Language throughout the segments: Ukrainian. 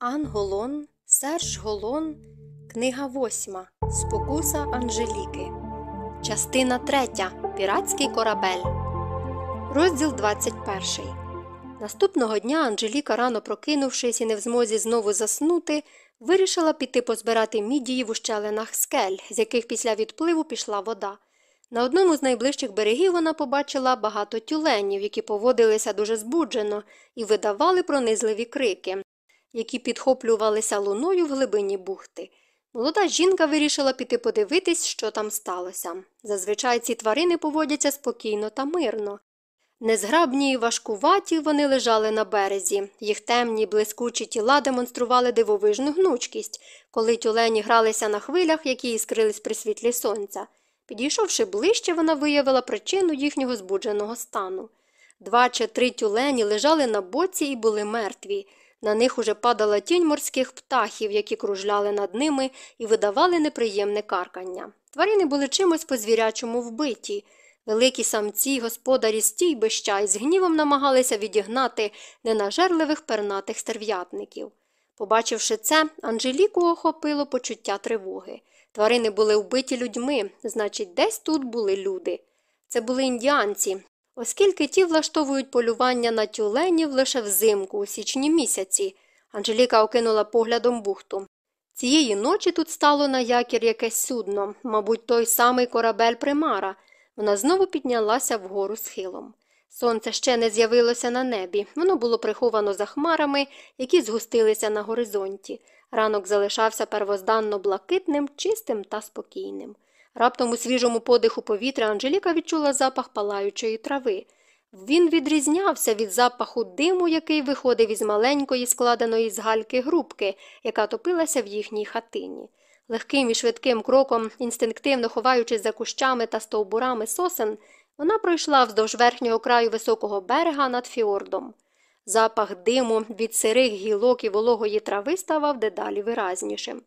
Ан Голон, Серж Голон, книга восьма. Спокуса Анжеліки. Частина третя. Піратський корабель. Розділ 21. Наступного дня Анжеліка, рано прокинувшись і не в змозі знову заснути, вирішила піти позбирати мідії в ущелинах скель, з яких після відпливу пішла вода. На одному з найближчих берегів вона побачила багато тюленів, які поводилися дуже збуджено і видавали пронизливі крики, які підхоплювалися луною в глибині бухти. Молода жінка вирішила піти подивитись, що там сталося. Зазвичай ці тварини поводяться спокійно та мирно. Незграбні і важкуваті вони лежали на березі, їх темні, блискучі тіла демонстрували дивовижну гнучкість, коли тюлені гралися на хвилях, які іскрились при світлі сонця. Підійшовши ближче, вона виявила причину їхнього збудженого стану. Два чи три тюлені лежали на боці і були мертві. На них уже падала тінь морських птахів, які кружляли над ними і видавали неприємне каркання. Тварини були чимось по звірячому вбиті. Великі самці, господарі стійбища із гнівом намагалися відігнати ненажерливих пернатих стерв'ятників. Побачивши це, Анжеліку охопило почуття тривоги. Тварини були вбиті людьми, значить, десь тут були люди. Це були індіанці, оскільки ті влаштовують полювання на тюленів лише взимку, у січні місяці. Анжеліка окинула поглядом бухту. Цієї ночі тут стало на якір якесь судно, мабуть, той самий корабель примара. Вона знову піднялася вгору схилом. Сонце ще не з'явилося на небі, воно було приховано за хмарами, які згустилися на горизонті. Ранок залишався первозданно блакитним, чистим та спокійним. Раптом у свіжому подиху повітря Анжеліка відчула запах палаючої трави. Він відрізнявся від запаху диму, який виходив із маленької, складеної з гальки грубки, яка топилася в їхній хатині. Легким і швидким кроком, інстинктивно ховаючись за кущами та стовбурами сосен, вона пройшла вздовж верхнього краю високого берега над фіордом. Запах диму від сирих гілок і вологої трави ставав дедалі виразнішим.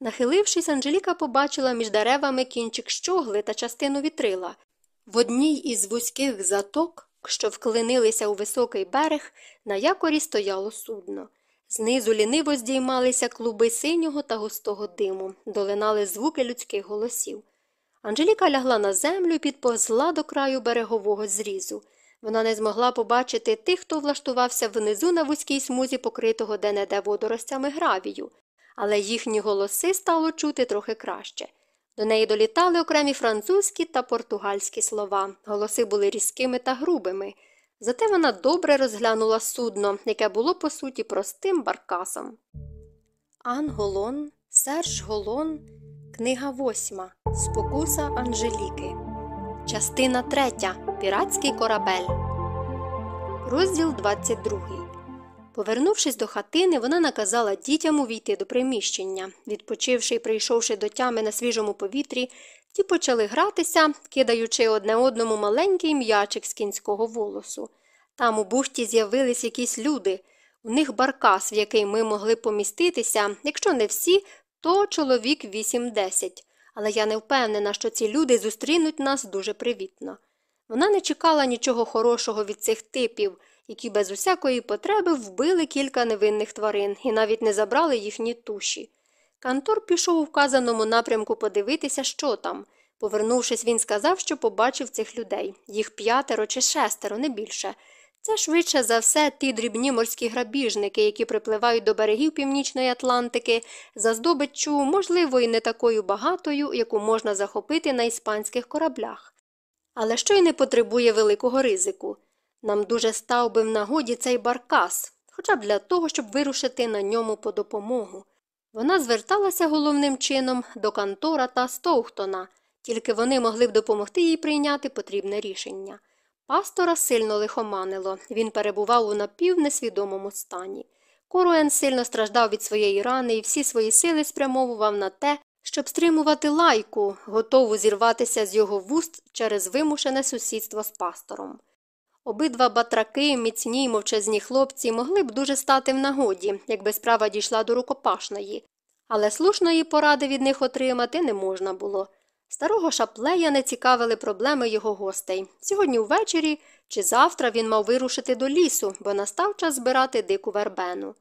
Нахилившись, Анжеліка побачила між деревами кінчик щогли та частину вітрила. В одній із вузьких заток, що вклинилися у високий берег, на якорі стояло судно. Знизу ліниво здіймалися клуби синього та густого диму, долинали звуки людських голосів. Анжеліка лягла на землю і підповзла до краю берегового зрізу. Вона не змогла побачити тих, хто влаштувався внизу на вузькій смузі, покритого де неде водоростями гравію, але їхні голоси стало чути трохи краще. До неї долітали окремі французькі та португальські слова. Голоси були різкими та грубими. Зате вона добре розглянула судно, яке було по суті простим баркасом. Ан Голон, Серж Голон, книга восьма. Спокуса Анжеліки. Частина третя. Піратський корабель. Розділ 22. Повернувшись до хатини, вона наказала дітям увійти до приміщення. Відпочивши і прийшовши до тями на свіжому повітрі, ті почали гратися, кидаючи одне одному маленький м'ячик з кінського волосу. Там у бухті з'явились якісь люди. У них баркас, в який ми могли поміститися, якщо не всі, то чоловік 8-10. Але я не впевнена, що ці люди зустрінуть нас дуже привітно. Вона не чекала нічого хорошого від цих типів, які без усякої потреби вбили кілька невинних тварин і навіть не забрали їхні туші. Кантор пішов у вказаному напрямку подивитися, що там. Повернувшись, він сказав, що побачив цих людей їх п'ятеро чи шестеро, не більше. Це швидше за все ті дрібні морські грабіжники, які припливають до берегів Північної Атлантики, за здобиччю, можливо, і не такою багатою, яку можна захопити на іспанських кораблях. Але що й не потребує великого ризику. Нам дуже став би в нагоді цей баркас, хоча б для того, щоб вирушити на ньому по допомогу. Вона зверталася головним чином до Кантора та Стоухтона, тільки вони могли б допомогти їй прийняти потрібне рішення. Пастора сильно лихоманило, він перебував у напівнесвідомому стані. Коруен сильно страждав від своєї рани і всі свої сили спрямовував на те, щоб стримувати лайку, готову зірватися з його вуст через вимушене сусідство з пастором. Обидва батраки, міцні й мовчазні хлопці, могли б дуже стати в нагоді, якби справа дійшла до рукопашної, але слушної поради від них отримати не можна було. Старого шаплея не цікавили проблеми його гостей. Сьогодні ввечері чи завтра він мав вирушити до лісу, бо настав час збирати дику вербену.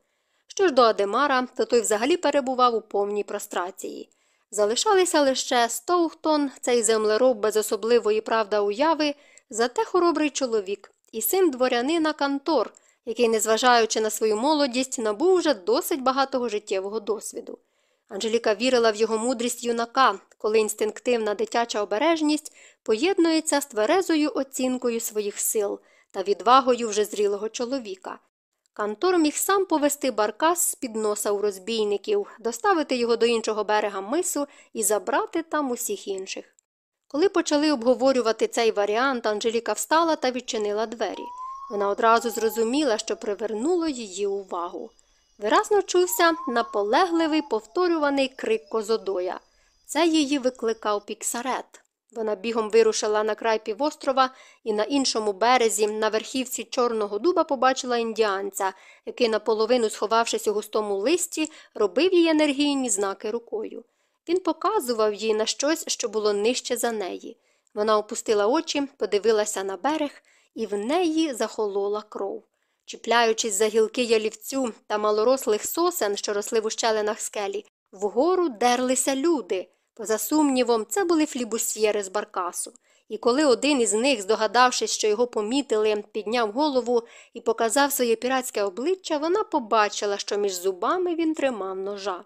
Що ж до Адемара, то той взагалі перебував у повній прострації. Залишалися лише Стоухтон, цей землероб без особливої правда уяви, зате хоробрий чоловік, і син дворянина Кантор, який, незважаючи на свою молодість, набув уже досить багатого життєвого досвіду. Анжеліка вірила в його мудрість юнака, коли інстинктивна дитяча обережність поєднується з тверезою оцінкою своїх сил та відвагою вже зрілого чоловіка. Кантор міг сам повести баркас з під носа у розбійників, доставити його до іншого берега мису і забрати там усіх інших. Коли почали обговорювати цей варіант, Анжеліка встала та відчинила двері. Вона одразу зрозуміла, що привернуло її увагу. Виразно чувся наполегливий повторюваний крик Козодоя. Це її викликав піксарет. Вона бігом вирушила на край півострова і на іншому березі, на верхівці Чорного дуба, побачила індіанця, який, наполовину сховавшись у густому листі, робив їй енергійні знаки рукою. Він показував їй на щось, що було нижче за неї. Вона опустила очі, подивилася на берег, і в неї захолола кров. Чіпляючись за гілки ялівцю та малорослих сосен, що росли в ущелинах скелі, вгору дерлися люди. Поза сумнівом, це були флібусьєри з баркасу. І коли один із них, здогадавшись, що його помітили, підняв голову і показав своє піратське обличчя, вона побачила, що між зубами він тримав ножа.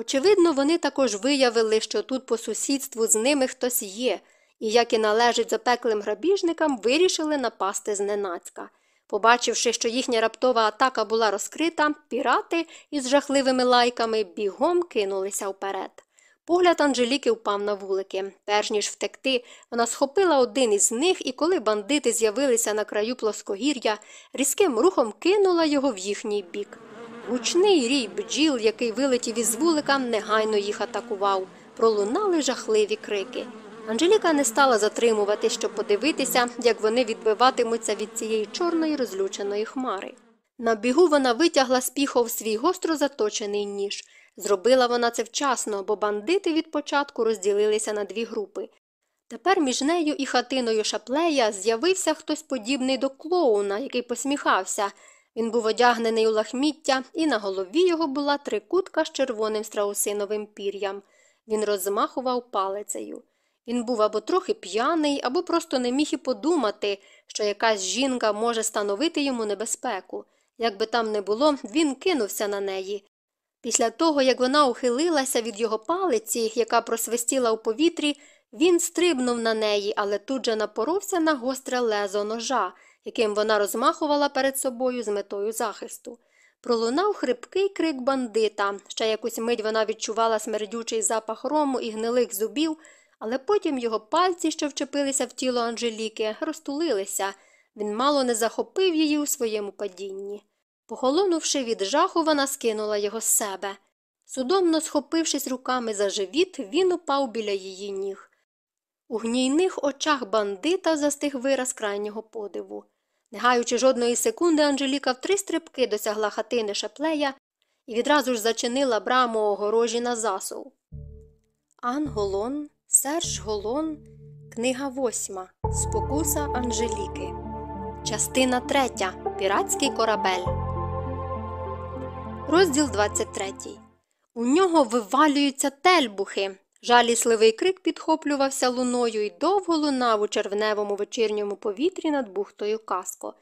Очевидно, вони також виявили, що тут по сусідству з ними хтось є, і, як і належить запеклим грабіжникам, вирішили напасти зненацька. Побачивши, що їхня раптова атака була розкрита, пірати із жахливими лайками бігом кинулися вперед. Погляд Анжеліки впав на вулики. Перш ніж втекти, вона схопила один із них і, коли бандити з'явилися на краю плоскогір'я, різким рухом кинула його в їхній бік. Гучний рій бджіл, який вилетів із вулика, негайно їх атакував. Пролунали жахливі крики. Анжеліка не стала затримувати, щоб подивитися, як вони відбиватимуться від цієї чорної розлюченої хмари. На бігу вона витягла з піхов свій гостро заточений ніж. Зробила вона це вчасно, бо бандити від початку розділилися на дві групи. Тепер між нею і хатиною шаплея з'явився хтось подібний до клоуна, який посміхався. Він був одягнений у лахміття, і на голові його була трикутка з червоним страусиновим пір'ям. Він розмахував палицею. Він був або трохи п'яний, або просто не міг і подумати, що якась жінка може становити йому небезпеку. Як би там не було, він кинувся на неї. Після того, як вона ухилилася від його палиці, яка просвистіла у повітрі, він стрибнув на неї, але тут же напоровся на гостре лезо ножа, яким вона розмахувала перед собою з метою захисту. Пролунав хрипкий крик бандита. Ще якусь мить вона відчувала смердючий запах рому і гнилих зубів, але потім його пальці, що вчепилися в тіло Анжеліки, розтулилися. Він мало не захопив її у своєму падінні. Похолонувши від жаху, вона скинула його з себе. Судомно схопившись руками за живіт, він упав біля її ніг. У гнійних очах бандита застиг вираз крайнього подиву. Не гаючи жодної секунди, Анжеліка в три стрибки досягла хатини шаплея і відразу ж зачинила браму огорожі на засув. Ан Голон, Серж Голон, книга восьма. Спокуса Анжеліки. Частина третя. Піратський корабель. Розділ 23. У нього вивалюються тельбухи. Жалісливий крик підхоплювався луною і довго лунав у червневому вечірньому повітрі над бухтою Каско.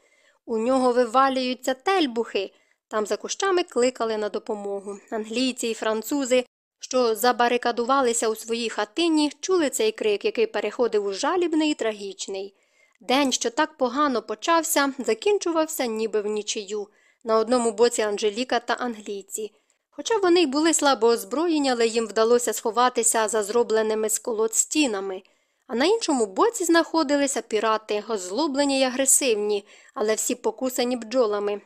У нього вивалюються тельбухи. Там за кущами кликали на допомогу. Англійці і французи, що забарикадувалися у своїй хатині, чули цей крик, який переходив у жалібний і трагічний. День, що так погано почався, закінчувався ніби в нічию. На одному боці Анжеліка та англійці. Хоча вони й були слабо озброєні, але їм вдалося сховатися за зробленими з колод стінами, а на іншому боці знаходилися пірати, озлоблені й агресивні, але всі покусані бджолами,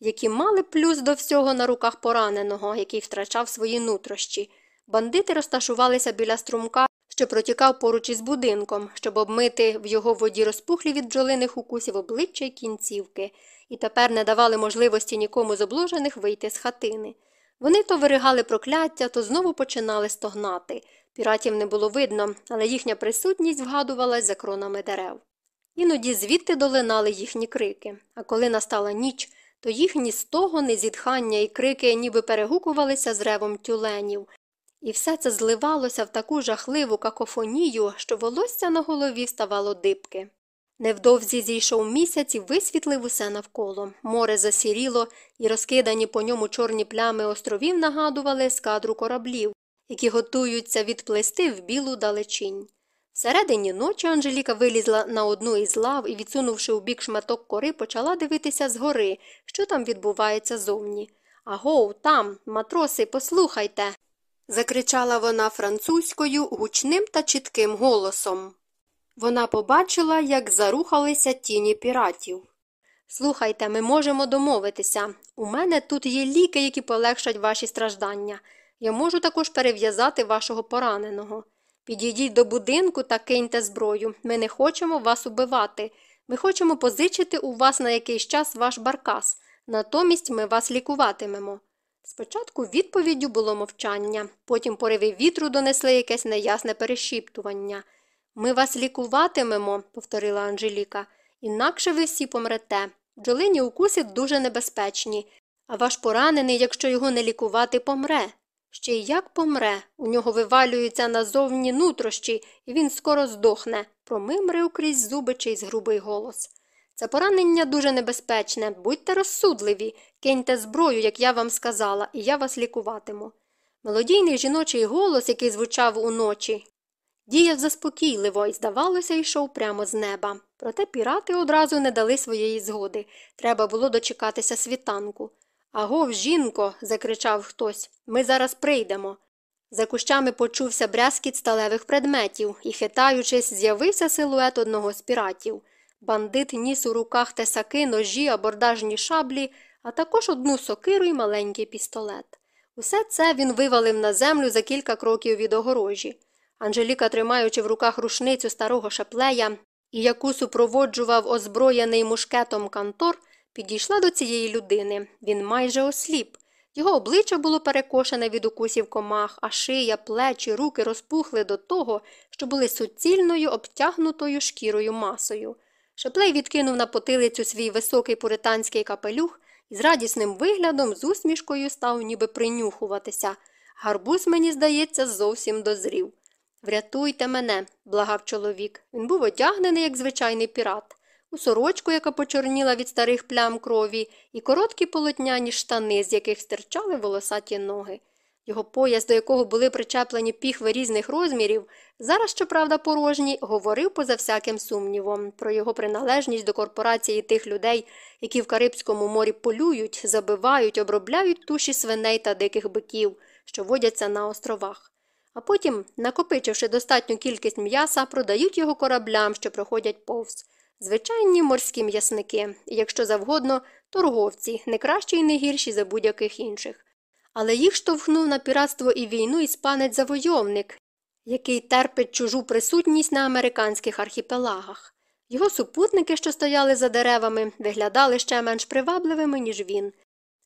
які мали плюс до всього на руках пораненого, який втрачав свої нутрощі. Бандити розташувалися біля струмка, що протікав поруч із будинком, щоб обмити в його воді розпухлі від бджолиних укусів обличчя й кінцівки, і тепер не давали можливості нікому з обложених вийти з хатини. Вони то виригали прокляття, то знову починали стогнати. Піратів не було видно, але їхня присутність вгадувалась за кронами дерев. Іноді звідти долинали їхні крики, а коли настала ніч, то їхні стогони, зітхання і крики ніби перегукувалися з ревом тюленів. І все це зливалося в таку жахливу какофонію, що волосся на голові ставало дибки. Невдовзі зійшов місяць і висвітлив усе навколо. Море засіріло, і розкидані по ньому чорні плями островів нагадували ескадру кораблів, які готуються відплисти в білу далечінь. Всередині ночі Анжеліка вилізла на одну із лав і, відсунувши у бік шматок кори, почала дивитися згори, що там відбувається зовні. Агов, там, матроси, послухайте. закричала вона французькою гучним та чітким голосом. Вона побачила, як зарухалися тіні піратів. Слухайте, ми можемо домовитися. У мене тут є ліки, які полегшать ваші страждання. Я можу також перев'язати вашого пораненого. Підійдіть до будинку та киньте зброю. Ми не хочемо вас убивати. Ми хочемо позичити у вас на якийсь час ваш баркас, натомість ми вас лікуватимемо. Спочатку відповіддю було мовчання, потім пориви вітру донесли якесь неясне перешіптування. Ми вас лікуватимемо, повторила Анжеліка, інакше ви всі помрете. Бджолині укуси дуже небезпечні, а ваш поранений, якщо його не лікувати, помре. Ще й як помре, у нього вивалюються назовні нутрощі, і він скоро здохне, промимрив крізь зуби чийсь грубий голос. Це поранення дуже небезпечне, будьте розсудливі, киньте зброю, як я вам сказала, і я вас лікуватиму. Мелодійний жіночий голос, який звучав уночі, діяв заспокійливо і, здавалося, йшов прямо з неба. Проте пірати одразу не дали своєї згоди. Треба було дочекатися світанку. Агов, жінко, закричав хтось, ми зараз прийдемо. За кущами почувся брязкіт сталевих предметів і, хитаючись, з'явився силует одного з піратів. Бандит ніс у руках тесаки, ножі, абордажні шаблі, а також одну сокиру і маленький пістолет. Усе це він вивалив на землю за кілька кроків від огорожі. Анжеліка, тримаючи в руках рушницю старого шаплея, і яку супроводжував озброєний мушкетом кантор, підійшла до цієї людини. Він майже осліп. Його обличчя було перекошене від укусів комах, а шия, плечі, руки розпухли до того, що були суцільною обтягнутою шкірою масою. Шеплей відкинув на потилицю свій високий пуританський капелюх і з радісним виглядом, з усмішкою став ніби принюхуватися. Гарбуз, мені здається, зовсім дозрів. Врятуйте мене, благав чоловік. Він був одягнений, як звичайний пірат, у сорочку, яка почорніла від старих плям крові, і короткі полотняні штани, з яких стирчали волосаті ноги. Його пояс, до якого були причеплені піхви різних розмірів, зараз, щоправда, порожній, говорив поза всяким сумнівом про його приналежність до корпорації тих людей, які в Карибському морі полюють, забивають, обробляють туші свиней та диких биків, що водяться на островах. А потім, накопичивши достатню кількість м'яса, продають його кораблям, що проходять повз. Звичайні морські м'ясники, якщо завгодно, торговці, не кращі і не гірші за будь-яких інших. Але їх штовхнув на піратство і війну іспанець завойовник, який терпить чужу присутність на американських архіпелагах. Його супутники, що стояли за деревами, виглядали ще менш привабливими, ніж він.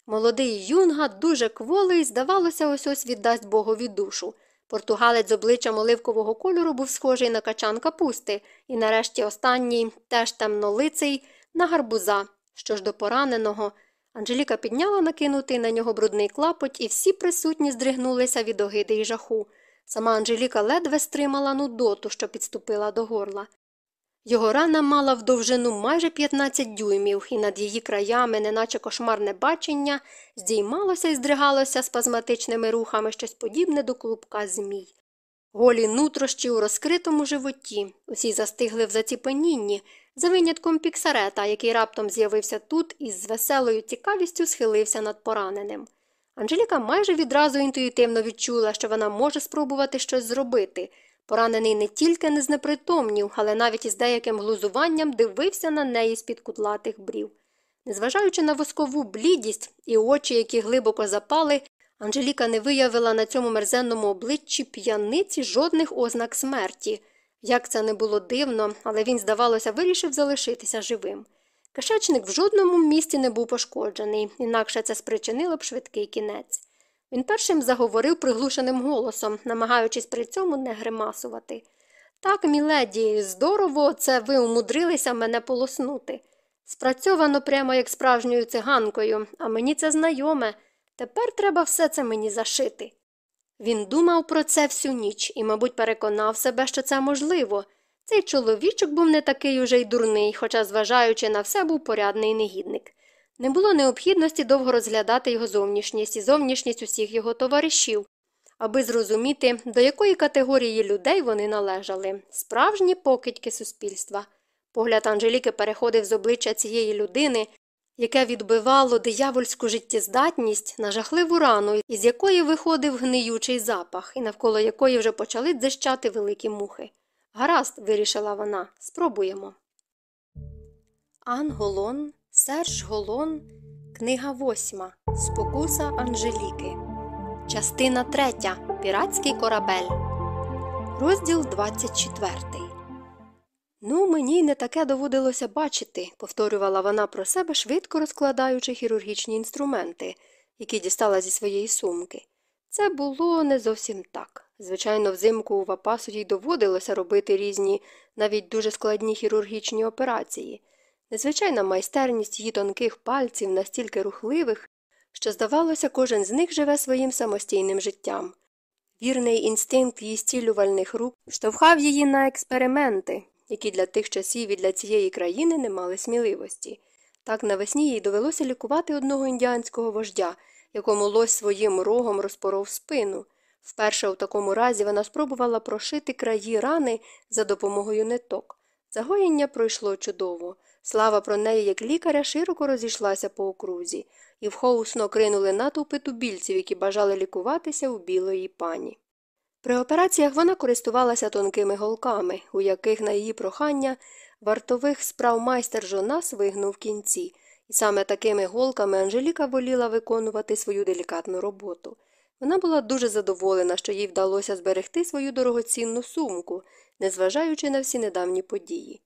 Молодий юнга, дуже кволий, здавалося, ось ось віддасть богові душу. Португалець з обличчям оливкового кольору був схожий на качан капусти, і нарешті останній, теж темнолиций, на гарбуза. Що ж до пораненого, Анжеліка підняла накинутий на нього брудний клапоть, і всі присутні здригнулися від огиди й жаху. Сама Анжеліка ледве стримала нудоту, що підступила до горла. Його рана мала в довжину майже 15 дюймів, і над її краями, неначе кошмарне бачення, здіймалося і здригалося спазматичними рухами щось подібне до клубка змій. Голі нутрощі у розкритому животі, усі застигли в заціпенінні, за винятком піксарета, який раптом з'явився тут і з веселою цікавістю схилився над пораненим. Анжеліка майже відразу інтуїтивно відчула, що вона може спробувати щось зробити. Поранений не тільки не знепритомнів, але навіть із деяким глузуванням дивився на неї з під кудлатих брів. Незважаючи на воскову блідість і очі, які глибоко запали, Анжеліка не виявила на цьому мерзенному обличчі п'яниці жодних ознак смерті. Як це не було дивно, але він, здавалося, вирішив залишитися живим. Кишечник в жодному місці не був пошкоджений, інакше це спричинило б швидкий кінець. Він першим заговорив приглушеним голосом, намагаючись при цьому не гримасувати. Так, міледі, здорово, це ви умудрилися мене полоснути. Спрацьовано прямо як справжньою циганкою, а мені це знайоме. Тепер треба все це мені зашити. Він думав про це всю ніч і, мабуть, переконав себе, що це можливо. Цей чоловічок був не такий уже й дурний, хоча, зважаючи на все, був порядний негідник. Не було необхідності довго розглядати його зовнішність і зовнішність усіх його товаришів, аби зрозуміти, до якої категорії людей вони належали справжні покидьки суспільства. Погляд Анжеліки переходив з обличчя цієї людини, яке відбивало диявольську життєздатність на жахливу рану, із якої виходив гниючий запах, і навколо якої вже почали дзищати великі мухи. Гаразд, вирішила вона, спробуємо. Ан Голон, Серж Голон, книга восьма. Спокуса Анжеліки. Частина третя. Піратський корабель. Розділ 24. Ну, мені й не таке доводилося бачити, повторювала вона про себе, швидко розкладаючи хірургічні інструменти, які дістала зі своєї сумки. Це було не зовсім так. Звичайно, взимку у Вапасу їй доводилося робити різні, навіть дуже складні хірургічні операції. Незвичайна майстерність її тонких пальців настільки рухливих, що, здавалося, кожен з них живе своїм самостійним життям. Вірний інстинкт її стілювальних рук штовхав її на експерименти, які для тих часів і для цієї країни не мали сміливості. Так навесні їй довелося лікувати одного індіанського вождя, якому лось своїм рогом розпоров спину. Вперше у такому разі вона спробувала прошити краї рани за допомогою ниток. Загоєння пройшло чудово. Слава про неї як лікаря широко розійшлася по окрузі, і вхоусно кринули натовпи тубільців, які бажали лікуватися у білої пані. При операціях вона користувалася тонкими голками, у яких на її прохання вартових справ майстер Жонас вигнув кінці, і саме такими голками Анжеліка воліла виконувати свою делікатну роботу. Вона була дуже задоволена, що їй вдалося зберегти свою дорогоцінну сумку, незважаючи на всі недавні події.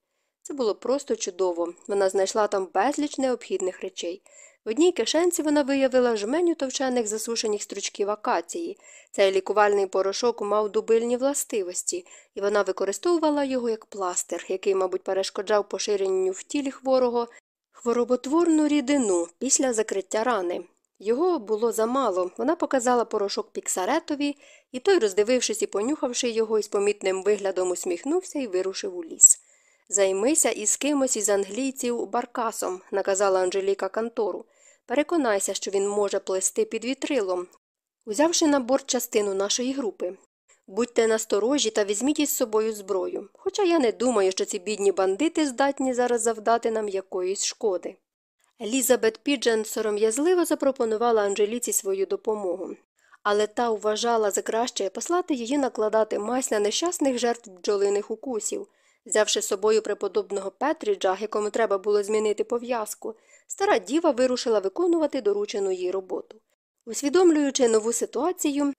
Це було просто чудово. Вона знайшла там безліч необхідних речей. В одній кишенці вона виявила жменю товчених засушених стручків акації. Цей лікувальний порошок мав дубильні властивості, і вона використовувала його як пластир, який, мабуть, перешкоджав поширенню в тілі хворого хвороботворну рідину після закриття рани. Його було замало. Вона показала порошок піксаретові, і той, роздивившись і понюхавши його, із помітним виглядом усміхнувся і вирушив у ліс. Займися із кимось із англійців баркасом, наказала Анжеліка Кантору. Переконайся, що він може плести під вітрилом, узявши на борт частину нашої групи. Будьте насторожі та візьміть із собою зброю, хоча я не думаю, що ці бідні бандити здатні зараз завдати нам якоїсь шкоди. Елізабет Піджен сором'язливо запропонувала Анжеліці свою допомогу, але та вважала за краще послати її накладати мазь на нещасних жертв бджолиних укусів. Взявши з собою преподобного Петріджа, якому треба було змінити пов'язку, стара діва вирушила виконувати доручену їй роботу. Усвідомлюючи нову ситуацію,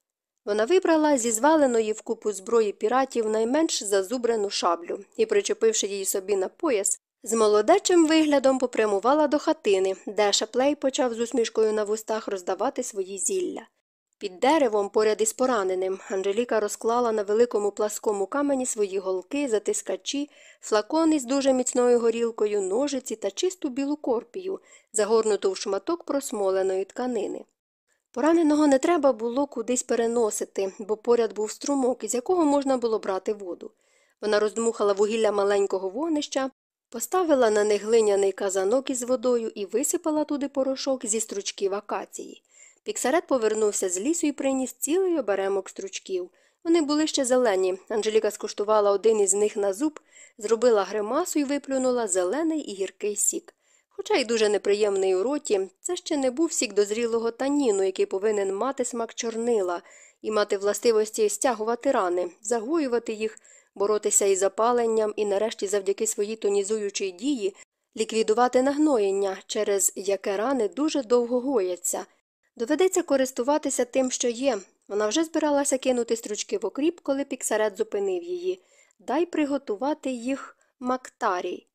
вона вибрала зі зваленої в купу зброї піратів найменш зазубрену шаблю і, причепивши її собі на пояс, з молодечим виглядом попрямувала до хатини, де шаплей почав з усмішкою на вустах роздавати свої зілля. Під деревом, поряд із пораненим, Анжеліка розклала на великому пласкому камені свої голки, затискачі, флакони з дуже міцною горілкою, ножиці та чисту білу корпію, загорнуту в шматок просмоленої тканини. Пораненого не треба було кудись переносити, бо поряд був струмок, із якого можна було брати воду. Вона роздмухала вугілля маленького вогнища, поставила на них глиняний казанок із водою і висипала туди порошок зі стручків акації. Піксарет повернувся з лісу і приніс цілий оберемок стручків. Вони були ще зелені. Анжеліка скуштувала один із них на зуб, зробила гримасу і виплюнула зелений і гіркий сік. Хоча й дуже неприємний у роті, це ще не був сік дозрілого таніну, який повинен мати смак чорнила і мати властивості стягувати рани, загоювати їх, боротися із запаленням і, нарешті, завдяки своїй тонізуючій дії, ліквідувати нагноєння, через яке рани дуже довго гояться. Доведеться користуватися тим, що є. Вона вже збиралася кинути стручки в окріп, коли піксарет зупинив її. Дай приготувати їх Мактарій.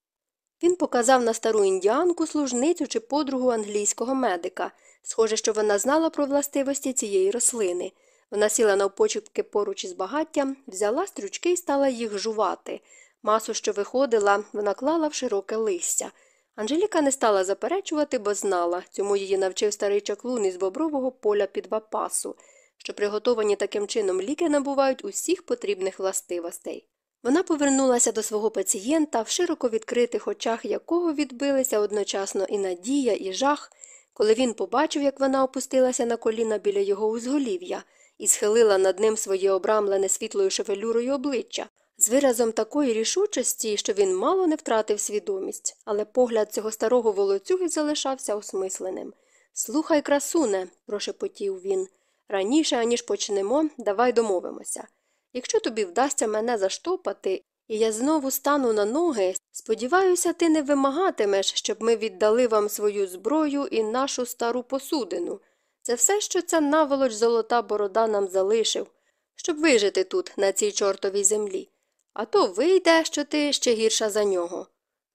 Він показав на стару індіанку служницю чи подругу англійського медика. Схоже, що вона знала про властивості цієї рослини. Вона сіла навпочіпки поруч із багаттям, взяла стручки і стала їх жувати. Масу, що виходила, вона клала в широке листя. Анжеліка не стала заперечувати, бо знала, цьому її навчив старий чаклун із бобрового поля під вапасу, що приготовані таким чином ліки набувають усіх потрібних властивостей. Вона повернулася до свого пацієнта, в широко відкритих очах якого відбилися одночасно і надія, і жах, коли він побачив, як вона опустилася на коліна біля його узголів'я і схилила над ним своє обрамлене світлою шевелюрою обличчя, з виразом такої рішучості, що він мало не втратив свідомість, але погляд цього старого волоцюги залишався осмисленим. Слухай, красуне, прошепотів він. Раніше, аніж почнемо, давай домовимося. Якщо тобі вдасться мене заштопати, і я знову стану на ноги, сподіваюся, ти не вимагатимеш, щоб ми віддали вам свою зброю і нашу стару посудину. Це все, що ця наволоч золота борода нам залишив, щоб вижити тут, на цій чортовій землі. А то вийде, що ти ще гірша за нього.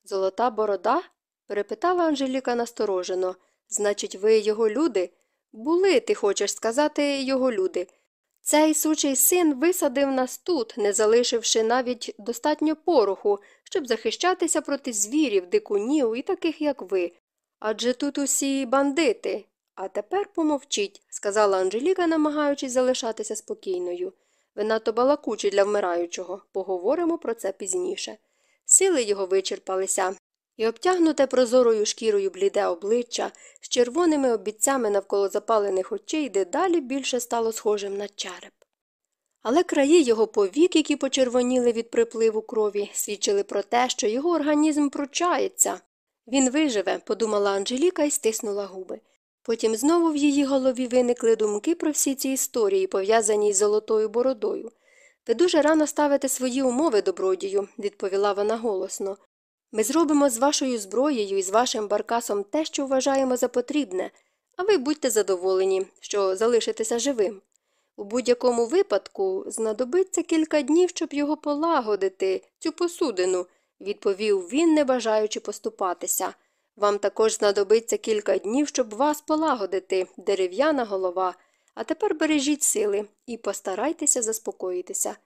Золота борода? перепитала Анжеліка насторожено. Значить, ви його люди? Були, ти хочеш сказати, його люди. Цей сучий син висадив нас тут, не залишивши навіть достатньо пороху, щоб захищатися проти звірів, дикунів і таких, як ви. Адже тут усі бандити. А тепер помовчіть, сказала Анжеліка, намагаючись залишатися спокійною. Ви надто балакучі для вмираючого. Поговоримо про це пізніше. Сили його вичерпалися, і обтягнуте прозорою шкірою бліде обличчя з червоними обіцями навколо запалених очей дедалі більше стало схожим на череп. Але краї його повік, які почервоніли від припливу крові, свідчили про те, що його організм пручається. Він виживе, подумала Анжеліка і стиснула губи. Потім знову в її голові виникли думки про всі ці історії, пов'язані з золотою бородою. Ви дуже рано ставите свої умови, добродію, відповіла вона голосно. Ми зробимо з вашою зброєю і з вашим баркасом те, що вважаємо за потрібне, а ви будьте задоволені, що залишитеся живим. У будь-якому випадку знадобиться кілька днів, щоб його полагодити, цю посудину, відповів він, не бажаючи поступатися. Вам також знадобиться кілька днів, щоб вас полагодити, дерев'яна голова, а тепер бережіть сили і постарайтеся заспокоїтися.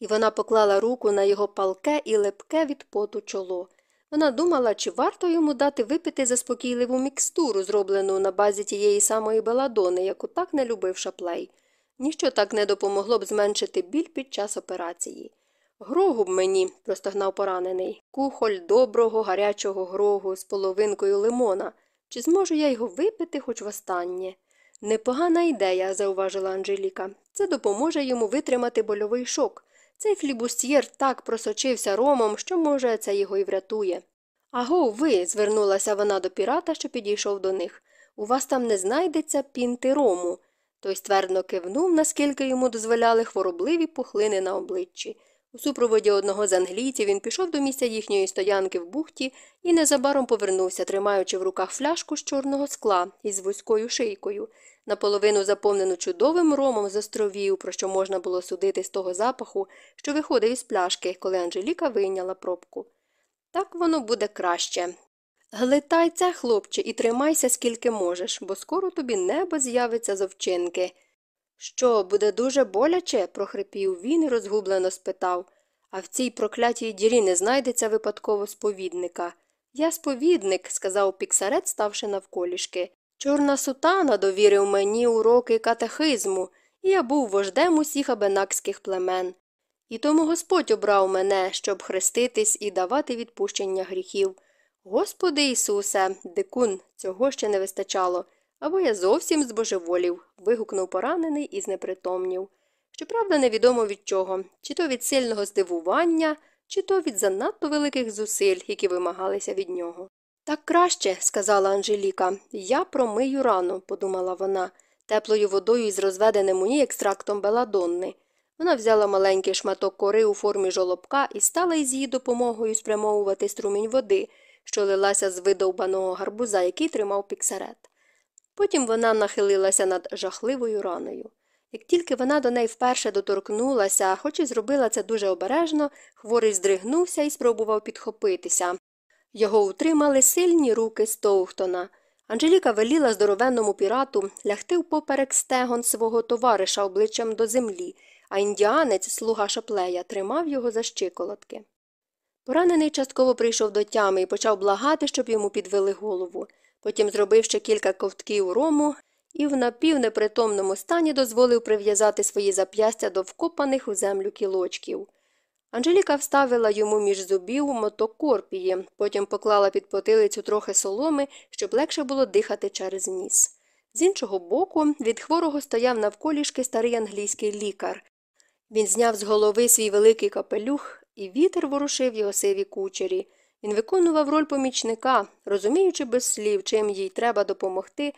І вона поклала руку на його палке і лепке від поту чоло. Вона думала, чи варто йому дати випити заспокійливу мікстуру, зроблену на базі тієї самої беладони, яку так не любив шаплей. Ніщо так не допомогло б зменшити біль під час операції. Грогу б мені, простогнав поранений, кухоль доброго, гарячого грогу з половинкою лимона. Чи зможу я його випити хоч востаннє? Непогана ідея, зауважила Анжеліка. Це допоможе йому витримати больовий шок. Цей флібустьєр так просочився ромом, що, може, це його і врятує. Аго, ви, звернулася вона до пірата, що підійшов до них. У вас там не знайдеться пінти рому. Той ствердно кивнув, наскільки йому дозволяли хворобливі пухлини на обличчі. У супроводі одного з англійців він пішов до місця їхньої стоянки в бухті і незабаром повернувся, тримаючи в руках фляжку з чорного скла із вузькою шийкою, наполовину заповнену чудовим ромом з островів, про що можна було судити з того запаху, що виходив із пляшки, коли Анжеліка вийняла пробку. Так воно буде краще. Глитай це, хлопче, і тримайся скільки можеш, бо скоро тобі небо з'явиться з овчинки. Що, буде дуже боляче? прохрипів він і розгублено спитав. А в цій проклятій дірі не знайдеться випадково сповідника. Я сповідник, сказав піксарет, ставши навколішки. Чорна сутана довірив мені уроки катехизму, і я був вождем усіх абенакських племен. І тому Господь обрав мене, щоб хреститись і давати відпущення гріхів. Господи Ісусе, дикун, цього ще не вистачало. Або я зовсім збожеволів. вигукнув поранений і знепритомнів. Щоправда, невідомо від чого, чи то від сильного здивування, чи то від занадто великих зусиль, які вимагалися від нього. Так краще, сказала Анжеліка, я промию рану, подумала вона, теплою водою із розведеним у ній екстрактом беладонни. Вона взяла маленький шматок кори у формі жолобка і стала із її допомогою спрямовувати струмінь води, що лилася з видовбаного гарбуза, який тримав піксарет. Потім вона нахилилася над жахливою раною. Як тільки вона до неї вперше доторкнулася, хоч і зробила це дуже обережно, хворий здригнувся і спробував підхопитися. Його утримали сильні руки Стоухтона. Анжеліка веліла здоровенному пірату лягти впоперек стегон свого товариша обличчям до землі, а індіанець, слуга шаплея, тримав його за щиколотки. Поранений частково прийшов до тями і почав благати, щоб йому підвели голову. Потім зробив ще кілька ковтків рому і в напівнепритомному стані дозволив прив'язати свої зап'ястя до вкопаних у землю кілочків. Анжеліка вставила йому між зубів моток корпії, потім поклала під потилицю трохи соломи, щоб легше було дихати через ніс. З іншого боку, від хворого стояв навколішки старий англійський лікар. Він зняв з голови свій великий капелюх, і вітер ворушив його сиві кучері. Він виконував роль помічника, розуміючи без слів, чим їй треба допомогти.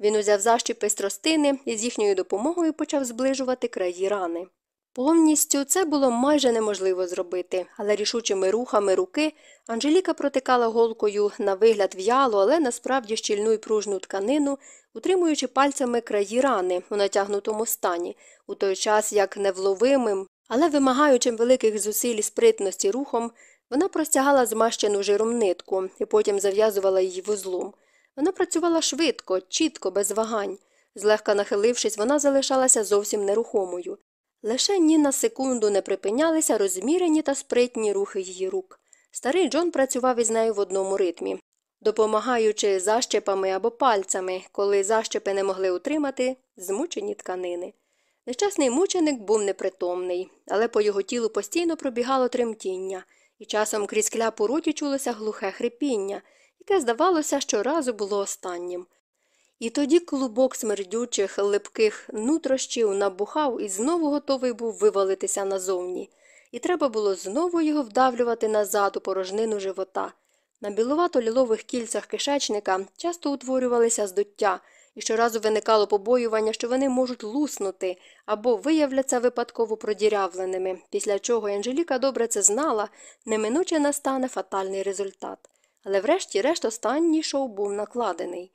Він узяв защіпи тростини і з їхньою допомогою почав зближувати краї рани. Повністю це було майже неможливо зробити, але рішучими рухами руки Анжеліка протикала голкою на вигляд в'ялу, але насправді щільну й пружну тканину, утримуючи пальцями краї рани у натягнутому стані, у той час як невловимим, але вимагаючим великих зусиль і спритності рухом, вона простягала змащену жиром нитку і потім зав'язувала її вузлом. Вона працювала швидко, чітко, без вагань. Злегка нахилившись, вона залишалася зовсім нерухомою. Лише ні на секунду не припинялися розмірені та спритні рухи її рук. Старий Джон працював із нею в одному ритмі, допомагаючи защепами або пальцями, коли защепи не могли утримати змучені тканини. Нещасний мученик був непритомний, але по його тілу постійно пробігало тремтіння, і часом крізь кляп у роті чулося глухе хрипіння, яке, здавалося, щоразу було останнім. І тоді клубок смердючих, липких нутрощів набухав і знову готовий був вивалитися назовні, і треба було знову його вдавлювати назад у порожнину живота. На біловато лілових кільцях кишечника часто утворювалися здуття, і щоразу виникало побоювання, що вони можуть луснути або виявляться випадково продірявленими, після чого Анжеліка добре це знала, неминуче настане фатальний результат. Але врешті-решт останній шоу був накладений.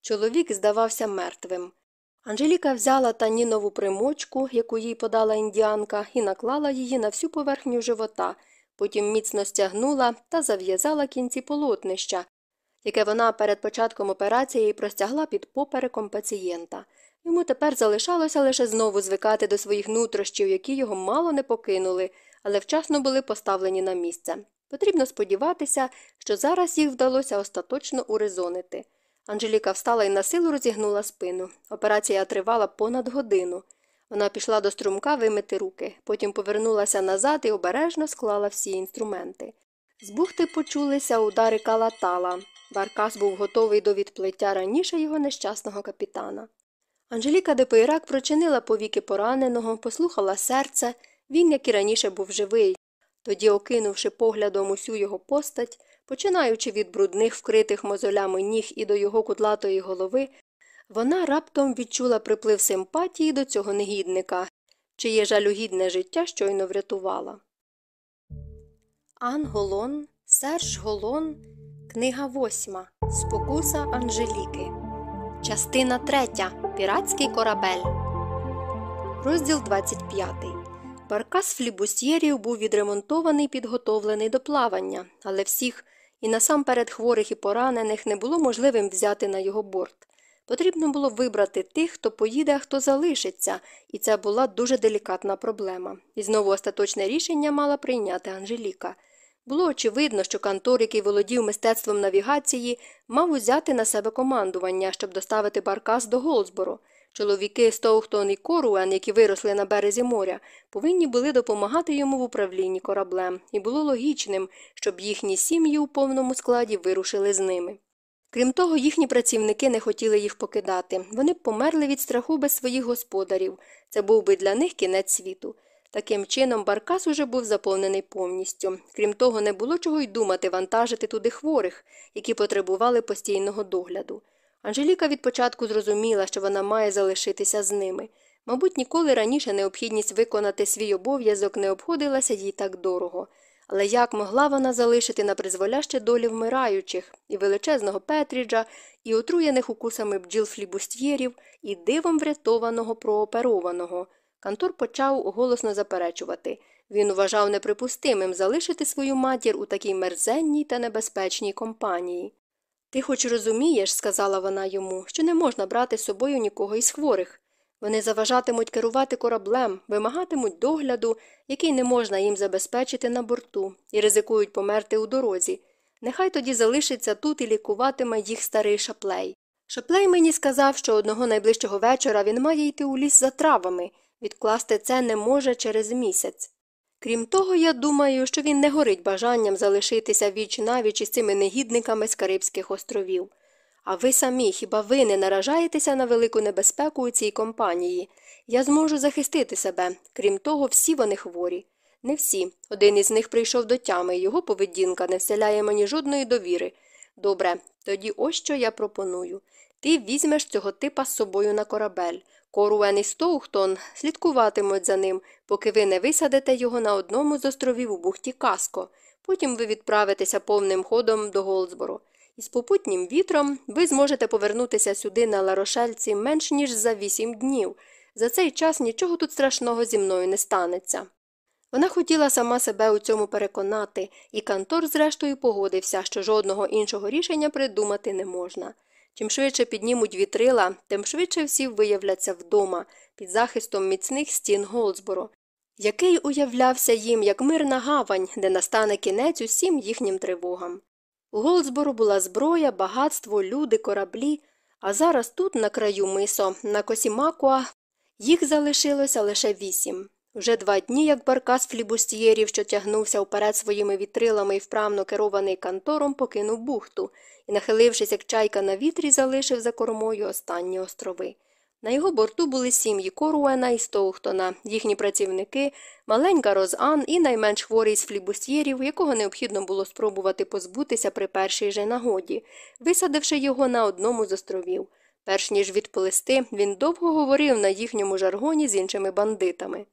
Чоловік здавався мертвим. Анжеліка взяла танінову примочку, яку їй подала індіанка, і наклала її на всю поверхню живота, потім міцно стягнула та зав'язала кінці полотнища, яке вона перед початком операції простягла під попереком пацієнта. Йому тепер залишалося лише знову звикати до своїх нутрощів, які його мало не покинули, але вчасно були поставлені на місце. Потрібно сподіватися, що зараз їх вдалося остаточно урезонити. Анжеліка встала і на силу розігнула спину. Операція тривала понад годину. Вона пішла до струмка вимити руки, потім повернулася назад і обережно склала всі інструменти. З бухти почулися удари калатала. Баркас був готовий до відплиття раніше його нещасного капітана. Анжеліка Депейрак прочинила повіки пораненого, послухала серце, він, як і раніше, був живий. Тоді, окинувши поглядом усю його постать, починаючи від брудних, вкритих мозолями ніг і до його кудлатої голови, вона раптом відчула приплив симпатії до цього негідника, чиє жалюгідне життя щойно врятувала. Ан Голон, Серж Голон, книга восьма. Спокуса Анжеліки. Частина третя. Піратський корабель. Розділ 25. Баркас флібустьєрів був відремонтований підготовлений до плавання, але всіх, і насамперед хворих і поранених, не було можливим взяти на його борт. Потрібно було вибрати тих, хто поїде, а хто залишиться, і це була дуже делікатна проблема. І знову остаточне рішення мала прийняти Анжеліка. Було очевидно, що Кантор, який володів мистецтвом навігації, мав узяти на себе командування, щоб доставити баркас до Голсборо. Чоловіки Стоухтон і Коруен, які виросли на березі моря, повинні були допомагати йому в управлінні кораблем, і було логічним, щоб їхні сім'ї у повному складі вирушили з ними. Крім того, їхні працівники не хотіли їх покидати. Вони померли від страху без своїх господарів. Це був би для них кінець світу. Таким чином, баркас уже був заповнений повністю. Крім того, не було чого й думати вантажити туди хворих, які потребували постійного догляду. Анжеліка від початку зрозуміла, що вона має залишитися з ними. Мабуть, ніколи раніше необхідність виконати свій обов'язок не обходилася їй так дорого. Але як могла вона залишити на призволяще долі вмираючих, і величезного Петріджа, і отруєних укусами бджіл флібустьєрів, і дивом врятованого прооперованого? Кантор почав голосно заперечувати. Він вважав неприпустимим залишити свою матір у такій мерзенній та небезпечній компанії. Ти хоч розумієш, сказала вона йому, що не можна брати з собою нікого із хворих. Вони заважатимуть керувати кораблем, вимагатимуть догляду, який не можна їм забезпечити на борту, і ризикують померти у дорозі. Нехай тоді залишиться тут і лікуватиме їх старий шаплей. Шаплей мені сказав, що одного найближчого вечора він має йти у ліс за травами, відкласти це не може через місяць. Крім того, я думаю, що він не горить бажанням залишитися віч навіч із цими негідниками з Карибських островів. А ви самі, хіба ви не наражаєтеся на велику небезпеку у цій компанії? Я зможу захистити себе. Крім того, всі вони хворі. Не всі. Один із них прийшов до тями, його поведінка не вселяє мені жодної довіри. Добре, тоді ось що я пропоную. Ти візьмеш цього типа з собою на корабель. Коруен і Стоухтон слідкуватимуть за ним, поки ви не висадите його на одному з островів у бухті Каско. Потім ви відправитеся повним ходом до Голдсборо. І з попутнім вітром ви зможете повернутися сюди на Ларошельці менш ніж за вісім днів. За цей час нічого тут страшного зі мною не станеться. Вона хотіла сама себе у цьому переконати, і Кантор, зрештою, погодився, що жодного іншого рішення придумати не можна. Чим швидше піднімуть вітрила, тим швидше всі виявляться вдома, під захистом міцних стін Голдсборо, який уявлявся їм як мирна гавань, де настане кінець усім їхнім тривогам. У Голдсбору була зброя, багатство, люди, кораблі, а зараз тут, на краю мисо, на Косімакуа, їх залишилося лише вісім. Вже два дні, як баркас флібустієрів, що тягнувся вперед своїми вітрилами і вправно керований кантором, покинув бухту і, нахилившись, як чайка на вітрі, залишив за кормою останні острови. На його борту були сім'ї Коруена і Стоухтона, їхні працівники, маленька Розан і найменш хворий з флібустьєрів, якого необхідно було спробувати позбутися при першій же нагоді, висадивши його на одному з островів. Перш ніж відплисти, він довго говорив на їхньому жаргоні з іншими бандитами.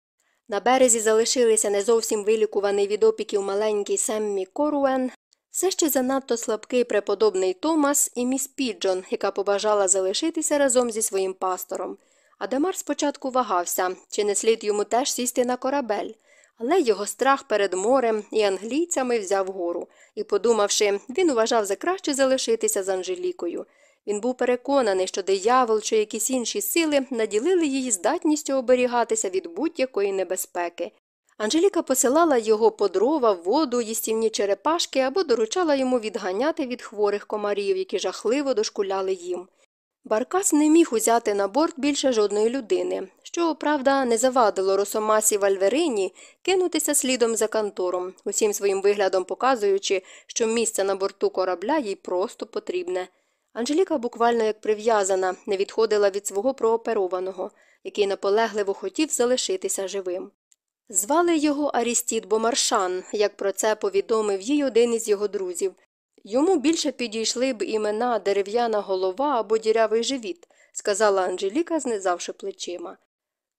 На березі залишилися не зовсім вилікуваний від опіків маленький Семмі Коруен, все ще занадто слабкий преподобний Томас і міс Піджон, яка побажала залишитися разом зі своїм пастором. Адамар спочатку вагався, чи не слід йому теж сісти на корабель, але його страх перед морем і англійцями взяв гору, і, подумавши, він вважав за краще залишитися з Анжелікою. Він був переконаний, що диявол чи якісь інші сили наділили її здатністю оберігатися від будь-якої небезпеки. Анжеліка посилала його по дрова, воду, їстівні черепашки або доручала йому відганяти від хворих комарів, які жахливо дошкуляли їм. Баркас не міг узяти на борт більше жодної людини, що, правда, не завадило Росомасі Вальверині кинутися слідом за кантором, усім своїм виглядом показуючи, що місце на борту корабля їй просто потрібне. Анжеліка, буквально як прив'язана, не відходила від свого прооперованого, який наполегливо хотів залишитися живим. Звали його Арістід Бомаршан, як про це повідомив їй один із його друзів. Йому більше підійшли б імена дерев'яна голова або дірявий живіт, сказала Анжеліка, знизавши плечима.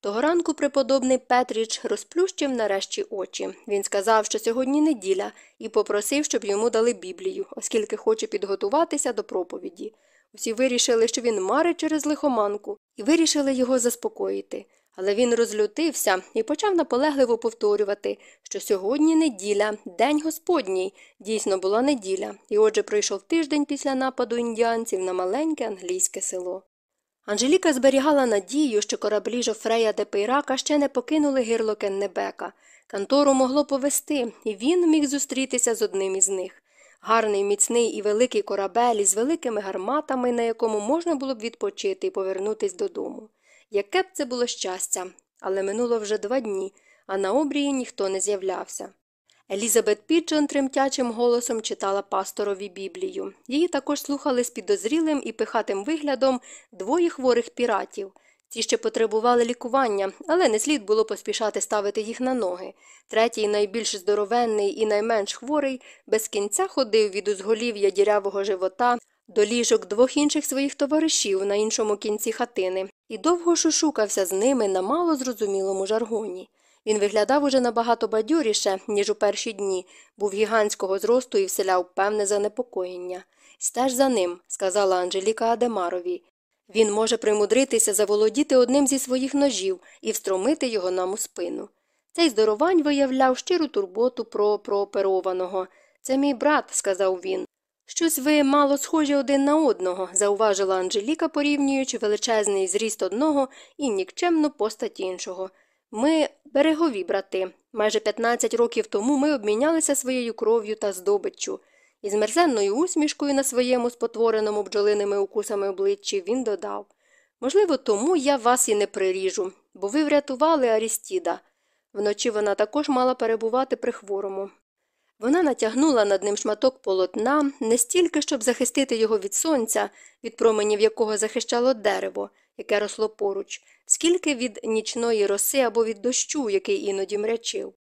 Того ранку преподобний Петріч розплющив нарешті очі. Він сказав, що сьогодні неділя, і попросив, щоб йому дали Біблію, оскільки хоче підготуватися до проповіді. Усі вирішили, що він марить через лихоманку, і вирішили його заспокоїти. Але він розлютився і почав наполегливо повторювати, що сьогодні неділя, день господній, дійсно була неділя, і отже пройшов тиждень після нападу індіанців на маленьке англійське село. Анжеліка зберігала надію, що кораблі Жофрея де Пейрака ще не покинули гирло Кеннебека. Кантору могло повести, і він міг зустрітися з одним із них. Гарний, міцний і великий корабель із великими гарматами, на якому можна було б відпочити і повернутися додому. Яке б це було щастя, але минуло вже два дні, а на обрії ніхто не з'являвся. Елізабет Піджон тремтячим голосом читала пасторові Біблію. Її також слухали з підозрілим і пихатим виглядом двоє хворих піратів. Ці ще потребували лікування, але не слід було поспішати ставити їх на ноги. Третій, найбільш здоровенний і найменш хворий, без кінця ходив від узголів'я дірявого живота до ліжок двох інших своїх товаришів на іншому кінці хатини і довго шушукався з ними на мало зрозумілому жаргоні. Він виглядав уже набагато бадьоріше, ніж у перші дні, був гігантського зросту і вселяв певне занепокоєння. Стеж за ним, сказала Анжеліка Адемарові. Він може примудритися заволодіти одним зі своїх ножів і встромити його нам у спину. Цей здоровань виявляв щиру турботу про прооперованого. Це мій брат, сказав він. Щось ви мало схожі один на одного, зауважила Анжеліка, порівнюючи величезний зріст одного і нікчемну постать іншого. Ми берегові брати. Майже 15 років тому ми обмінялися своєю кров'ю та здобиччю. Із мерзенною усмішкою на своєму спотвореному бджолиними укусами обличчі він додав Можливо, тому я вас і не приріжу, бо ви врятували Арістіда. Вночі вона також мала перебувати при хворому. Вона натягнула над ним шматок полотна не стільки, щоб захистити його від сонця, від променів якого захищало дерево, яке росло поруч, скільки від нічної роси або від дощу, який іноді мрячив,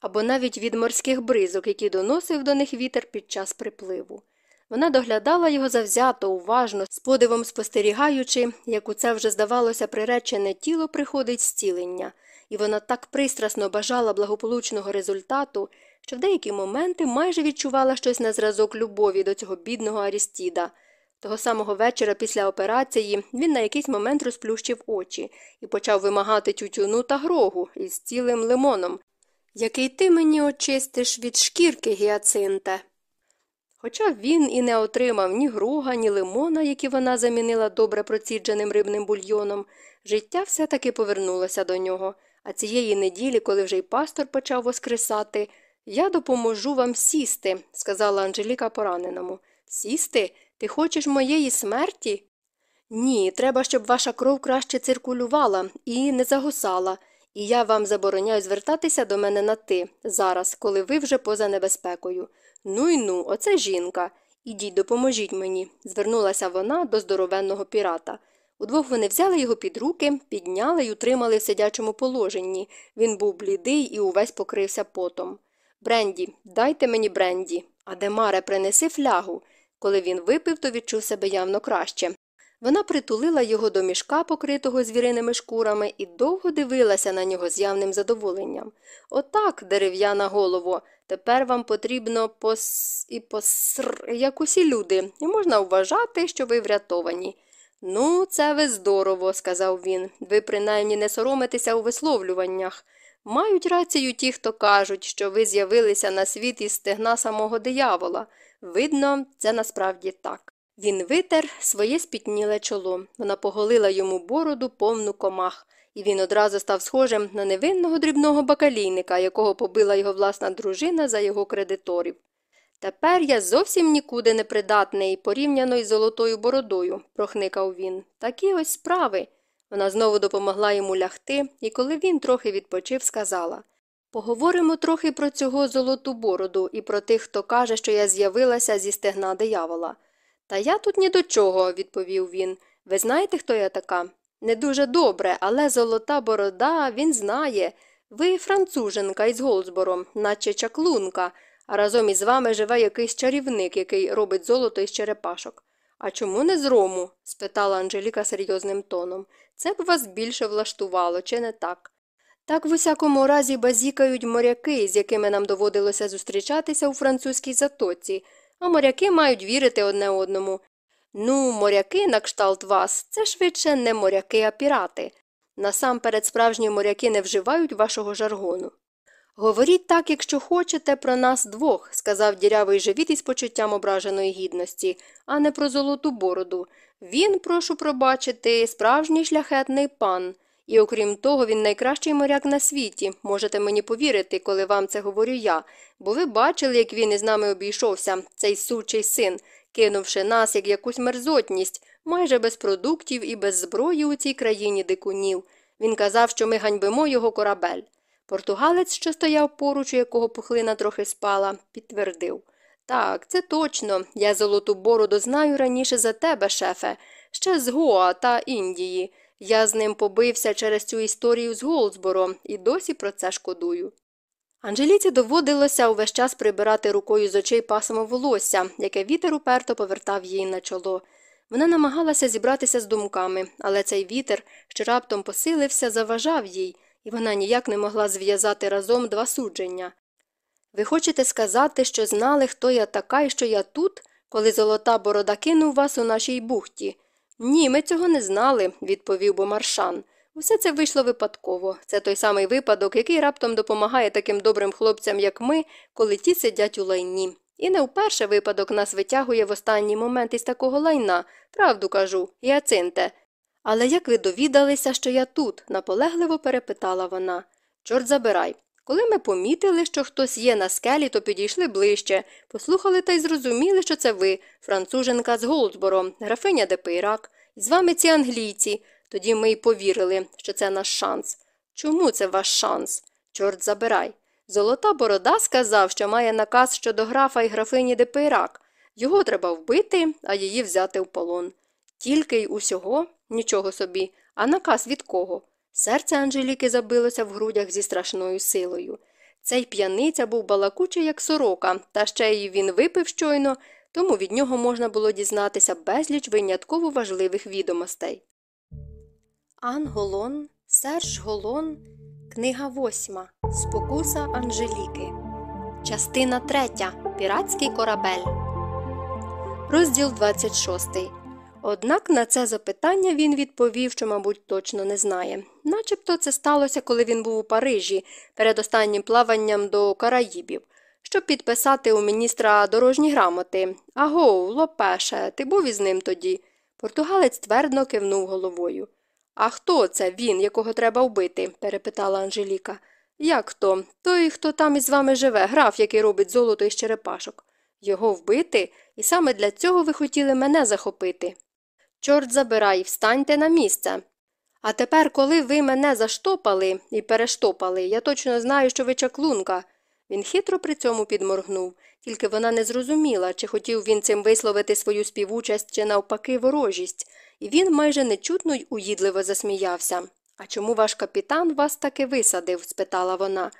або навіть від морських бризок, які доносив до них вітер під час припливу. Вона доглядала його завзято, уважно, з подивом спостерігаючи, як у це вже здавалося приречене тіло приходить зцілення, і вона так пристрасно бажала благополучного результату, що в деякі моменти майже відчувала щось на зразок любові до цього бідного Арістіда. Того самого вечора після операції він на якийсь момент розплющив очі і почав вимагати тютюну та грогу із цілим лимоном, який ти мені очистиш від шкірки гіацинте. Хоча він і не отримав ні груга, ні лимона, які вона замінила добре процідженим рибним бульйоном, життя все таки повернулося до нього, а цієї неділі, коли вже й пастор почав воскресати, я допоможу вам сісти, сказала Анжеліка пораненому. Сісти? Ти хочеш моєї смерті? Ні, треба, щоб ваша кров краще циркулювала і не загусала, і я вам забороняю звертатися до мене на ти зараз, коли ви вже поза небезпекою. Ну й ну, оце жінка. Ідіть, допоможіть мені, звернулася вона до здоровенного пірата. Удвох вони взяли його під руки, підняли й утримали в сидячому положенні. Він був блідий і увесь покрився потом. Бренді, дайте мені бренді. А Демаре, принеси флягу. Коли він випив, то відчув себе явно краще. Вона притулила його до мішка, покритого звіриними шкурами, і довго дивилася на нього з явним задоволенням. Отак, дерев'яна голово, тепер вам потрібно пос... і поср, як усі люди, і можна вважати, що ви врятовані. Ну, це ви здорово, сказав він. Ви принаймні не соромитеся у висловлюваннях. Мають рацію ті, хто кажуть, що ви з'явилися на світ із стегна самого диявола. Видно, це насправді так. Він витер своє спітніле чоло. Вона поголила йому бороду повну комах, і він одразу став схожим на невинного дрібного бакалійника, якого побила його власна дружина за його кредиторів. Тепер я зовсім нікуди не придатний, порівняно із золотою бородою, прохникав він. Такі ось справи. Вона знову допомогла йому лягти, і коли він трохи відпочив, сказала Поговоримо трохи про цього золоту бороду і про тих, хто каже, що я з'явилася зі стегна диявола. Та я тут ні до чого, відповів він. Ви знаєте, хто я така? Не дуже добре, але золота борода він знає. Ви француженка із Голзбором, наче чаклунка, а разом із вами живе якийсь чарівник, який робить золото із черепашок. А чому не з рому? спитала Анжеліка серйозним тоном. Це б вас більше влаштувало, чи не так? Так в усякому разі базікають моряки, з якими нам доводилося зустрічатися у французькій затоці, а моряки мають вірити одне одному. Ну, моряки на кшталт вас, це швидше не моряки, а пірати. Насамперед справжні моряки не вживають вашого жаргону. Говоріть так, якщо хочете, про нас двох, сказав дірявий живіт із почуттям ображеної гідності, а не про золоту бороду. Він, прошу пробачити, справжній шляхетний пан. І окрім того, він найкращий моряк на світі. Можете мені повірити, коли вам це говорю я, бо ви бачили, як він із нами обійшовся, цей сучий син, кинувши нас як якусь мерзотність, майже без продуктів і без зброї у цій країні дикунів. Він казав, що ми ганьбимо його корабель. Португалець, що стояв поруч, у якого пухлина трохи спала, підтвердив Так, це точно. Я золоту бороду знаю раніше за тебе, шефе, ще з Гоа та Індії. Я з ним побився через цю історію з Голдсборо і досі про це шкодую. Анжеліці доводилося увесь час прибирати рукою з очей пасмо волосся, яке вітер уперто повертав їй на чоло. Вона намагалася зібратися з думками, але цей вітер, що раптом посилився, заважав їй, і вона ніяк не могла зв'язати разом два судження. Ви хочете сказати, що знали, хто я така і що я тут, коли золота борода кинув вас у нашій бухті? Ні, ми цього не знали, відповів Бомаршан. Усе це вийшло випадково. Це той самий випадок, який раптом допомагає таким добрим хлопцям, як ми, коли ті сидять у лайні. І не вперше випадок нас витягує в останній момент із такого лайна, правду кажу, Гіацинте. Але як ви довідалися, що я тут? наполегливо перепитала вона. Чорт забирай. Коли ми помітили, що хтось є на скелі, то підійшли ближче, послухали та й зрозуміли, що це ви, француженка з Голдсборо, графиня де і з вами ці англійці. Тоді ми й повірили, що це наш шанс. Чому це ваш шанс? Чорт забирай. Золота борода сказав, що має наказ щодо графа і графині де. Його треба вбити, а її взяти в полон. Тільки й усього нічого собі, а наказ від кого? Серце Анжеліки забилося в грудях зі страшною силою. Цей п'яниця був балакучий, як сорока, та ще й він випив щойно, тому від нього можна було дізнатися безліч винятково важливих відомостей. Ан Голон, Серж Голон, книга восьма Спокуса Анжеліки. Частина третя. Піратський корабель. Розділ 26. Однак на це запитання він відповів, що, мабуть, точно не знає. Начебто це сталося, коли він був у Парижі перед останнім плаванням до Караїбів, щоб підписати у міністра дорожні грамоти. Аго, Лопеше, ти був із ним тоді. Португалець твердно кивнув головою. А хто це він, якого треба вбити? перепитала Анжеліка. Як хто? Той, хто там із вами живе, граф, який робить золото із черепашок. Його вбити, і саме для цього ви хотіли мене захопити. Чорт забирай, встаньте на місце. А тепер, коли ви мене заштопали і перештопали, я точно знаю, що ви чаклунка. Він хитро при цьому підморгнув, тільки вона не зрозуміла, чи хотів він цим висловити свою співучасть, чи навпаки ворожість, і він майже нечутно й уїдливо засміявся. А чому ваш капітан вас таки висадив? спитала вона.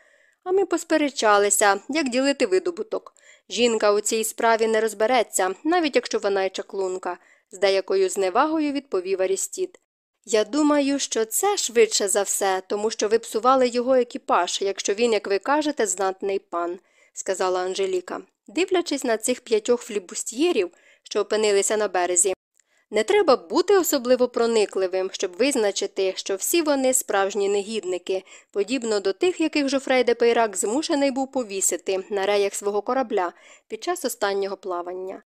А ми посперечалися, як ділити видобуток. Жінка у цій справі не розбереться, навіть якщо вона й чаклунка, з деякою зневагою відповів Арістід. Я думаю, що це швидше за все, тому що ви псували його екіпаж, якщо він, як ви кажете, знатний пан, сказала Анжеліка. Дивлячись на цих п'ятьох флібустьєрів, що опинилися на березі, не треба бути особливо проникливим, щоб визначити, що всі вони справжні негідники, подібно до тих, яких Жофрей де Пейрак змушений був повісити на реях свого корабля під час останнього плавання.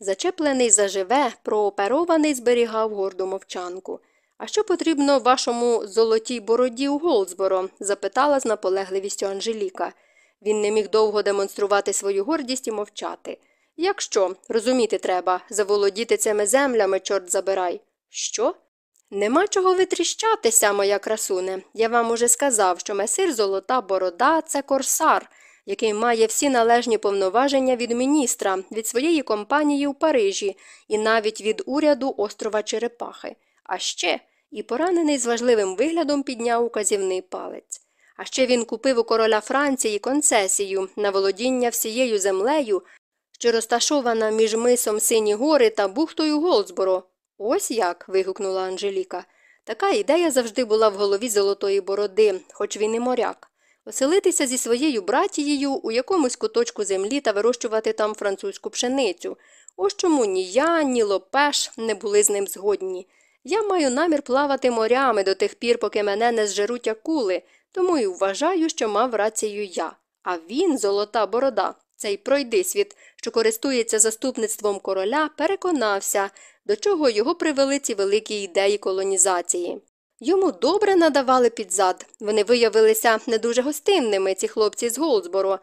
Зачеплений заживе, прооперований зберігав горду мовчанку. А що потрібно вашому золотій бороді у Голдсборо? запитала з наполегливістю Анжеліка. Він не міг довго демонструвати свою гордість і мовчати. Якщо, розуміти треба, заволодіти цими землями, чорт забирай. Що? Нема чого витріщатися, моя красуне. Я вам уже сказав, що месир Золота Борода це корсар, який має всі належні повноваження від міністра, від своєї компанії у Парижі і навіть від уряду острова Черепахи. А ще і поранений з важливим виглядом підняв указівний палець. А ще він купив у короля Франції концесію на володіння всією землею, що розташована між мисом Сині гори та бухтою Голдсборо. Ось як. вигукнула Анжеліка. Така ідея завжди була в голові Золотої Бороди, хоч він і моряк. Оселитися зі своєю братією у якомусь куточку землі та вирощувати там французьку пшеницю. Ось чому ні я, ні Лопеш не були з ним згодні. Я маю намір плавати морями до тих пір, поки мене не зжеруть акули, тому і вважаю, що мав рацію я. А він, золота борода, цей пройдисвіт, що користується заступництвом короля, переконався, до чого його привели ці великі ідеї колонізації. Йому добре надавали підзад. Вони виявилися не дуже гостинними, ці хлопці з Голдсборо.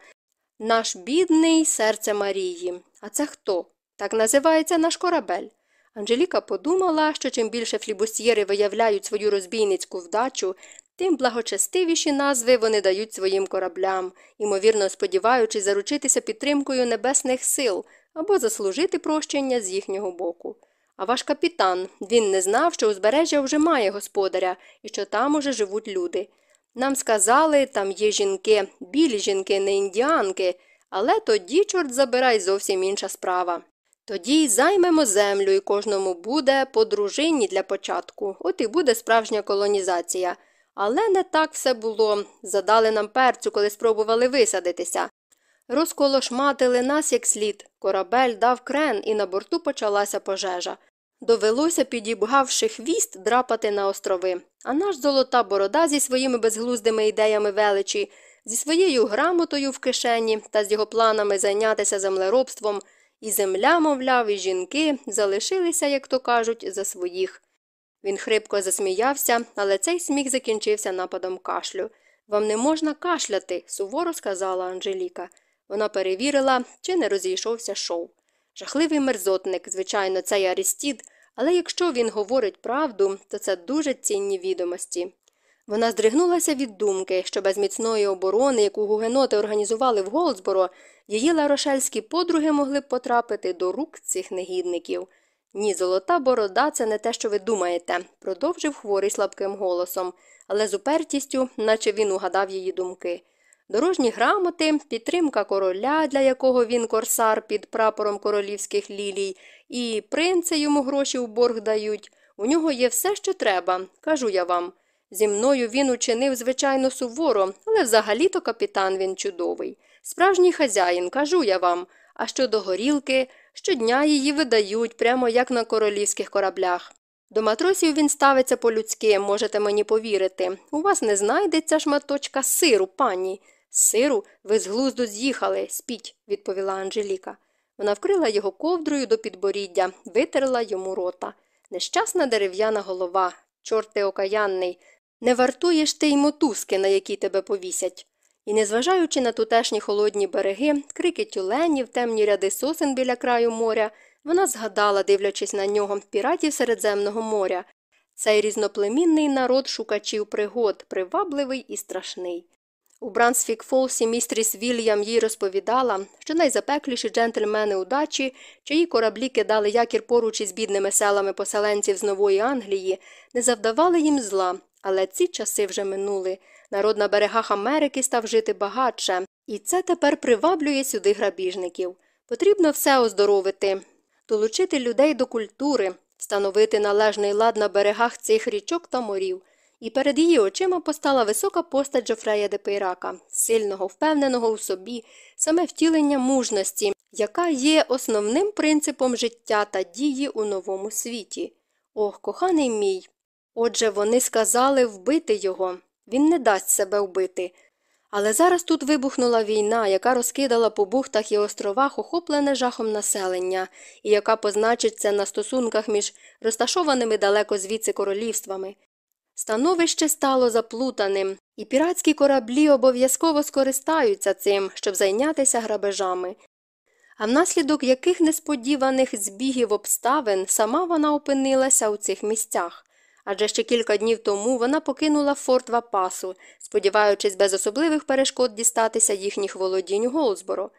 Наш бідний серце Марії. А це хто? Так називається наш корабель. Анжеліка подумала, що чим більше флібустьєри виявляють свою розбійницьку вдачу, тим благочестивіші назви вони дають своїм кораблям, ймовірно сподіваючись заручитися підтримкою небесних сил або заслужити прощення з їхнього боку. А ваш капітан він не знав, що узбережжя вже має господаря і що там уже живуть люди. Нам сказали, там є жінки, білі жінки, не індіанки, але тоді, чорт забирай, зовсім інша справа. Тоді й займемо землю, і кожному буде по дружині для початку, от і буде справжня колонізація. Але не так все було. Задали нам перцю, коли спробували висадитися. Розколошматили нас як слід. Корабель дав крен, і на борту почалася пожежа. Довелося, підібгавши хвіст, драпати на острови. А наш золота борода зі своїми безглуздими ідеями величі зі своєю грамотою в кишені та з його планами зайнятися землеробством, і земля, мовляв, і жінки залишилися, як то кажуть, за своїх. Він хрипко засміявся, але цей сміх закінчився нападом кашлю. Вам не можна кашляти, суворо сказала Анжеліка. Вона перевірила, чи не розійшовся шов. Жахливий мерзотник, звичайно, цей Арістід, але якщо він говорить правду, то це дуже цінні відомості. Вона здригнулася від думки, що без міцної оборони, яку гугеноти організували в Голдсборо, її ларошельські подруги могли б потрапити до рук цих негідників. Ні, золота борода це не те, що ви думаєте, продовжив хворий слабким голосом, але з упертістю, наче він угадав її думки. Дорожні грамоти, підтримка короля, для якого він корсар під прапором королівських лілій, і принци йому гроші у борг дають. У нього є все, що треба, кажу я вам. Зі мною він учинив, звичайно, суворо, але взагалі-то капітан він чудовий. Справжній хазяїн, кажу я вам. А щодо горілки, щодня її видають, прямо як на королівських кораблях. До матросів він ставиться по-людськи, можете мені повірити. У вас не знайдеться шматочка сиру, пані. Сиру, ви з глузду з'їхали, спіть, відповіла Анжеліка. Вона вкрила його ковдрою до підборіддя, витерла йому рота. Нещасна дерев'яна голова, чорти окаянний, не вартуєш ти й мотузки, на які тебе повісять. І, незважаючи на тутешні холодні береги, крики тюленів, темні ряди сосен біля краю моря, вона згадала, дивлячись на нього, піратів Середземного моря. Цей різноплемінний народ шукачів пригод, привабливий і страшний. У Брансфік Фолсі містріс Вільям їй розповідала, що найзапекліші джентльмени удачі, чиї кораблі кидали якір поруч із бідними селами поселенців з Нової Англії, не завдавали їм зла, але ці часи вже минули. Народ на берегах Америки став жити багатше, і це тепер приваблює сюди грабіжників. Потрібно все оздоровити, долучити людей до культури, встановити належний лад на берегах цих річок та морів. І перед її очима постала висока постать Джофрея де Пейрака, сильного, впевненого у собі, саме втілення мужності, яка є основним принципом життя та дії у новому світі. Ох, коханий мій. Отже, вони сказали вбити його. Він не дасть себе вбити. Але зараз тут вибухнула війна, яка розкидала по бухтах і островах охоплене жахом населення, і яка позначиться на стосунках між розташованими далеко звідси королівствами. Становище стало заплутаним, і піратські кораблі обов'язково скористаються цим, щоб зайнятися грабежами. А внаслідок яких несподіваних збігів обставин сама вона опинилася у цих місцях адже ще кілька днів тому вона покинула форт Вапасу, сподіваючись без особливих перешкод дістатися їхніх володінь у Голсборо.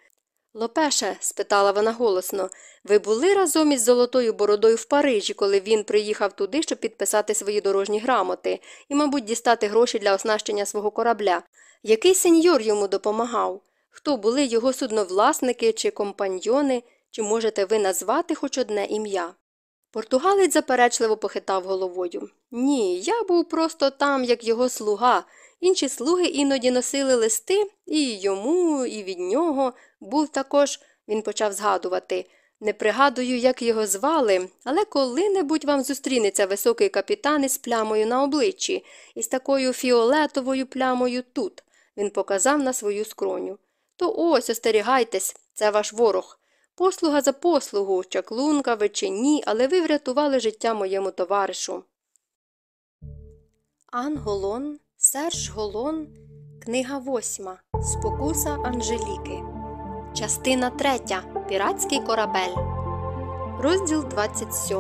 Лопеше, спитала вона голосно, ви були разом із Золотою Бородою в Парижі, коли він приїхав туди, щоб підписати свої дорожні грамоти і, мабуть, дістати гроші для оснащення свого корабля. Який сеньор йому допомагав? Хто були його судновласники чи компаньйони, чи можете ви назвати хоч одне ім'я? Португалець заперечливо похитав головою. Ні, я був просто там, як його слуга. Інші слуги іноді носили листи, і йому, і від нього був також, він почав згадувати. Не пригадую, як його звали, але коли-небудь вам зустрінеться високий капітан із плямою на обличчі, із такою фіолетовою плямою тут. Він показав на свою скроню. То ось остерігайтесь, це ваш ворог. Послуга за послугу, чаклунка ви чи ні, але ви врятували життя моєму товаришу. Ан Голон, Серж Голон, Книга восьма. Спокуса Анжеліки. Частина третя. Піратський корабель. Розділ 27.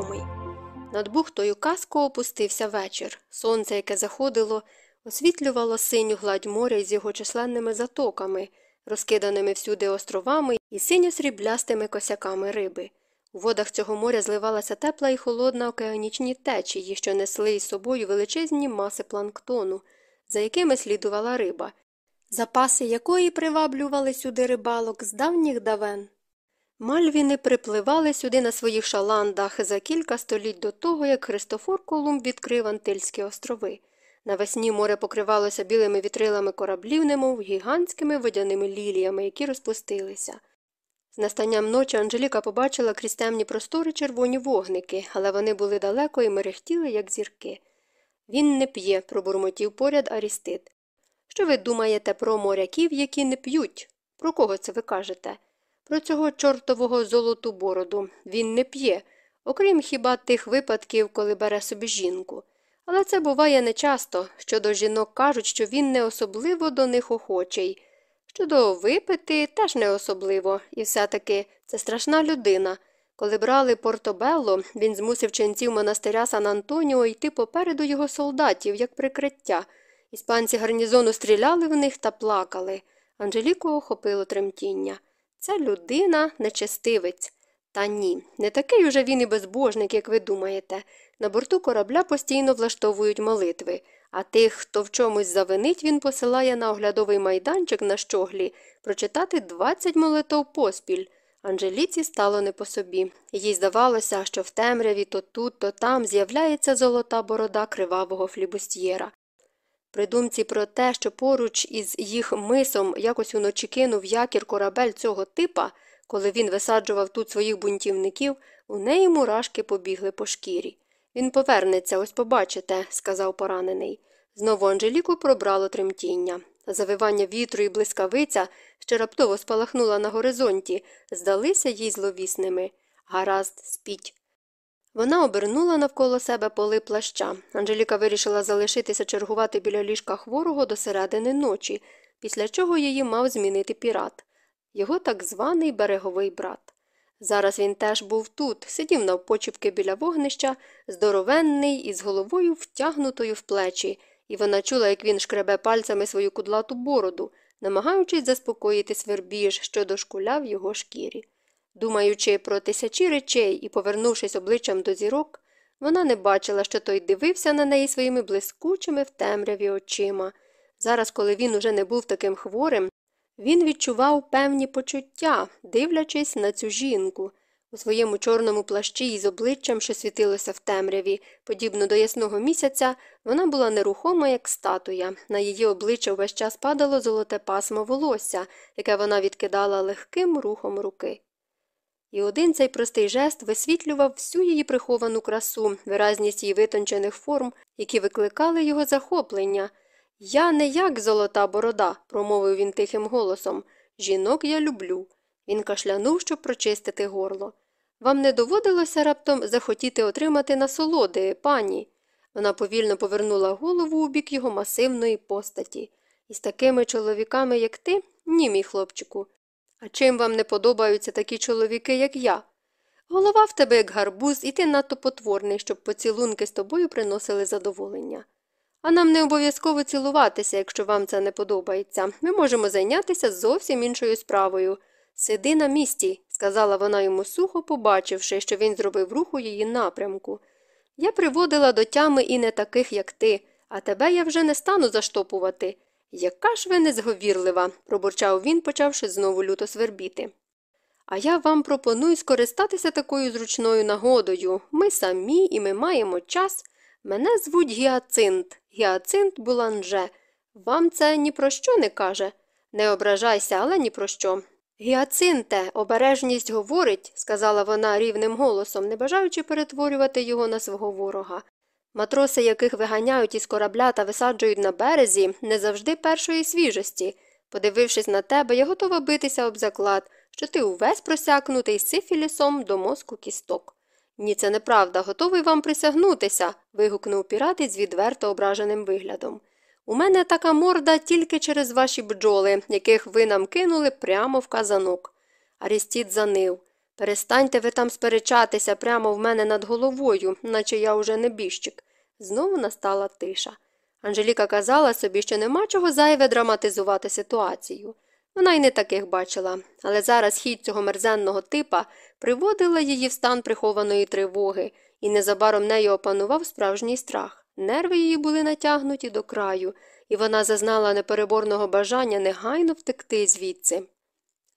Над бухтою Каско опустився вечір. Сонце, яке заходило, освітлювало синю гладь моря з його численними затоками розкиданими всюди островами і синьо-сріблястими косяками риби. У водах цього моря зливалася тепла і холодна океанічні течії, що несли із собою величезні маси планктону, за якими слідувала риба, запаси якої приваблювали сюди рибалок з давніх давен. Мальвіни припливали сюди на своїх шаландах за кілька століть до того, як Христофор Колумб відкрив Антильські острови. Навесні море покривалося білими вітрилами кораблів, немов гігантськими водяними ліліями, які розпустилися. З настанням ночі Анжеліка побачила крізь темні простори червоні вогники, але вони були далеко і мерехтіли, як зірки. Він не п'є, пробурмотів поряд Арістит. Що ви думаєте про моряків, які не п'ють? Про кого це ви кажете? Про цього чортового золоту бороду. Він не п'є, окрім хіба тих випадків, коли бере собі жінку. Але це буває нечасто. Щодо жінок кажуть, що він не особливо до них охочий. Щодо випити теж не особливо, і все таки це страшна людина. Коли брали Портобелло, він змусив ченців монастиря Сан Антоніо йти попереду його солдатів, як прикриття. Іспанці гарнізону стріляли в них та плакали. Анжеліку охопило тремтіння. Це людина нечестивець. Та ні, не такий уже він і безбожник, як ви думаєте. На борту корабля постійно влаштовують молитви, а тих, хто в чомусь завинить, він посилає на оглядовий майданчик на щоглі прочитати 20 молитов поспіль. Анжеліці стало не по собі. Їй здавалося, що в темряві то тут, то там з'являється золота борода кривавого флібустьєра. При думці про те, що поруч із їх мисом якось уночі кинув якір корабель цього типа, коли він висаджував тут своїх бунтівників, у неї мурашки побігли по шкірі. Він повернеться, ось побачите, сказав поранений. Знову Анжеліку пробрало тремтіння. Завивання вітру і блискавиця, що раптово спалахнула на горизонті, здалися їй зловісними. Гаразд, спіть. Вона обернула навколо себе поли плаща. Анжеліка вирішила залишитися чергувати біля ліжка хворого до середини ночі, після чого її мав змінити пірат, його так званий береговий брат. Зараз він теж був тут, сидів навпочіпки біля вогнища, здоровенний і з головою втягнутою в плечі, і вона чула, як він шкребе пальцями свою кудлату бороду, намагаючись заспокоїти свербіж, що дошкуляв його шкірі. Думаючи про тисячі речей і повернувшись обличчям до зірок, вона не бачила, що той дивився на неї своїми блискучими в темряві очима. Зараз, коли він уже не був таким хворим, він відчував певні почуття, дивлячись на цю жінку. У своєму чорному плащі із обличчям, що світилося в темряві, подібно до ясного місяця, вона була нерухома, як статуя. На її обличчя весь час падало золоте пасмо волосся, яке вона відкидала легким рухом руки. І один цей простий жест висвітлював всю її приховану красу, виразність її витончених форм, які викликали його захоплення. Я не як золота борода, промовив він тихим голосом. Жінок я люблю. Він кашлянув, щоб прочистити горло. Вам не доводилося раптом захотіти отримати насолоди, пані? Вона повільно повернула голову у бік його масивної постаті. Із такими чоловіками, як ти, ні, мій хлопчику. А чим вам не подобаються такі чоловіки, як я? Голова в тебе як гарбуз, і ти надто потворний, щоб поцілунки з тобою приносили задоволення. А нам не обов'язково цілуватися, якщо вам це не подобається. Ми можемо зайнятися зовсім іншою справою. Сиди на місці, сказала вона йому сухо, побачивши, що він зробив рух у її напрямку. Я приводила до тями і не таких, як ти, а тебе я вже не стану заштопувати. Яка ж ви незговірлива, пробурчав він, почавши знову люто свербіти. А я вам пропоную скористатися такою зручною нагодою. Ми самі і ми маємо час. Мене звуть Гіацинт, Гіацинт Буланже. Вам це ні про що не каже. Не ображайся, але ні про що. Гіацинте, обережність говорить, сказала вона рівним голосом, не бажаючи перетворювати його на свого ворога. Матроси, яких виганяють із корабля та висаджують на березі, не завжди першої свіжості. Подивившись на тебе, я готова битися об заклад, що ти увесь просякнутий сифілісом до мозку кісток. Ні, це неправда, готовий вам присягнутися. вигукнув пірат із відверто ображеним виглядом. У мене така морда тільки через ваші бджоли, яких ви нам кинули прямо в казанок. Арістіт занив. Перестаньте ви там сперечатися прямо в мене над головою, наче я уже небіжчик. Знову настала тиша. Анжеліка казала собі, що нема чого зайве драматизувати ситуацію. Вона й не таких бачила, але зараз хід цього мерзенного типа приводила її в стан прихованої тривоги, і незабаром нею опанував справжній страх. Нерви її були натягнуті до краю, і вона зазнала непереборного бажання негайно втекти звідси.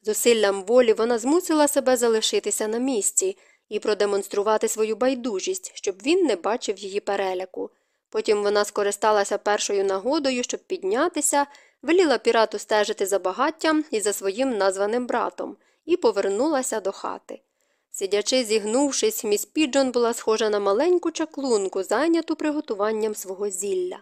Зусиллям волі вона змусила себе залишитися на місці і продемонструвати свою байдужість, щоб він не бачив її переляку. Потім вона скористалася першою нагодою, щоб піднятися, веліла пірату стежити за багаттям і за своїм названим братом, і повернулася до хати. Сидячи, зігнувшись, міс Піджон була схожа на маленьку чаклунку, зайняту приготуванням свого зілля.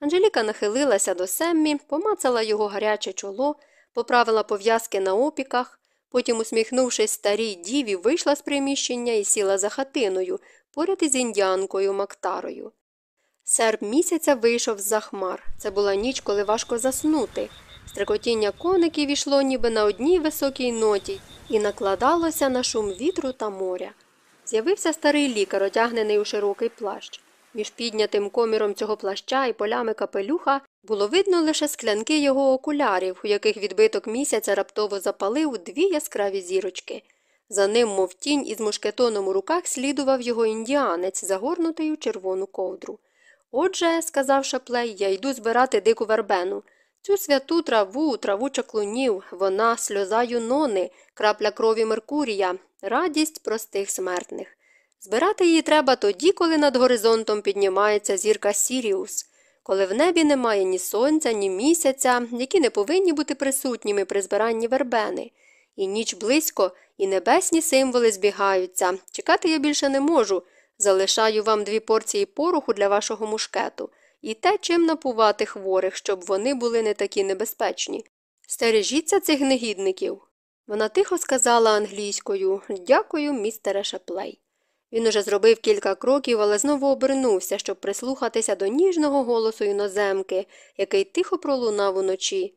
Анжеліка нахилилася до Семмі, помацала його гаряче чоло, поправила пов'язки на опіках, потім, усміхнувшись старій діві, вийшла з приміщення і сіла за хатиною, поряд із індіанкою Мактарою. Серп місяця вийшов з-за хмар. Це була ніч, коли важко заснути. Стрекотіння коників ішло ніби на одній високій ноті і накладалося на шум вітру та моря. З'явився старий лікар, одягнений у широкий плащ. Між піднятим коміром цього плаща і полями капелюха було видно лише склянки його окулярів, у яких відбиток місяця раптово запалив дві яскраві зірочки. За ним, мов тінь, із мушкетоном у руках слідував його індіанець, загорнутий у червону ковдру. Отже, сказав шаплей, я йду збирати дику вербену. Цю святу траву, траву чаклунів, вона сльоза юнони, крапля крові Меркурія, радість простих смертних. Збирати її треба тоді, коли над горизонтом піднімається зірка Сіріус, коли в небі немає ні сонця, ні місяця, які не повинні бути присутніми при збиранні вербени. І ніч близько, і небесні символи збігаються. Чекати я більше не можу. Залишаю вам дві порції пороху для вашого мушкету і те, чим напувати хворих, щоб вони були не такі небезпечні. Стережіться цих негідників. Вона тихо сказала англійською Дякую, містере Шеплей. Він уже зробив кілька кроків, але знову обернувся, щоб прислухатися до ніжного голосу іноземки, який тихо пролунав уночі.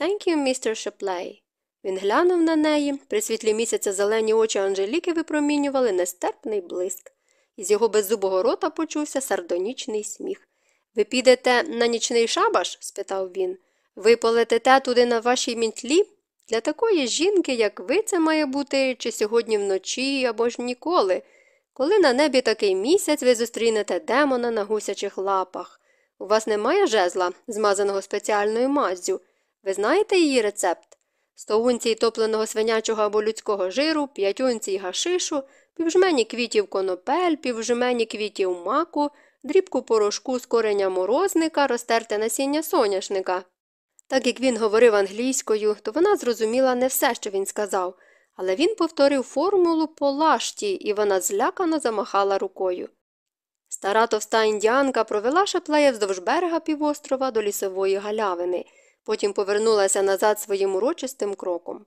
«Thank you, містер Шеплей». Він глянув на неї, при світлі місяця зелені очі Анжеліки випромінювали нестерпний блиск. Із його беззубого рота почувся сардонічний сміх. Ви підете на нічний шабаш? спитав він. Ви полетите туди на вашій мітлі? Для такої жінки, як ви, це має бути чи сьогодні вночі, або ж ніколи. Коли на небі такий місяць, ви зустрінете демона на гусячих лапах. У вас немає жезла, змазаного спеціальною маззю. Ви знаєте її рецепт? Сто унцій топленого свинячого або людського жиру, п'ять унцій гашишу, півжмені квітів конопель, півжмені квітів маку, дрібку порошку з кореня морозника, розтерте насіння соняшника. Так як він говорив англійською, то вона зрозуміла не все, що він сказав, але він повторив формулу по лашті, і вона злякано замахала рукою. Стара товста індіанка провела шаплея вздовж берега півострова до лісової галявини, потім повернулася назад своїм урочистим кроком.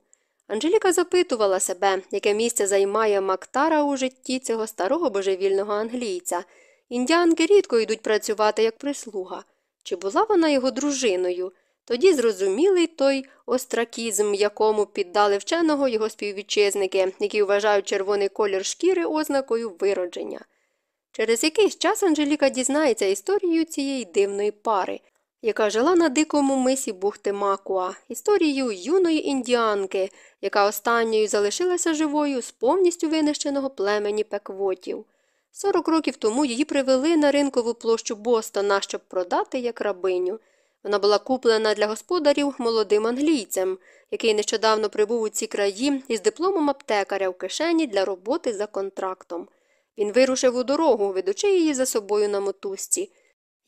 Анжеліка запитувала себе, яке місце займає Мактара у житті цього старого божевільного англійця. Індіанки рідко йдуть працювати як прислуга. Чи була вона його дружиною? Тоді зрозумілий той остракізм, якому піддали вченого його співвітчизники, які вважають червоний колір шкіри ознакою виродження. Через якийсь час Анжеліка дізнається історію цієї дивної пари, яка жила на дикому мисі бухти Макуа, історію юної індіанки, яка останньою залишилася живою з повністю винищеного племені пеквотів. Сорок років тому її привели на ринкову площу Бостона, щоб продати як рабиню. Вона була куплена для господарів молодим англійцем, який нещодавно прибув у ці краї із дипломом аптекаря в кишені для роботи за контрактом. Він вирушив у дорогу, ведучи її за собою на мотузці.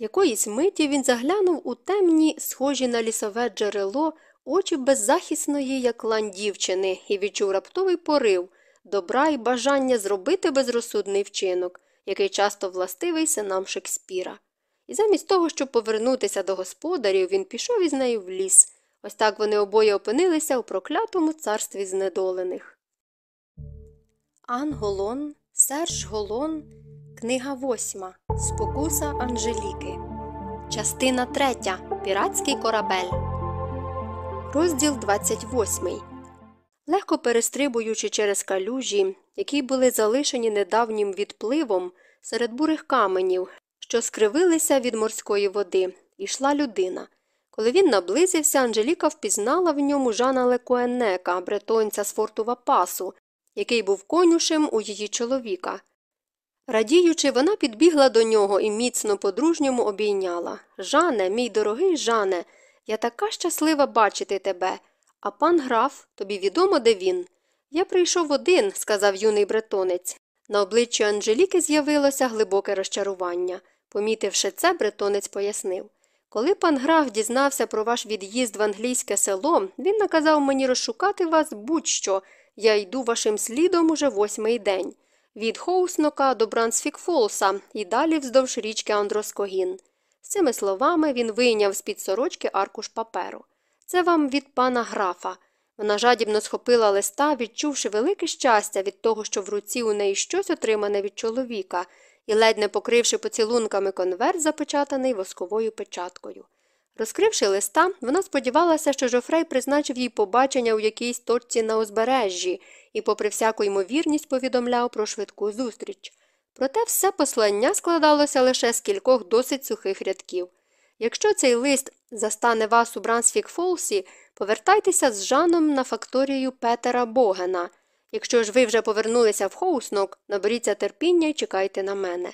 Якоїсь миті він заглянув у темні, схожі на лісове джерело, очі беззахисної, як лань дівчини, і відчув раптовий порив, добра і бажання зробити безрозсудний вчинок, який часто властивий синам Шекспіра. І замість того, щоб повернутися до господарів, він пішов із нею в ліс. Ось так вони обоє опинилися у проклятому царстві знедолених. Ан Голон, Серж Голон, книга восьма. Спокуса Анжеліки. Частина третя. Піратський корабель. Розділ 28. Легко перестрибуючи через калюжі, які були залишені недавнім відпливом серед бурих каменів, що скривилися від морської води, йшла людина. Коли він наблизився, Анжеліка впізнала в ньому Жана Лекуенека, бретонця з фортува пасу, який був конюшем у її чоловіка. Радіючи, вона підбігла до нього і міцно по-дружньому обійняла Жане, мій дорогий Жане, я така щаслива бачити тебе. А пан граф, тобі відомо, де він? Я прийшов один, сказав юний бретонець. На обличчі Анжеліки з'явилося глибоке розчарування. Помітивши це, бретонець пояснив. Коли пан граф дізнався про ваш від'їзд в англійське село, він наказав мені розшукати вас будь-що. Я йду вашим слідом уже восьмий день. Від Хоуснока до Брансфікфолса і далі вздовж річки Андроскогін. З цими словами він вийняв з під сорочки аркуш паперу. Це вам від пана графа. Вона жадібно схопила листа, відчувши велике щастя від того, що в руці у неї щось отримане від чоловіка, і ледь не покривши поцілунками конверт, запечатаний восковою печаткою. Розкривши листа, вона сподівалася, що Жофрей призначив їй побачення у якійсь точці на узбережжі і, попри всяку ймовірність, повідомляв про швидку зустріч. Проте все послання складалося лише з кількох досить сухих рядків. Якщо цей лист застане вас у Брансфік Фолсі, повертайтеся з Жаном на факторію Петера Богена. Якщо ж ви вже повернулися в Хоуснок, наберіться терпіння і чекайте на мене.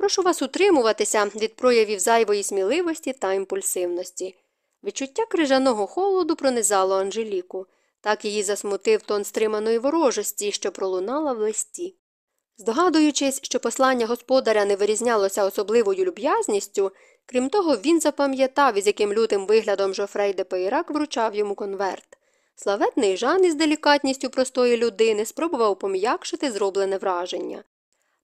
Прошу вас утримуватися від проявів зайвої сміливості та імпульсивності. Відчуття крижаного холоду пронизало Анжеліку. Так її засмутив тон стриманої ворожості, що пролунала в листі. Здогадуючись, що послання господаря не вирізнялося особливою люб'язністю, крім того, він запам'ятав, із яким лютим виглядом Жофрей де Пейрак вручав йому конверт. Славетний Жан із делікатністю простої людини спробував пом'якшити зроблене враження.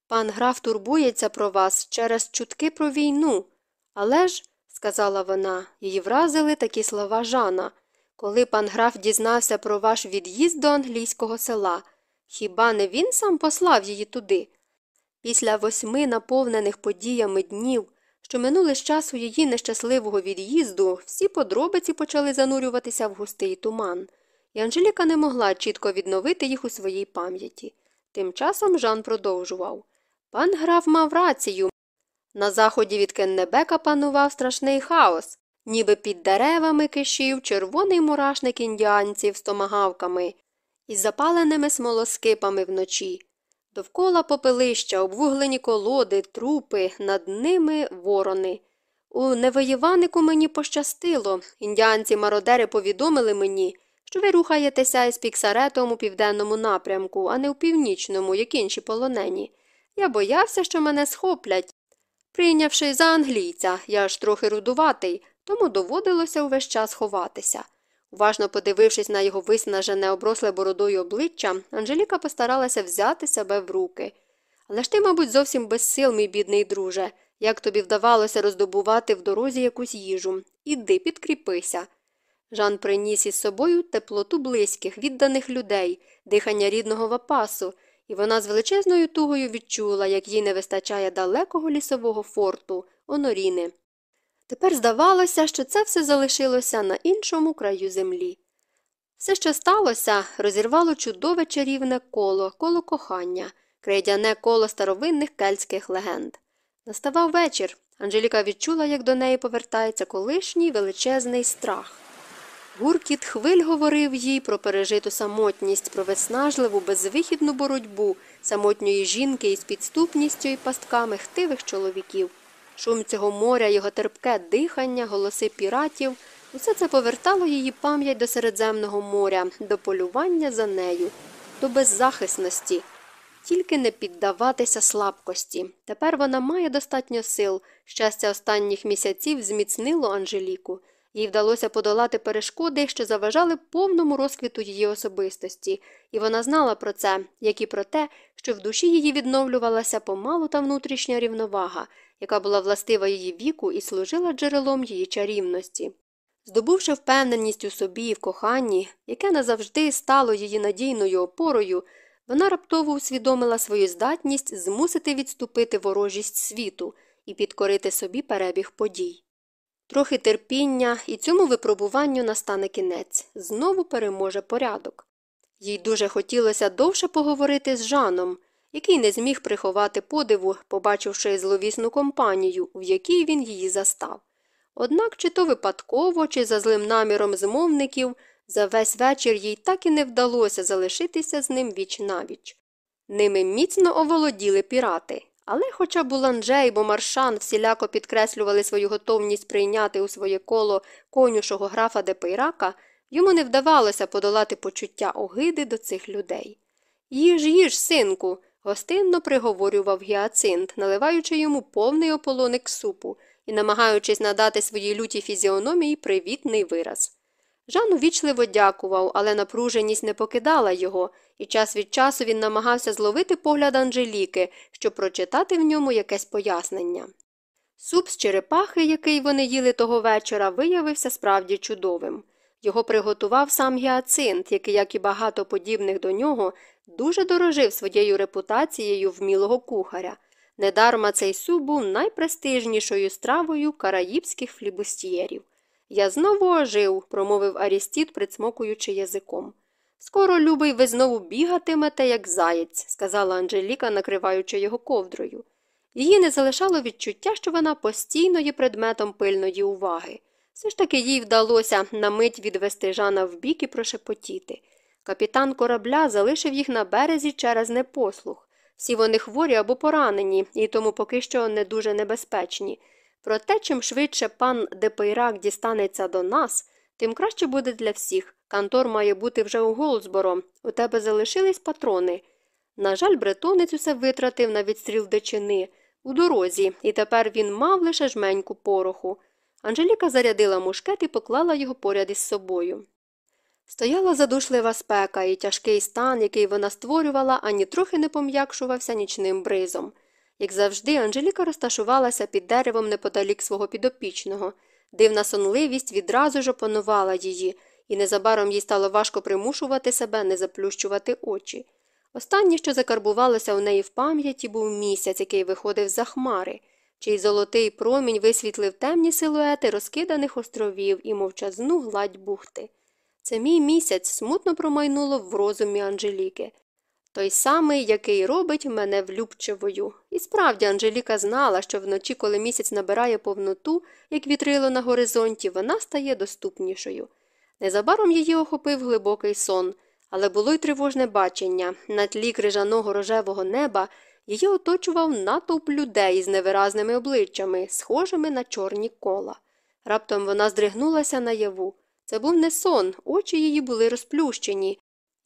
Пан граф турбується про вас через чутки про війну. Але ж, сказала вона, її вразили такі слова Жана. Коли пан граф дізнався про ваш від'їзд до англійського села, хіба не він сам послав її туди? Після восьми наповнених подіями днів, що минули з часу її нещасливого від'їзду, всі подробиці почали занурюватися в густий туман, і Анжеліка не могла чітко відновити їх у своїй пам'яті. Тим часом Жан продовжував. Пан граф мав рацію. На заході від Кеннебека панував страшний хаос, ніби під деревами кишів червоний мурашник індіанців з томагавками із запаленими смолоскипами вночі. Довкола попелища, обвуглені колоди, трупи, над ними ворони. У невоєванику мені пощастило. Індіанці мародери повідомили мені, що ви рухаєтеся із піксаретом у південному напрямку, а не у північному, як інші полонені. Я боявся, що мене схоплять. Прийнявши за англійця, я ж трохи рудуватий, тому доводилося увесь час ховатися. Уважно подивившись на його виснажене, обросле бородою обличчя, Анжеліка постаралася взяти себе в руки. Але ж ти, мабуть, зовсім без сил, мій бідний друже, як тобі вдавалося роздобувати в дорозі якусь їжу. Іди, підкріпися. Жан приніс із собою теплоту близьких, відданих людей, дихання рідного вапасу, і вона з величезною тугою відчула, як їй не вистачає далекого лісового форту, оноріни. Тепер здавалося, що це все залишилося на іншому краю землі. Все, що сталося, розірвало чудове чарівне коло, коло кохання, крейдяне коло старовинних кельтських легенд. Наставав вечір. Анжеліка відчула, як до неї повертається колишній величезний страх. Гуркіт хвиль говорив їй про пережиту самотність, про виснажливу, безвихідну боротьбу самотньої жінки із підступністю і пастками хтивих чоловіків. Шум цього моря, його терпке дихання, голоси піратів усе це повертало її пам'ять до Середземного моря, до полювання за нею, до беззахисності, тільки не піддаватися слабкості. Тепер вона має достатньо сил. Щастя останніх місяців зміцнило Анжеліку. Їй вдалося подолати перешкоди, що заважали повному розквіту її особистості, і вона знала про це, як і про те, що в душі її відновлювалася помалу та внутрішня рівновага, яка була властива її віку і служила джерелом її чарівності. Здобувши впевненість у собі і в коханні, яке назавжди стало її надійною опорою, вона раптово усвідомила свою здатність змусити відступити ворожість світу і підкорити собі перебіг подій. Трохи терпіння, і цьому випробуванню настане кінець знову переможе порядок. Їй дуже хотілося довше поговорити з Жаном, який не зміг приховати подиву, побачивши зловісну компанію, в якій він її застав. Однак, чи то випадково, чи за злим наміром змовників, за весь вечір їй так і не вдалося залишитися з ним віч навіч. Ними міцно оволоділи пірати, але хоча Буланже і Бомаршан всіляко підкреслювали свою готовність прийняти у своє коло конюшого графа Депейрака, йому не вдавалося подолати почуття огиди до цих людей. Їж, їж, синку, гостинно приговорював гіацинт, наливаючи йому повний ополоник супу і намагаючись надати своїй лютій фізіономії привітний вираз. Жан увічливо дякував, але напруженість не покидала його, і час від часу він намагався зловити погляд Анжеліки, щоб прочитати в ньому якесь пояснення. Суп з черепахи, який вони їли того вечора, виявився справді чудовим. Його приготував сам гіацинт, який, як і багато подібних до нього, дуже дорожив своєю репутацією вмілого кухаря. Недарма цей суп був найпрестижнішою стравою караїбських флібустьєрів. Я знову ожив, промовив Арістіт, прицмокуючи язиком. Скоро, любий, ви знову бігатимете, як заєць, сказала Анжеліка, накриваючи його ковдрою. Її не залишало відчуття, що вона постійно є предметом пильної уваги. Все ж таки їй вдалося на мить відвести Жана вбік і прошепотіти. Капітан корабля залишив їх на березі через непослух. Всі вони хворі або поранені, і тому поки що не дуже небезпечні. Проте, чим швидше пан Депейрак дістанеться до нас, тим краще буде для всіх. Кантор має бути вже у Голдсборо. У тебе залишились патрони. На жаль, бретонець усе витратив на відстріл дичини у дорозі, і тепер він мав лише жменьку пороху. Анжеліка зарядила мушкет і поклала його поряд із собою. Стояла задушлива спека, і тяжкий стан, який вона створювала, ані трохи не пом'якшувався нічним бризом. Як завжди, Анжеліка розташувалася під деревом неподалік свого підопічного. Дивна сонливість відразу ж опанувала її, і незабаром їй стало важко примушувати себе не заплющувати очі. Останнє, що закарбувалося у неї в пам'яті, був місяць, який виходив за хмари, чий золотий промінь висвітлив темні силуети розкиданих островів і мовчазну гладь бухти. Це мій місяць смутно промайнуло в розумі Анжеліки. Той самий, який робить мене влюбчивою. І справді Анжеліка знала, що вночі, коли місяць набирає повноту, як вітрило на горизонті, вона стає доступнішою. Незабаром її охопив глибокий сон, але було й тривожне бачення на тлі крижаного рожевого неба її оточував натовп людей з невиразними обличчями, схожими на чорні кола. Раптом вона здригнулася наяву. Це був не сон, очі її були розплющені.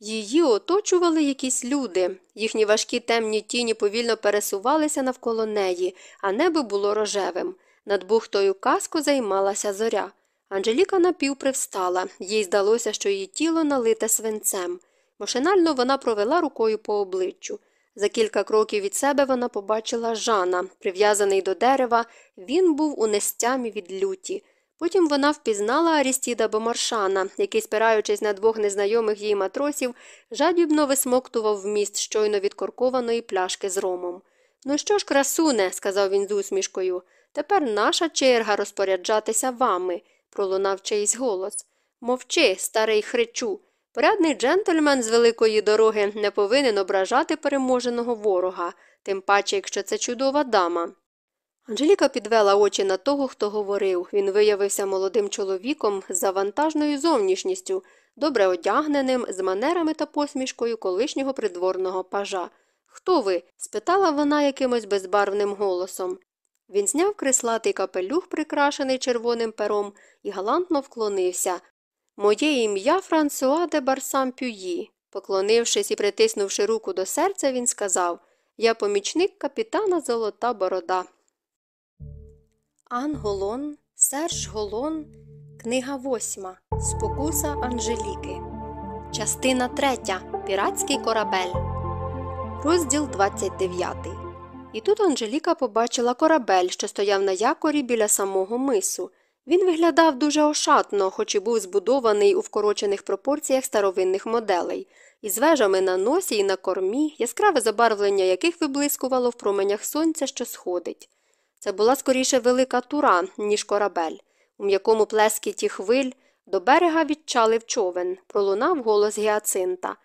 Її оточували якісь люди. Їхні важкі темні тіні повільно пересувалися навколо неї, а небо було рожевим. Над бухтою каску займалася зоря. Анжеліка напівпривстала, їй здалося, що її тіло налите свинцем. Машинально вона провела рукою по обличчю. За кілька кроків від себе вона побачила Жана, прив'язаний до дерева, він був у нестямі від люті. Потім вона впізнала Арістіда Бомаршана, який, спираючись на двох незнайомих їй матросів, жадібно висмоктував вміст щойно відкоркованої пляшки з ромом. Ну що ж, красуне, сказав він з усмішкою, тепер наша черга розпоряджатися вами, пролунав чийсь голос. Мовчи, старий хричу. Порядний джентльмен з великої дороги не повинен ображати переможеного ворога, тим паче, якщо це чудова дама. Анжеліка підвела очі на того, хто говорив. Він виявився молодим чоловіком з завантажною зовнішністю, добре одягненим, з манерами та посмішкою колишнього придворного пажа. Хто ви? спитала вона якимось безбарвним голосом. Він зняв крислатий капелюх, прикрашений червоним пером, і галантно вклонився. Моє ім'я Франсуа де Барсам Пюї. Поклонившись і притиснувши руку до серця, він сказав Я помічник капітана Золота Борода. Ан Голон, Серж Голон, Книга восьма. Спокуса Анжеліки. Частина третя. Піратський корабель. Розділ 29. І тут Анжеліка побачила корабель, що стояв на якорі біля самого мису. Він виглядав дуже ошатно, хоч і був збудований у вкорочених пропорціях старовинних моделей, із вежами на носі і на кормі, яскраве забарвлення яких виблискувало в променях сонця, що сходить. Це була скоріше велика тура, ніж корабель. У м'якому плескіті хвиль до берега відчалив човен, пролунав голос гіацинта.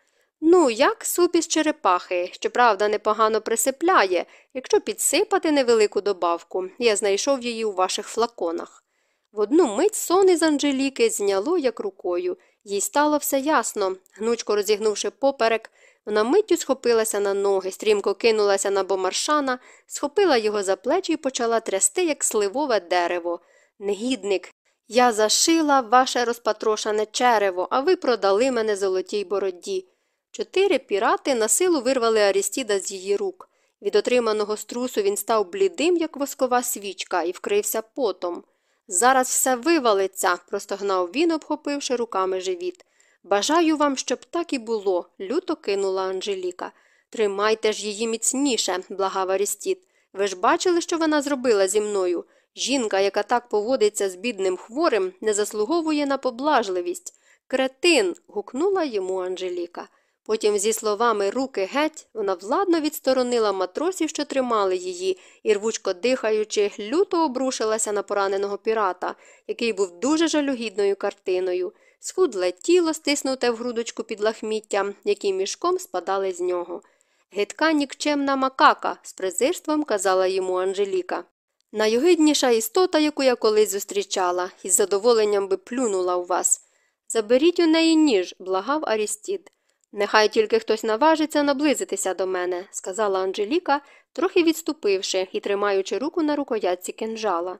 Ну, як суп із черепахи, щоправда, непогано присипляє, якщо підсипати невелику добавку, я знайшов її у ваших флаконах. В одну мить сон із Анжеліки зняло як рукою, їй стало все ясно. Гнучко розігнувши поперек, вона миттю схопилася на ноги, стрімко кинулася на бомаршана, схопила його за плечі і почала трясти, як сливове дерево. Негідник, я зашила ваше розпатрошане черево, а ви продали мене золотій бороді. Чотири пірати на силу вирвали Арістіда з її рук. Від отриманого струсу він став блідим, як воскова свічка, і вкрився потом. Зараз все вивалиться, простогнав він, обхопивши руками живіт. Бажаю вам, щоб так і було, люто кинула Анжеліка. Тримайте ж її міцніше, благав Арістіт. Ви ж бачили, що вона зробила зі мною. Жінка, яка так поводиться з бідним хворим, не заслуговує на поблажливість. Кретин. гукнула йому Анжеліка. Потім, зі словами руки геть, вона владно відсторонила матросів, що тримали її, і, рвучко дихаючи, люто обрушилася на пораненого пірата, який був дуже жалюгідною картиною. Схудле тіло, стиснуте в грудочку під лахміттям, які мішком спадали з нього. Гидка нікчемна макака, з презирством казала йому Анжеліка. Найогидніша істота, яку я колись зустрічала, із задоволенням би плюнула у вас. Заберіть у неї ніж, благав Арістід. Нехай тільки хтось наважиться наблизитися до мене, сказала Анжеліка, трохи відступивши і тримаючи руку на рукоятці кинжала.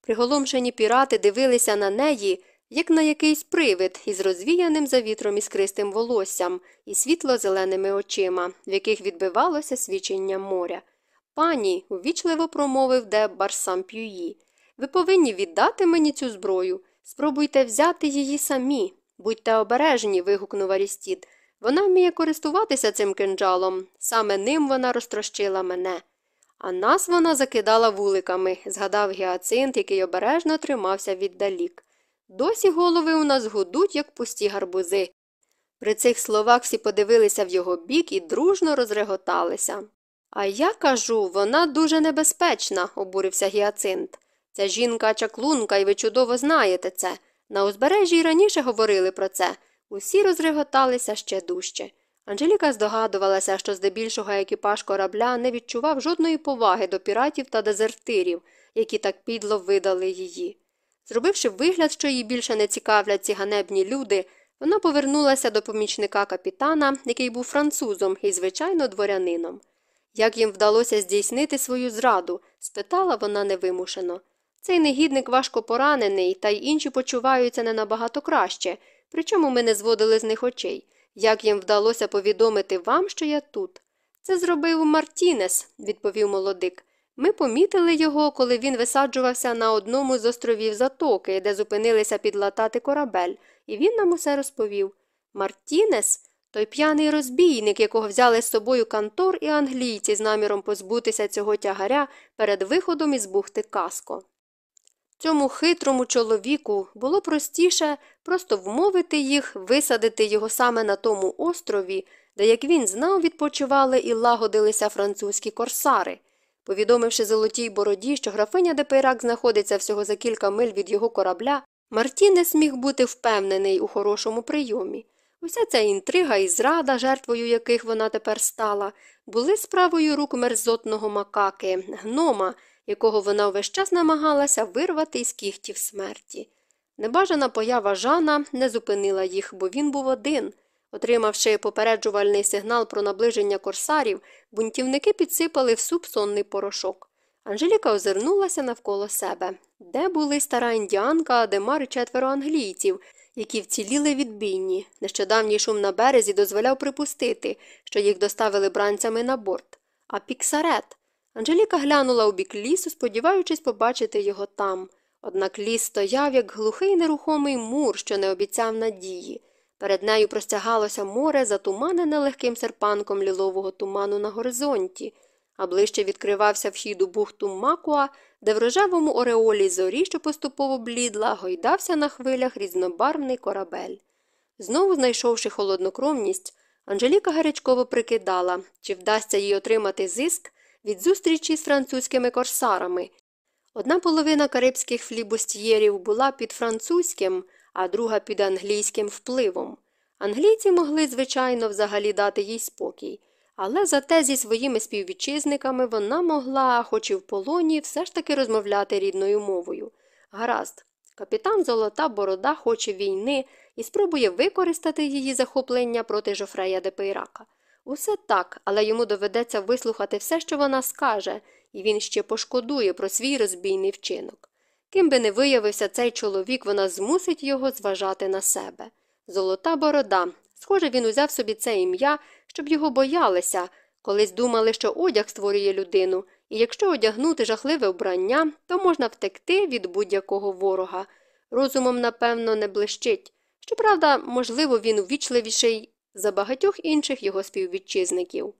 Приголомшені пірати дивилися на неї, як на якийсь привид із розвіяним за вітром іскристим волоссям і світло-зеленими очима, в яких відбивалося свічення моря. Пані, увічливо промовив де Барсамп'юї, ви повинні віддати мені цю зброю. Спробуйте взяти її самі. Будьте обережні. вигукнув Арістід. Вона вміє користуватися цим кинджалом. Саме ним вона розтрощила мене. А нас вона закидала вуликами, згадав гіацинт, який обережно тримався віддалік. Досі голови у нас гудуть, як пусті гарбузи. При цих словах всі подивилися в його бік і дружно розреготалися. А я кажу, вона дуже небезпечна, обурився гіацинт. Ця жінка чаклунка, і ви чудово знаєте це. На узбережжі й раніше говорили про це. Усі розреготалися ще дужче. Анжеліка здогадувалася, що здебільшого екіпаж корабля не відчував жодної поваги до піратів та дезертирів, які так підло видали її. Зробивши вигляд, що її більше не цікавлять ці ганебні люди, вона повернулася до помічника капітана, який був французом і, звичайно, дворянином. Як їм вдалося здійснити свою зраду? спитала вона невимушено. Цей негідник важко поранений, та й інші почуваються не набагато краще, причому ми не зводили з них очей. Як їм вдалося повідомити вам, що я тут? Це зробив Мартінес, відповів молодик. Ми помітили його, коли він висаджувався на одному з островів Затоки, де зупинилися підлатати корабель, і він нам усе розповів. Мартінес той п'яний розбійник, якого взяли з собою Кантор і англійці з наміром позбутися цього тягаря перед виходом із бухти Каско. Цьому хитрому чоловіку було простіше просто вмовити їх висадити його саме на тому острові, де, як він знав, відпочивали і лагодилися французькі корсари. Повідомивши золотій бороді, що графиня Депейрак знаходиться всього за кілька миль від його корабля, Мартінес міг бути впевнений у хорошому прийомі. Уся ця інтрига і зрада, жертвою яких вона тепер стала, були справою рук мерзотного макаки, гнома, якого вона увесь час намагалася вирвати із кігтів смерті. Небажана поява Жана не зупинила їх, бо він був один. Отримавши попереджувальний сигнал про наближення корсарів, бунтівники підсипали в суп сонний порошок. Анжеліка озирнулася навколо себе. Де були стара індіанка, Адемар і четверо англійців, які вціліли відбійні. Нещодавній шум на березі дозволяв припустити, що їх доставили бранцями на борт. А піксарет. Анжеліка глянула у бік лісу, сподіваючись побачити його там. Однак ліс стояв, як глухий нерухомий мур, що не обіцяв надії. Перед нею простягалося море, затуманене легким серпанком лілового туману на горизонті, а ближче відкривався вхід у бухту Макуа, де в рожевому ореолі зорі, що поступово блідла, гойдався на хвилях різнобарвний корабель. Знову знайшовши холоднокровність, Анжеліка гарячково прикидала, чи вдасться їй отримати зиск від зустрічі з французькими корсарами. Одна половина карибських флібустьєрів була під французьким, а друга під англійським впливом. Англійці могли, звичайно, взагалі дати їй спокій, але зате зі своїми співвітчизниками вона могла, хоч і в полоні, все ж таки розмовляти рідною мовою. Гаразд, капітан Золота Борода хоче війни і спробує використати її захоплення проти Жофрея де Пейрака. Усе так, але йому доведеться вислухати все, що вона скаже, і він ще пошкодує про свій розбійний вчинок. Ким би не виявився цей чоловік, вона змусить його зважати на себе. Золота борода. Схоже, він узяв собі це ім'я, щоб його боялися, колись думали, що одяг створює людину, і якщо одягнути жахливе вбрання, то можна втекти від будь-якого ворога. Розумом, напевно, не блищить. Щоправда, можливо, він увічливіший за багатьох інших його співвітчизників.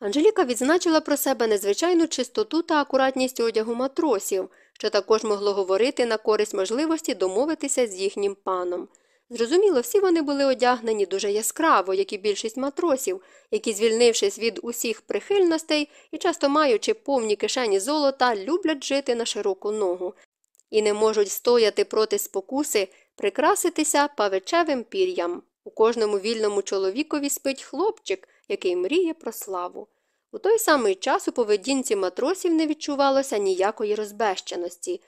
Анжеліка відзначила про себе незвичайну чистоту та акуратність одягу матросів, що також могло говорити на користь можливості домовитися з їхнім паном. Зрозуміло, всі вони були одягнені дуже яскраво, як і більшість матросів, які, звільнившись від усіх прихильностей і часто маючи повні кишені золота, люблять жити на широку ногу і не можуть стояти проти спокуси прикраситися павичевим пір'ям. У кожному вільному чоловікові спить хлопчик, який мріє про славу. У той самий час у поведінці матросів не відчувалося ніякої розбещеності.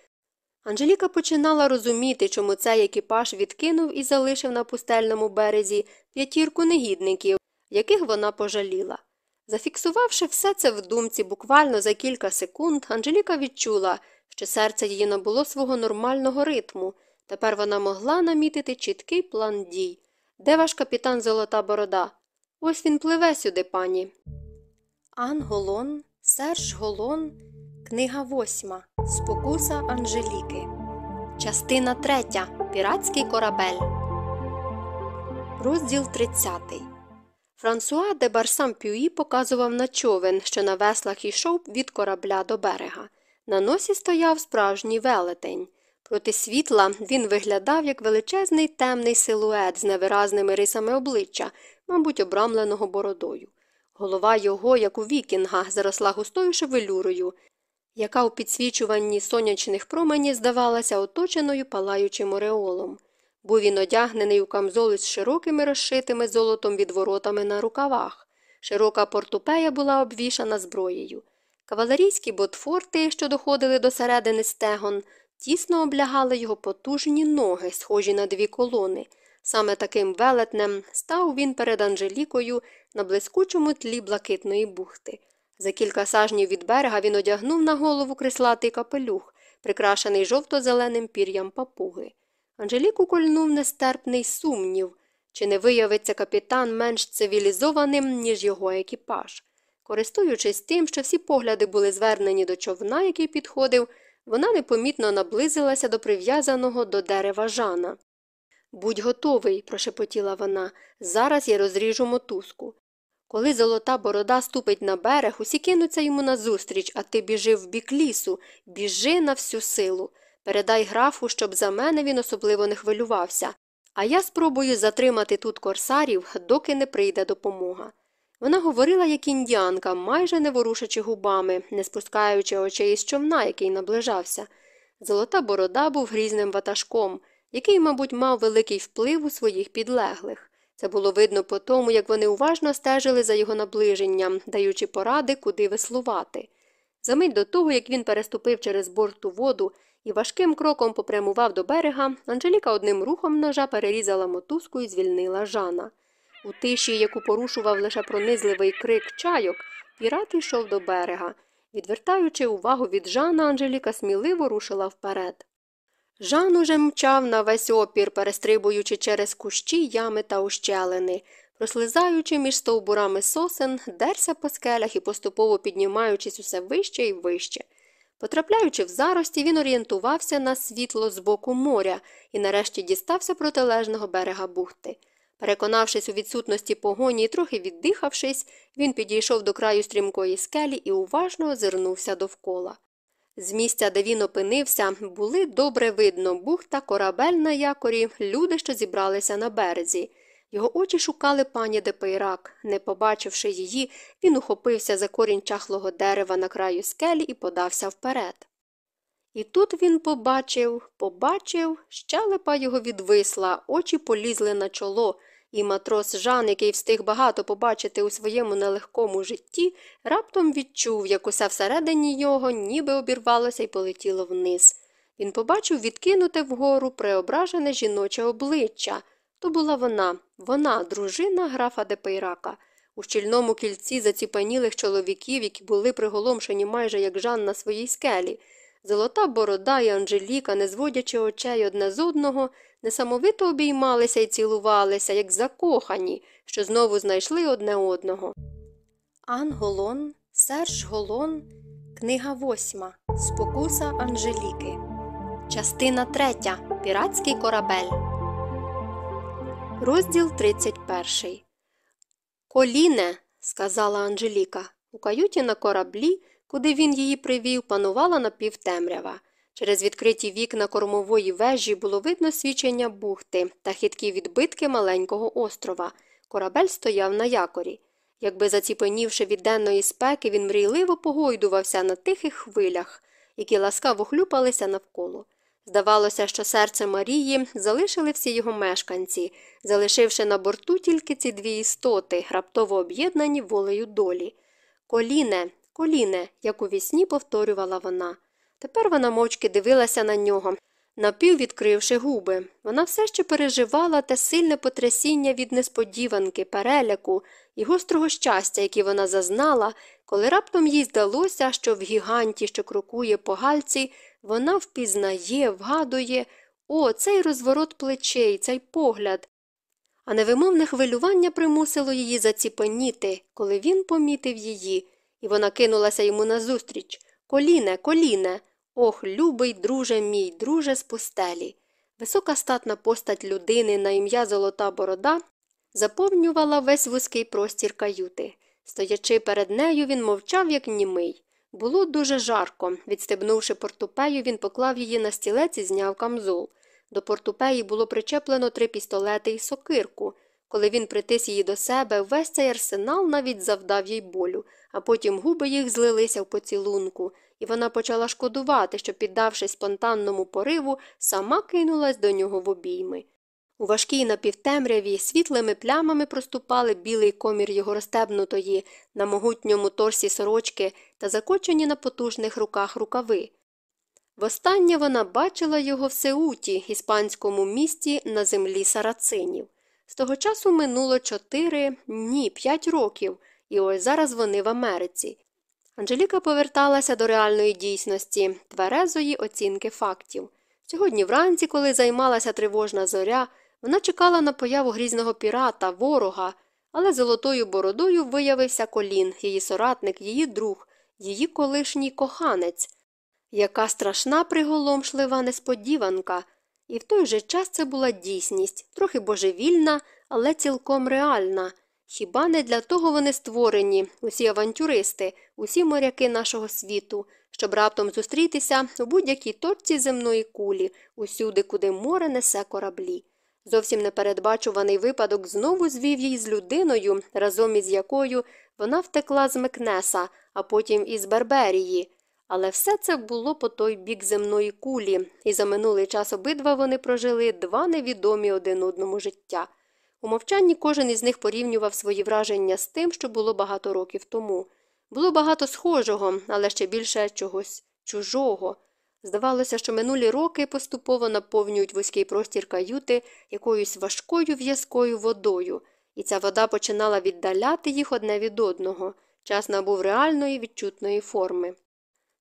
Анжеліка починала розуміти, чому цей екіпаж відкинув і залишив на пустельному березі п'ятірку негідників, яких вона пожаліла. Зафіксувавши все це в думці буквально за кілька секунд, Анжеліка відчула, що серце її набуло свого нормального ритму. Тепер вона могла намітити чіткий план дій. Де ваш капітан Золота Борода? Ось він пливе сюди, пані. Ан Голон, Серж Голон, книга восьма. Спокуса Анжеліки. Частина третя. Піратський корабель. Розділ 30. Франсуа де Барсам Пюї показував на човен, що на веслах йшов від корабля до берега. На носі стояв справжній велетень. Проти світла він виглядав як величезний темний силует з невиразними рисами обличчя, мабуть, обрамленого бородою. Голова його, як у вікінга, заросла густою шевелюрою, яка у підсвічуванні сонячних променів здавалася оточеною палаючим ореолом. Був він одягнений у камзол із широкими розшитими золотом відворотами на рукавах. Широка портупея була обвішана зброєю. Кавалерійські ботфорти, що доходили до середини стегон, тісно облягали його потужні ноги, схожі на дві колони. Саме таким велетнем став він перед Анжелікою на блискучому тлі блакитної бухти. За кілька сажнів від берега він одягнув на голову крислатий капелюх, прикрашений жовто-зеленим пір'ям папуги. Анжеліку кольнув нестерпний сумнів, чи не виявиться капітан менш цивілізованим, ніж його екіпаж. Користуючись тим, що всі погляди були звернені до човна, який підходив, вона непомітно наблизилася до прив'язаного до дерева Жана. Будь готовий, прошепотіла вона, зараз я розріжу мотузку. Коли золота борода ступить на берег, усі кинуться йому назустріч, а ти біжи в бік лісу, біжи на всю силу. Передай графу, щоб за мене він особливо не хвилювався, а я спробую затримати тут корсарів, доки не прийде допомога. Вона говорила, як індіанка, майже не ворушачи губами, не спускаючи очей із човна, який наближався. Золота борода був грізним ватажком, який, мабуть, мав великий вплив у своїх підлеглих. Це було видно по тому, як вони уважно стежили за його наближенням, даючи поради, куди веслувати. За мить до того, як він переступив через борту воду і важким кроком попрямував до берега, Анжеліка одним рухом ножа перерізала мотузку і звільнила Жана. У тиші, яку порушував лише пронизливий крик чайок, пірат йшов до берега. Відвертаючи увагу від Жана, Анжеліка сміливо рушила вперед. Жан уже мчав на весь опір, перестрибуючи через кущі, ями та ущелини, прослизаючи між стовбурами сосен, дерся по скелях і поступово піднімаючись усе вище і вище. Потрапляючи в зарості, він орієнтувався на світло з боку моря і нарешті дістався протилежного берега бухти. Переконавшись у відсутності погоні і трохи віддихавшись, він підійшов до краю стрімкої скелі і уважно озирнувся довкола. З місця, де він опинився, були добре видно бухта, корабель на якорі, люди, що зібралися на березі. Його очі шукали пані Депейрак. Не побачивши її, він ухопився за корінь чахлого дерева на краю скелі і подався вперед. І тут він побачив, побачив, щелепа його відвисла, очі полізли на чоло, і матрос Жан, який встиг багато побачити у своєму нелегкому житті, раптом відчув, як усе всередині його ніби обірвалося і полетіло вниз. Він побачив відкинуте вгору преображене жіноче обличчя. То була вона, вона, дружина графа Депейрака. У щільному кільці заціпанілих чоловіків, які були приголомшені майже як Жан на своїй скелі. Золота борода і Анжеліка, не зводячи очей одне з одного, несамовито обіймалися і цілувалися, як закохані, що знову знайшли одне одного. Ан Голон, Серж Голон, книга восьма. Спокуса Анжеліки. Частина третя. Піратський корабель. Розділ 31. Коліне, сказала Анжеліка. У каюті на кораблі, куди він її привів, панувала напівтемрява. Через відкриті вікна кормової вежі було видно свічення бухти та хиткі відбитки маленького острова. Корабель стояв на якорі. Якби заціпенівши від денної спеки, він мрійливо погойдувався на тихих хвилях, які ласкаво хлюпалися навколо. Здавалося, що серце Марії залишили всі його мешканці, залишивши на борту тільки ці дві істоти, раптово об'єднані волею долі. Коліне, коліне, як у вісні повторювала вона. Тепер вона мовчки дивилася на нього, напіввідкривши губи. Вона все ще переживала те сильне потрясіння від несподіванки, переляку і гострого щастя, яке вона зазнала, коли раптом їй здалося, що в гіганті, що крокує по гальці, вона впізнає, вгадує о, цей розворот плечей, цей погляд. А невимовне хвилювання примусило її заціпеніти, коли він помітив її, і вона кинулася йому назустріч. Коліне, коліне. Ох, любий, друже мій, друже з пустелі. Висока статна постать людини на ім'я Золота Борода заповнювала весь вузький простір каюти. Стоячи перед нею, він мовчав, як німий. Було дуже жарко. Відстебнувши портупею, він поклав її на стілець і зняв камзол. До портупеї було причеплено три пістолети і сокирку. Коли він притис її до себе, весь цей арсенал навіть завдав їй болю, а потім губи їх злилися в поцілунку, і вона почала шкодувати, що, піддавшись спонтанному пориву, сама кинулась до нього в обійми. У важкій напівтемряві світлими плямами проступали білий комір його розстебнутої на могутньому торсі сорочки та закочені на потужних руках рукави. Востаннє вона бачила його в Сеуті, іспанському місті на землі сарацинів. З того часу минуло чотири, ні, п'ять років, і ось зараз вони в Америці. Анжеліка поверталася до реальної дійсності, тверезої оцінки фактів. Сьогодні вранці, коли займалася тривожна зоря, вона чекала на появу грізного пірата, ворога, але золотою бородою виявився колін, її соратник, її друг, її колишній коханець. Яка страшна приголомшлива несподіванка, і в той же час це була дійсність, трохи божевільна, але цілком реальна. Хіба не для того вони створені, усі авантюристи, усі моряки нашого світу, щоб раптом зустрітися у будь-якій точці земної кулі, усюди, куди море несе кораблі. Зовсім непередбачуваний випадок знову звів її з людиною, разом із якою вона втекла з Мекнеса, а потім із Берберії. Але все це було по той бік земної кулі, і за минулий час обидва вони прожили два невідомі один одному життя. У мовчанні кожен із них порівнював свої враження з тим, що було багато років тому. Було багато схожого, але ще більше чогось чужого. Здавалося, що минулі роки поступово наповнюють вузький простір каюти якоюсь важкою в'язкою водою, і ця вода починала віддаляти їх одне від одного. Час набув реальної відчутної форми.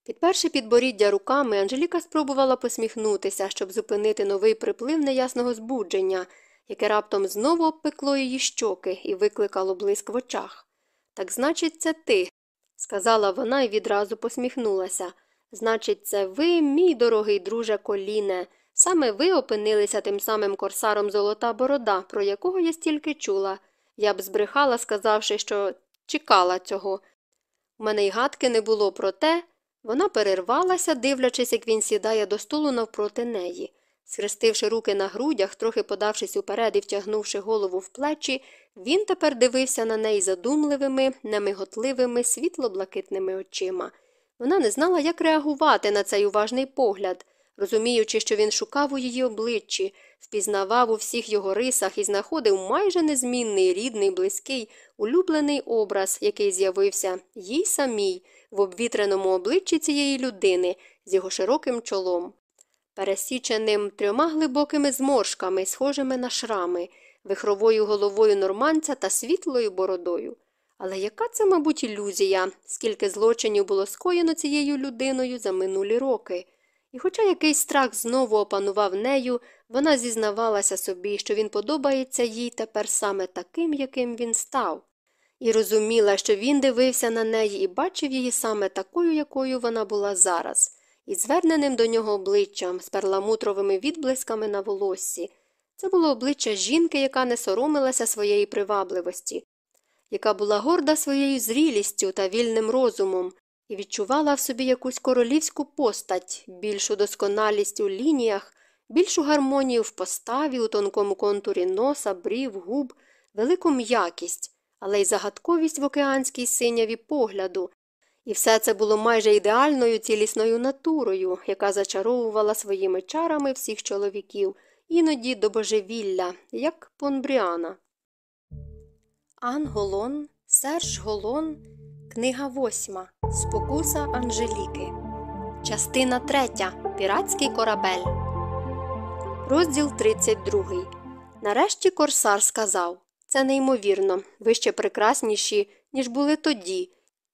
Підперши підборіддя руками, Анжеліка спробувала посміхнутися, щоб зупинити новий приплив неясного збудження, яке раптом знову обпекло її щоки і викликало блиск в очах. Так, значить, це ти, сказала вона і відразу посміхнулася. Значить, це ви, мій дорогий друже коліне. Саме ви опинилися тим самим корсаром Золота Борода, про якого я стільки чула. Я б збрехала, сказавши, що чекала цього. У мене й гадки не було про те. Вона перервалася, дивлячись, як він сідає до столу навпроти неї. Схрестивши руки на грудях, трохи подавшись уперед і втягнувши голову в плечі, він тепер дивився на неї задумливими, немиготливими, світло-блакитними очима. Вона не знала, як реагувати на цей уважний погляд, розуміючи, що він шукав у її обличчі, впізнавав у всіх його рисах і знаходив майже незмінний, рідний, близький, улюблений образ, який з'явився їй самій в обвітреному обличчі цієї людини з його широким чолом, пересіченим трьома глибокими зморшками, схожими на шрами, вихровою головою норманця та світлою бородою. Але яка це, мабуть, ілюзія, скільки злочинів було скоєно цією людиною за минулі роки? І, хоча якийсь страх знову опанував нею, вона зізнавалася собі, що він подобається їй тепер саме таким, яким він став, і розуміла, що він дивився на неї і бачив її саме такою, якою вона була зараз, і зверненим до нього обличчям з перламутровими відблисками на волоссі. Це було обличчя жінки, яка не соромилася своєї привабливості, яка була горда своєю зрілістю та вільним розумом, і відчувала в собі якусь королівську постать, більшу досконалість у лініях, більшу гармонію в поставі, у тонкому контурі носа, брів, губ, велику м'якість, але й загадковість в океанській синяві погляду. І все це було майже ідеальною цілісною натурою, яка зачаровувала своїми чарами всіх чоловіків, іноді до божевілля, як Понбріана. Ан Голон, Серж Голон, книга восьма. Спокуса Анжеліки. Частина третя. Піратський корабель. Розділ 32. Нарешті корсар сказав Це неймовірно, ви ще прекрасніші, ніж були тоді,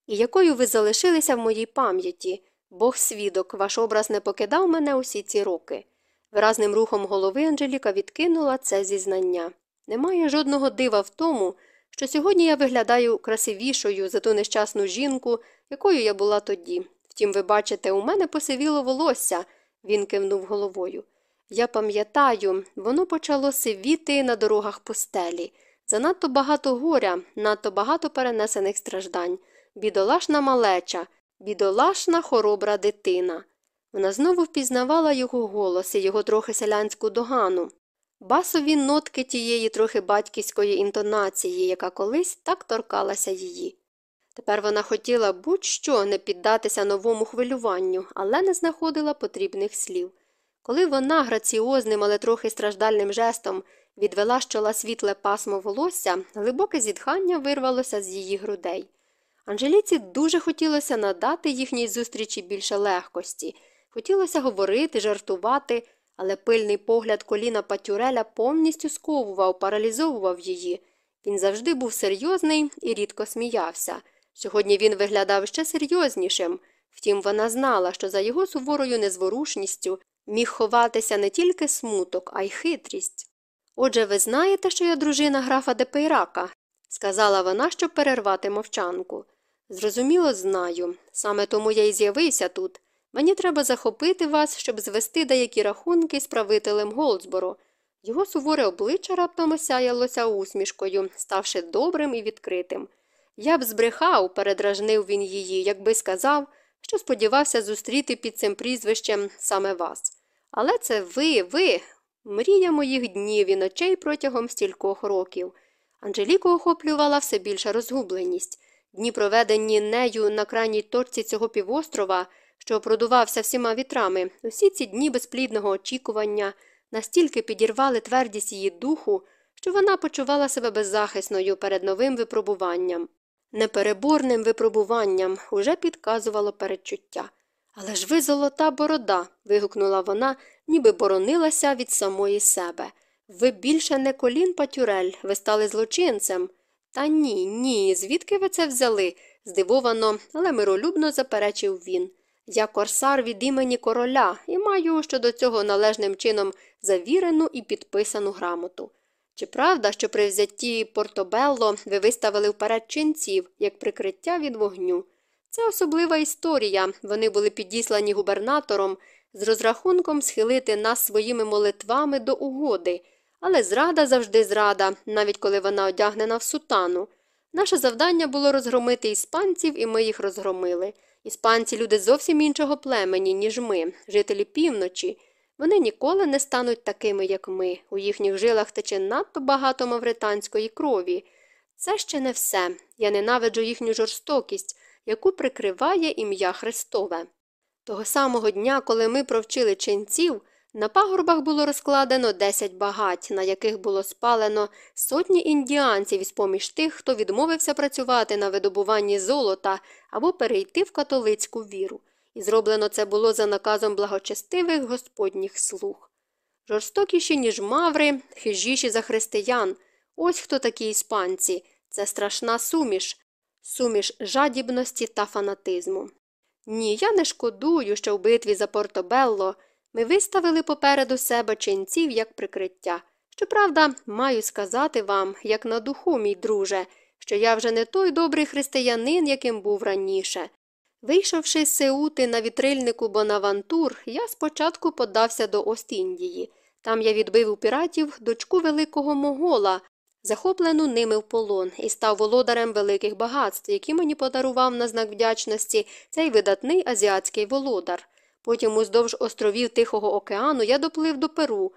і якою ви залишилися в моїй пам'яті. Бог свідок, ваш образ не покидав мене усі ці роки. Виразним рухом голови Анжеліка відкинула це зізнання. Немає жодного дива в тому, що сьогодні я виглядаю красивішою за ту нещасну жінку, якою я була тоді. Втім, ви бачите, у мене посивіло волосся, він кивнув головою. Я пам'ятаю, воно почало сивіти на дорогах пустелі. Занадто багато горя, надто багато перенесених страждань, бідолашна малеча, бідолашна хоробра дитина. Вона знову впізнавала його голос і його трохи селянську догану, басові нотки тієї трохи батьківської інтонації, яка колись так торкалася її. Тепер вона хотіла будь-що не піддатися новому хвилюванню, але не знаходила потрібних слів. Коли вона граціозним, але трохи страждальним жестом відвела з чола світле пасмо волосся, глибоке зітхання вирвалося з її грудей. Анжеліці дуже хотілося надати їхній зустрічі більше легкості, хотілося говорити, жартувати, але пильний погляд коліна Патюреля повністю сковував, паралізовував її. Він завжди був серйозний і рідко сміявся. Сьогодні він виглядав ще серйознішим. Втім, вона знала, що за його суворою незворушністю міг ховатися не тільки смуток, а й хитрість. Отже, ви знаєте, що я дружина графа Депейрака, сказала вона, щоб перервати мовчанку. Зрозуміло, знаю. Саме тому я й з'явився тут. Мені треба захопити вас, щоб звести деякі рахунки з правителем Голдсборо. Його суворе обличчя раптом осяялося усмішкою, ставши добрим і відкритим. Я б збрехав, передражнив він її, якби сказав, що сподівався зустріти під цим прізвищем саме вас. Але це ви, ви, мрія моїх днів і ночей протягом стількох років. Анжеліку охоплювала все більша розгубленість. Дні, проведені нею на крайній точці цього півострова, що продувався всіма вітрами, усі ці дні безплідного очікування настільки підірвали твердість її духу, що вона почувала себе беззахисною перед новим випробуванням. Непереборним випробуванням уже підказувало передчуття. Але ж ви золота борода. вигукнула вона, ніби боронилася від самої себе. Ви більше не колін патюрель, ви стали злочинцем. Та ні, ні, звідки ви це взяли? здивовано, але миролюбно заперечив він. Я корсар від імені короля і маю щодо цього належним чином завірену і підписану грамоту. Чи правда, що при взятті Портобелло ви виставили вперед ченців як прикриття від вогню? Це особлива історія. Вони були підіслані губернатором з розрахунком схилити нас своїми молитвами до угоди, але зрада завжди зрада, навіть коли вона одягнена в сутану. Наше завдання було розгромити іспанців, і ми їх розгромили. Іспанці люди зовсім іншого племені, ніж ми, жителі півночі. Вони ніколи не стануть такими, як ми. У їхніх жилах тече надто багато мавританської крові. Це ще не все. Я ненавиджу їхню жорстокість, яку прикриває ім'я Христове. Того самого дня, коли ми провчили ченців, на пагорбах було розкладено десять багать, на яких було спалено сотні індіанців із поміж тих, хто відмовився працювати на видобуванні золота або перейти в католицьку віру і зроблено це було за наказом благочестивих господніх слуг. Жорстокіші, ніж маври, хижіші за християн. Ось хто такі іспанці. Це страшна суміш, суміш жадібності та фанатизму. Ні, я не шкодую, що в битві за Портобелло ми виставили попереду себе ченців як прикриття. Щоправда, маю сказати вам, як на духу, мій друже, що я вже не той добрий християнин, яким був раніше. Вийшовши з Сеути на вітрильнику Бонавантур, я спочатку подався до Ост-Індії. Там я відбив у піратів дочку великого могола, захоплену ними в полон, і став володарем великих багатств, які мені подарував на знак вдячності цей видатний азіатський володар. Потім уздовж островів Тихого океану я доплив до Перу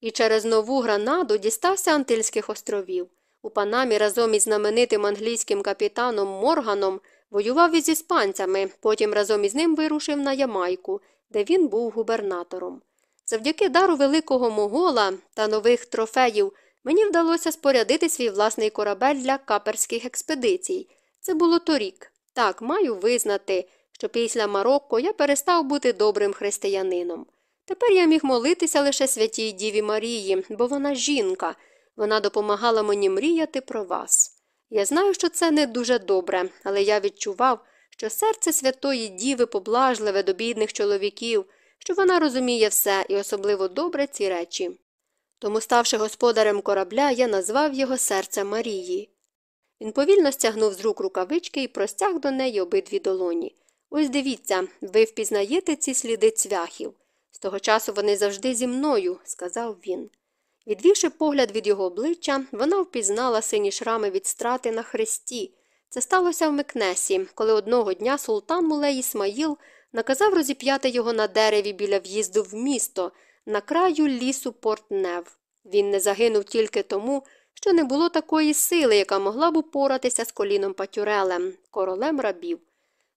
і через нову гранаду дістався Антильських островів. У Панамі разом із знаменитим англійським капітаном Морганом воював із іспанцями, потім разом із ним вирушив на Ямайку, де він був губернатором. Завдяки дару великого могола та нових трофеїв мені вдалося спорядити свій власний корабель для каперських експедицій. Це було торік. Так, маю визнати, що після Марокко я перестав бути добрим християнином. Тепер я міг молитися лише святій Діві Марії, бо вона жінка, вона допомагала мені мріяти про вас. Я знаю, що це не дуже добре, але я відчував, що серце Святої Діви поблажливе до бідних чоловіків, що вона розуміє все і особливо добре ці речі. Тому, ставши господарем корабля, я назвав його серце Марії. Він повільно стягнув з рук рукавички і простяг до неї обидві долоні. Ось дивіться, ви впізнаєте ці сліди цвяхів. З того часу вони завжди зі мною, сказав він. Відвівши погляд від його обличчя, вона впізнала сині шрами від страти на хресті. Це сталося в Мекнесі, коли одного дня султан Мулей Ісмаїл наказав розіп'яти його на дереві біля в'їзду в місто, на краю лісу Портнев. Він не загинув тільки тому, що не було такої сили, яка могла б упоратися з коліном Патюрелем, королем рабів.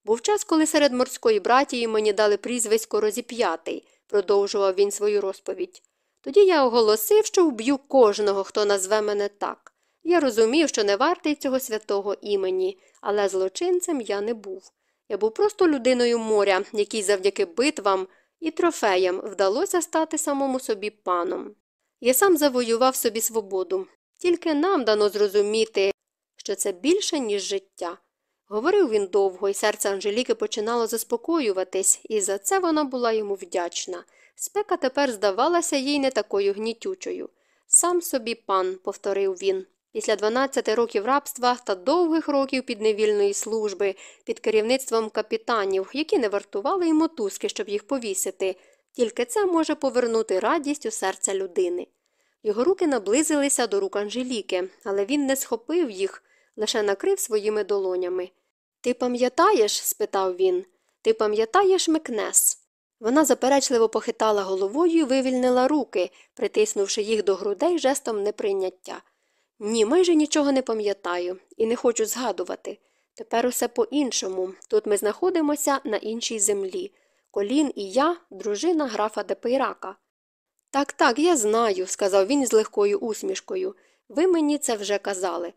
Був час, коли серед морської братії мені дали прізвисько розіп'ятий, продовжував він свою розповідь. Тоді я оголосив, що вб'ю кожного, хто назве мене так. Я розумів, що не вартий цього святого імені, але злочинцем я не був. Я був просто людиною моря, якій завдяки битвам і трофеям вдалося стати самому собі паном. Я сам завоював собі свободу, тільки нам дано зрозуміти, що це більше, ніж життя. Говорив він довго, і серце Анжеліки починало заспокоюватись, і за це вона була йому вдячна. Спека тепер здавалася їй не такою гнітючою. Сам собі пан, повторив він. Після 12 років рабства та довгих років підневільної служби під керівництвом капітанів, які не вартували й мотузки, щоб їх повісити, тільки це може повернути радість у серце людини. Його руки наблизилися до рук Анжеліки, але він не схопив їх, лише накрив своїми долонями. Ти пам'ятаєш? спитав він. Ти пам'ятаєш Мекнес? Вона заперечливо похитала головою і вивільнила руки, притиснувши їх до грудей жестом неприйняття. Ні, майже нічого не пам'ятаю і не хочу згадувати. Тепер усе по іншому. Тут ми знаходимося на іншій землі. Колін і я, дружина графа Депейрака. Так, так, я знаю, сказав він з легкою усмішкою. Ви мені це вже казали.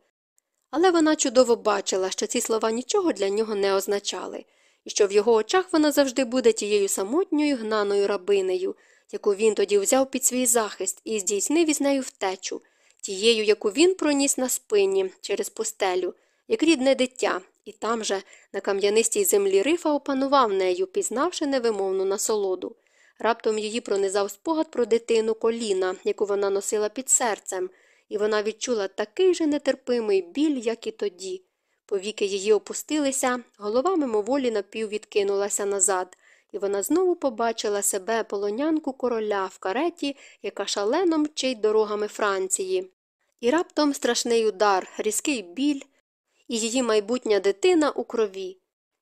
Але вона чудово бачила, що ці слова нічого для нього не означали, і що в його очах вона завжди буде тією самотньою гнаною рабинею, яку він тоді взяв під свій захист і здійснив із нею втечу, тією, яку він проніс на спині через пустелю, як рідне дитя, і там же, на кам'янистій землі рифа, опанував нею, пізнавши невимовну насолоду. Раптом її пронизав спогад про дитину коліна, яку вона носила під серцем, і вона відчула такий же нетерпимий біль, як і тоді. Повіки її опустилися, голова мимоволі напіввідкинулася назад, і вона знову побачила себе полонянку короля в кареті, яка шалено мчить дорогами Франції. І раптом страшний удар, різкий біль, і її майбутня дитина у крові.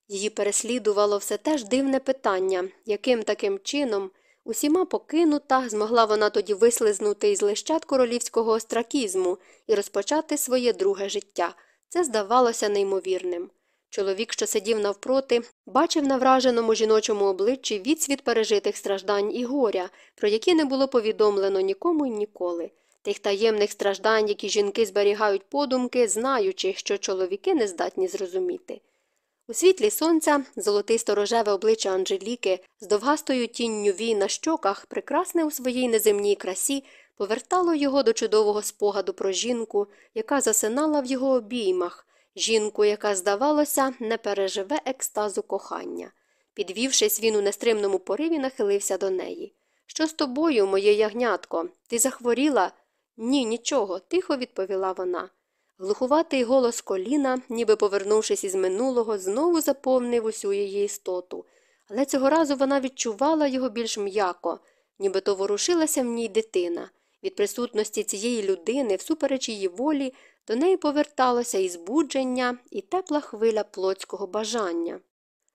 Її переслідувало все те ж дивне питання, яким таким чином, усіма покинута, змогла вона тоді вислизнути із лищат королівського остракізму і розпочати своє друге життя. Це здавалося неймовірним. Чоловік, що сидів навпроти, бачив на враженому жіночому обличчі відсвіт пережитих страждань і горя, про які не було повідомлено нікому й ніколи, тих таємних страждань, які жінки зберігають подумки, знаючи, що чоловіки не здатні зрозуміти. У світлі сонця золотисто рожеве обличчя Анжеліки з довгастою тінню вій на щоках, прекрасне у своїй неземній красі, повертало його до чудового спогаду про жінку, яка засинала в його обіймах, жінку, яка, здавалося, не переживе екстазу кохання. Підвівшись, він у нестримному пориві нахилився до неї. Що з тобою, моє ягнятко? Ти захворіла? Ні, нічого, тихо відповіла вона. Глухуватий голос коліна, ніби повернувшись із минулого, знову заповнив усю її істоту, але цього разу вона відчувала його більш м'яко, ніби то ворушилася в ній дитина, Від присутності цієї людини, всупереч її волі, до неї поверталося і збудження, і тепла хвиля плотського бажання.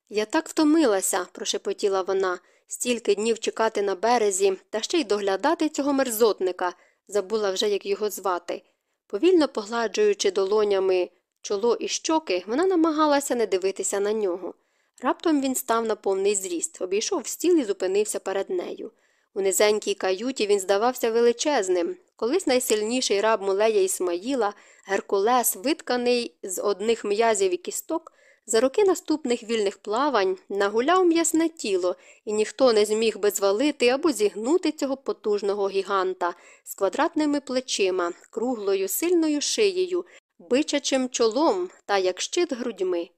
Я так втомилася, прошепотіла вона, стільки днів чекати на березі та ще й доглядати цього мерзотника, забула вже, як його звати. Повільно погладжуючи долонями чоло і щоки, вона намагалася не дивитися на нього. Раптом він став на повний зріст, обійшов стіл і зупинився перед нею. У низенькій каюті він здавався величезним. Колись найсильніший раб мулея Ісмаїла, Геркулес, витканий з одних м'язів і кісток, за роки наступних вільних плавань нагуляв м'ясне тіло, і ніхто не зміг би звалити або зігнути цього потужного гіганта з квадратними плечима, круглою сильною шиєю, бичачим чолом та як щит грудьми.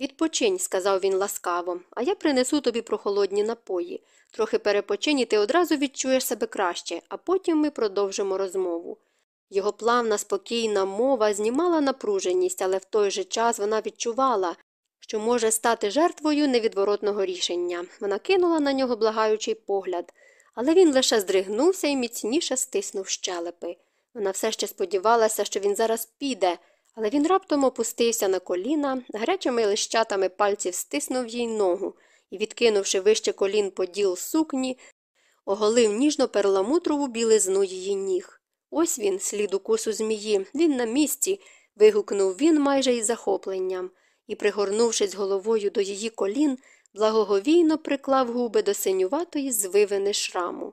Відпочинь, сказав він ласкаво, а я принесу тобі прохолодні напої. Трохи перепочинь і ти одразу відчуєш себе краще, а потім ми продовжимо розмову. Його плавна, спокійна мова знімала напруженість, але в той же час вона відчувала, що може стати жертвою невідворотного рішення. Вона кинула на нього благаючий погляд, але він лише здригнувся і міцніше стиснув щелепи. Вона все ще сподівалася, що він зараз піде, але він раптом опустився на коліна, гарячими лищатами пальців стиснув їй ногу і, відкинувши вище колін поділ сукні, оголив ніжно перламутрову білизну її ніг. Ось він, слід укусу змії, він на місці. вигукнув він майже із захопленням і, пригорнувшись головою до її колін, благоговійно приклав губи до синюватої звивини шраму.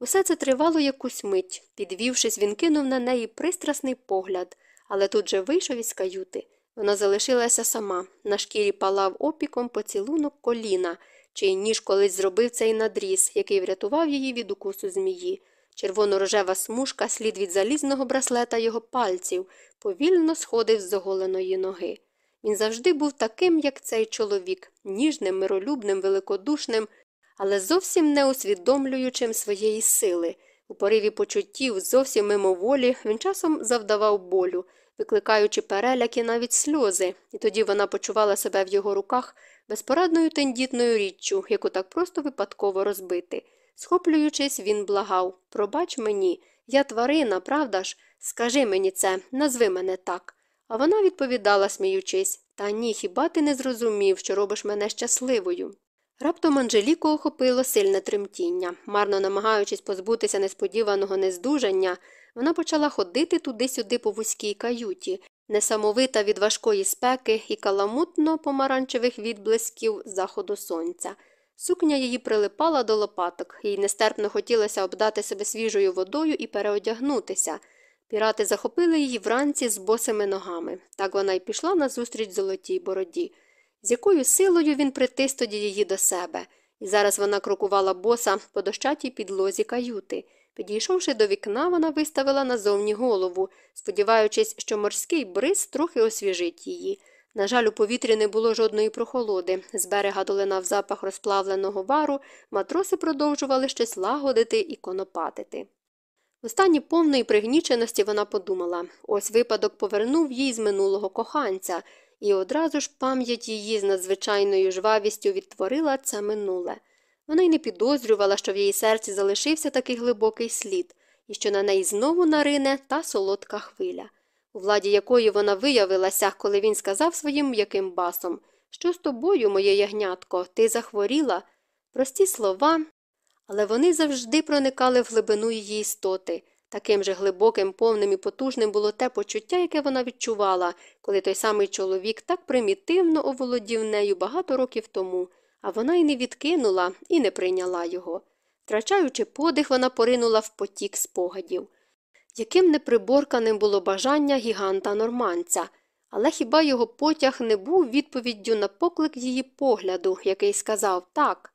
Усе це тривало якусь мить. Підвівшись, він кинув на неї пристрасний погляд, але тут же вийшов із каюти. Вона залишилася сама. На шкірі палав опіком поцілунок коліна, чий ніж колись зробив цей надріз, який врятував її від укусу змії. Червоно-рожева смужка, слід від залізного браслета його пальців, повільно сходив з оголеної ноги. Він завжди був таким, як цей чоловік, ніжним, миролюбним, великодушним, але зовсім не усвідомлюючим своєї сили. У пориві почуттів, зовсім мимоволі, він часом завдавав болю, викликаючи переляки навіть сльози, і тоді вона почувала себе в його руках безпорадною тендітною річчю, яку так просто випадково розбити. Схоплюючись, він благав Пробач мені, я тварина, правда ж? Скажи мені це, назви мене так. А вона відповідала, сміючись Та ні, хіба ти не зрозумів, що робиш мене щасливою? Раптом Анжеліку охопило сильне тремтіння. Марно намагаючись позбутися несподіваного нездужання, вона почала ходити туди-сюди по вузькій каюті, несамовита від важкої спеки і каламутно помаранчевих відблисків заходу сонця. Сукня її прилипала до лопаток, їй нестерпно хотілося обдати себе свіжою водою і переодягнутися. Пірати захопили її вранці з босими ногами. Так вона й пішла назустріч золотій бороді. З якою силою він притис тоді її до себе, і зараз вона крокувала боса по дощатій підлозі каюти. Підійшовши до вікна, вона виставила назовні голову, сподіваючись, що морський бриз трохи освіжить її. На жаль, у повітрі не було жодної прохолоди. З берега долинав запах розплавленого вару, матроси продовжували щось лагодити і конопатити. В стані повної пригніченості вона подумала ось випадок повернув їй з минулого коханця, і одразу ж пам'ять її з надзвичайною жвавістю відтворила це минуле. Вона й не підозрювала, що в її серці залишився такий глибокий слід, і що на неї знову нарине та солодка хвиля, у владі якої вона виявилася, коли він сказав своїм м'яким басом Що з тобою, моє ягнятко, ти захворіла? Прості слова, але вони завжди проникали в глибину її істоти. Таким же глибоким, повним і потужним було те почуття, яке вона відчувала, коли той самий чоловік так примітивно оволодів нею багато років тому, а вона й не відкинула і не прийняла його. Втрачаючи подих, вона поринула в потік спогадів. Яким неприборканим було бажання гіганта норманця, але хіба його потяг не був відповіддю на поклик її погляду, який сказав так.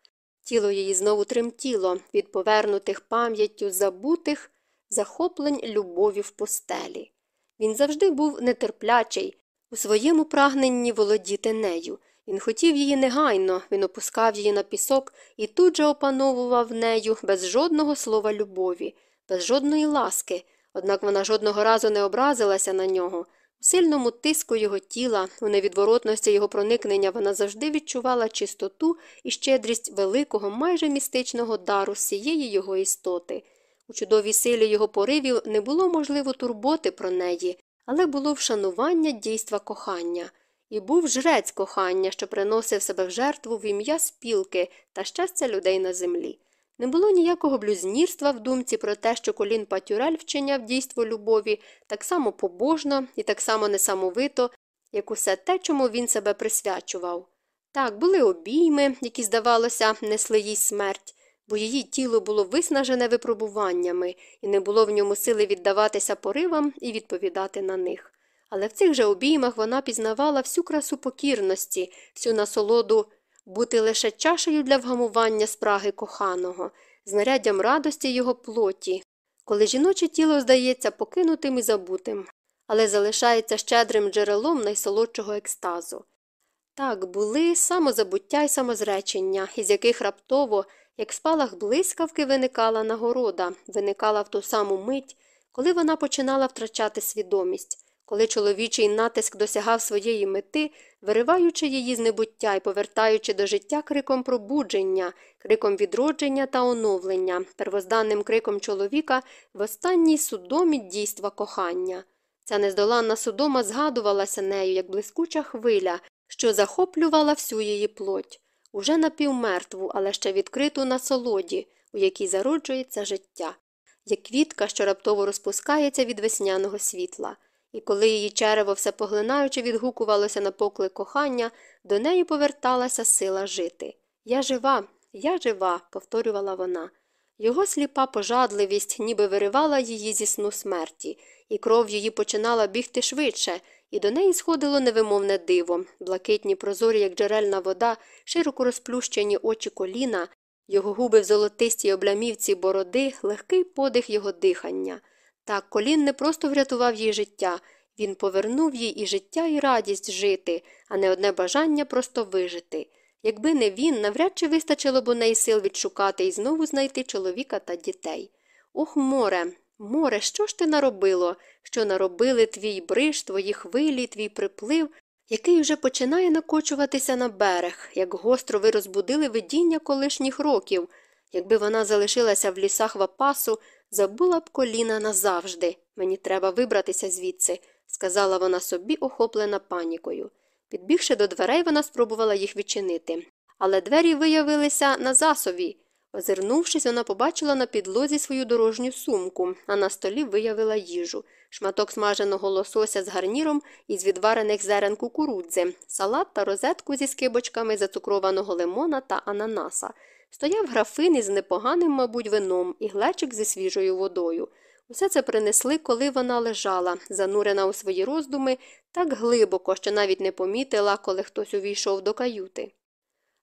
Тіло її знову тремтіло від повернутих пам'яттю забутих захоплень любові в постелі. Він завжди був нетерплячий у своєму прагненні володіти нею. Він хотів її негайно, він опускав її на пісок і тут же опановував нею без жодного слова любові, без жодної ласки, однак вона жодного разу не образилася на нього. У сильному тиску його тіла, у невідворотності його проникнення вона завжди відчувала чистоту і щедрість великого, майже містичного дару всієї його істоти. У чудовій силі його поривів не було можливо турботи про неї, але було вшанування дійства кохання. І був жрець кохання, що приносив себе в жертву в ім'я спілки та щастя людей на землі. Не було ніякого блюзнірства в думці про те, що колін Патюрель вчиняв дійство любові так само побожно і так само несамовито, як усе те, чому він себе присвячував. Так, були обійми, які, здавалося, несли їй смерть, бо її тіло було виснажене випробуваннями, і не було в ньому сили віддаватися поривам і відповідати на них. Але в цих же обіймах вона пізнавала всю красу покірності, всю насолоду бути лише чашею для вгамування спраги коханого, знаряддям радості його плоті, коли жіноче тіло здається покинутим і забутим, але залишається щедрим джерелом найсолодшого екстазу. Так, були самозабуття й самозречення, із яких раптово, як спалах блискавки, виникала нагорода, виникала в ту саму мить, коли вона починала втрачати свідомість, коли чоловічий натиск досягав своєї мети, вириваючи її з небуття і повертаючи до життя криком пробудження, криком відродження та оновлення, первозданним криком чоловіка в останній судомі дійства кохання. Ця нездоланна судома згадувалася нею, як блискуча хвиля, що захоплювала всю її плоть, уже напівмертву, але ще відкриту на солоді, у якій зароджується життя, як квітка, що раптово розпускається від весняного світла. І коли її черево все поглинаючи відгукувалося на поклик кохання, до неї поверталася сила жити. Я жива, я жива, повторювала вона. Його сліпа пожадливість ніби виривала її зі сну смерті, і кров її починала бігти швидше, і до неї сходило невимовне диво, блакитні прозорі, як джерельна вода, широко розплющені очі коліна, його губи в золотистій облямівці бороди, легкий подих його дихання. Так колін не просто врятував їй життя, він повернув їй і життя, і радість жити, а не одне бажання просто вижити. Якби не він, навряд чи вистачило б у неї сил відшукати і знову знайти чоловіка та дітей. Ох, море, море, що ж ти наробило? Що наробили твій бриж, твої хвилі, твій приплив, який вже починає накочуватися на берег, як гостро ви розбудили видіння колишніх років. Якби вона залишилася в лісах Вапасу, забула б коліна назавжди. Мені треба вибратися звідси, сказала вона собі, охоплена панікою. Підбігши до дверей, вона спробувала їх відчинити. Але двері виявилися на засові. Озирнувшись, вона побачила на підлозі свою дорожню сумку, а на столі виявила їжу, шматок смаженого лосося з гарніром із відварених зерен кукурудзи, салат та розетку зі скибочками зацукрованого лимона та ананаса. Стояв графин із непоганим, мабуть, вином і глечик зі свіжою водою. Усе це принесли, коли вона лежала, занурена у свої роздуми, так глибоко, що навіть не помітила, коли хтось увійшов до каюти.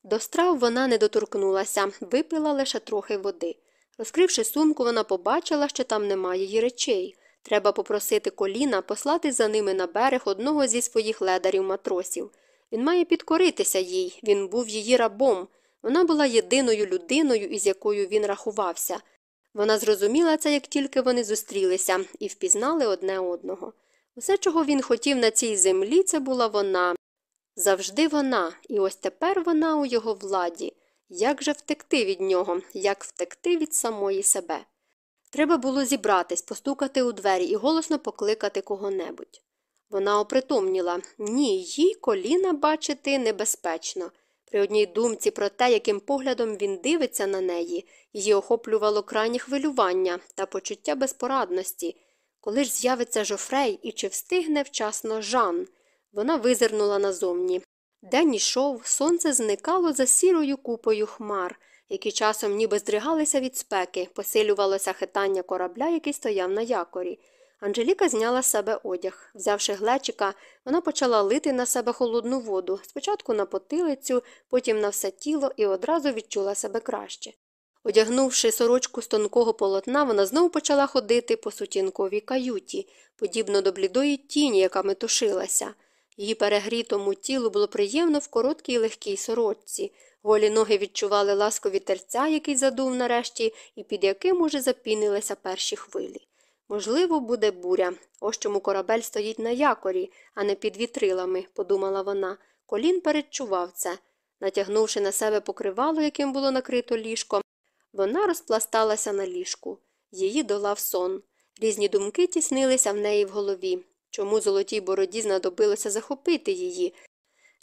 До страв вона не доторкнулася, випила лише трохи води. Розкривши сумку, вона побачила, що там немає її речей. Треба попросити коліна послати за ними на берег одного зі своїх ледарів матросів. Він має підкоритися їй, він був її рабом. Вона була єдиною людиною, із якою він рахувався. Вона зрозуміла це, як тільки вони зустрілися, і впізнали одне одного. Усе, чого він хотів на цій землі, це була вона. Завжди вона, і ось тепер вона у його владі. Як же втекти від нього, як втекти від самої себе? Треба було зібратись, постукати у двері і голосно покликати кого-небудь. Вона опритомніла ні, їй коліна бачити небезпечно. При одній думці про те, яким поглядом він дивиться на неї, її охоплювало крайнє хвилювання та почуття безпорадності. Коли ж з'явиться жофрей і чи встигне вчасно Жан? Вона визирнула назовні. День ішов, сонце зникало за сірою купою хмар, які часом ніби здригалися від спеки, посилювалося хитання корабля, який стояв на якорі. Анжеліка зняла з себе одяг. Взявши глечика, вона почала лити на себе холодну воду, спочатку на потилицю, потім на все тіло і одразу відчула себе краще. Одягнувши сорочку з тонкого полотна, вона знову почала ходити по сутінковій каюті, подібно до блідої тіні, яка метушилася. Її перегрітому тілу було приємно в короткій легкій сорочці. Голі ноги відчували ласку вітерця, який задув нарешті, і під яким уже запінилися перші хвилі. Можливо, буде буря. Ось чому корабель стоїть на якорі, а не під вітрилами, подумала вона. Колін передчував це. Натягнувши на себе покривало, яким було накрито ліжко, вона розпласталася на ліжку. її долав сон. Різні думки тіснилися в неї в голові. Чому золотій бороді знадобилося захопити її?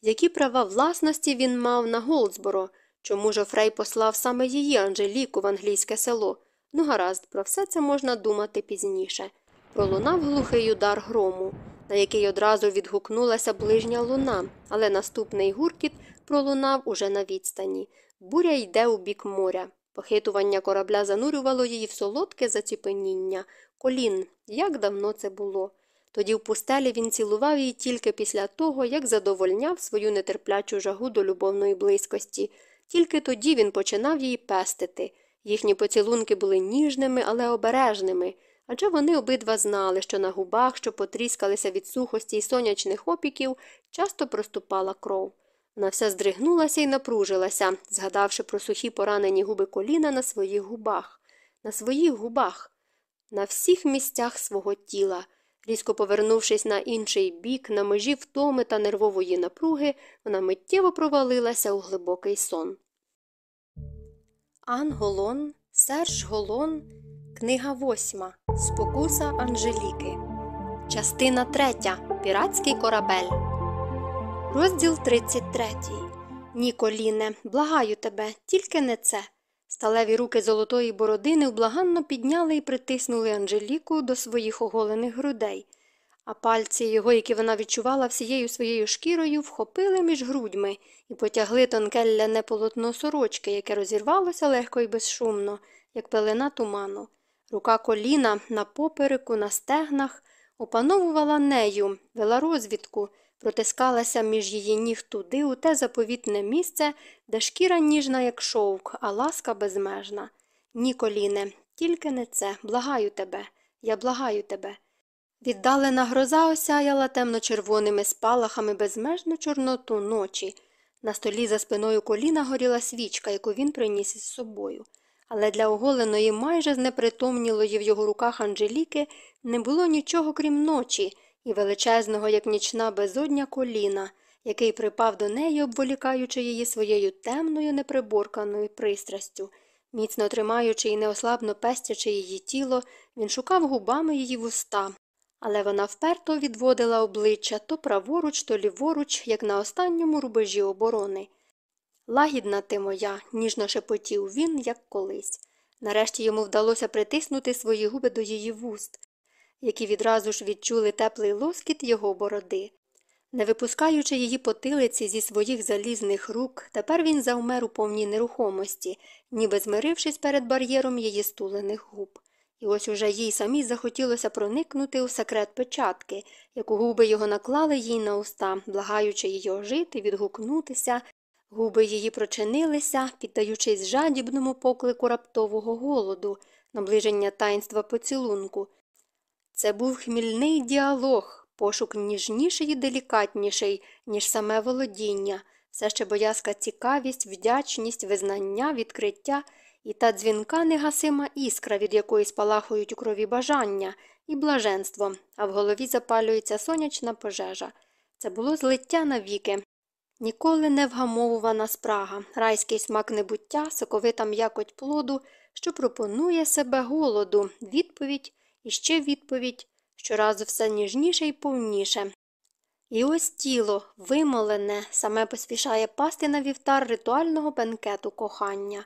Які права власності він мав на Голдсборо? Чому Жофрей послав саме її Анжеліку в англійське село? Ну, гаразд, про все це можна думати пізніше. Пролунав глухий удар грому, на який одразу відгукнулася ближня луна, але наступний гуркіт пролунав уже на відстані. Буря йде у бік моря. Похитування корабля занурювало її в солодке заціпеніння. Колін, як давно це було. Тоді в пустелі він цілував її тільки після того, як задовольняв свою нетерплячу жагу до любовної близькості. Тільки тоді він починав її пестити. Їхні поцілунки були ніжними, але обережними, адже вони обидва знали, що на губах, що потріскалися від сухості й сонячних опіків, часто проступала кров. Вона вся здригнулася і напружилася, згадавши про сухі поранені губи коліна на своїх губах, на своїх губах, на всіх місцях свого тіла. Різко повернувшись на інший бік, на межі втоми та нервової напруги, вона миттєво провалилася у глибокий сон. Ан Голон, Серж Голон, книга восьма. Спокуса Анжеліки. Частина третя. Піратський корабель. Розділ 33. Ні, коліне, благаю тебе, тільки не це. Сталеві руки золотої бороди невблаганно підняли і притиснули Анжеліку до своїх оголених грудей, а пальці його, які вона відчувала всією своєю шкірою, вхопили між грудьми і потягли тонке ляне полотно сорочки, яке розірвалося легко і безшумно, як пелена туману. Рука коліна на попереку, на стегнах опановувала нею, вела розвідку, протискалася між її ніг туди, у те заповітне місце, де шкіра ніжна, як шовк, а ласка безмежна. Ні, коліне, тільки не це, благаю тебе, я благаю тебе. Віддалена гроза осяяла темно-червоними спалахами безмежну чорноту ночі. На столі за спиною коліна горіла свічка, яку він приніс із собою. Але для оголеної, майже знепритомнілої в його руках Анжеліки не було нічого крім ночі і величезного, як нічна безодня коліна, який припав до неї, обволікаючи її своєю темною неприборканою пристрастю. Міцно тримаючи і неослабно пестячи її тіло, він шукав губами її вуста, але вона вперто відводила обличчя то праворуч, то ліворуч, як на останньому рубежі оборони. Лагідна ти моя, ніжно шепотів він, як колись. Нарешті йому вдалося притиснути свої губи до її вуст, які відразу ж відчули теплий лоскіт його бороди. Не випускаючи її потилиці зі своїх залізних рук, тепер він завмер у повній нерухомості, ніби змирившись перед бар'єром її стулених губ. І ось уже їй самій захотілося проникнути у секрет печатки, яку губи його наклали їй на уста, благаючи її ожити, відгукнутися. Губи її прочинилися, піддаючись жадібному поклику раптового голоду, наближення таїнства поцілунку. Це був хмільний діалог, пошук ніжніший і делікатніший, ніж саме володіння, все ще боязка цікавість, вдячність, визнання, відкриття і та дзвінка негасима іскра, від якої спалахують у крові бажання, і блаженство, а в голові запалюється сонячна пожежа. Це було злиття навіки. Ніколи не вгамовувана спрага, райський смак небуття, соковита м'якоть плоду, що пропонує себе голоду, відповідь і ще відповідь, щоразу все ніжніше і повніше. І ось тіло, вимолене, саме поспішає пасти на вівтар ритуального бенкету кохання.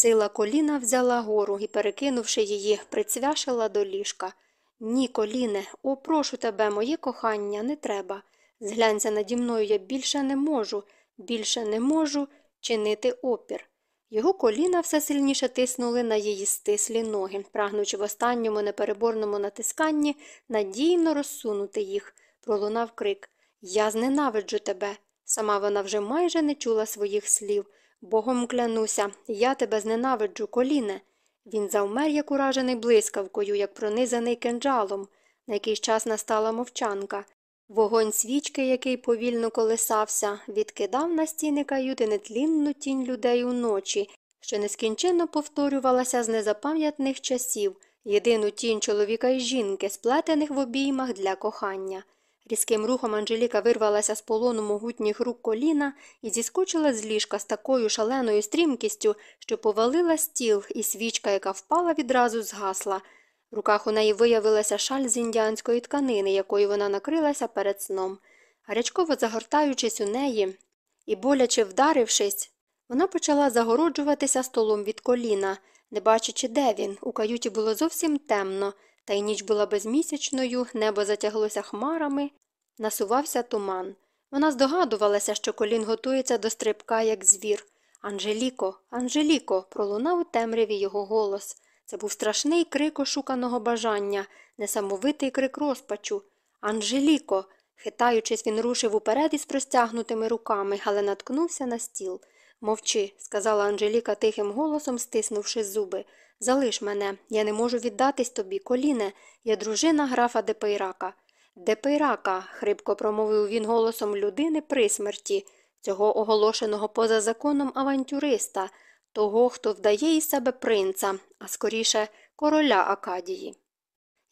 Сила коліна взяла гору і, перекинувши її, прицвяшила до ліжка. Ні, коліне, о, прошу тебе, моє кохання, не треба. Зглянься наді мною, я більше не можу, більше не можу чинити опір. Його коліна все сильніше тиснули на її стислі ноги, прагнучи в останньому непереборному натисканні надійно розсунути їх, пролунав крик Я зненавиджу тебе. Сама вона вже майже не чула своїх слів. Богом клянуся, я тебе зненавиджу, коліне. Він завмер, як уражений блискавкою, як пронизаний кинджалом. На якийсь час настала мовчанка. Вогонь свічки, який повільно колисався, відкидав на стіни каюти нетлінну тінь людей уночі, що нескінченно повторювалася з незапам'ятних часів, єдину тінь чоловіка і жінки, сплетених в обіймах для кохання. Різким рухом Анжеліка вирвалася з полону могутніх рук коліна і зіскочила з ліжка з такою шаленою стрімкістю, що повалила стіл, і свічка, яка впала, відразу згасла. В руках у неї виявилася шаль з індіанської тканини, якою вона накрилася перед сном. Гарячково загортаючись у неї і боляче вдарившись, вона почала загороджуватися столом від коліна, не бачачи, де він. У каюті було зовсім темно, та й ніч була безмісячною, небо затяглося хмарами, насувався туман. Вона здогадувалася, що колін готується до стрибка, як звір. Анжеліко, Анжеліко, пролунав у темряві його голос. Це був страшний крик ошуканого бажання, несамовитий крик розпачу. Анжеліко. Хитаючись, він рушив уперед із простягнутими руками, але наткнувся на стіл. Мовчи, сказала Анжеліка тихим голосом, стиснувши зуби. Залиш мене, я не можу віддатись тобі, Колене, я дружина графа Депейрака. Депейрака, хрипко промовив він голосом людини при смерті, цього оголошеного поза законом авантюриста, того, хто вдає із себе принца, а скоріше короля Акадії.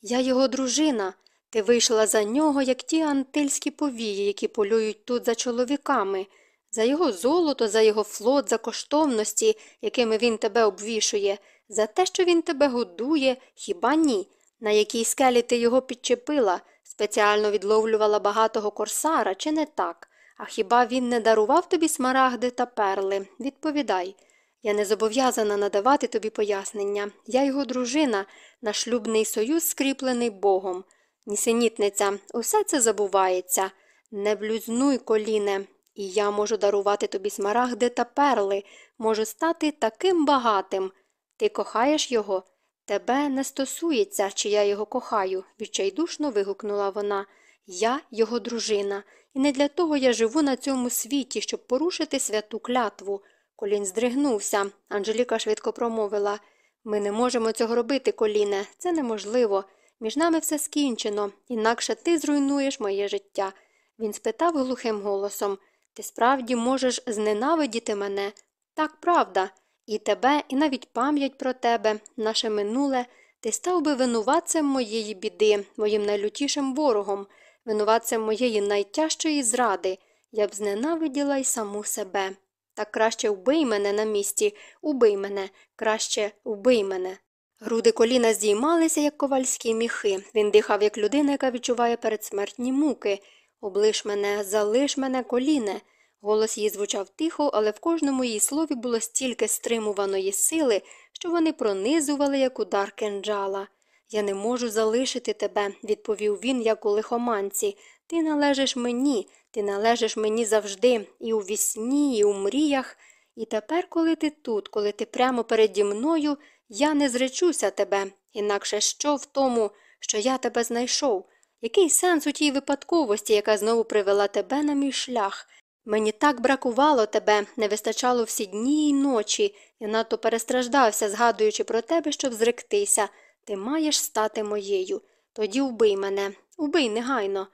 Я його дружина. Ти вийшла за нього, як ті антильські повії, які полюють тут за чоловіками, за його золото, за його флот, за коштовності, якими він тебе обвішує, за те, що він тебе годує, хіба ні? На якій скелі ти його підчепила, спеціально відловлювала багатого корсара, чи не так? А хіба він не дарував тобі смарагди та перли? Відповідай. Я не зобов'язана надавати тобі пояснення. Я його дружина, наш шлюбний союз скріплений Богом. Нісенітниця, усе це забувається. Не блюзнуй, коліне, і я можу дарувати тобі смарагди та перли, можу стати таким багатим. Ти кохаєш його? Тебе не стосується, чи я його кохаю, відчайдушно вигукнула вона. Я його дружина, і не для того я живу на цьому світі, щоб порушити святу клятву. Колін здригнувся. Анжеліка швидко промовила Ми не можемо цього робити, коліне, це неможливо. Між нами все скінчено, інакше ти зруйнуєш моє життя. Він спитав глухим голосом Ти справді можеш зненавидіти мене? Так, правда, і тебе, і навіть пам'ять про тебе, наше минуле, ти став би винуватцем моєї біди, моїм найлютішим ворогом, винуватцем моєї найтяжчої зради. Я б зненавиділа й саму себе. Так краще вбий мене на місці, убий мене, краще вбий мене. Груди коліна здіймалися, як ковальські міхи. Він дихав, як людина, яка відчуває передсмертні муки. Облиш мене, залиш мене, коліне. Голос її звучав тихо, але в кожному її слові було стільки стримуваної сили, що вони пронизували, як удар кинджала. Я не можу залишити тебе, відповів він, як у лихоманці. Ти належиш мені, ти належиш мені завжди, і у вісні, і у мріях. І тепер, коли ти тут, коли ти прямо переді мною, я не зречуся тебе, інакше що в тому, що я тебе знайшов? Який сенс у тій випадковості, яка знову привела тебе на мій шлях? Мені так бракувало тебе, не вистачало всі дні й ночі, я надто перестраждався, згадуючи про тебе, щоб зректися. Ти маєш стати моєю. Тоді вбий мене, убий негайно.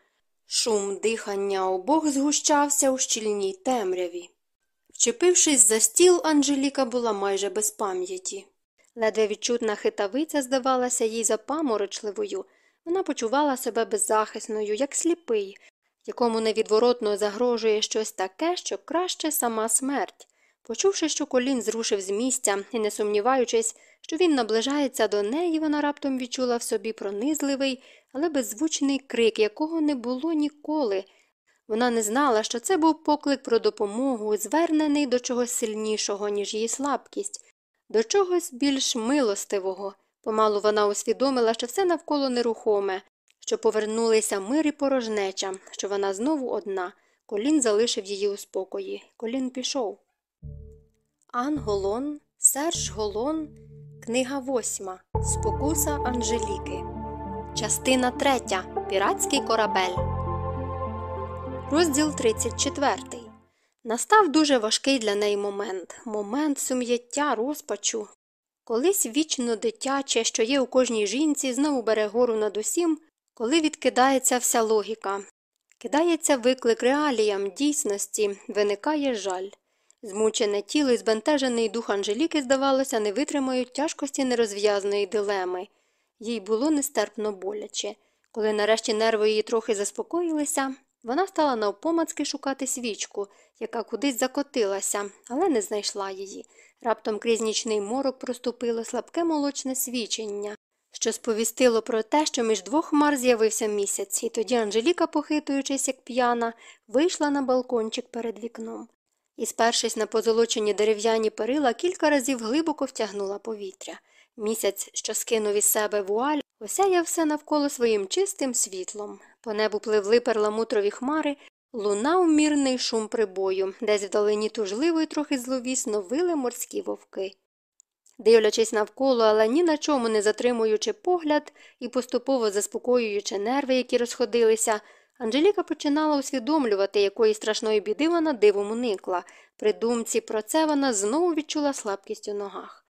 Шум дихання обох згущався у щільній темряві. Вчепившись за стіл, Анжеліка була майже без пам'яті. Ледве відчутна хитавиця здавалася їй запаморочливою. Вона почувала себе беззахисною, як сліпий, якому невідворотно загрожує щось таке, що краще сама смерть. Почувши, що колін зрушив з місця і не сумніваючись, що він наближається до неї, вона раптом відчула в собі пронизливий, але беззвучний крик, якого не було ніколи. Вона не знала, що це був поклик про допомогу, звернений до чогось сильнішого, ніж її слабкість, до чогось більш милостивого. Помалу вона усвідомила, що все навколо нерухоме, що повернулися мир і порожнеча, що вона знову одна. Колін залишив її у спокої. Колін пішов. Ан Голон, Серж Голон, книга восьма. Спокуса Анжеліки. Частина третя. Піратський корабель. Розділ 34. Настав дуже важкий для неї момент момент сум'яття, розпачу. Колись вічно дитяче, що є у кожній жінці, знову бере гору над усім, коли відкидається вся логіка. Кидається виклик реаліям, дійсності, виникає жаль. Змучене тіло і збентежений дух Анжеліки, здавалося, не витримають тяжкості нерозв'язної дилеми. Їй було нестерпно боляче. Коли нарешті нерви її трохи заспокоїлися, вона стала навпомацки шукати свічку, яка кудись закотилася, але не знайшла її. Раптом крізь нічний морок проступило слабке молочне свічення, що сповістило про те, що між двох хмар з'явився місяць, і тоді Анжеліка, похитуючись, як п'яна, вийшла на балкончик перед вікном і, спершись на позолочені дерев'яні перила, кілька разів глибоко втягнула повітря. Місяць, що скинув із себе вуаль, осяяв все навколо своїм чистим світлом. По небу пливли перламутрові хмари, лунав мірний шум прибою, десь вдалині тужливо й трохи зловісно вили морські вовки. Дивлячись навколо, але ні на чому не затримуючи погляд і поступово заспокоюючи нерви, які розходилися, Анжеліка починала усвідомлювати, якої страшної біди вона дивом уникла. При думці про це вона знову відчула слабкість у ногах.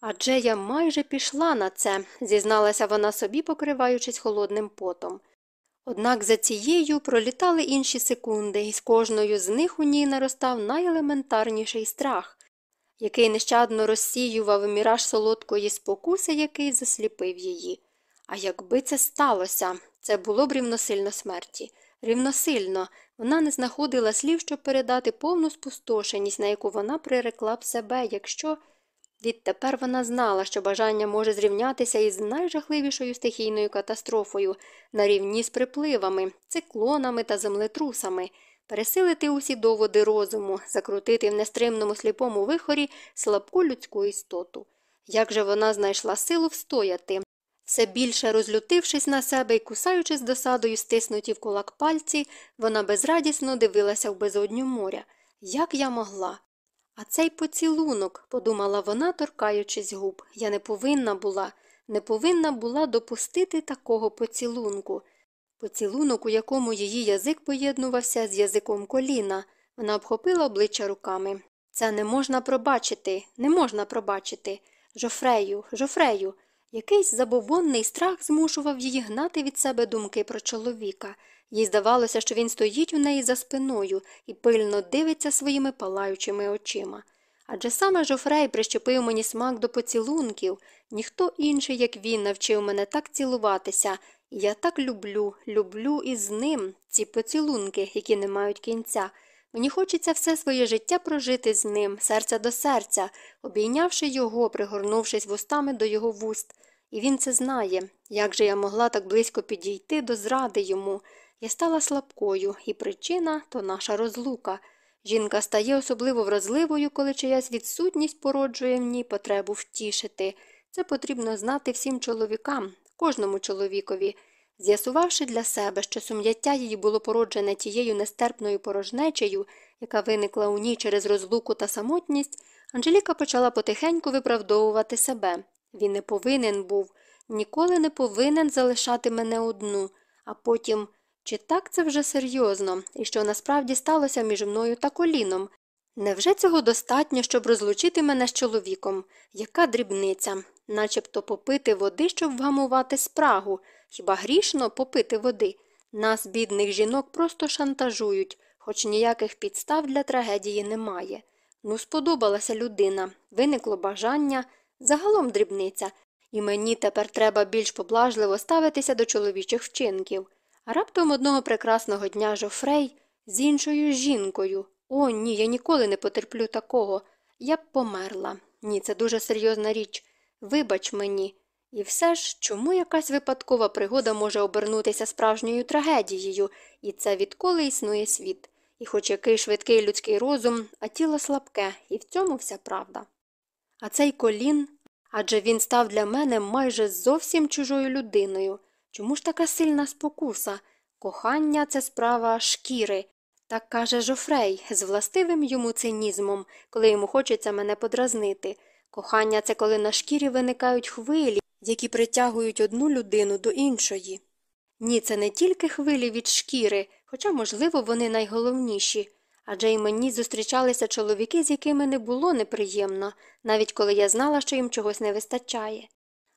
Адже я майже пішла на це, зізналася вона собі, покриваючись холодним потом. Однак за цією пролітали інші секунди, і з кожною з них у ній наростав найелементарніший страх, який нещадно розсіював міраж солодкої спокуси, який засліпив її. А якби це сталося, це було б рівносильно смерті. Рівносильно, вона не знаходила слів, щоб передати повну спустошеність, на яку вона прирекла б себе, якщо. Відтепер вона знала, що бажання може зрівнятися із найжахливішою стихійною катастрофою на рівні з припливами, циклонами та землетрусами, пересилити усі доводи розуму, закрутити в нестримному сліпому вихорі слабку людську істоту. Як же вона знайшла силу встояти, все більше розлютившись на себе і кусаючи з досадою стиснуті в кулак пальці, вона безрадісно дивилася в безодню моря. Як я могла? А цей поцілунок, подумала вона, торкаючись губ, я не повинна була, не повинна була допустити такого поцілунку. Поцілунок, у якому її язик поєднувався з язиком коліна, вона обхопила обличчя руками. Це не можна пробачити, не можна пробачити. Жофрею, жофрею. Якийсь забобонний страх змушував її гнати від себе думки про чоловіка. Їй здавалося, що він стоїть у неї за спиною і пильно дивиться своїми палаючими очима. Адже саме Жофрей прищепив мені смак до поцілунків, ніхто інший, як він, навчив мене так цілуватися, я так люблю, люблю із ним ці поцілунки, які не мають кінця. Мені хочеться все своє життя прожити з ним, серця до серця, обійнявши його, пригорнувшись вустами до його вуст. І він це знає. Як же я могла так близько підійти до зради йому? Я стала слабкою, і причина то наша розлука. Жінка стає особливо вразливою, коли чиясь відсутність породжує в ній потребу втішити. Це потрібно знати всім чоловікам, кожному чоловікові. З'ясувавши для себе, що сум'яття її було породжене тією нестерпною порожнечею, яка виникла у ній через розлуку та самотність, Анжеліка почала потихеньку виправдовувати себе. Він не повинен був, ніколи не повинен залишати мене одну, а потім, чи так це вже серйозно, і що насправді сталося між мною та коліном? Невже цього достатньо, щоб розлучити мене з чоловіком? Яка дрібниця? Начебто попити води, щоб вгамувати спрагу. Хіба грішно попити води? Нас, бідних жінок, просто шантажують, хоч ніяких підстав для трагедії немає. Ну, сподобалася людина, виникло бажання, загалом дрібниця, і мені тепер треба більш поблажливо ставитися до чоловічих вчинків. А раптом одного прекрасного дня Жофрей з іншою жінкою. О, ні, я ніколи не потерплю такого. Я б померла. Ні, це дуже серйозна річ. Вибач мені. І все ж, чому якась випадкова пригода може обернутися справжньою трагедією, і це відколи існує світ. І хоч який швидкий людський розум, а тіло слабке, і в цьому вся правда. А цей колін адже він став для мене майже зовсім чужою людиною. Чому ж така сильна спокуса? Кохання це справа шкіри. Так каже Жофрей, з властивим йому цинізмом, коли йому хочеться мене подразнити. Кохання це коли на шкірі виникають хвилі, які притягують одну людину до іншої. Ні, це не тільки хвилі від шкіри, хоча, можливо, вони найголовніші. Адже й мені зустрічалися чоловіки, з якими не було неприємно, навіть коли я знала, що їм чогось не вистачає.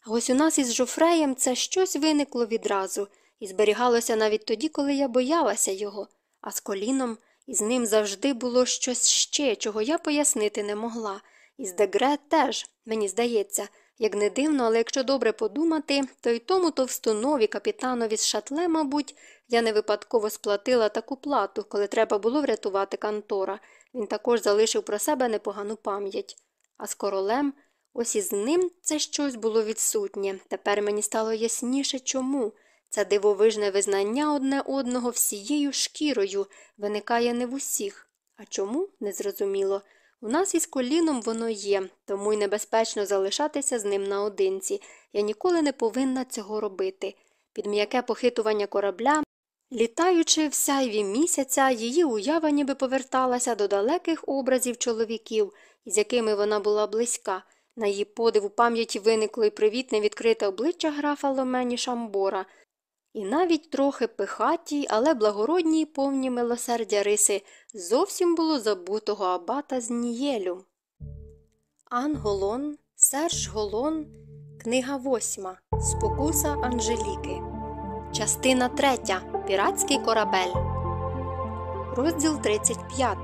А ось у нас із Жофреєм це щось виникло відразу і зберігалося навіть тоді, коли я боялася його, а з коліном із ним завжди було щось ще, чого я пояснити не могла. І з Дегре теж, мені здається, Як не дивно, але якщо добре подумати, то й тому товстонові капітанові з шатле, мабуть, я не випадково сплатила таку плату, коли треба було врятувати Кантора. Він також залишив про себе непогану пам'ять. А з королем, ось із ним це щось було відсутнє. Тепер мені стало ясніше чому. Це дивовижне визнання одне одного всією шкірою виникає не в усіх. А чому незрозуміло. У нас із коліном воно є, тому й небезпечно залишатися з ним наодинці. Я ніколи не повинна цього робити. Під м'яке похитування корабля, літаючи в сяйві місяця, її уява ніби поверталася до далеких образів чоловіків, із якими вона була близька. На її подив у пам'яті виникло й привітне відкрите обличчя графа Ломені Шамбора, і навіть трохи пихаті, але благородні й повні милосердя риси зовсім було забутого абата з Нієлю. Ан Голон, Серж Голон, книга восьма. Спокуса Анжеліки. Частина третя. Піратський корабель. Розділ 35.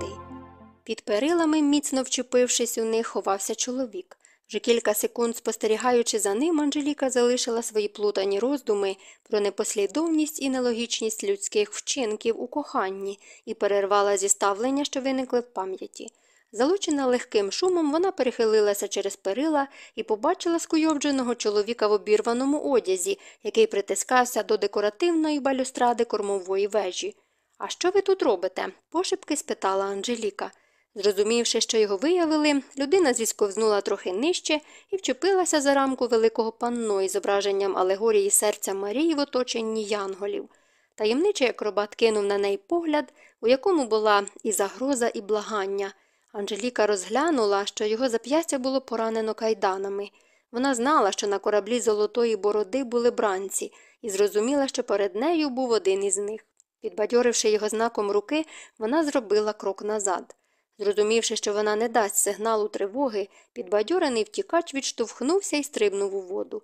Під перилами, міцно вчепившись у них, ховався чоловік. Вже кілька секунд спостерігаючи за ним, Анжеліка залишила свої плутані роздуми про непослідовність і нелогічність людських вчинків у коханні і перервала зіставлення, що виникли в пам'яті. Залучена легким шумом, вона перехилилася через перила і побачила скуйовдженого чоловіка в обірваному одязі, який притискався до декоративної балюстради кормової вежі. А що ви тут робите? пошепки спитала Анжеліка. Зрозумівши, що його виявили, людина зісковзнула трохи нижче і вчепилася за рамку великого панно із зображенням алегорії серця Марії в оточенні янголів. Таємничий акробат кинув на неї погляд, у якому була і загроза, і благання. Анжеліка розглянула, що його зап'ястя було поранено кайданами. Вона знала, що на кораблі золотої бороди були бранці, і зрозуміла, що перед нею був один із них. Підбадьоривши його знаком руки, вона зробила крок назад. Зрозумівши, що вона не дасть сигналу тривоги, підбадьорений втікач відштовхнувся і стрибнув у воду.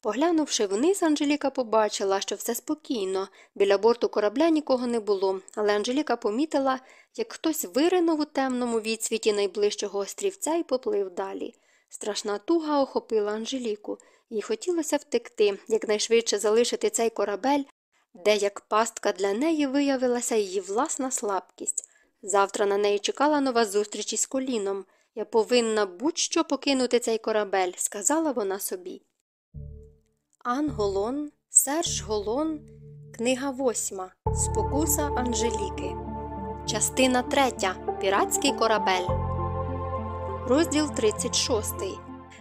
Поглянувши вниз, Анжеліка побачила, що все спокійно, біля борту корабля нікого не було, але Анжеліка помітила, як хтось виринув у темному відсвіті найближчого острівця і поплив далі. Страшна туга охопила Анжеліку, їй хотілося втекти, якнайшвидше залишити цей корабель, де як пастка для неї виявилася її власна слабкість. Завтра на неї чекала нова зустріч із коліном. Я повинна будь-що покинути цей корабель, сказала вона собі. Ан Голон, Серж Голон, книга восьма. Спокуса Анжеліки. Частина третя. Піратський корабель. Розділ 36.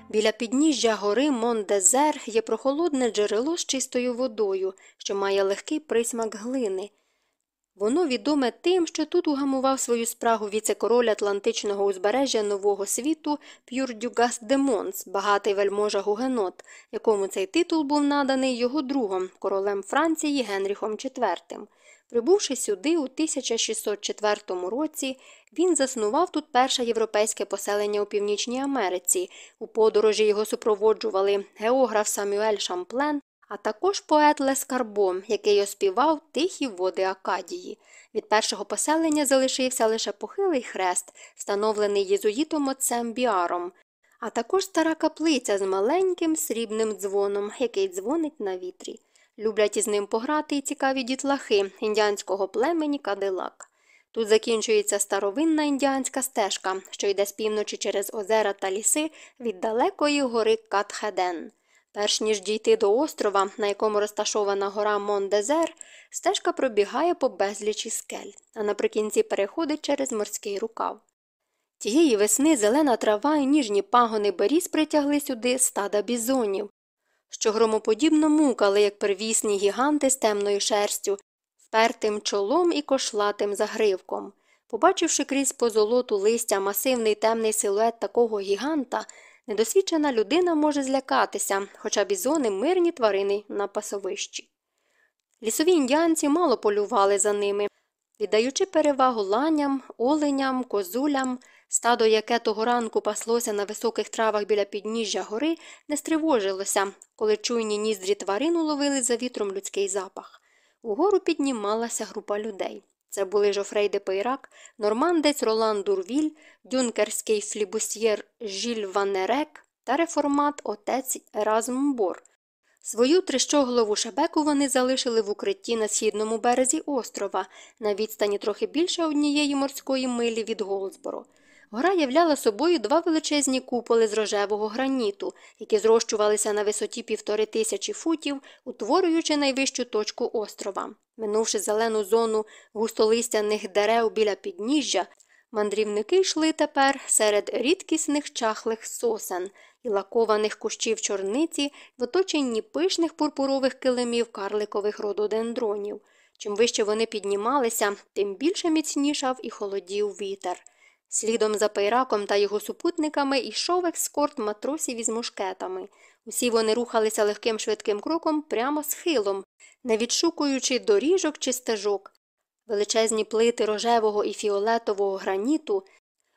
Біля підніжжя гори Мондезер є прохолодне джерело з чистою водою, що має легкий присмак глини. Воно відоме тим, що тут угамував свою спрагу віце-король Атлантичного узбережжя Нового світу П'єр дю Гаст де Монс, багатий вельможа гугенот, якому цей титул був наданий його другом, королем Франції Генріхом IV. Прибувши сюди у 1604 році, він заснував тут перше європейське поселення у Північній Америці. У подорожі його супроводжували географ Самюель Шамплен а також поет Лескарбо, який оспівав тихі води Акадії. Від першого поселення залишився лише похилий хрест, встановлений єзуїтом отцем Біаром, а також стара каплиця з маленьким срібним дзвоном, який дзвонить на вітрі. Люблять із ним пограти і цікаві дітлахи індіанського племені Кадилак. Тут закінчується старовинна індіанська стежка, що йде з півночі через озера та ліси від далекої гори Катхеден. Перш ніж дійти до острова, на якому розташована гора Мондезер, стежка пробігає по безлічі скель, а наприкінці переходить через морський рукав. Тієї весни зелена трава і ніжні пагони беріз притягли сюди стада бізонів, що громоподібно мукали, як первісні гіганти з темною шерстю, впертим чолом і кошлатим загривком. Побачивши крізь позолоту листя масивний темний силует такого гіганта, Недосвідчена людина може злякатися, хоча бізони мирні тварини на пасовищі. Лісові індіанці мало полювали за ними, віддаючи перевагу ланям, оленям, козулям, стадо, яке того ранку паслося на високих травах біля підніжжя гори, не стривожилося, коли чуйні ніздрі тварин уловили за вітром людський запах. Угору піднімалася група людей. Це були Жофрей де Пейрак, нормандець Ролан Дурвіль, дюнкерський флібусьєр Жіль Ванерек, та реформат отець Еразм Бор. Свою трищоголову шебеку вони залишили в укритті на східному березі острова, на відстані трохи більше однієї морської милі від Голдсборо. Гора являла собою два величезні куполи з рожевого граніту, які зрощувалися на висоті півтори тисячі футів, утворюючи найвищу точку острова. Минувши зелену зону густолистяних дерев біля підніжжя, мандрівники йшли тепер серед рідкісних чахлих сосен і лакованих кущів чорниці в оточенні пишних пурпурових килимів карликових рододендронів. Чим вище вони піднімалися, тим більше міцнішав і холодів вітер. Слідом за Пейраком та його супутниками йшов екскорт матросів із мушкетами. Усі вони рухалися легким швидким кроком прямо схилом, не відшукуючи доріжок чи стежок. Величезні плити рожевого і фіолетового граніту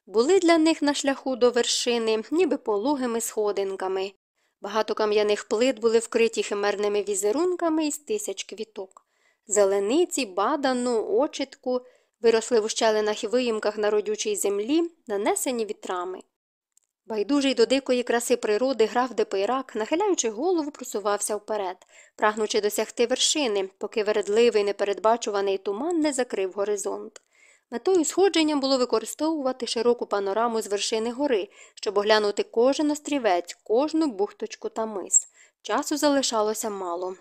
були для них на шляху до вершини, ніби пологими сходинками. Багато кам'яних плит були вкриті химерними візерунками із тисяч квіток. Зелениці, бадану, очітку виросли в ущелинах і виїмках на родючій землі, нанесеній вітрами. Байдужий до дикої краси природи граф Депейрак, нахиляючи голову, просувався вперед, прагнучи досягти вершини, поки вередливий непередбачуваний туман не закрив горизонт. Метою сходження було використовувати широку панораму з вершини гори, щоб оглянути кожен острівець, кожну бухточку та мис. Часу залишалося мало.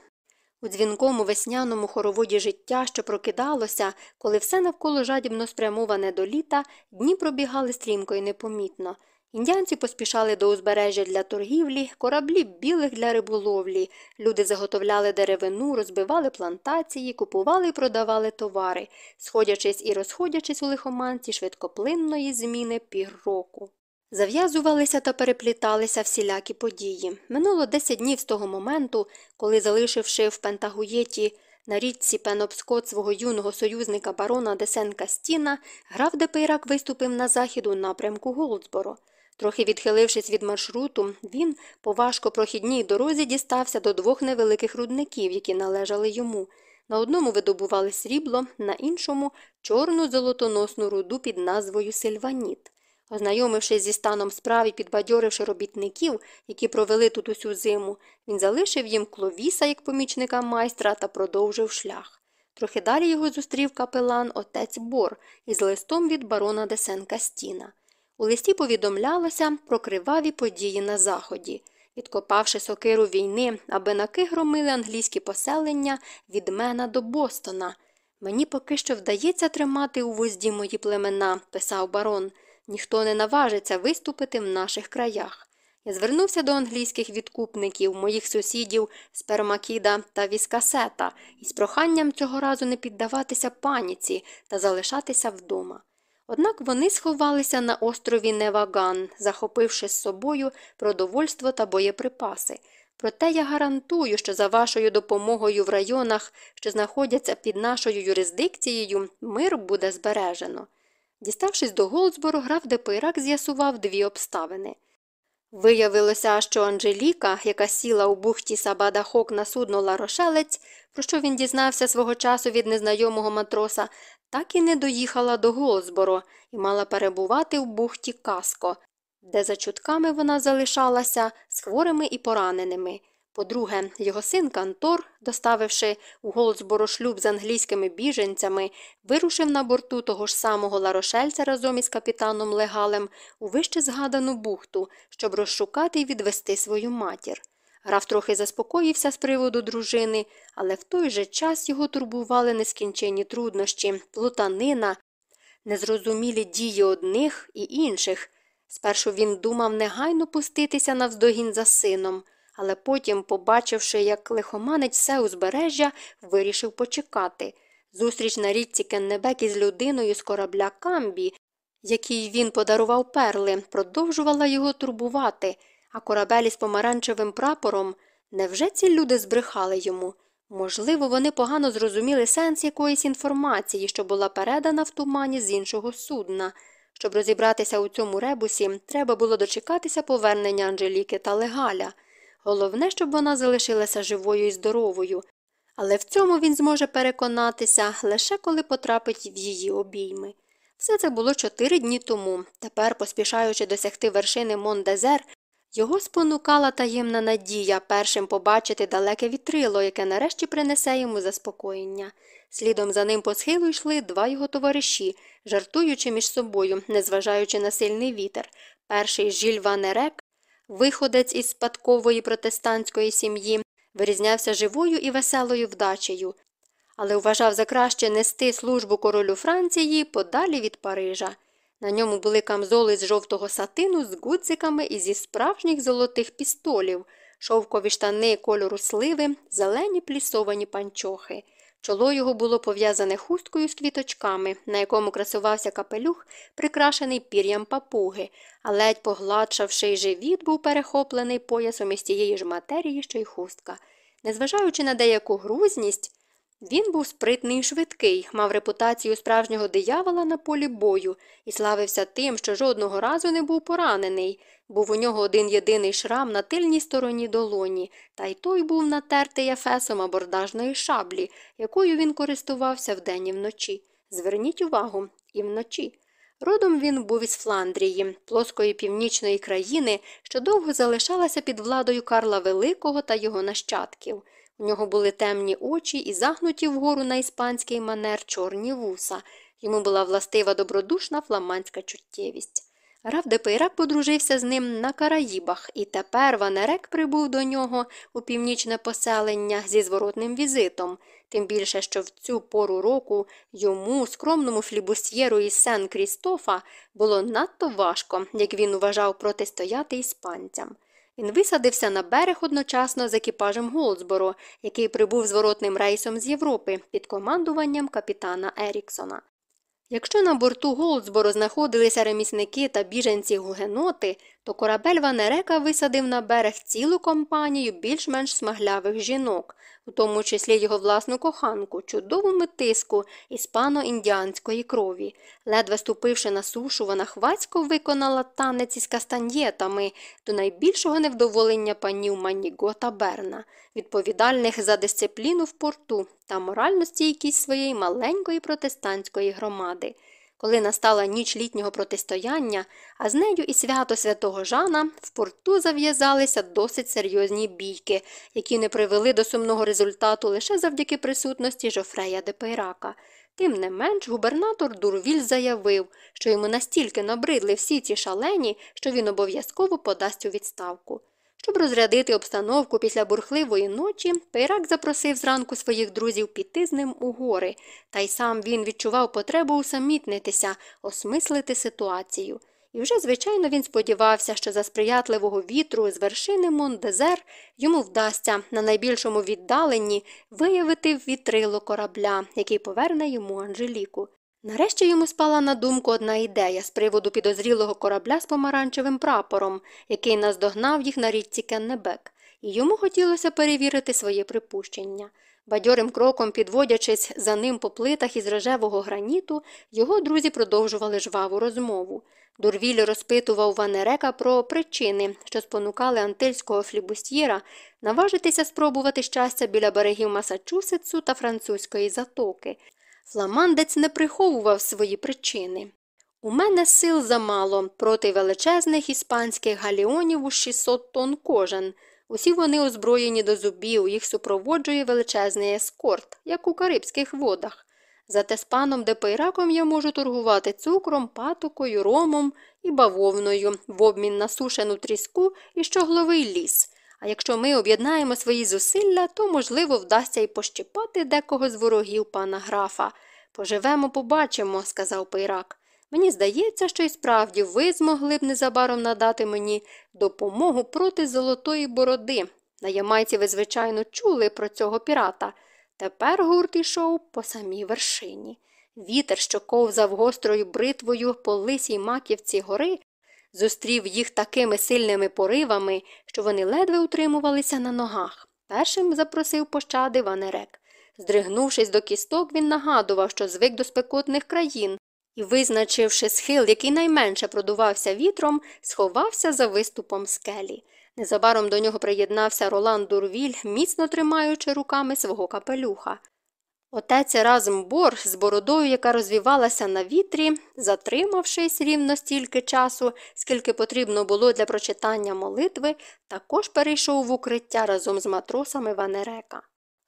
У дзвінкому весняному хороводі життя, що прокидалося, коли все навколо жадібно спрямоване до літа, дні пробігали стрімко і непомітно. Індіанці поспішали до узбережжя для торгівлі, кораблі білих для риболовлі, люди заготовляли деревину, розбивали плантації, купували і продавали товари, сходячись і розходячись у лихоманці швидкоплинної зміни пір року. Зав'язувалися та перепліталися всілякі події. Минуло 10 днів з того моменту, коли, залишивши в Пентагуєті на річці Пенопскот свого юного союзника барона де Сен-Кастіна, граф Депейрак виступив на захід у напрямку Голдсборо. Трохи відхилившись від маршруту, він по важкопрохідній дорозі дістався до двох невеликих рудників, які належали йому. На одному видобували срібло, на іншому чорну золотоносну руду під назвою Сильваніт. Ознайомившись зі станом справ і підбадьоривши робітників, які провели тут усю зиму, він залишив їм кловіса як помічника майстра та продовжив шлях. Трохи далі його зустрів капелан отець Бор із листом від барона Десенка Стіна. У листі повідомлялося про криваві події на заході. Відкопавши сокиру війни, аби наки громили англійські поселення від Мена до Бостона. Мені поки що вдається тримати у вузді мої племена, писав барон. Ніхто не наважиться виступити в наших краях. Я звернувся до англійських відкупників, моїх сусідів Спермакіда та Віскасета, із проханням цього разу не піддаватися паніці та залишатися вдома. Однак вони сховалися на острові Неваган, захопивши з собою продовольство та боєприпаси. Проте я гарантую, що за вашою допомогою в районах, що знаходяться під нашою юрисдикцією, мир буде збережено. Діставшись до Голдсбору, граф Депирак з'ясував дві обставини. Виявилося, що Анжеліка, яка сіла у бухті Сабадахок на судно Ларошелець, про що він дізнався свого часу від незнайомого матроса, так і не доїхала до Голдсборо і мала перебувати в бухті Каско, де за чутками вона залишалася з хворими і пораненими. По-друге, його син Кантор, доставивши у Голдсборо шлюб з англійськими біженцями, вирушив на борту того ж самого Ларошельця разом із капітаном Легалем у вище згадану бухту, щоб розшукати і відвести свою матір. Граф трохи заспокоївся з приводу дружини, але в той же час його турбували нескінченні труднощі, плутанина, незрозумілі дії одних і інших. Спершу він думав негайно пуститися навздогін за сином але потім, побачивши, як лихоманець все узбережжя, вирішив почекати. Зустріч на річці Кеннебек із людиною з корабля Камбі, якій він подарував перли, продовжувала його турбувати, а корабель із помаранчевим прапором невже ці люди збрехали йому? Можливо, вони погано зрозуміли сенс якоїсь інформації, що була передана в тумані з іншого судна. Щоб розібратися у цьому ребусі, треба було дочекатися повернення Анжеліки та Легаля. Головне, щоб вона залишилася живою і здоровою, але в цьому він зможе переконатися лише коли потрапить в її обійми. Все це було чотири дні тому. Тепер, поспішаючи досягти вершини Мондезер, Його спонукала таємна надія першим побачити далеке вітрило, яке нарешті принесе йому заспокоєння. Слідом за ним по схилу йшли два його товариші, жартуючи між собою, незважаючи на сильний вітер. Перший Жіль Ванерек, виходець із спадкової протестантської сім'ї, вирізнявся живою і веселою вдачею, але вважав за краще нести службу королю Франції подалі від Парижа. На ньому були камзоли з жовтого сатину з гудзиками і зі справжніх золотих пістолів, шовкові штани кольору сливи, зелені плісовані панчохи. Чоло його було пов'язане хусткою з квіточками, на якому красувався капелюх, прикрашений пір'ям папуги, а ледь погладшавши живіт, був перехоплений поясом із тієї ж матерії, що й хустка. Незважаючи на деяку грузність, він був спритний і швидкий, мав репутацію справжнього диявола на полі бою і славився тим, що жодного разу не був поранений. Був у нього один єдиний шрам на тильній стороні долоні, та й той був натертий ефесом абордажної шаблі, якою він користувався вдень і вночі. Зверніть увагу, і вночі. Родом він був із Фландрії, плоскої північної країни, що довго залишалася під владою Карла Великого та його нащадків. У нього були темні очі і загнуті вгору на іспанський манер чорні вуса. Йому була властива добродушна фламандська чуттєвість. Граф Депейрак подружився з ним на Караїбах, і тепер Ванерек прибув до нього у північне поселення зі зворотним візитом, тим більше, що в цю пору року йому, скромному флібусьєру із Сен Крістофа, було надто важко, як він вважав протистояти іспанцям. Він висадився на берег одночасно з екіпажем Голдсборо, який прибув зворотним рейсом з Європи під командуванням капітана Еріксона. Якщо на борту Голдсборо знаходилися ремісники та біженці гугеноти, то корабель Ванерека висадив на берег цілу компанію більш-менш смаглявих жінок, у тому числі його власну коханку, чудову метиску іспано-індіанської крові. Ледве ступивши на сушу, вона хвацько виконала танець із кастаньєтами до найбільшого невдоволення панів Маніго та Берна, відповідальних за дисципліну в порту та моральну стійкість своєї маленької протестантської громади. Коли настала ніч літнього протистояння, а з нею і свято святого Жана, в порту зав'язалися досить серйозні бійки, які не привели до сумного результату лише завдяки присутності Жофрея де Пейрака. Тим не менш, губернатор Дурвіль заявив, що йому настільки набридли всі ці шалені, що він обов'язково подасть у відставку. Щоб розрядити обстановку після бурхливої ночі, Пейрак запросив зранку своїх друзів піти з ним у гори, та й сам він відчував потребу усамітнитися, осмислити ситуацію. І вже, звичайно, він сподівався, що за сприятливого вітру з вершини Мондезер йому вдасться на найбільшому віддаленні виявити вітрило корабля, який поверне йому Анжеліку. Нарешті йому спала на думку одна ідея з приводу підозрілого корабля з помаранчевим прапором, який наздогнав їх на річці Кеннебек, і йому хотілося перевірити своє припущення. Бадьорим кроком, підводячись за ним по плитах із рожевого граніту, його друзі продовжували жваву розмову. Дурвіль розпитував Ванерека про причини, що спонукали антильського флібустьєра наважитися спробувати щастя біля берегів Масачусетсу та французької затоки. Фламандець не приховував свої причини. У мене сил замало проти величезних іспанських галіонів у 600 тонн кожен. Усі вони озброєні до зубів, їх супроводжує величезний ескорт, як у Карибських водах. Зате з паном Депейраком я можу торгувати цукром, патокою, ромом і бавовною в обмін на сушену тріску і щогловий ліс. А якщо ми об'єднаємо свої зусилля, то, можливо, вдасться й пощипати декого з ворогів пана графа. Поживемо, побачимо, сказав Пейрак. Мені здається, що й справді ви змогли б незабаром надати мені допомогу проти золотої бороди. На Ямайці ви, звичайно, чули про цього пірата. Тепер гурт ішов по самій вершині. Вітер, що ковзав гострою бритвою по лисій маківці гори, зустрів їх такими сильними поривами, що вони ледве утримувалися на ногах. Першим запросив пощади Ванерек. Здригнувшись до кісток, він нагадував, що звик до спекотних країн, і, визначивши схил, який найменше продувався вітром, сховався за виступом скелі. Незабаром до нього приєднався Ролан Дурвіль, міцно тримаючи руками свого капелюха. Отець Еразм Бор з бородою, яка розвівалася на вітрі, затримавшись рівно стільки часу, скільки потрібно було для прочитання молитви, також перейшов в укриття разом з матросами Ванерека.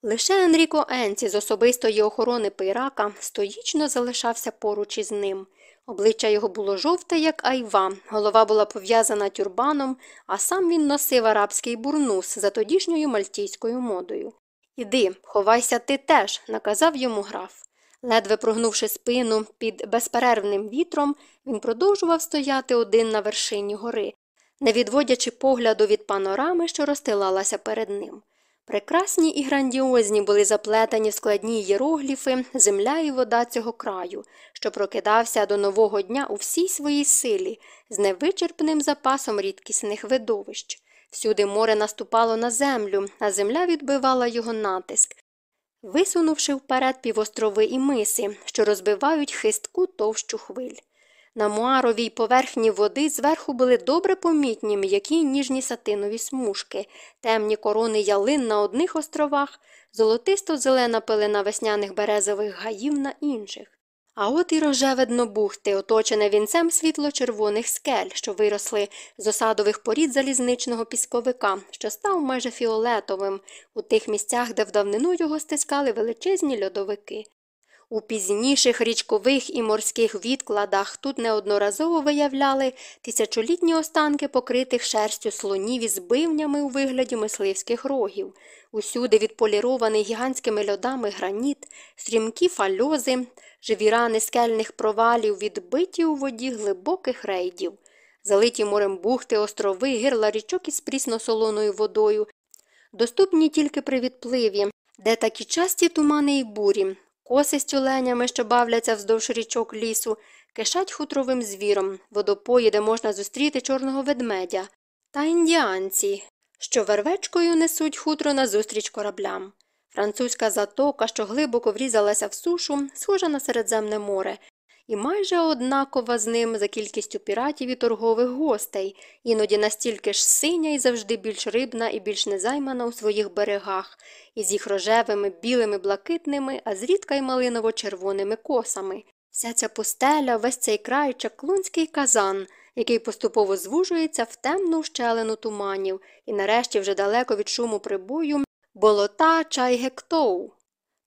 Лише Енріко Енці з особистої охорони Пейрака стоїчно залишався поруч із ним. Обличчя його було жовте, як айва, голова була пов'язана тюрбаном, а сам він носив арабський бурнус за тодішньою мальтійською модою. Іди, ховайся ти теж, наказав йому граф. Ледве прогнувши спину під безперервним вітром, він продовжував стояти один на вершині гори, не відводячи погляду від панорами, що розстилалася перед ним. Прекрасні і грандіозні були заплетені в складні єрогліфи земля і вода цього краю, що прокидався до нового дня у всій своїй силі, з невичерпним запасом рідкісних видовищ. Всюди море наступало на землю, а земля відбивала його натиск, висунувши вперед півострови і миси, що розбивають хистку товщу хвиль. На муаровій поверхні води зверху були добре помітні м'які ніжні сатинові смужки, темні корони ялин на одних островах, золотисто зелена пилина весняних березових гаїв на інших. А от і рожеве дно бухти, оточене вінцем світло-червоних скель, що виросли з осадових порід залізничного пісковика, що став майже фіолетовим у тих місцях, де в давнину його стискали величезні льодовики. У пізніших річкових і морських відкладах тут неодноразово виявляли тисячолітні останки покритих шерстю слонів із бивнями у вигляді мисливських рогів, усюди відполірований гігантськими льодами граніт, стрімкі фальози, живі рани скельних провалів, відбиті у воді глибоких рейдів, залиті морем бухти, острови, гирла річок із прісно солоною водою, доступні тільки при відпливі, де такі часті тумани й бурі. Коси з тюленями, що бавляться вздовж річок лісу, кишать хутровим звіром, водопої, де можна зустріти чорного ведмедя, та індіанці, що вервечкою несуть хутро назустріч кораблям. Французька затока, що глибоко врізалася в сушу, схожа на Середземне море, і майже однакова з ним за кількістю піратів і торгових гостей, іноді настільки ж синя і завжди більш рибна і більш незаймана у своїх берегах, із їх рожевими, білими, блакитними, а зрідка й малиново-червоними косами. Вся ця пустеля, весь цей край чаклунський казан, який поступово звужується в темну щелену туманів, і нарешті вже далеко від шуму прибою болота Чайгектоу.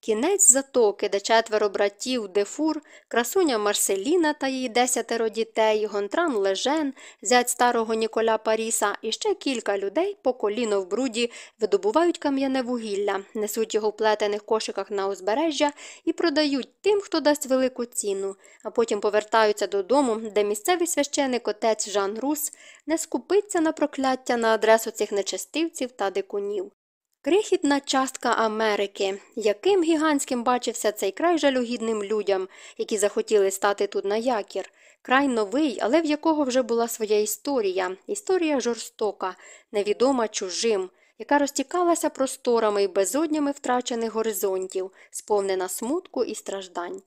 Кінець затоки, де четверо братів Дефур, красуня Марселіна та її десятеро дітей, Гонтран Лежен, зять старого Ніколя Паріса і ще кілька людей по коліно в бруді видобувають кам'яне вугілля, несуть його в плетених кошиках на узбережжя і продають тим, хто дасть велику ціну, а потім повертаються додому, де місцевий священик отець Жан Рус не скупиться на прокляття на адресу цих нечестивців та дикунів. Крихітна частка Америки, яким гігантським бачився цей край жалюгідним людям, які захотіли стати тут на якір, край новий, але в якого вже була своя історія, історія жорстока, невідома чужим, яка розтікалася просторами і безоднями втрачених горизонтів, сповнена смутку і страждань.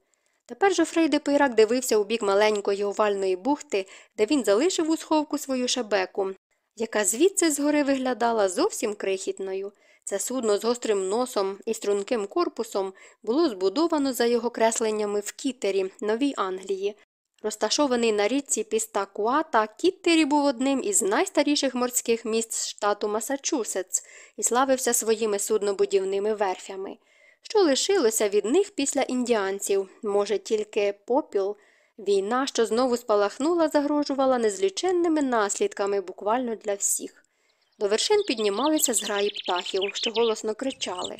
Тепер Жофрей де Пейрак дивився у бік маленької овальної бухти, де він залишив у сховку свою шебеку, яка звідси згори виглядала зовсім крихітною. Це судно з гострим носом і струнким корпусом було збудовано за його кресленнями в Кітері, Новій Англії. Розташований на річці Пістакуата, Кіттері був одним із найстаріших морських міст штату Масачусетс і славився своїми суднобудівними верфями. Що лишилося від них після індіанців, може, тільки попіл. Війна, що знову спалахнула, загрожувала незліченними наслідками буквально для всіх. До вершин піднімалися зграї птахів, що голосно кричали.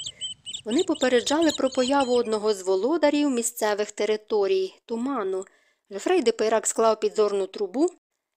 Вони попереджали про появу одного з володарів місцевих територій туману. Жофрей де Пейрак склав підзорну трубу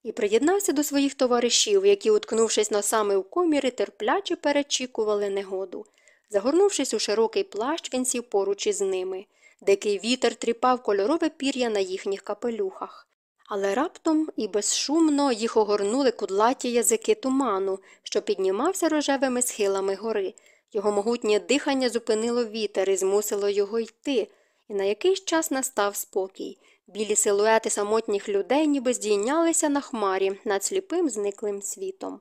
і приєднався до своїх товаришів, які, уткнувшись носами у коміри, терпляче перечікували негоду. Загорнувшись у широкий плащ, він сів поруч із ними. Дикий вітер тріпав кольорове пір'я на їхніх капелюхах. Але раптом і безшумно їх огорнули кудлаті язики туману, що піднімався рожевими схилами гори. Його могутнє дихання зупинило вітер і змусило його йти, і на якийсь час настав спокій. Білі силуети самотніх людей ніби здійнялися на хмарі над сліпим зниклим світом.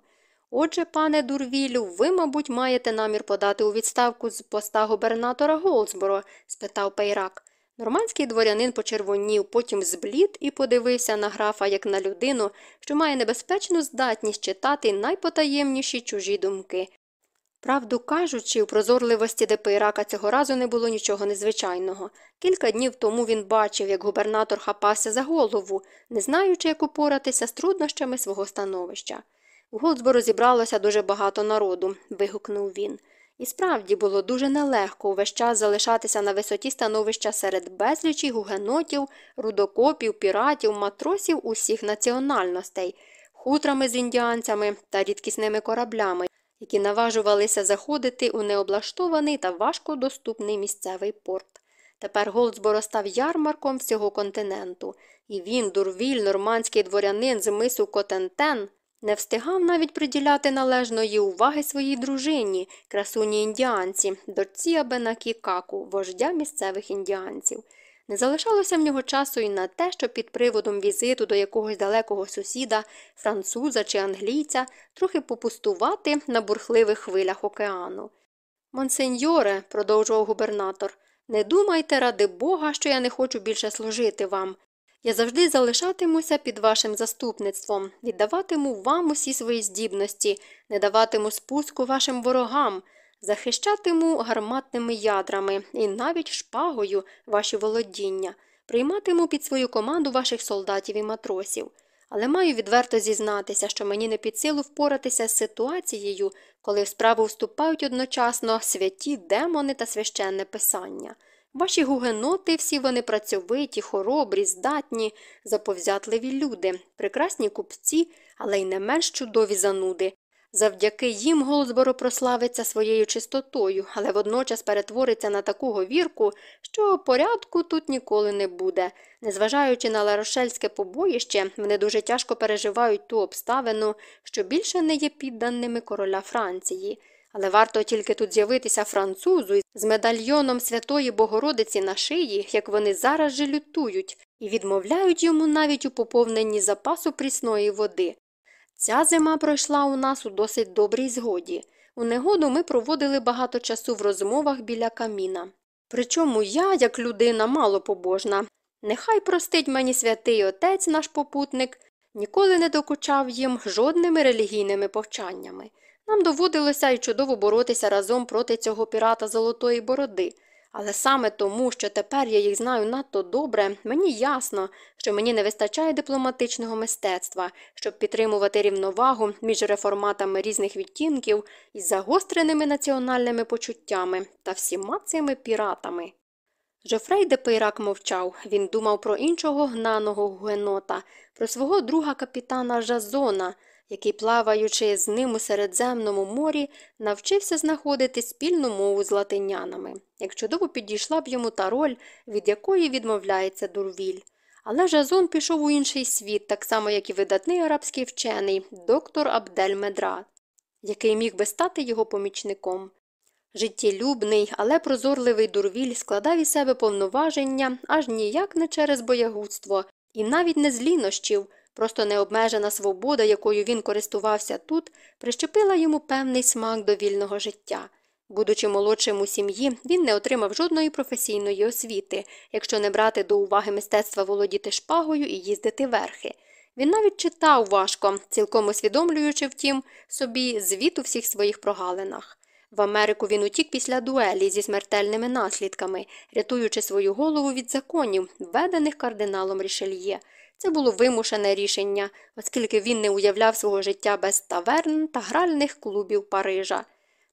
Отже, пане Дурвілю, ви, мабуть, маєте намір подати у відставку з поста губернатора Голдсборо? спитав Пейрак. Нормандський дворянин почервонів, потім зблід і подивився на графа як на людину, що має небезпечну здатність читати найпотаємніші чужі думки. Правду кажучи, у прозорливості Депейрака цього разу не було нічого незвичайного. Кілька днів тому він бачив, як губернатор хапався за голову, не знаючи, як упоратися з труднощами свого становища. У Голдсбору зібралося дуже багато народу, вигукнув він. І справді було дуже нелегко увесь час залишатися на висоті становища серед безлічі гугенотів, рудокопів, піратів, матросів усіх національностей, хутрами з індіанцями та рідкісними кораблями, які наважувалися заходити у необлаштований та важкодоступний місцевий порт. Тепер Голдсборо став ярмарком всього континенту, і він, дурвіль, нормандський дворянин з мису Котентен, не встигав навіть приділяти належної уваги своїй дружині, красуні індіанці, дочці Абенакі Каку, вождя місцевих індіанців. Не залишалося в нього часу і на те, щоб під приводом візиту до якогось далекого сусіда, француза чи англійця, трохи попустувати на бурхливих хвилях океану. Монсеньоре, продовжував губернатор, не думайте, ради Бога, що я не хочу більше служити вам. Я завжди залишатимуся під вашим заступництвом, віддаватиму вам усі свої здібності, не даватиму спуску вашим ворогам, захищатиму гарматними ядрами і навіть шпагою ваші володіння, прийматиму під свою команду ваших солдатів і матросів. Але маю відверто зізнатися, що мені не під силу впоратися з ситуацією, коли в справу вступають одночасно святі демони та священне писання. Ваші гугеноти всі вони працьовиті, хоробрі, здатні, заповзятливі люди, прекрасні купці, але й не менш чудові зануди. Завдяки їм Голдсборо прославиться своєю чистотою, але водночас перетвориться на таку говірку, що порядку тут ніколи не буде. Незважаючи на ларошельське побоїще, вони дуже тяжко переживають ту обставину, що більше не є підданими короля Франції. Але варто тільки тут з'явитися французу з медальйоном Святої Богородиці на шиї, як вони зараз же лютують, і відмовляють йому навіть у поповненні запасу прісної води. Ця зима пройшла у нас у досить добрій згоді. У негоду ми проводили багато часу в розмовах біля каміна. Причому я, як людина малопобожна, нехай простить мені святий отець наш попутник, ніколи не докучав їм жодними релігійними повчаннями. Нам доводилося й чудово боротися разом проти цього пірата Золотої Бороди. Але саме тому, що тепер я їх знаю надто добре, мені ясно, що мені не вистачає дипломатичного мистецтва, щоб підтримувати рівновагу між реформатами різних відтінків із загостреними національними почуттями та всіма цими піратами. Жофрей де Пейрак мовчав, він думав про іншого гнаного гуенота, про свого друга капітана Жазона який, плаваючи з ним у Середземному морі, навчився знаходити спільну мову з латинянами, як чудово підійшла б йому та роль, від якої відмовляється дурвіль. Але Жазон пішов у інший світ, так само, як і видатний арабський вчений, доктор Абдель Медрат, який міг би стати його помічником. Життєлюбний, але прозорливий дурвіль складав із себе повноваження аж ніяк не через боягудство, і навіть не з лінощів, Просто необмежена свобода, якою він користувався тут, прищепила йому певний смак до вільного життя. Будучи молодшим у сім'ї, він не отримав жодної професійної освіти, якщо не брати до уваги мистецтва володіти шпагою і їздити верхи. Він навіть читав важко, цілком усвідомлюючи, втім, собі звіт у всіх своїх прогалинах. В Америку він утік після дуелі зі смертельними наслідками, рятуючи свою голову від законів, введених кардиналом Рішельє. Це було вимушене рішення, оскільки він не уявляв свого життя без таверн та гральних клубів Парижа.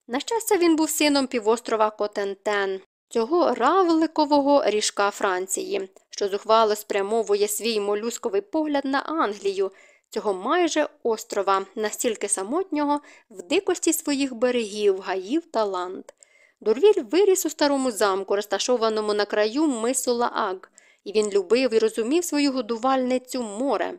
На щастя, він був сином півострова Котентен, цього равликового ріжка Франції, що зухвало спрямовує свій молюсковий погляд на Англію, цього майже острова, настільки самотнього, в дикості своїх берегів, гаїв та ланд. Дурвіль виріс у старому замку, розташованому на краю мису Лааг, і він любив і розумів свою годувальницю море.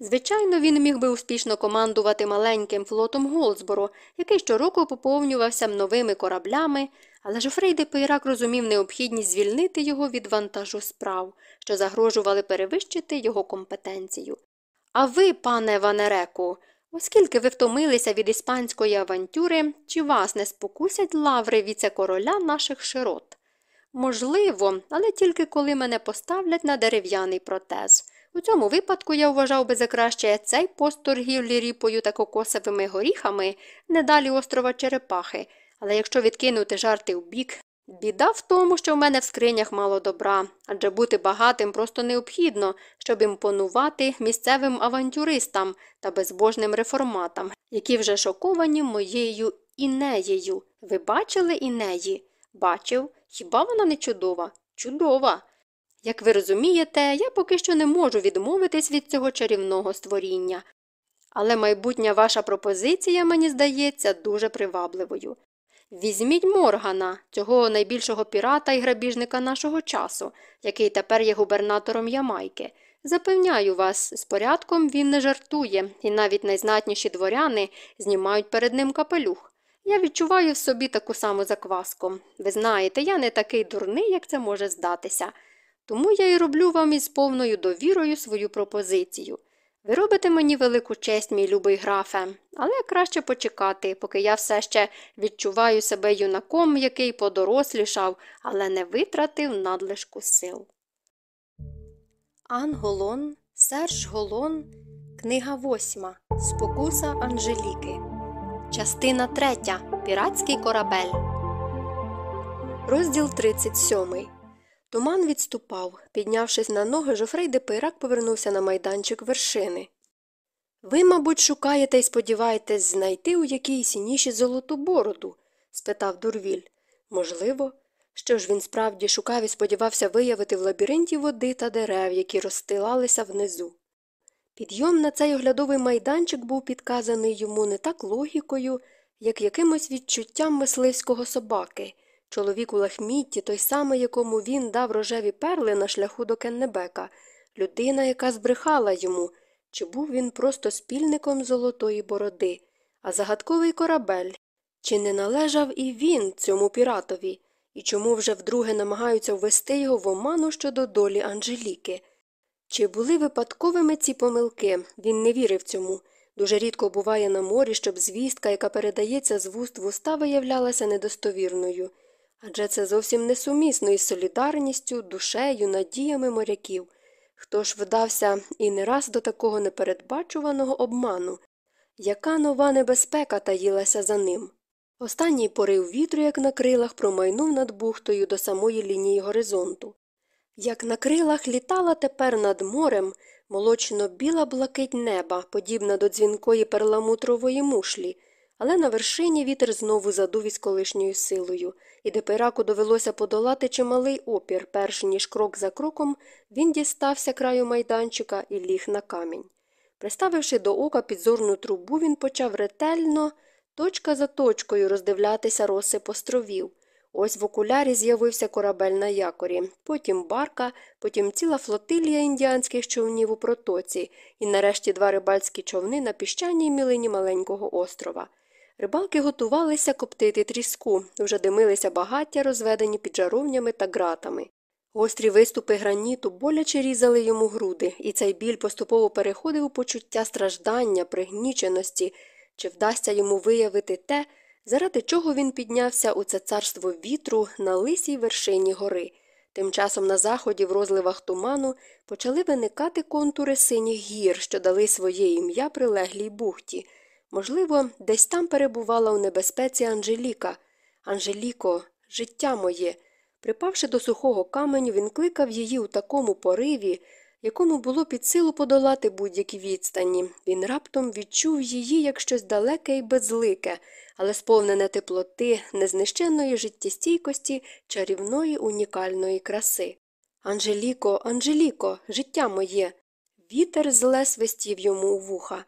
Звичайно, він міг би успішно командувати маленьким флотом Голдсборо, який щороку поповнювався новими кораблями, але Жофрей де Пейрак розумів необхідність звільнити його від вантажу справ, що загрожували перевищити його компетенцію. А ви, пане Ванереку, Оскільки ви втомилися від іспанської авантюри, чи вас не спокусять лаври віце-короля наших широт? Можливо, але тільки коли мене поставлять на дерев'яний протез. У цьому випадку я вважав би за краще цей пост торгівлі ріпою та кокосовими горіхами не далі острова Черепахи, але якщо відкинути жарти в бік, біда в тому, що в мене в скринях мало добра, адже бути багатим просто необхідно, щоб імпонувати місцевим авантюристам та безбожним реформатам, які вже шоковані моєю інеєю. Ви бачили інеї? Бачив. Хіба вона не чудова? Чудова. Як ви розумієте, я поки що не можу відмовитись від цього чарівного створіння. Але майбутня ваша пропозиція, мені здається, дуже привабливою. Візьміть Моргана, цього найбільшого пірата і грабіжника нашого часу, який тепер є губернатором Ямайки. Запевняю вас, з порядком він не жартує, і навіть найзнатніші дворяни знімають перед ним капелюх. Я відчуваю в собі таку саму закваску. Ви знаєте, я не такий дурний, як це може здатися. Тому я й роблю вам із повною довірою свою пропозицію. Ви робите мені велику честь, мій любий графе, але краще почекати, поки я все ще відчуваю себе юнаком, який подорослішав, але не витратив надлишку сил. Ан Голон, Серж Голон, книга восьма. Спокуса Анжеліки. Частина третя. Піратський корабель. Розділ 37. Туман відступав. Піднявшись на ноги, Жофрей де Пейрак повернувся на майданчик вершини. Ви, мабуть, шукаєте і сподіваєтесь знайти у якійсь ніші золоту бороду? спитав Дурвіль. Можливо. Що ж він справді шукав і сподівався виявити в лабіринті води та дерев, які розстилалися внизу. Підйом на цей оглядовий майданчик був підказаний йому не так логікою, як якимось відчуттям мисливського собаки. Чоловік у лахмітті, той самий, якому він дав рожеві перли на шляху до Кеннебека, людина, яка збрехала йому, чи був він просто спільником золотої бороди, а загадковий корабель, чи не належав і він цьому піратові, і чому вже вдруге намагаються ввести його в оману щодо долі Анжеліки? Чи були випадковими ці помилки? Він не вірив цьому. Дуже рідко буває на морі, щоб звістка, яка передається з вуст в уста, виявлялася недостовірною. Адже це зовсім несумісно із солідарністю, душею, надіями моряків. Хто ж вдався і не раз до такого непередбачуваного обману? Яка нова небезпека таїлася за ним? Останній порив вітру, як на крилах, промайнув над бухтою до самої лінії горизонту. Як на крилах літала тепер над морем молочно біла блакить неба, подібна до дзвінкої перламутрової мушлі, але на вершині вітер знову задув із колишньою силою, і Депираку довелося подолати чималий опір, перш ніж крок за кроком він дістався краю майданчика і ліг на камінь. Приставивши до ока підзорну трубу, він почав ретельно, точка за точкою роздивлятися розсип островів. Ось в окулярі з'явився корабель на якорі, потім барка, потім ціла флотилія індіанських човнів у протоці, і нарешті два рибальські човни на піщаній мілині маленького острова. Рибалки готувалися коптити тріску, вже димилися багаття, розведені під жаровнями та ґратами. Гострі виступи граніту боляче різали йому груди, і цей біль поступово переходив у почуття страждання, пригніченості, чи вдасться йому виявити те, заради чого він піднявся у це царство вітру на лисій вершині гори. Тим часом на заході, в розливах туману, почали виникати контури синіх гір, що дали своє ім'я прилеглій бухті. Можливо, десь там перебувала у небезпеці Анжеліка. Анжеліко, життя моє. Припавши до сухого каменю, він кликав її у такому пориві, якому було під силу подолати будь-які відстані. Він раптом відчув її як щось далеке і безлике, але сповнене теплоти, незнищенної життєстійкості, чарівної унікальної краси. Анжеліко, Анжеліко, життя моє. Вітер зле свистів йому у вуха.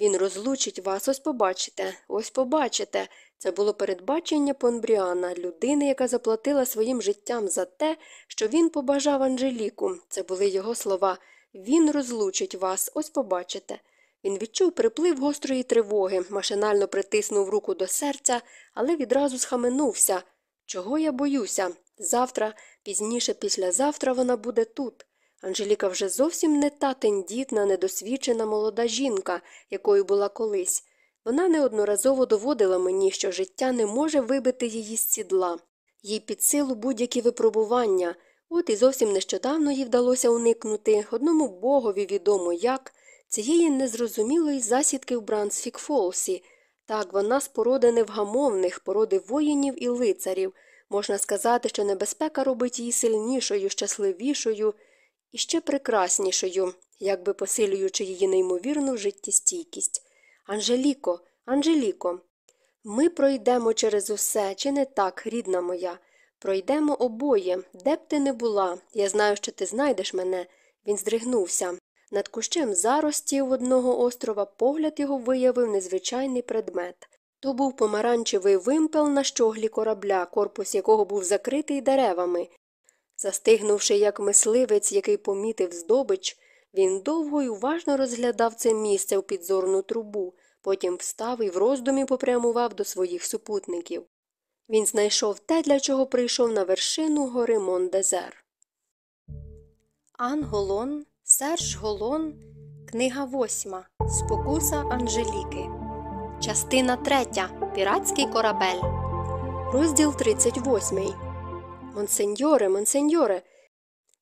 Він розлучить вас, ось побачите, ось побачите. Це було передбачення Понбріана, людини, яка заплатила своїм життям за те, що він побажав Анжеліку. Це були його слова. Він розлучить вас, ось побачите. Він відчув приплив гострої тривоги, машинально притиснув руку до серця, але відразу схаменувся. Чого я боюся? Завтра, пізніше, післязавтра вона буде тут. Анжеліка вже зовсім не та тендітна, недосвідчена молода жінка, якою була колись. Вона неодноразово доводила мені, що життя не може вибити її з сідла, їй під силу будь-які випробування. От і зовсім нещодавно їй вдалося уникнути одному богові відомо як цієї незрозумілої засідки в Брансфік Фолсі. Так, вона з породи невгамовних, породи воїнів і лицарів. Можна сказати, що небезпека робить її сильнішою, щасливішою і ще прекраснішою, якби посилюючи її неймовірну життєстійкість. Анжеліко, Анжеліко, ми пройдемо через усе, чи не так, рідна моя? Пройдемо обоє, де б ти не була. Я знаю, що ти знайдеш мене. Він здригнувся. Над кущем заростів одного острова погляд його виявив незвичайний предмет. То був помаранчевий вимпел на щоглі корабля, корпус якого був закритий деревами. Застигнувши, як мисливець, який помітив здобич, він довго й уважно розглядав це місце у підзорну трубу, потім встав і в роздумі попрямував до своїх супутників. Він знайшов те, для чого прийшов на вершину гори Мондезер. Ан Голон, Серж Голон, книга восьма. Спокуса Анжеліки. Частина третя. Піратський корабель. Розділ 38. Монсеньоре, монсеньоре.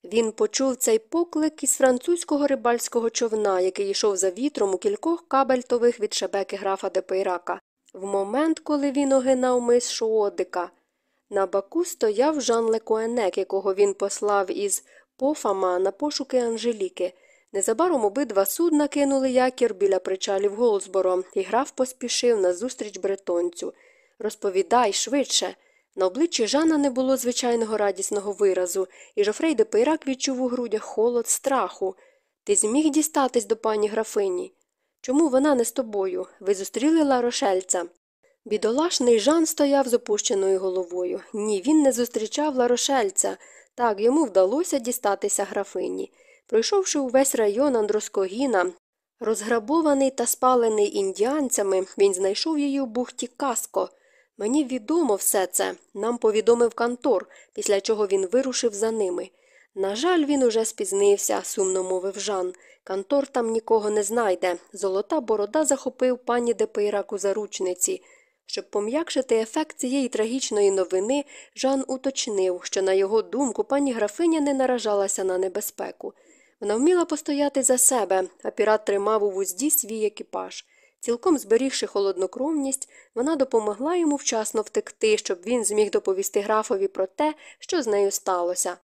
Він почув цей поклик із французького рибальського човна, який йшов за вітром у кількох кабельтових від шебеки графа де Пейрака. В момент, коли він огинав мис Шуодика. На баку стояв Жан Лекуенек, якого він послав із пофама на пошуки Анжеліки. Незабаром обидва судна кинули якір біля причалів Голсборо, і граф поспішив назустріч бретонцю. Розповідай швидше. На обличчі Жана не було звичайного радісного виразу, і Жофрей де Пейрак відчув у грудях холод страху. Ти зміг дістатись до пані графині? Чому вона не з тобою? Ви зустріли Ларошельця? Бідолашний Жан стояв з опущеною головою. Ні, він не зустрічав Ларошельця. Так, йому вдалося дістатися графині. Пройшовши увесь район Андроскогіна, розграбований та спалений індіанцями, він знайшов її у бухті Каско. Мені відомо все це, нам повідомив Кантор, після чого він вирушив за ними. На жаль, він уже спізнився, сумно мовив Жан. Кантор там нікого не знайде. Золота борода захопив пані Депейрак заручницею. Щоб пом'якшити ефект цієї трагічної новини, Жан уточнив, що, на його думку, пані графиня не наражалася на небезпеку. Вона вміла постояти за себе, а пірат тримав у вузді свій екіпаж. Цілком зберігши холоднокровність, вона допомогла йому вчасно втекти, щоб він зміг доповісти графові про те, що з нею сталося.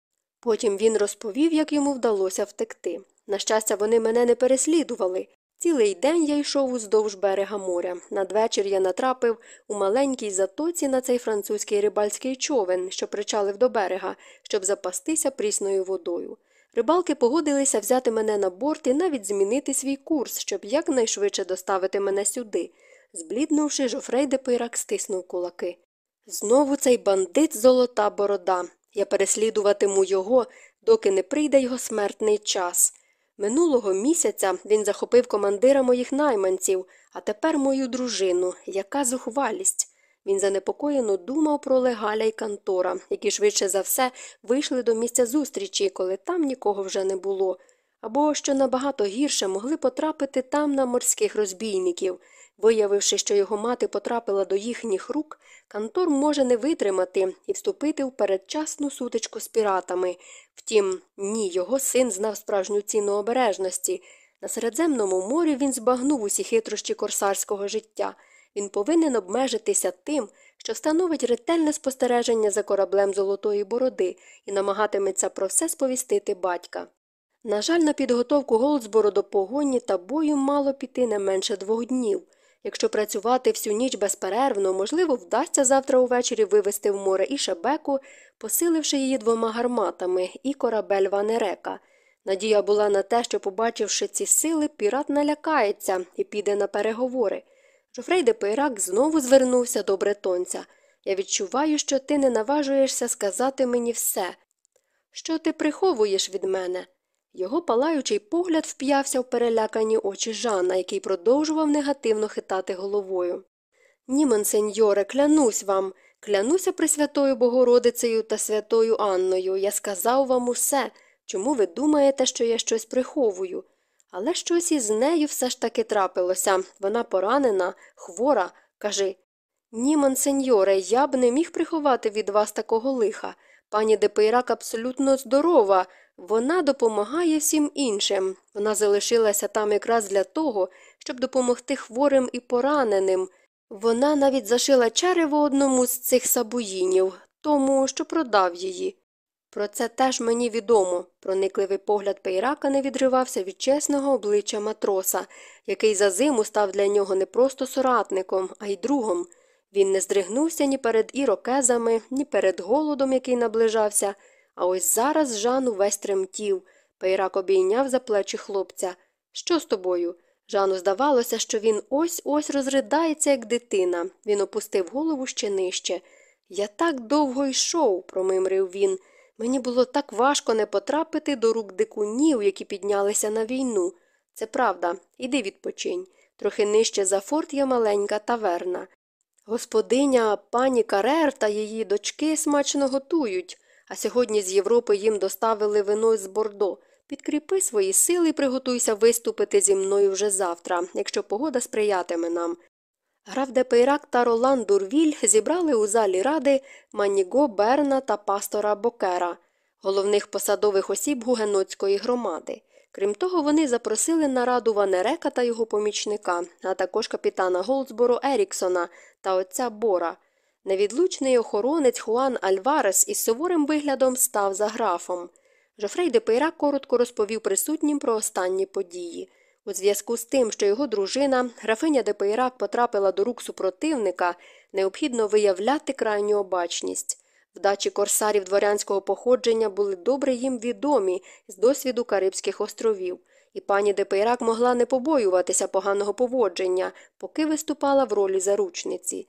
Потім він розповів, як йому вдалося втекти. На щастя, вони мене не переслідували. Цілий день я йшов уздовж берега моря. Надвечір я натрапив у маленькій затоці на цей французький рибальський човен, що причалив до берега, щоб запастися прісною водою. Рибалки погодилися взяти мене на борт і навіть змінити свій курс, щоб якнайшвидше доставити мене сюди. Збліднувши, Жофрей де Пирак стиснув кулаки. Знову цей бандит золота борода. Я переслідуватиму його, доки не прийде його смертний час. Минулого місяця він захопив командира моїх найманців, а тепер мою дружину. Яка зухвалість. Він занепокоєно думав про легаля й кантора, які швидше за все вийшли до місця зустрічі, коли там нікого вже не було, або, що набагато гірше, могли потрапити там на морських розбійників. Виявивши, що його мати потрапила до їхніх рук, Кантор може не витримати і вступити в передчасну сутичку з піратами. Втім, ні, його син знав справжню ціну обережності. На Середземному морі він збагнув усі хитрощі корсарського життя. Він повинен обмежитися тим, що становить ретельне спостереження за кораблем Золотої Бороди і намагатиметься про все сповістити батька. На жаль, на підготовку Голдсбору до погоні та бою мало піти не менше двох днів. Якщо працювати всю ніч безперервно, можливо, вдасться завтра увечері вивести в море і шебеку, посиливши її двома гарматами, і корабель Ванерека. Надія була на те, що, побачивши ці сили, пірат налякається і піде на переговори. Жофрей де Пейрак знову звернувся до бретонця. Я відчуваю, що ти не наважуєшся сказати мені все. Що ти приховуєш від мене? Його палаючий погляд вп'явся в перелякані очі Жана, який продовжував негативно хитати головою. Ні, монсеньоре, клянусь вам, клянуся Пресвятою Богородицею та святою Анною. Я сказав вам усе. Чому ви думаєте, що я щось приховую? Але щось із нею все ж таки трапилося. Вона поранена, хвора. Кажи ні, монсеньоре, я б не міг приховати від вас такого лиха. Пані Депейрак абсолютно здорова, вона допомагає всім іншим. Вона залишилася там якраз для того, щоб допомогти хворим і пораненим. Вона навіть зашила черево одному з цих сабуїнів, тому, що продав її. Про це теж мені відомо. Проникливий погляд Пейрака не відривався від чесного обличчя матроса, який за зиму став для нього не просто соратником, а й другом. Він не здригнувся ні перед ірокезами, ні перед голодом, який наближався, а ось зараз Жан увесь тремтів. Пейрак обійняв за плечі хлопця. Що з тобою? Жану здавалося, що він ось ось розридається, як дитина. Він опустив голову ще нижче. Я так довго йшов, промимрив він. Мені було так важко не потрапити до рук дикунів, які піднялися на війну. Це правда, іди відпочинь. Трохи нижче за форт є маленька таверна. Господиня пані Карер та її дочки смачно готують, а сьогодні з Європи їм доставили вино з Бордо. Підкріпи свої сили і приготуйся виступити зі мною вже завтра, якщо погода сприятиме нам. Граф Депейрак та Ролан д'Урвіль зібрали у залі ради Маніго Берна та пастора Бокера, головних посадових осіб гугенотської громади. Крім того, вони запросили на раду Ванерека та його помічника, а також капітана Голдсборо Еріксона та отця Бора. Невідлучний охоронець Хуан Альварес із суворим виглядом став за графом. Жофрей де Пейрак коротко розповів присутнім про останні події. У зв'язку з тим, що його дружина, графиня де Пейрак, потрапила до рук супротивника, необхідно виявляти крайню обачність. Вдачі корсарів дворянського походження були добре їм відомі з досвіду Карибських островів, і пані де Пейрак могла не побоюватися поганого поводження, поки виступала в ролі заручниці.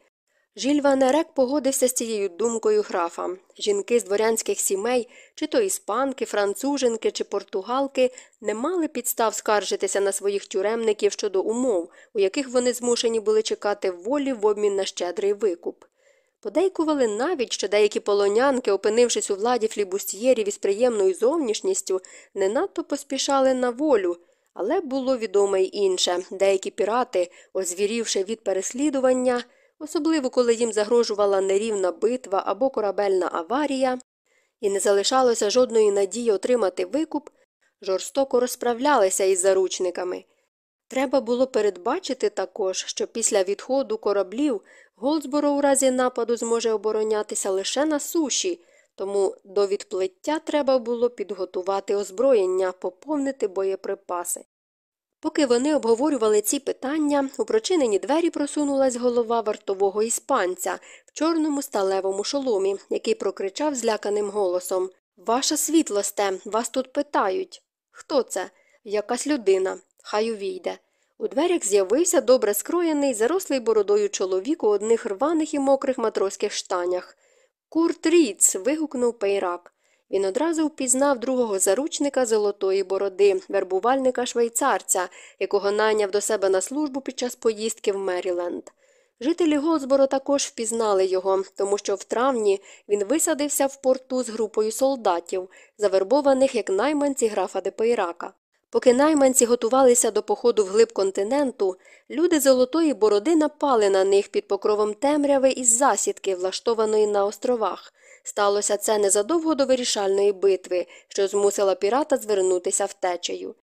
Жиль Ванерек погодився з цією думкою графа. Жінки з дворянських сімей, чи то іспанки, француженки чи португалки, не мали підстав скаржитися на своїх тюремників щодо умов, у яких вони змушені були чекати волі в обмін на щедрий викуп. Подейкували навіть, що деякі полонянки, опинившись у владі флібустьєрів із приємною зовнішністю, не надто поспішали на волю, але було відоме й інше деякі пірати, озвірівши від переслідування, особливо коли їм загрожувала нерівна битва або корабельна аварія, і не залишалося жодної надії отримати викуп, жорстоко розправлялися із заручниками. Треба було передбачити також, що після відходу кораблів Голдсборо у разі нападу зможе оборонятися лише на суші, тому до відплиття треба було підготувати озброєння, поповнити боєприпаси. Поки вони обговорювали ці питання, у прочинені двері просунулась голова вартового іспанця в чорному сталевому шоломі, який прокричав зляканим голосом Ваша світлосте, вас тут питають. Хто це? Якась людина. Хай увійде. У дверях з'явився добре скроєний, зарослий бородою чоловік у одних рваних і мокрих матроських штанях. Курт Ріц. вигукнув пейрак. Він одразу впізнав другого заручника золотої бороди, вербувальника швейцарця, якого найняв до себе на службу під час поїздки в Меріленд. Жителі Голсборо також впізнали його, тому що в травні він висадився в порту з групою солдатів, завербованих як найманці графа Депейрака. Поки найманці готувалися до походу вглиб континенту, люди Золотої Бороди напали на них під покровом темряви із засідки, влаштованої на островах. Сталося це незадовго до вирішальної битви, що змусила пірата звернутися втечею.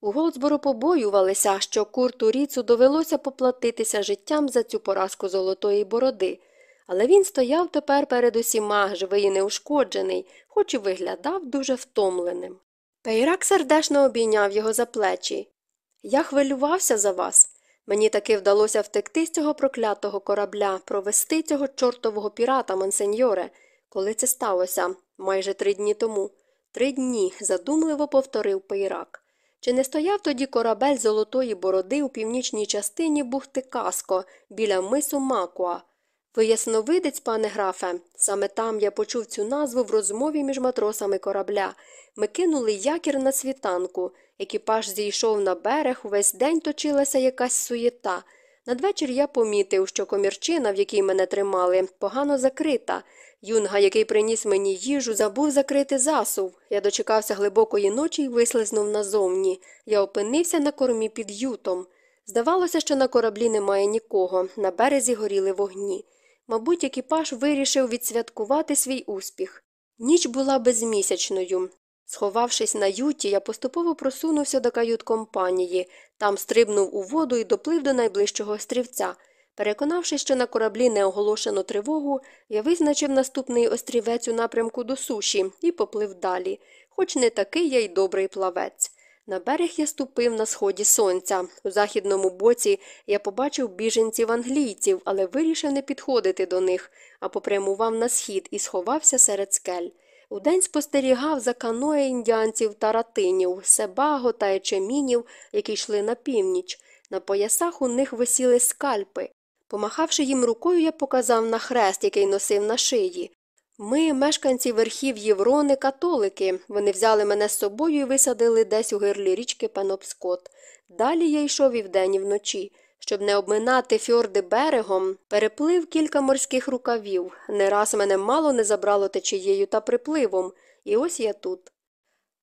У Голдсбору побоювалися, що курту Ріцу довелося поплатитися життям за цю поразку Золотої Бороди, але він стояв тепер перед усіма живий і неушкоджений, хоч і виглядав дуже втомленим. Пейрак сердечно обійняв його за плечі. Я хвилювався за вас. Мені таки вдалося втекти з цього проклятого корабля, провести цього чортового пірата, монсеньоре. Коли це сталося? Майже три дні тому. Три дні, задумливо повторив Пейрак. Чи не стояв тоді корабель Золотої Бороди у північній частині бухти Каско біля мису Макуа? Ви ясновидець, пане графе, саме там я почув цю назву в розмові між матросами корабля. Ми кинули якір на світанку. Екіпаж зійшов на берег, увесь день точилася якась суєта. Надвечір я помітив, що комірчина, в якій мене тримали, погано закрита. Юнга, який приніс мені їжу, забув закрити засув. Я дочекався глибокої ночі і вислизнув назовні. Я опинився на кормі під ютом. Здавалося, що на кораблі немає нікого, на березі горіли вогні. Мабуть, екіпаж вирішив відсвяткувати свій успіх. Ніч була безмісячною. Сховавшись на юті, я поступово просунувся до кают компанії, там стрибнув у воду і доплив до найближчого острівця. Переконавшись, що на кораблі не оголошено тривогу, я визначив наступний острівець у напрямку до суші і поплив далі, хоч не такий я й добрий плавець. На берег я ступив на сході сонця. У західному боці я побачив біженців англійців, але вирішив не підходити до них, а попрямував на схід і сховався серед скель. Удень спостерігав за каноє індіанців та ратинів, себаго та ечемінів, які йшли на північ. На поясах у них висіли скальпи. Помахавши їм рукою, я показав на хрест, який носив на шиї. Ми, мешканці верхів Єврони, католики. Вони взяли мене з собою і висадили десь у гирлі річки Пенопскот. Далі я йшов і вдень, і вночі. Щоб не обминати фьорди берегом, переплив кілька морських рукавів. Не раз мене мало не забрало течією та припливом, і ось я тут.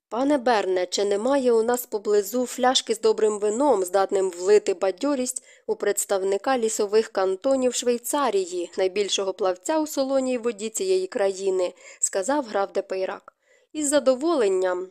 Пане Берне, чи немає у нас поблизу фляшки з добрим вином, здатним влити бадьорість у представника лісових кантонів Швейцарії, найбільшого плавця у солоній воді цієї країни, сказав граф де Пейрак. Із задоволенням.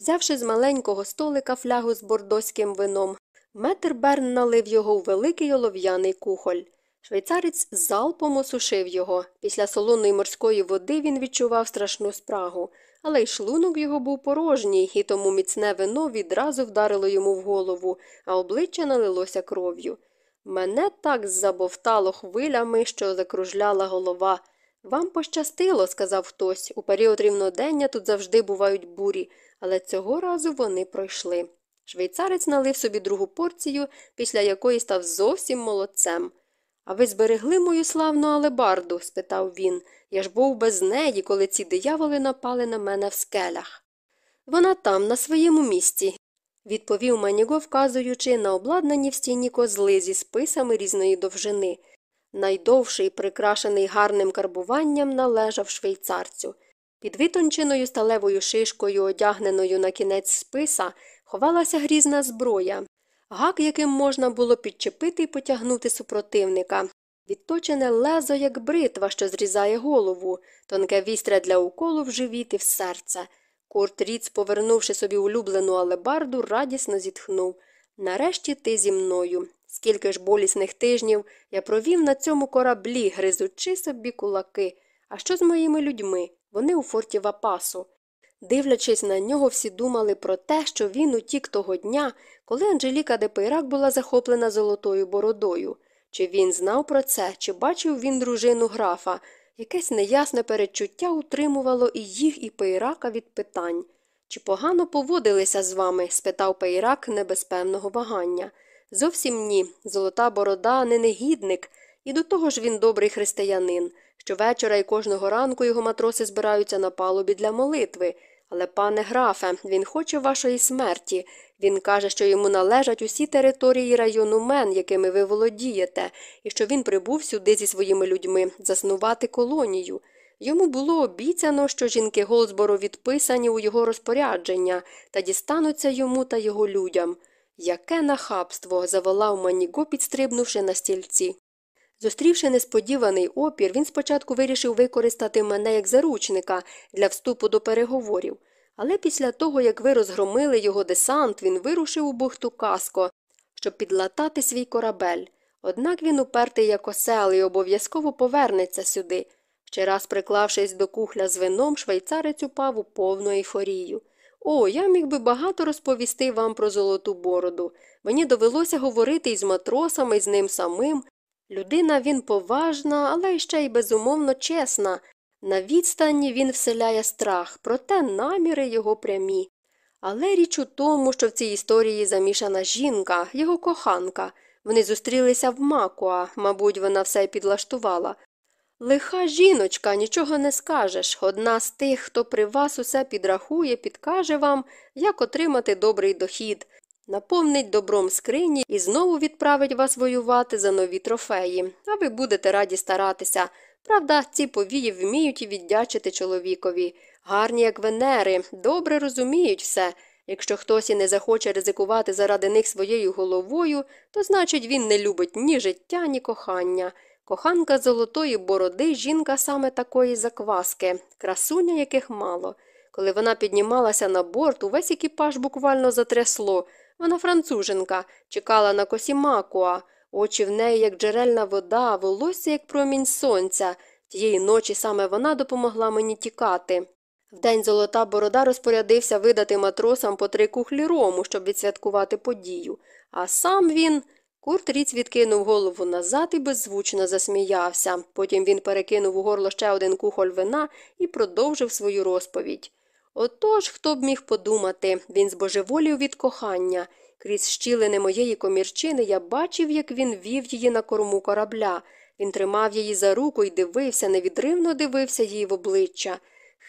Взявши з маленького столика флягу з бордоським вином, метр Берн налив його у великий олов'яний кухоль. Швейцарець залпом осушив його. Після солоної морської води він відчував страшну спрагу, але й шлунок його був порожній, і тому міцне вино відразу вдарило йому в голову, а обличчя налилося кров'ю. Мене так забовтало хвилями, що закружляла голова. Вам пощастило, сказав хтось. У період рівнодення тут завжди бувають бурі, але цього разу вони пройшли. Швейцарець налив собі другу порцію, після якої став зовсім молодцем. А ви зберегли мою славну алебарду? спитав він. Я ж був без неї, коли ці дияволи напали на мене в скелях. Вона там, на своєму місці, відповів Маніго, вказуючи на обладнані в стіні козли зі списами різної довжини. Найдовший, прикрашений гарним карбуванням, належав швейцарцю. Під витонченою сталевою шишкою, одягненою на кінець списа, ховалася грізна зброя, гак, яким можна було підчепити і потягнути супротивника, відточене лезо, як бритва, що зрізає голову, тонке вістря для уколу в живіт і в серце. Курт Ріц, повернувши собі улюблену алебарду, радісно зітхнув Нарешті ти зі мною. Скільки ж болісних тижнів я провів на цьому кораблі, гризучи собі кулаки. А що з моїми людьми? Вони у форті Вапасу. Дивлячись на нього, всі думали про те, що він утік того дня, коли Анжеліка де Пейрак була захоплена золотою бородою. Чи він знав про це, чи бачив він дружину графа, якесь неясне перечуття утримувало і їх, і Пейрака від питань. Чи погано поводилися з вами? спитав Пейрак не без певного вагання. Зовсім ні. Золота борода не негідник, і до того ж він добрий християнин. Щовечора і кожного ранку його матроси збираються на палубі для молитви. Але, пане графе, він хоче вашої смерті. Він каже, що йому належать усі території району Мен, якими ви володієте, і що він прибув сюди зі своїми людьми заснувати колонію. Йому було обіцяно, що жінки Голзборо відписані у його розпорядження та дістануться йому та його людям. Яке нахабство, заволав Маніго, підстрибнувши на стільці. Зустрівши несподіваний опір, він спочатку вирішив використати мене як заручника для вступу до переговорів, але після того, як ви розгромили його десант, він вирушив у бухту Каско, щоб підлатати свій корабель. Однак він упертий як осел і обов'язково повернеться сюди. Ще раз приклавшись до кухля з вином, швейцарець упав у повну ейфорію. О, я міг би багато розповісти вам про золоту бороду. Мені довелося говорити із матросами, з ним самим. Людина він поважна, але ще й безумовно чесна. На відстані він вселяє страх, проте наміри його прямі. Але річ у тому, що в цій історії замішана жінка, його коханка. Вони зустрілися в Макуа, мабуть, вона все й підлаштувала. Лиха жіночка, нічого не скажеш. Одна з тих, хто при вас усе підрахує, підкаже вам, як отримати добрий дохід. Наповнить добром скрині і знову відправить вас воювати за нові трофеї, а ви будете раді старатися. Правда, ці повії вміють і віддячити чоловікові. Гарні, як венери, добре розуміють все. Якщо хтось і не захоче ризикувати заради них своєю головою, то значить він не любить ні життя, ні кохання. Коханка золотої бороди жінка саме такої закваски, красуня яких мало. Коли вона піднімалася на борт, увесь екіпаж буквально затрясло. Вона француженка, чекала на косімакуа, очі в неї, як джерельна вода, волосся, як промінь сонця. Тієї ночі саме вона допомогла мені тікати. Вдень золота борода розпорядився видати матросам по три кухлі рому, щоб відсвяткувати подію. А сам він. Курт Ріц відкинув голову назад і беззвучно засміявся. Потім він перекинув у горло ще один кухоль вина і продовжив свою розповідь. Отож, хто б міг подумати, він збожеволів від кохання. Крізь щілини моєї комірчини я бачив, як він вів її на корму корабля. Він тримав її за руку і дивився, невідривно дивився їй в обличчя.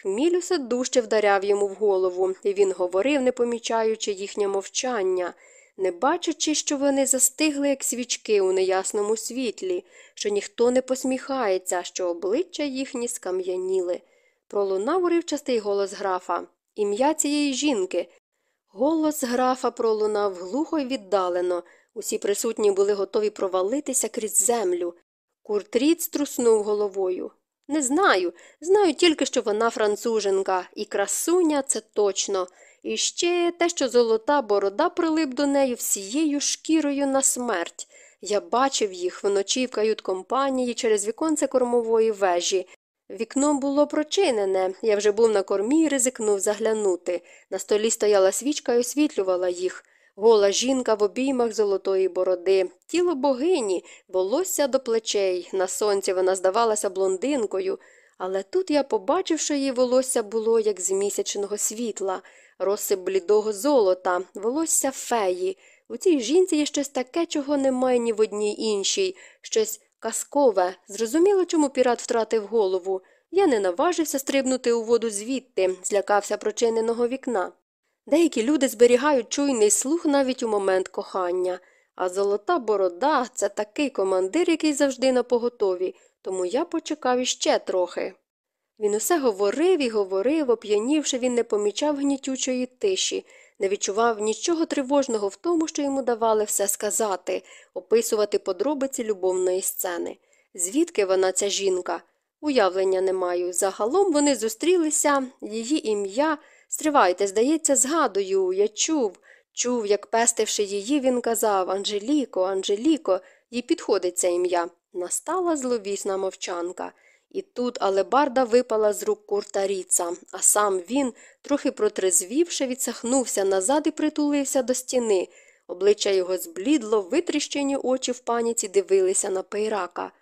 Хміль усе дужче вдаряв йому в голову, і він говорив, не помічаючи їхнє мовчання, не бачачи, що вони застигли, як свічки у неясному світлі, що ніхто не посміхається, що обличчя їхні скам'яніли. Пролунав уривчастий голос графа. Ім'я цієї жінки. Голос графа пролунав глухо й віддалено. Усі присутні були готові провалитися крізь землю. Куртріт струснув головою. Не знаю. Знаю тільки, що вона француженка, і красуня це точно. І ще те, що золота борода прилип до неї всією шкірою на смерть. Я бачив їх вночі в кают компанії через віконце кормової вежі. Вікно було прочинене, я вже був на кормі і ризикнув заглянути. На столі стояла свічка і освітлювала їх. Гола жінка в обіймах золотої бороди, тіло богині, волосся до плечей. На сонці вона здавалася блондинкою, але тут я побачив, що її волосся було, як з місячного світла, розсип блідого золота, волосся феї. У цій жінці є щось таке, чого немає ні в одній іншій, щось казкове. Зрозуміло, чому пірат втратив голову. Я не наважився стрибнути у воду звідти, злякався прочиненого вікна. Деякі люди зберігають чуйний слух навіть у момент кохання, а золота борода це такий командир, який завжди на поготові, тому я почекав іще трохи. Він усе говорив і говорив, оп'янівши, він не помічав гнітючої тиші, не відчував нічого тривожного в тому, що йому давали все сказати, описувати подробиці любовної сцени. Звідки вона, ця жінка? Уявлення не маю. Загалом вони зустрілися, її ім'я. Стривайте, здається, згадую, я чув, чув, як пестивши її, він казав Анжеліко, Анжеліко, їй підходить це ім'я. Настала зловісна мовчанка. І тут алебарда випала з рук курта Ріца, а сам він, трохи протрезвівши, відсахнувся назад і притулився до стіни. Обличчя його зблідло, витріщені очі в паніці дивилися на Пейрака.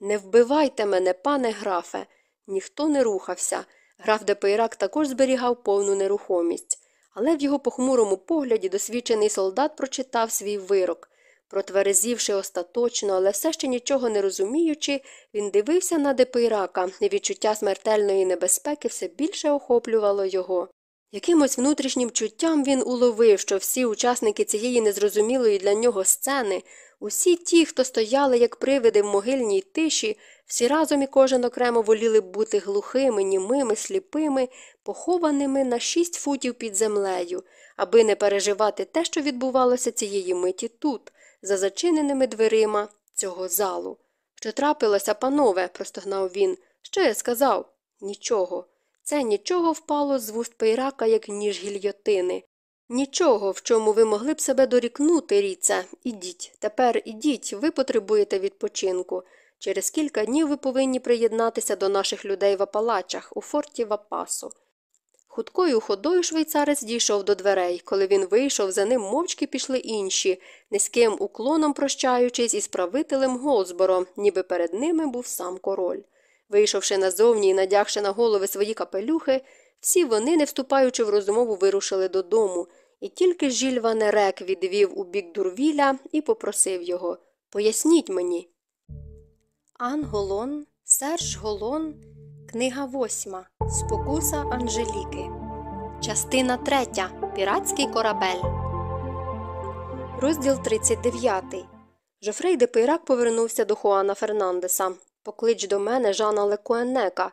Не вбивайте мене, пане графе. Ніхто не рухався. Граф де Пейрак також зберігав повну нерухомість, але в його похмурому погляді досвідчений солдат прочитав свій вирок. Протверезівши остаточно, але все ще нічого не розуміючи, він дивився на де Пейрака, і відчуття смертельної небезпеки все більше охоплювало його. Якимось внутрішнім чуттям він уловив, що всі учасники цієї незрозумілої для нього сцени, усі ті, хто стояли, як привиди в могильній тиші, всі разом і кожен окремо воліли бути глухими, німими, сліпими, похованими на шість футів під землею, аби не переживати те, що відбувалося цієї миті тут за зачиненими дверима цього залу. Що трапилося, панове, простогнав він. Що я сказав? Нічого. Це нічого впало з вуст пейрака, як ніж гільйотини. Нічого, в чому ви могли б себе дорікнути, ріце. Ідіть, тепер ідіть, ви потребуєте відпочинку. Через кілька днів ви повинні приєднатися до наших людей в Апалачах у форті Вапасу. Хуткою ходою швейцарець дійшов до дверей. Коли він вийшов, за ним мовчки пішли інші, низьким уклоном прощаючись із правителем Голзборо, ніби перед ними був сам король. Вийшовши назовні і надягши на голови свої капелюхи, всі вони, не вступаючи в розмову, вирушили додому, і тільки Жіль Ванерек відвів у бік дурвіля і попросив його Поясніть мені. Ан Голон, Серж Голон. Книга восьма. Спокуса Анжеліки. Частина третя. Піратський корабель. Розділ 39. Жофрей де Пейрак повернувся до Хуана Фернандеса. Поклич до мене Жана Лекуенека.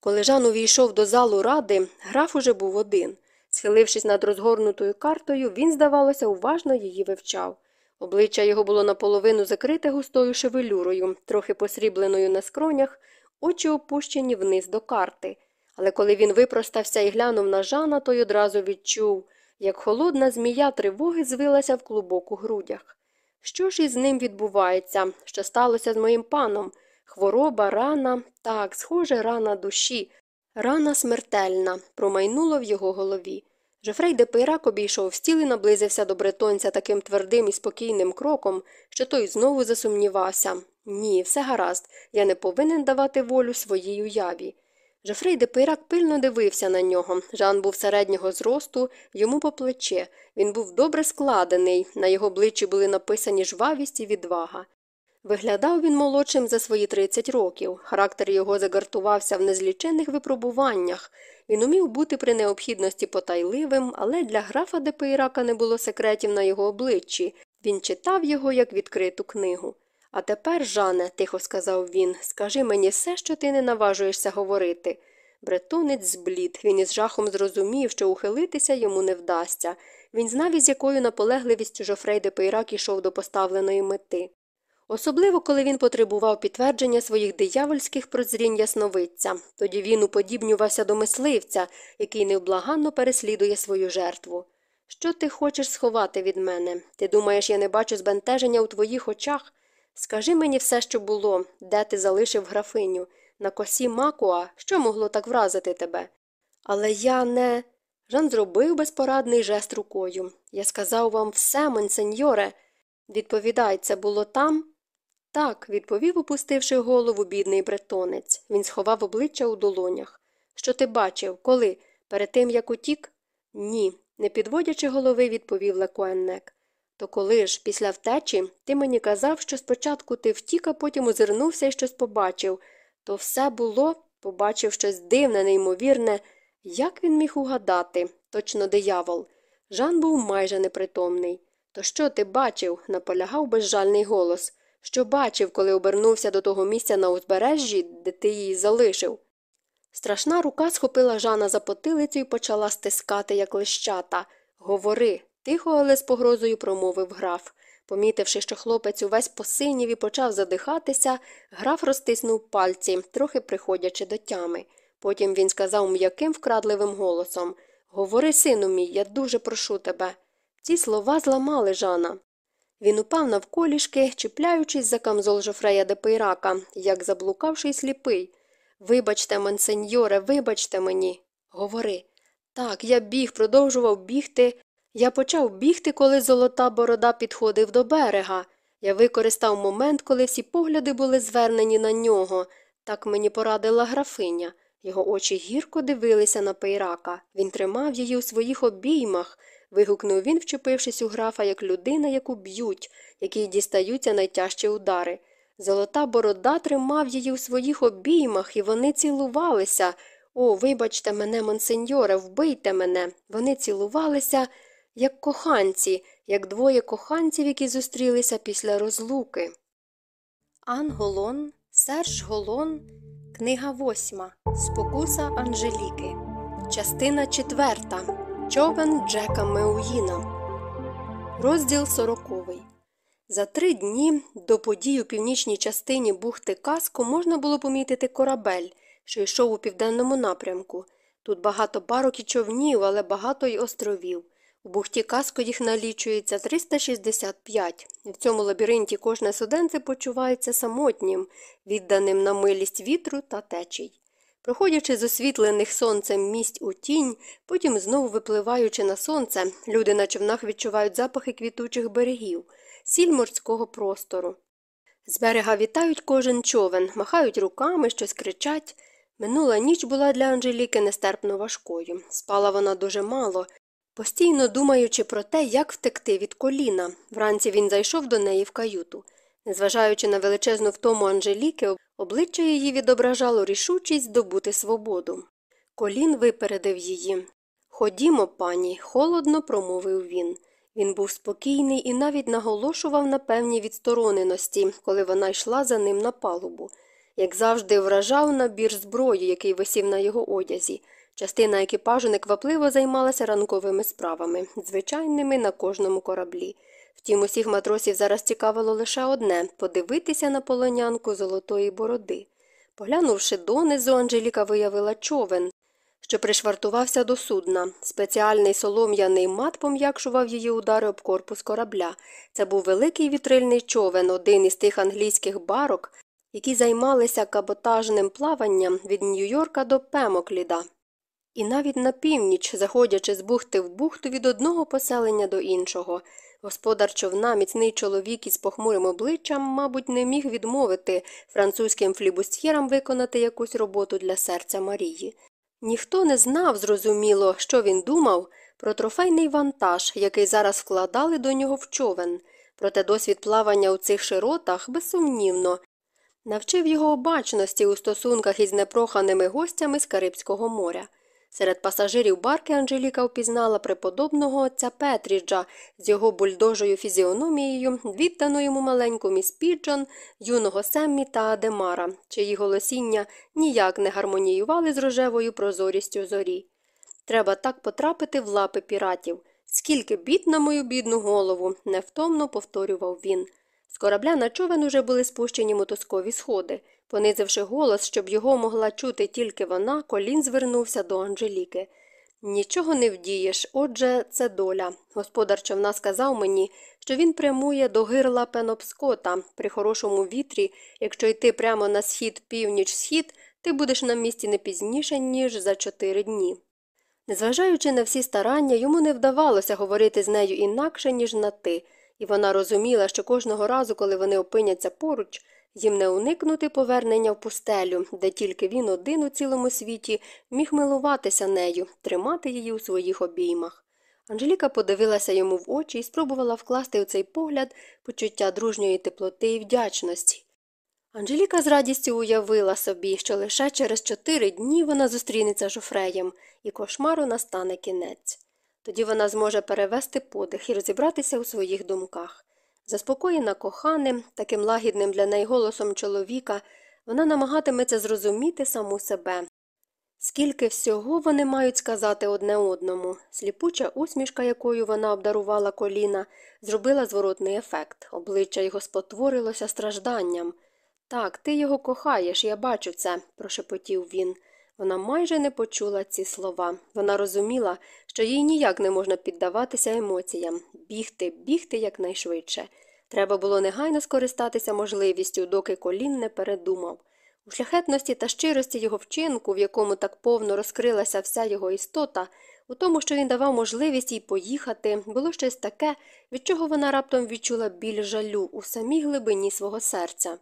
Коли Жан увійшов до залу ради, граф уже був один. Схилившись над розгорнутою картою, він, здавалося, уважно її вивчав. Обличчя його було наполовину закрите густою шевелюрою, трохи посрібленою на скронях, очі опущені вниз до карти. Але коли він випростався і глянув на Жана, той одразу відчув, як холодна змія тривоги звилася в клубок у грудях. Що ж із ним відбувається? Що сталося з моїм паном? Хвороба, рана, так, схоже, рана душі. Рана смертельна, промайнуло в його голові. Жофрей де Пейрак обійшов стіл і наблизився до бретонця таким твердим і спокійним кроком, що той знову засумнівався. Ні, все гаразд, я не повинен давати волю своїй уяві. Жофрей де Пейрак пильно дивився на нього. Жан був середнього зросту, йому по плече. Він був добре складений, на його обличчі були написані жвавість і відвага. Виглядав він молодшим за свої 30 років. Характер його загартувався в незліченних випробуваннях. Він умів бути при необхідності потайливим, але для графа де не було секретів на його обличчі. Він читав його як відкриту книгу. А тепер, Жане, тихо сказав він, скажи мені все, що ти не наважуєшся говорити. Бретонець зблід. Він із жахом зрозумів, що ухилитися йому не вдасться. Він знав, із якою наполегливістю Жофрей де Пейрак ішов до поставленої мети. Особливо, коли він потребував підтвердження своїх диявольських прозрінь ясновидця, тоді він уподібнювався до мисливця, який невблаганно переслідує свою жертву. Що ти хочеш сховати від мене? Ти думаєш, я не бачу збентеження у твоїх очах? Скажи мені все, що було, де ти залишив графиню, на косі Макуа, що могло так вразити тебе? Але я не. Жан зробив безпорадний жест рукою. Я сказав вам все, монсеньоре. Відповідай, це було там? Так, відповів, опустивши голову, бідний бретонець. Він сховав обличчя у долонях. Що ти бачив? Коли? Перед тим, як утік? Ні, не підводячи голови, відповів Лекуеннек. То коли ж, після втечі, ти мені казав, що спочатку ти втік, а потім озирнувся і щось побачив. То все було, побачив щось дивне, неймовірне. Як він міг угадати? Точно диявол. Жан був майже непритомний. То що ти бачив? наполягав безжальний голос. Що бачив, коли обернувся до того місця на узбережжі, де ти її залишив? Страшна рука схопила Жана за потилицю і почала стискати, як лищата. Говори, тихо, але з погрозою промовив граф. Помітивши, що хлопець увесь посинів і почав задихатися, граф розтиснув пальці, трохи приходячи до тями. Потім він сказав м'яким вкрадливим голосом Говори, сину мій, я дуже прошу тебе. Ці слова зламали Жана. Він упав навколішки, чіпляючись за камзол жофрея де Пейрака, як заблукавший сліпий. Вибачте, монсеньоре, вибачте мені. Говори. Так, я біг, продовжував бігти. Я почав бігти, коли золота борода підходив до берега. Я використав момент, коли всі погляди були звернені на нього. Так мені порадила графиня. Його очі гірко дивилися на пейрака. Він тримав її у своїх обіймах. вигукнув він, вчепившись у графа, як людина, яку б'ють, якій дістаються найтяжчі удари. Золота борода тримав її у своїх обіймах, і вони цілувалися. О, вибачте мене, монсеньоре, вбийте мене. Вони цілувалися, як коханці, як двоє коханців, які зустрілися після розлуки. Ан Голон, Серж Голон, книга восьма. Спокуса Анжеліки. Частина четверта. Човен Джека Меуїна. Розділ сороковий. За три дні до подій у північній частині бухти Каско можна було помітити корабель, що йшов у південному напрямку. Тут багато барок і човнів, але багато й островів. У бухті Каско їх налічується 365. В цьому лабіринті кожне суденце почувається самотнім, відданим на милість вітру та течій. Проходячи з освітлених сонцем місць у тінь, потім знову випливаючи на сонце, люди на човнах відчувають запахи квітучих берегів, сіль морського простору. З берега вітають кожен човен, махають руками, щось кричать. Минула ніч була для Анжеліки нестерпно важкою. Спала вона дуже мало, постійно думаючи про те, як втекти від коліна. Вранці він зайшов до неї в каюту. Незважаючи на величезну втому Анжеліки, обличчя її відображало рішучість здобути свободу. Колін випередив її. Ходімо, пані, холодно промовив він. Він був спокійний і навіть наголошував на певній відстороненості, коли вона йшла за ним на палубу. Як завжди, вражав набір зброї, який висів на його одязі. Частина екіпажу неквапливо займалася ранковими справами, звичайними на кожному кораблі. Втім, усіх матросів зараз цікавило лише одне подивитися на полонянку золотої бороди. Поглянувши донизу, Анжеліка виявила човен, що пришвартувався до судна. Спеціальний солом'яний мат пом'якшував її удари об корпус корабля. Це був великий вітрильний човен, один із тих англійських барок, які займалися каботажним плаванням від Нью-Йорка до Пемокліда. І навіть на північ, заходячи з бухти в бухту від одного поселення до іншого, господар човна, міцний чоловік із похмурим обличчям, мабуть, не міг відмовити французьким флібустьєрам виконати якусь роботу для серця Марії. Ніхто не знав, зрозуміло, що він думав про трофейний вантаж, який зараз вкладали до нього в човен, проте досвід плавання у цих широтах, безсумнівно, навчив його обачності у стосунках із непроханими гостями з Карибського моря. Серед пасажирів барки Анжеліка впізнала преподобного отця Петріджа з його бульдожою фізіономією, віддану йому маленьку міс Піджон, юного Семмі та Адемара, чиї голосіння ніяк не гармоніювали з рожевою прозорістю зорі. Треба так потрапити в лапи піратів. Скільки бід на мою бідну голову, невтомно повторював він. З корабля на човен уже були спущені мотузкові сходи. Понизивши голос, щоб його могла чути тільки вона, колін звернувся до Анжеліки. Нічого не вдієш, отже, це доля. Господар човна сказав мені, що він прямує до гирла Пенопскота. При хорошому вітрі, якщо йти прямо на схід, північ, схід, ти будеш на місці не пізніше, ніж за чотири дні. Незважаючи на всі старання, йому не вдавалося говорити з нею інакше, ніж на ти, і вона розуміла, що кожного разу, коли вони опиняться поруч, їм не уникнути повернення в пустелю, де тільки він один у цілому світі міг милуватися нею, тримати її у своїх обіймах. Анжеліка подивилася йому в очі і спробувала вкласти у цей погляд почуття дружньої теплоти і вдячності. Анжеліка з радістю уявила собі, що лише через чотири дні вона зустрінеться з Жофреєм, і кошмару настане кінець. Тоді вона зможе перевести подих і розібратися у своїх думках. Заспокоєна коханим, таким лагідним для неї голосом чоловіка, вона намагатиметься зрозуміти саму себе. Скільки всього вони мають сказати одне одному, сліпуча усмішка, якою вона обдарувала коліна, зробила зворотний ефект, обличчя його спотворилося стражданням. Так, ти його кохаєш, я бачу це, прошепотів він. Вона майже не почула ці слова. Вона розуміла, що їй ніяк не можна піддаватися емоціям, бігти, бігти якнайшвидше. Треба було негайно скористатися можливістю, доки колін не передумав. У шляхетності та щирості його вчинку, в якому так повно розкрилася вся його істота, у тому, що він давав можливість їй поїхати, було щось таке, від чого вона раптом відчула біль жалю у самій глибині свого серця.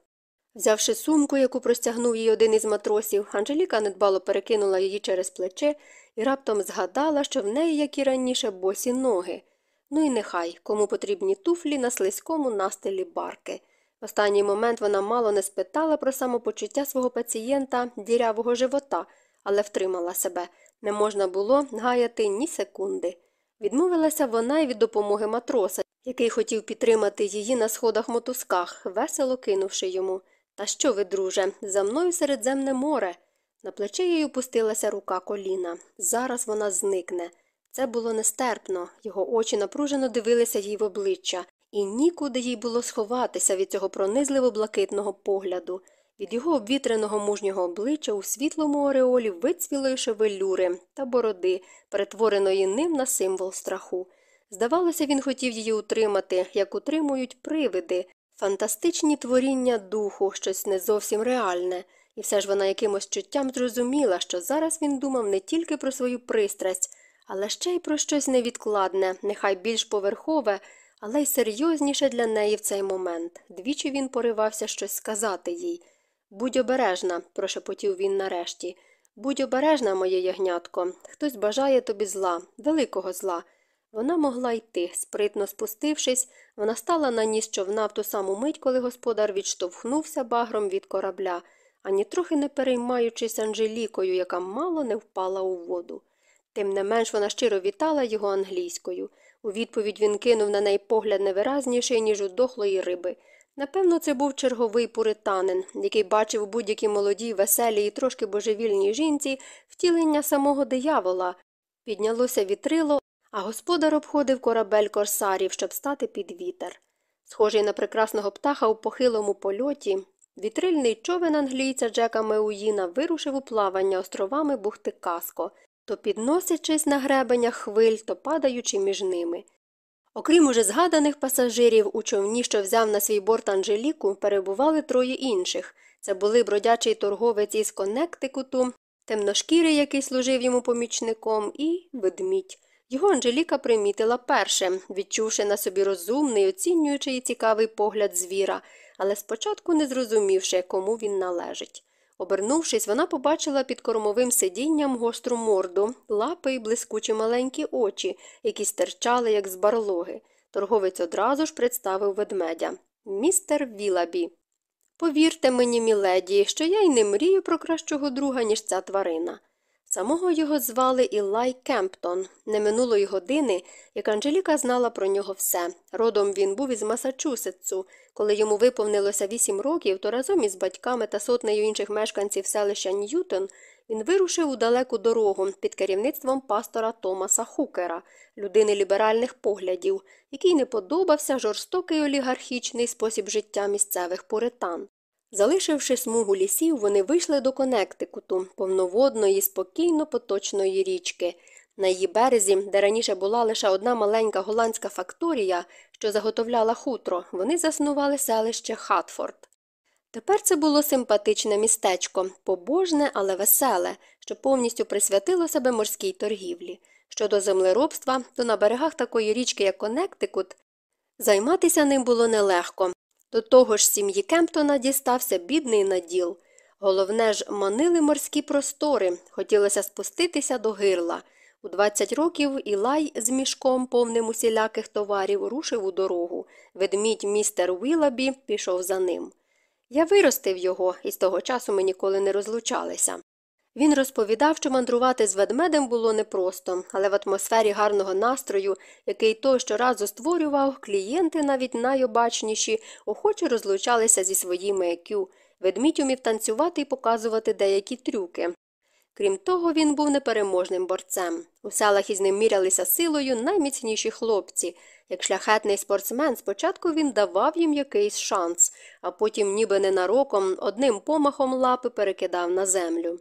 Взявши сумку, яку простягнув їй один із матросів, Анжеліка недбало перекинула її через плече і раптом згадала, що в неї, як і раніше, босі ноги. Ну і нехай, кому потрібні туфлі на слизькому настилі барки. В останній момент вона мало не спитала про самопочуття свого пацієнта дірявого живота, але втримала себе. Не можна було гаяти ні секунди. Відмовилася вона й від допомоги матроса, який хотів підтримати її на сходах мотузках, весело кинувши йому. Та що ви, друже, за мною Середземне море. На плече їй опустилася рука коліна. Зараз вона зникне. Це було нестерпно, його очі напружено дивилися їй в обличчя, і нікуди їй було сховатися від цього пронизливо блакитного погляду, від його обвітреного мужнього обличчя у світлому ореолі вицвілої шевелюри та бороди, перетвореної ним на символ страху. Здавалося, він хотів її утримати, як утримують привиди, фантастичні творіння духу, щось не зовсім реальне, і все ж вона якимось чуттям зрозуміла, що зараз він думав не тільки про свою пристрасть, але ще й про щось невідкладне, нехай більш поверхове, але й серйозніше для неї в цей момент. Двічі він поривався щось сказати їй. Будь обережна, прошепотів він нарешті. Будь обережна, моє ягнятко. Хтось бажає тобі зла, великого зла. Вона могла йти. Спритно спустившись, вона стала на ніс човна в ту саму мить, коли господар відштовхнувся багром від корабля, ані трохи не переймаючись Анжелікою, яка мало не впала у воду. Тим не менш вона щиро вітала його англійською. У відповідь він кинув на неї погляд невиразніший, ніж у дохлої риби. Напевно, це був черговий пуританин, який бачив у будь-якій молодій, веселій і трошки божевільній жінці втілення самого диявола. Піднялося вітрило, а господар обходив корабель корсарів, щоб стати під вітер. Схожий на прекрасного птаха у похилому польоті, вітрильний човен англійця Джека Меуїна вирушив у плавання островами бухти Каско, то підносячись на гребенях хвиль, то падаючи між ними. Окрім уже згаданих пасажирів, у човні, що взяв на свій борт Анжеліку, перебували троє інших. Це були бродячий торговець із Коннектикуту, темношкірий, який служив йому помічником, і ведмідь. Його Анжеліка примітила перше, відчувши на собі розумний, оцінюючи і цікавий погляд звіра, але спочатку не зрозумівши, кому він належить. Обернувшись, вона побачила під кормовим сидінням гостру морду, лапи й блискучі маленькі очі, які стирчали, як з барлоги. Торговець одразу ж представив ведмедя містер Вілабі. Повірте мені, міледі, що я й не мрію про кращого друга, ніж ця тварина. Самого його звали Іллай Кемптон. Не минулої години, як Анжеліка знала про нього все. Родом він був із Масачусетсу. Коли йому виповнилося вісім років, то разом із батьками та сотнею інших мешканців селища Ньютон він вирушив у далеку дорогу під керівництвом пастора Томаса Хукера, людини ліберальних поглядів, який не подобався жорстокий олігархічний спосіб життя місцевих пуритан. Залишивши смугу лісів, вони вийшли до Коннектикуту, повноводної, спокійно поточної річки. На її березі, де раніше була лише одна маленька голландська факторія, що заготовляла хутро, вони заснували селище Хатфорд. Тепер це було симпатичне містечко, побожне, але веселе, що повністю присвятило себе морській торгівлі. Щодо землеробства, то на берегах такої річки, як Коннектикут, займатися ним було нелегко. До того ж сім'ї Кемптона дістався бідний наділ. Головне ж, манили морські простори, хотілося спуститися до гирла. У 20 років Ілай з мішком, повним усіляких товарів, рушив у дорогу. Ведмідь містер Уілабі пішов за ним. Я виростив його, і з того часу ми ніколи не розлучалися. Він розповідав, що мандрувати з ведмедем було непросто, але в атмосфері гарного настрою, який той щоразу створював, клієнти, навіть найобачніші, охоче розлучалися зі своїми екю. Ведмідь умів танцювати і показувати деякі трюки. Крім того, він був непереможним борцем. У селах із ним мірялися силою найміцніші хлопці. Як шляхетний спортсмен, спочатку він давав їм якийсь шанс, а потім, ніби ненароком, одним помахом лапи перекидав на землю.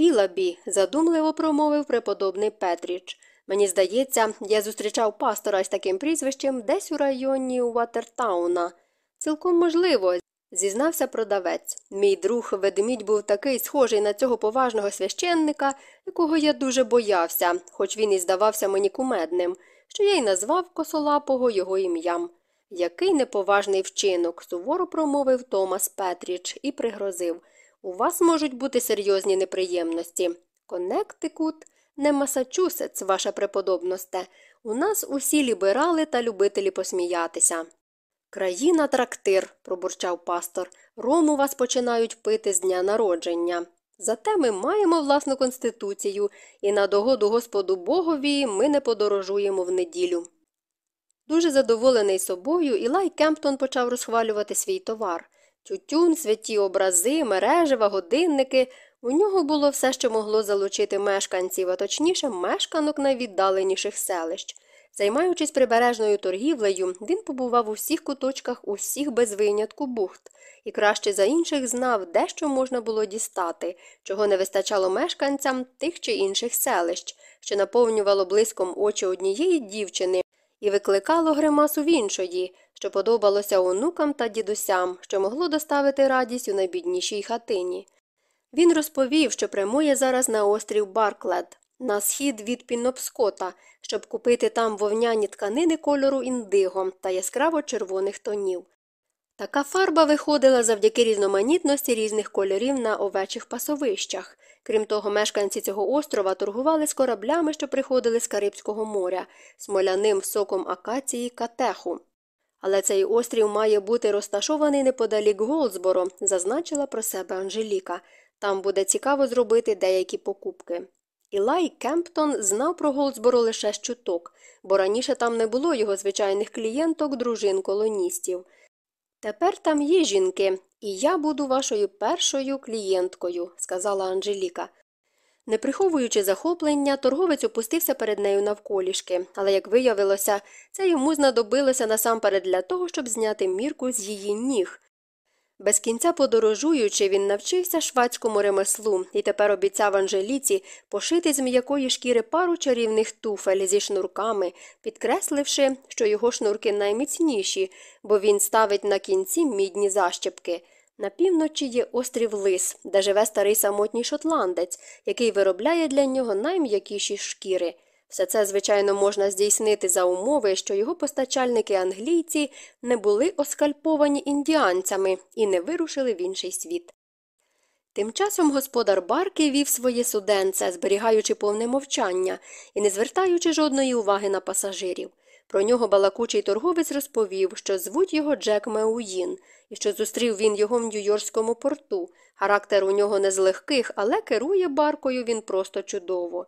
Вілабі, задумливо промовив преподобний Петріч. Мені здається, я зустрічав пастора з таким прізвищем десь у районі Уатертауна. Цілком можливо, зізнався продавець. Мій друг ведмідь був такий схожий на цього поважного священника, якого я дуже боявся, хоч він і здавався мені кумедним, що я й назвав косолапого його ім'ям. Який неповажний вчинок, суворо промовив Томас Петріч і пригрозив. У вас можуть бути серйозні неприємності. Коннектикут, не Масачусетс, ваша преподобносте. У нас усі ліберали та любителі посміятися. Країна трактир, пробурчав пастор. Рому вас починають пити з дня народження. Зате ми маємо власну конституцію, і на догоду Господу Богові ми не подорожуємо в неділю. Дуже задоволений собою, Ілай Кемптон почав розхвалювати свій товар. Тютюн, святі образи, мережева, годинники. У нього було все, що могло залучити мешканців, а точніше, мешканок найвіддаленіших селищ. Займаючись прибережною торгівлею, він побував у всіх куточках усіх без винятку бухт, і краще за інших знав, де що можна було дістати, чого не вистачало мешканцям тих чи інших селищ, що наповнювало блиском очі однієї дівчини і викликало гримасу в іншої, що подобалося онукам та дідусям, що могло доставити радість у найбіднішій хатині. Він розповів, що прямує зараз на острів Барклет, на схід від Пінопскота, щоб купити там вовняні тканини кольору індиго та яскраво червоних тонів. Така фарба виходила завдяки різноманітності різних кольорів на овечих пасовищах. Крім того, мешканці цього острова торгували з кораблями, що приходили з Карибського моря, смоляним соком акації катеху. Але цей острів має бути розташований неподалік Голдсборо, зазначила про себе Анжеліка. Там буде цікаво зробити деякі покупки. Ілай Кемптон знав про Голдсборо лише чуток, бо раніше там не було його звичайних клієнток, дружин колоністів. Тепер там є жінки, і я буду вашою першою клієнткою, сказала Анжеліка. Не приховуючи захоплення, торговець опустився перед нею навколішки, але, як виявилося, це йому знадобилося насамперед для того, щоб зняти мірку з її ніг. Без кінця подорожуючи, він навчився швадському ремеслу і тепер обіцяв Анжеліці пошити з м'якої шкіри пару чарівних туфель зі шнурками, підкресливши, що його шнурки найміцніші, бо він ставить на кінці мідні защепки. На півночі є острів Лис, де живе старий самотній шотландець, який виробляє для нього найм'якіші шкіри. Все це, звичайно, можна здійснити за умови, що його постачальники англійці не були оскальповані індіанцями і не вирушили в інший світ. Тим часом господар барки вів своє суденце, зберігаючи повне мовчання і не звертаючи жодної уваги на пасажирів. Про нього балакучий торговець розповів, що звуть його Джек Меуїн, і що зустрів він його в Нью-Йоркському порту. Характер у нього не з легких, але керує баркою він просто чудово.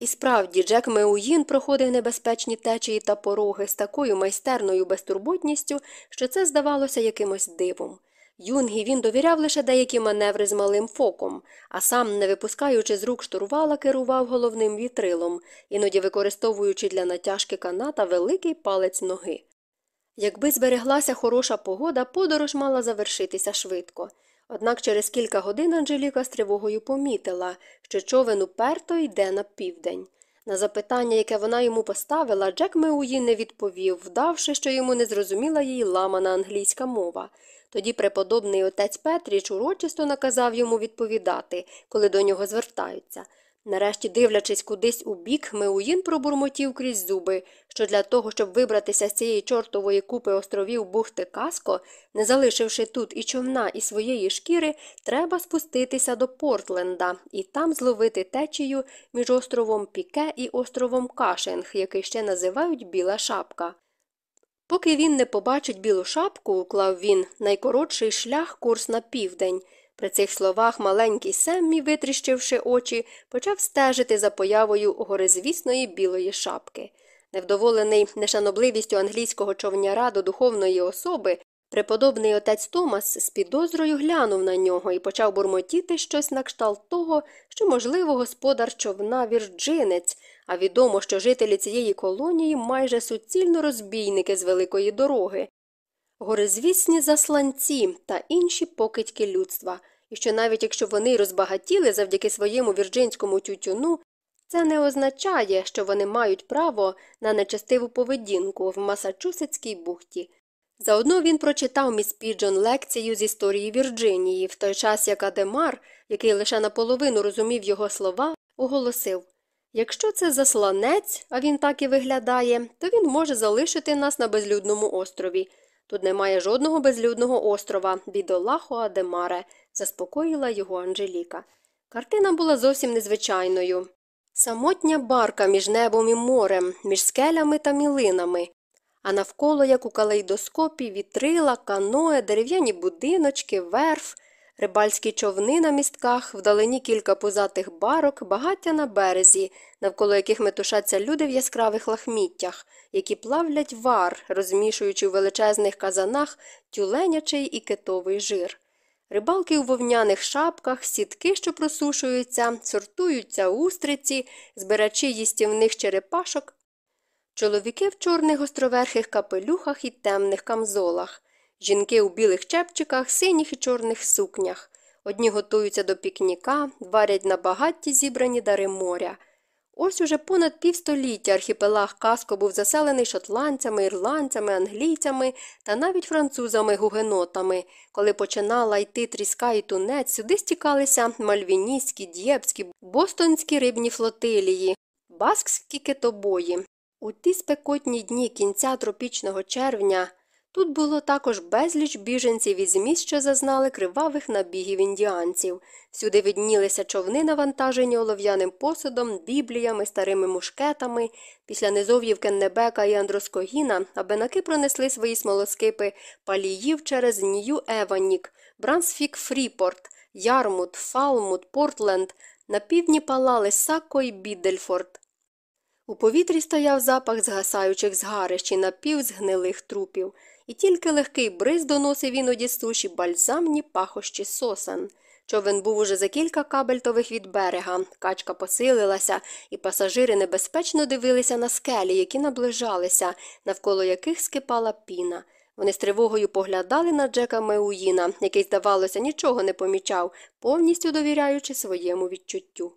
І справді, Джек Меуїн проходив небезпечні течії та пороги з такою майстерною безтурботністю, що це здавалося якимось дивом. Юнгі він довіряв лише деякі маневри з малим фоком, а сам, не випускаючи з рук штурвала, керував головним вітрилом, іноді використовуючи для натяжки каната великий палець ноги. Якби збереглася хороша погода, подорож мала завершитися швидко. Однак через кілька годин Анжеліка з тривогою помітила, що човен уперто йде на південь. На запитання, яке вона йому поставила, Джек Меуї не відповів, вдавши, що йому не зрозуміла її ламана англійська мова. Тоді преподобний отець Петріч урочисто наказав йому відповідати, коли до нього звертаються. Нарешті, дивлячись кудись у бік, Меуїн пробурмотів крізь зуби, що для того, щоб вибратися з цієї чортової купи островів бухти Каско, не залишивши тут і човна, і своєї шкіри, треба спуститися до Портленда і там зловити течію між островом Піке і островом Кашинг, який ще називають Біла Шапка. Поки він не побачить білу шапку, уклав він найкоротший шлях курс на південь. При цих словах маленький Семмі, витріщивши очі, почав стежити за появою горизвісної білої шапки. Невдоволений нешанобливістю англійського човняра до духовної особи, преподобний отець Томас з підозрою глянув на нього і почав бурмотіти щось на кшталт того, що, можливо, господар човна вірджинець, а відомо, що жителі цієї колонії майже суцільно розбійники з великої дороги, горизвісні засланці та інші покидьки людства, і що навіть якщо вони розбагатіли завдяки своєму вірджинському тютюну, це не означає, що вони мають право на нечестиву поведінку в Масачусетській бухті. Заодно він прочитав міс Піджон лекцію з історії Вірджинії, в той час як Адемар, який лише наполовину розумів його слова, оголосив Якщо це засланець, а він так і виглядає, то він може залишити нас на безлюдному острові. Тут немає жодного безлюдного острова, бідолахо Адемаре, заспокоїла його Анжеліка. Картина була зовсім незвичайною. Самотня барка між небом і морем, між скелями та мілинами, а навколо, як у калейдоскопі, вітрила, каное, дерев'яні будиночки, верф, рибальські човни на містках, вдалині кілька пузатих барок, багаття на березі, навколо яких метушаться люди в яскравих лахміттях, які плавлять вар, розмішуючи в величезних казанах тюленячий і китовий жир. Рибалки у вовняних шапках, сітки, що просушуються, сортуються устриці, збирачі їстівних черепашок, чоловіки в чорних гостроверхих капелюхах і темних камзолах, жінки у білих чепчиках, синіх і чорних сукнях. Одні готуються до пікніка, варять на багатті зібрані дари моря. Ось уже понад півстоліття архіпелаг Каско був заселений шотландцями, ірландцями, англійцями та навіть французами-гугенотами. Коли починала йти тріска і тунець, сюди стікалися мальвінійські, дєбські, бостонські рибні флотилії, баскські китобої. У ті спекотні дні кінця тропічного червня Тут було також безліч біженців із місць, що зазнали кривавих набігів індіанців. Сюди виднілися човни, навантажені олов'яним посудом, бібліями, старими мушкетами. Після низов'їв Кеннебека і Андроскогіна абенаки пронесли свої смолоскипи паліїв через Ньюеванік, Брансвік, Фріпорт, Ярмут, Фалмут, Портленд, На півдні палали Сакко і Біддельфорд. У повітрі стояв запах згасаючих згарищ і напівзгнилих трупів, і тільки легкий бриз доносив іноді суші бальзамні пахощі сосен. Човен був уже за кілька кабельтових від берега, качка посилилася, і пасажири небезпечно дивилися на скелі, які наближалися, навколо яких скипала піна. Вони з тривогою поглядали на Джека Меуїна, який, здавалося, нічого не помічав, повністю довіряючи своєму відчуттю.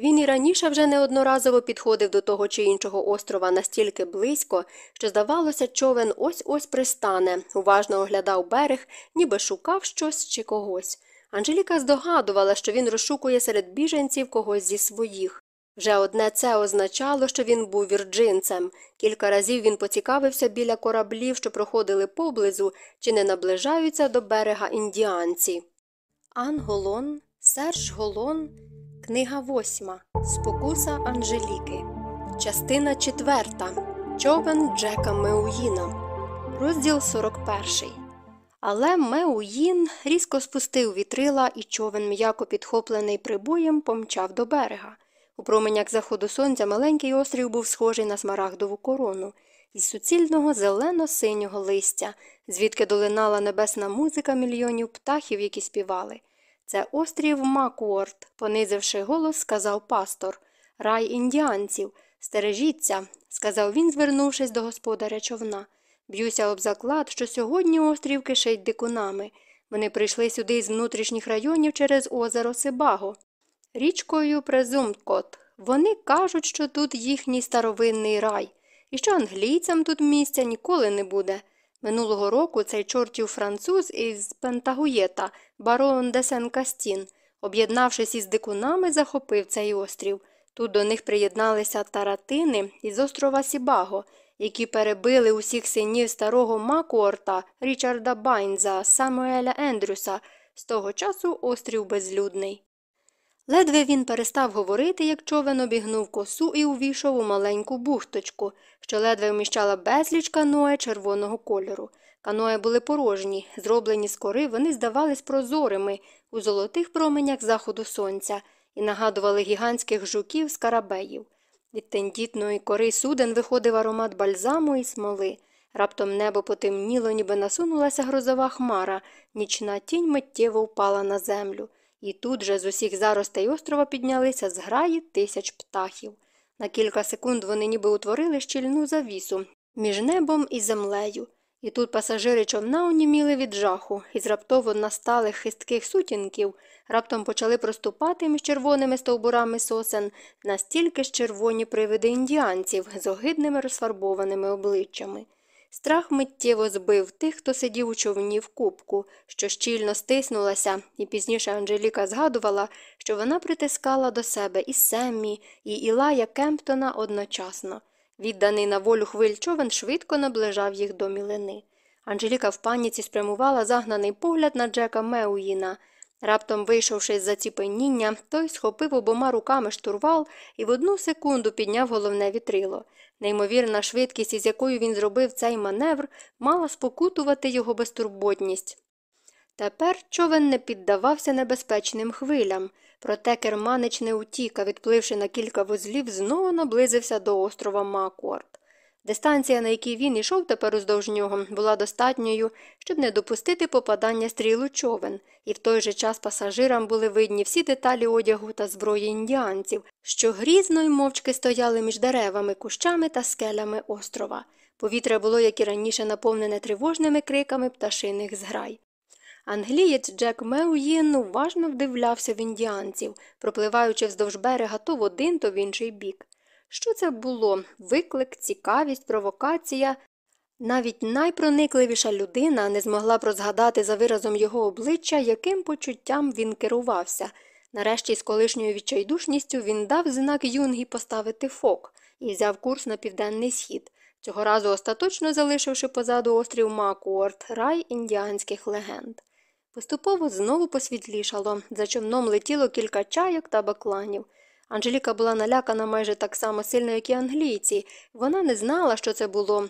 Він і раніше вже неодноразово підходив до того чи іншого острова настільки близько, що, здавалося, човен ось ось пристане, уважно оглядав берег, ніби шукав щось чи когось. Анжеліка здогадувала, що він розшукує серед біженців когось зі своїх. Вже одне це означало, що він був вірджинцем. Кілька разів він поцікавився біля кораблів, що проходили поблизу, чи не наближаються до берега індіанці. Ан Голон, Серж Голон, книга восьма. Спокуса Анжеліки. Частина четверта. Човен Джека Меуїна. Розділ 41. Але Меуїн різко спустив вітрила, і човен, м'яко підхоплений прибоєм, помчав до берега. У променях заходу сонця маленький острів був схожий на смарагдову корону із суцільного зелено-синього листя, звідки долинала небесна музика мільйонів птахів, які співали. Це острів Макуорт, понизивши голос, сказав пастор. Рай індіанців. Стережіться, сказав він, звернувшись до господаря човна. Б'юся об заклад, що сьогодні острів кишить дикунами. Вони прийшли сюди з внутрішніх районів через озеро Сибаго. Річкою Презумткот. Вони кажуть, що тут їхній старовинний рай, і що англійцям тут місця ніколи не буде. Минулого року цей чортів француз із Пентагуєта, барон де Сен Кастін, об'єднавшись із дикунами, захопив цей острів. Тут до них приєдналися таратини із острова Сібаго, які перебили усіх синів старого Макуорта, Річарда Байнза, Самуеля Ендрюса. З того часу острів безлюдний. Ледве він перестав говорити, як човен обігнув косу і увійшов у маленьку бухточку, що ледве вміщала безліч каноe червоного кольору. Каноe були порожні, зроблені з кори, вони здавались прозорими у золотих променях заходу сонця і нагадували гігантських жуків скарабеїв. Від тендітної кори суден виходив аромат бальзаму і смоли. Раптом небо потемніло, ніби насунулася грозова хмара, нічна тінь миттєво впала на землю. І тут же з усіх заростей острова піднялися зграї тисяч птахів. На кілька секунд вони ніби утворили щільну завісу між небом і землею. І тут пасажири човна оніміли від жаху, і з раптово насталих хистких сутінків раптом почали проступати між червоними стовбурами сосен настільки ж червоні привиди індіанців з огидними розфарбованими обличчями. Страх миттєво збив тих, хто сидів у човні в кубку, що щільно стиснулася, і пізніше Анжеліка згадувала, що вона притискала до себе і Семмі, і Ілая Кемптона одночасно. Відданий на волю хвиль човен швидко наближав їх до мілини. Анжеліка в паніці спрямувала загнаний погляд на Джека Меуїна. Раптом, вийшовши з заціпеніння, той схопив обома руками штурвал і в одну секунду підняв головне вітрило. Неймовірна швидкість, із якою він зробив цей маневр, мала спокутувати його безтурботність. Тепер човен не піддавався небезпечним хвилям, проте керманич не утік, а відпливши на кілька вузлів, знову наблизився до острова Макуарт. Дистанція, на якій він ішов тепер уздовж нього, була достатньою, щоб не допустити попадання стрілу човен, і в той же час пасажирам були видні всі деталі одягу та зброї індіанців, що грізно й мовчки стояли між деревами, кущами та скелями острова. Повітря було, як і раніше, наповнене тривожними криками пташиних зграй. Англієць Джек Меуїн уважно вдивлявся в індіанців, пропливаючи вздовж берега то в один, то в інший бік. Що це було? Виклик, цікавість, провокація. Навіть найпроникливіша людина не змогла б розгадати за виразом його обличчя, яким почуттям він керувався. Нарешті, з колишньою відчайдушністю, він дав знак Юнгі поставити фок і взяв курс на південний схід, цього разу остаточно залишивши позаду острів Макуорт, рай індіанських легенд. Поступово знову посвітлішало, за човном летіло кілька чайок та бакланів. Анжеліка була налякана майже так само сильно, як і англійці. Вона не знала, що це було.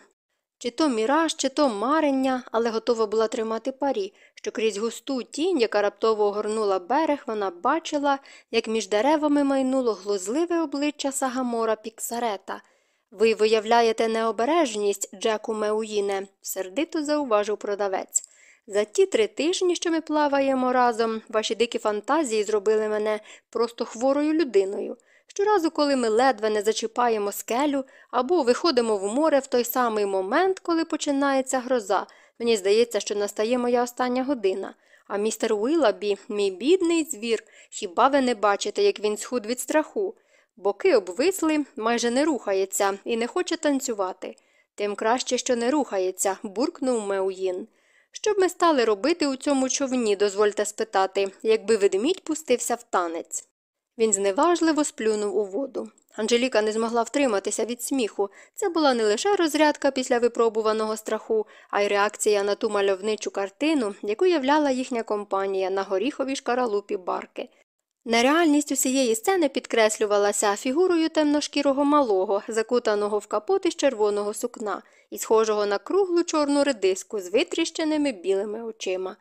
Чи то міраж, чи то марення, але готова була тримати парі, що крізь густу тінь, яка раптово огорнула берег, вона бачила, як між деревами майнуло глузливе обличчя Сагамора Піксарета. Ви виявляєте необережність, Джеку Меуїне, сердито зауважив продавець. За ті три тижні, що ми плаваємо разом, ваші дикі фантазії зробили мене просто хворою людиною. Щоразу, коли ми ледве не зачіпаємо скелю або виходимо в море в той самий момент, коли починається гроза, мені здається, що настає моя остання година. А містер Уилабі, мій бідний звір, хіба ви не бачите, як він схуд від страху? Боки обвисли, майже не рухається і не хоче танцювати. Тим краще, що не рухається, буркнув Меуїн. Що б ми стали робити у цьому човні, дозвольте спитати, якби ведмідь пустився в танець. Він зневажливо сплюнув у воду. Анжеліка не змогла втриматися від сміху. Це була не лише розрядка після випробуваного страху, а й реакція на ту мальовничу картину, яку являла їхня компанія на горіховій шкаралупі барки. Нереальність усієї сцени підкреслювалася фігурою темношкірого малого, закутаного в капот із червоного сукна і схожого на круглу чорну редиску з витріщеними білими очима.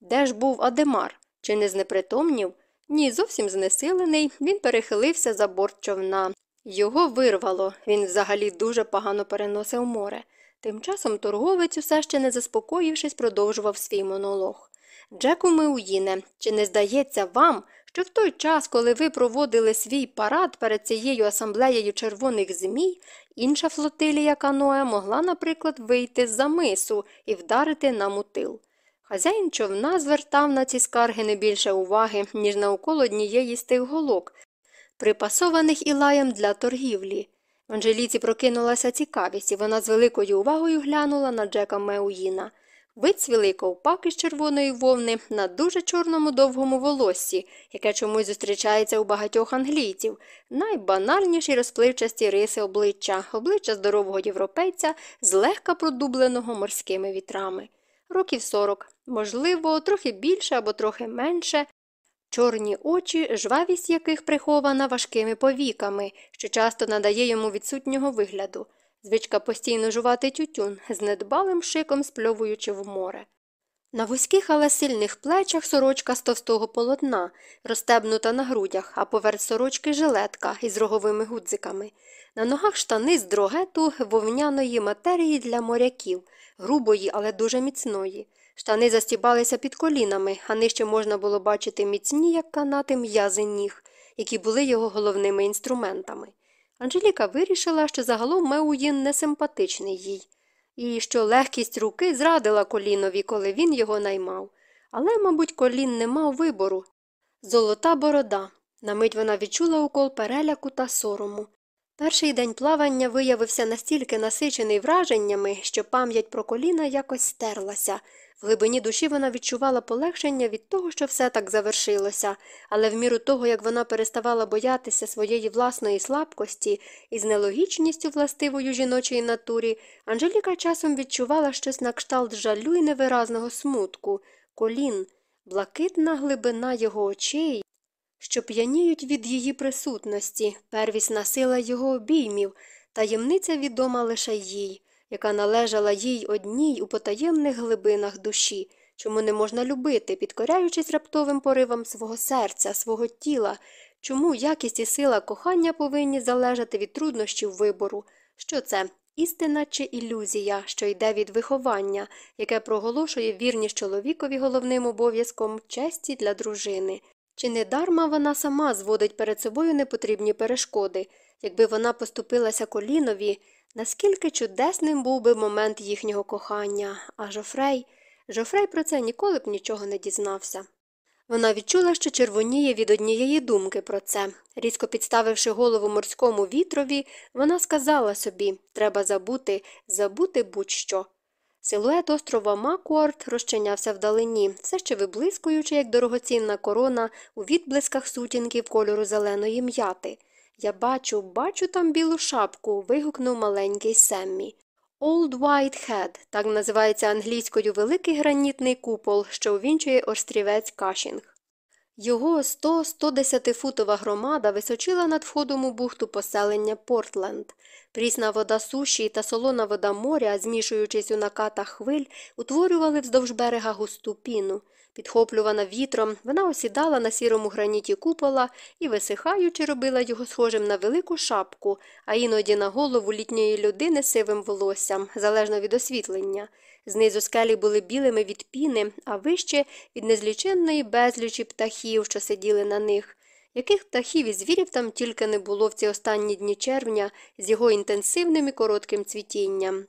Де ж був Адемар? Чи не знепритомнів? Ні, зовсім знесилений, він перехилився за борт човна. Його вирвало, він взагалі дуже погано переносив море. Тим часом торговець, усе ще не заспокоївшись, продовжував свій монолог. Джеку Меуїне, чи не здається вам, що в той час, коли ви проводили свій парад перед цією асамблеєю червоних змій, інша флотилія каноe могла, наприклад, вийти з за мису і вдарити нам у тил? Хазяїн човна звертав на ці скарги не більше уваги, ніж навколо однієї з тих голок, припасованих Ілаєм для торгівлі. В Анжеліці прокинулася цікавість, і вона з великою увагою глянула на Джека Меуїна. Вицвілий ковпак із червоної вовни на дуже чорному довгому волоссі, яке чомусь зустрічається у багатьох англійців, найбанальніші розпливчасті риси обличчя, обличчя здорового європейця, злегка продубленого морськими вітрами. Років сорок, можливо, трохи більше або трохи менше, чорні очі, жвавість яких прихована важкими повіками, що часто надає йому відсутнього вигляду звичка постійно жувати тютюн, з недбалим шиком спльовуючи в море. На вузьких, але сильних плечах сорочка з товстого полотна, розтебнута на грудях, а поверх сорочки жилетка із роговими гудзиками. На ногах штани з дрогету вовняної матерії для моряків, грубої, але дуже міцної. Штани застібалися під колінами, а нижче можна було бачити міцні, як канати м'язи ніг, які були його головними інструментами. Анжеліка вирішила, що загалом Меуїн не симпатичний їй, і що легкість руки зрадила колінові, коли він його наймав. Але, мабуть, колін не мав вибору. Золота борода. На мить вона відчула укол переляку та сорому. Перший день плавання виявився настільки насичений враженнями, що пам'ять про коліна якось стерлася. В глибині душі вона відчувала полегшення від того, що все так завершилося, але в міру того, як вона переставала боятися своєї власної слабкості і з нелогічністю властивою жіночої натурі, Анжеліка часом відчувала щось на кшталт жалю і невиразного смутку, колін, блакитна глибина його очей, що п'яніють від її присутності, первісна сила його обіймів, таємниця відома лише їй яка належала їй одній у потаємних глибинах душі, чому не можна любити, підкоряючись раптовим поривам свого серця, свого тіла, чому якість і сила кохання повинні залежати від труднощів вибору, що це істина чи ілюзія, що йде від виховання, яке проголошує вірність чоловікові головним обов'язком честі для дружини. Чи не дарма вона сама зводить перед собою непотрібні перешкоди, якби вона поступилася колінові, Наскільки чудесним був би момент їхнього кохання, а Жофрей, Жофрей про це ніколи б нічого не дізнався. Вона відчула, що червоніє від однієї думки про це. Різко підставивши голову морському вітрові, вона сказала собі треба забути, забути будь-що. Силует острова Макуарт розчинявся вдалині, все ще виблискуючи, як дорогоцінна корона у відблисках сутінків кольору зеленої м'яти. Я бачу, бачу там білу шапку. вигукнув маленький Семмі. Old White Head, так називається англійською великий гранітний купол, що увінчує острівець Кашінг. Його 100-110 футова громада височила над входом у бухту поселення Портленд. Прісна вода суші та солона вода моря, змішуючись у накатах хвиль, утворювали вздовж берега густу піну. Підхоплювана вітром, вона осідала на сірому граніті купола і, висихаючи, робила його схожим на велику шапку, а іноді на голову літньої людини сивим волоссям, залежно від освітлення. Знизу скелі були білими від піни, а вище від незліченної безлічі птахів, що сиділи на них. Яких птахів і звірів там тільки не було в ці останні дні червня з його інтенсивним і коротким цвітінням.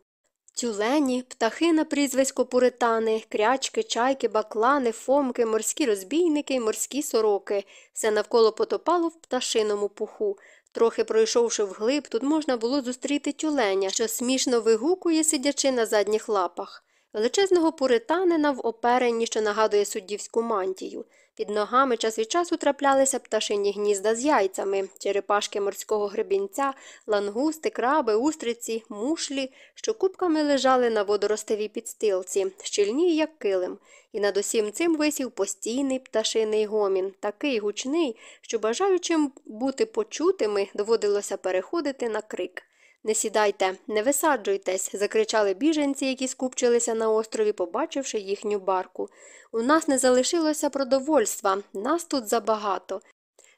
Тюлені, птахи на прізвисько пуритани, крячки, чайки, баклани, фомки, морські розбійники й морські сороки, все навколо потопало в пташиному пуху. Трохи пройшовши вглиб, тут можна було зустріти тюленя, що смішно вигукує, сидячи на задніх лапах, величезного пуританина в оперенні, що нагадує суддівську мантію. Під ногами час від часу траплялися пташині гнізда з яйцями, черепашки морського гребінця, лангусти, краби, устриці, мушлі, що кубками лежали на водоростевій підстилці, щільні, як килим, і над усім цим висів постійний пташиний гомін, такий гучний, що бажаючим бути почутими доводилося переходити на крик. Не сідайте, не висаджуйтесь, закричали біженці, які скупчилися на острові, побачивши їхню барку. У нас не залишилося продовольства, нас тут забагато.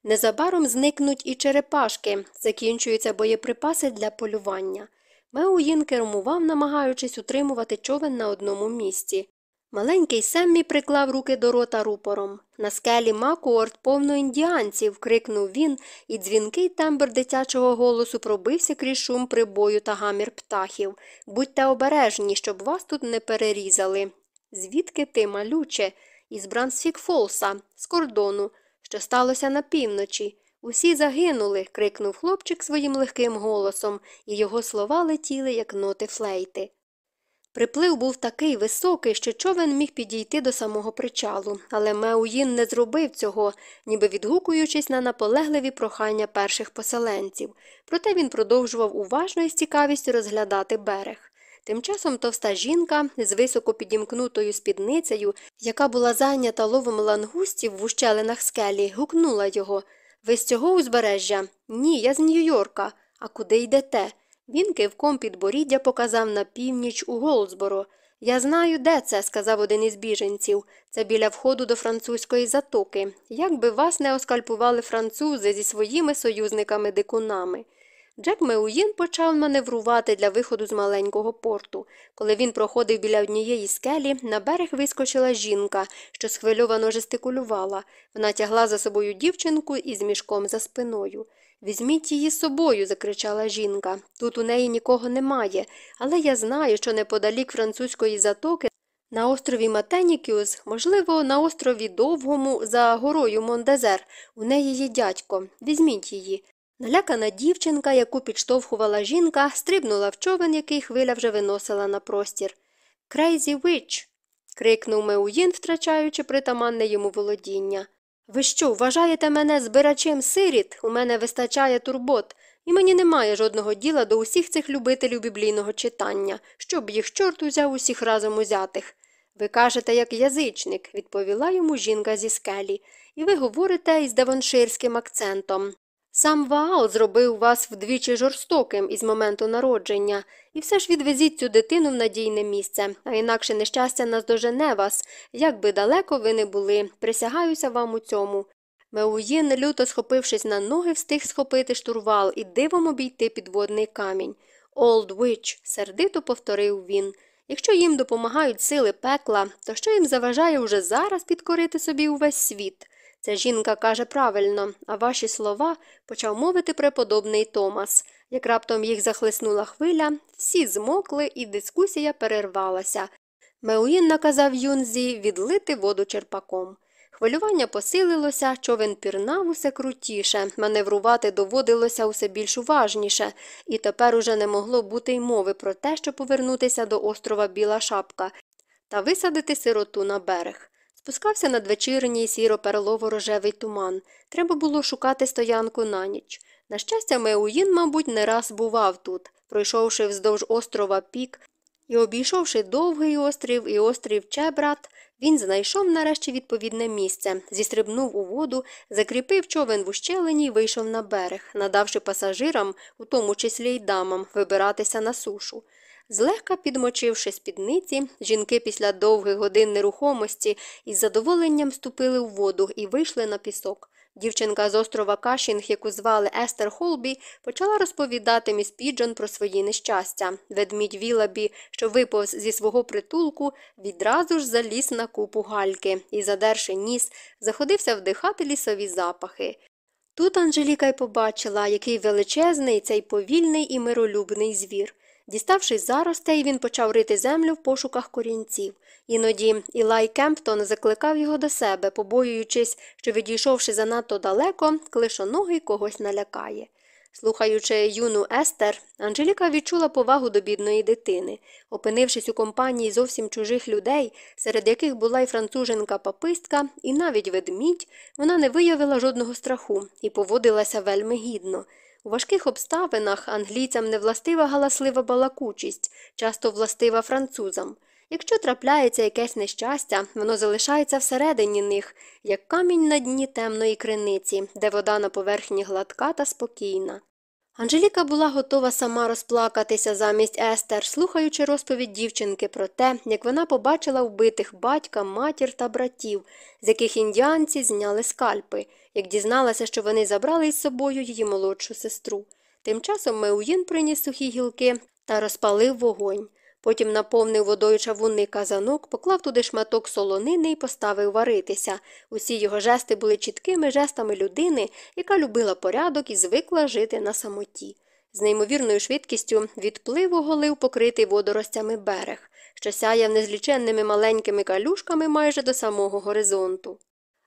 Незабаром зникнуть і черепашки, закінчуються боєприпаси для полювання. Меуїн кермував, намагаючись утримувати човен на одному місці. Маленький Семмі приклав руки до рота рупором. На скелі Макуорт повно індіанців. крикнув він, і дзвінкий тембр дитячого голосу пробився крізь шум прибою та гамір птахів. Будьте обережні, щоб вас тут не перерізали. Звідки ти, малюче? Із Брансфік Фолса, з кордону, що сталося на півночі. Усі загинули. крикнув хлопчик своїм легким голосом, і його слова летіли, як ноти флейти. Приплив був такий високий, що човен міг підійти до самого причалу, але Меуїн не зробив цього, ніби відгукуючись на наполегливі прохання перших поселенців, проте він продовжував уважно і з цікавістю розглядати берег. Тим часом товста жінка з високо підімкнутою спідницею, яка була зайнята ловом лангустів в ущелинах скелі, гукнула його Ви з цього узбережжя? Ні, я з Нью-Йорка. А куди йдете? Він кивком підборіддя показав на північ у Голдсборо. Я знаю, де це, сказав один із біженців. Це біля входу до французької затоки. Як би вас не оскальпували французи зі своїми союзниками дикунами. Джек Меуїн почав маневрувати для виходу з маленького порту. Коли він проходив біля однієї скелі, на берег вискочила жінка, що схвильовано жестикулювала. Вона тягла за собою дівчинку із мішком за спиною. Візьміть її з собою, закричала жінка. Тут у неї нікого немає, але я знаю, що неподалік французької затоки на острові Матенікюс, можливо, на острові Довгому за горою Мондезер, у неї є дядько. Візьміть її. Налякана дівчинка, яку підштовхувала жінка, стрибнула в човен, який хвиля вже виносила на простір. Crazy witch. крикнув Меуїн, втрачаючи притаманне йому володіння. Ви що, вважаєте мене збирачем сиріт? У мене вистачає турбот, і мені немає жодного діла до усіх цих любителів біблійного читання, щоб їх чорт узяв усіх разом узятих. Ви кажете, як язичник, відповіла йому жінка зі скелі, і ви говорите із девонширським акцентом. Сам Ваал зробив вас вдвічі жорстоким із моменту народження, і все ж відвезіть цю дитину в надійне місце, а інакше нещастя наздожене вас, як би далеко ви не були, присягаюся вам у цьому. Меуїн, люто схопившись на ноги, встиг схопити штурвал і дивом обійти підводний камінь. Олд Witch», – сердито повторив він. Якщо їм допомагають сили пекла, то що їм заважає уже зараз підкорити собі увесь світ? Ця жінка каже правильно, а ваші слова почав мовити преподобний Томас. Як раптом їх захлеснула хвиля, всі змокли, і дискусія перервалася. Меуїн наказав Юнзі відлити воду черпаком. Хвилювання посилилося, човен пірнав усе крутіше, маневрувати доводилося усе більш уважніше, і тепер уже не могло бути й мови про те, щоб повернутися до острова Біла Шапка та висадити сироту на берег. Спускався надвечірній сіро перлово рожевий туман. Треба було шукати стоянку на ніч. На щастя, Меуїн, мабуть, не раз бував тут, пройшовши вздовж острова Пік і обійшовши довгий острів і острів Чебрат, Він знайшов нарешті відповідне місце, зістрибнув у воду, закріпив човен в ущелині і вийшов на берег, надавши пасажирам, у тому числі й дамам, вибиратися на сушу. Злегка підмочивши спідниці, жінки після довгих годин нерухомості із задоволенням ступили в воду і вийшли на пісок. Дівчинка з острова Кашінг, яку звали Естер Холбі, почала розповідати міс Піджон про свої нещастя. Ведмідь Вілабі, що виповз зі свого притулку, відразу ж заліз на купу гальки і, задерши ніс, заходився вдихати лісові запахи. Тут Анжеліка й побачила, який величезний цей повільний і миролюбний звір. Діставшись заростей, він почав рити землю в пошуках корінців. Іноді Ілай Кемптон закликав його до себе, побоюючись, що, відійшовши занадто далеко, клишоногий когось налякає. Слухаючи юну Естер, Анжеліка відчула повагу до бідної дитини. Опинившись у компанії зовсім чужих людей, серед яких була й француженка папистка, і навіть ведмідь, вона не виявила жодного страху і поводилася вельми гідно. У важких обставинах англійцям не властива галаслива балакучість, часто властива французам. Якщо трапляється якесь нещастя, воно залишається всередині них, як камінь на дні темної криниці, де вода на поверхні гладка та спокійна. Анжеліка була готова сама розплакатися замість Естер, слухаючи розповідь дівчинки про те, як вона побачила вбитих батька, матір та братів, з яких індіанці зняли скальпи, як дізналася, що вони забрали із собою її молодшу сестру. Тим часом Меуїн приніс сухі гілки та розпалив вогонь. Потім наповнив водою чавунний казанок, поклав туди шматок солонини і поставив варитися. Усі його жести були чіткими жестами людини, яка любила порядок і звикла жити на самоті. З неймовірною швидкістю відплив оголив покритий водоростями берег, що сяяв незліченними маленькими калюшками майже до самого горизонту.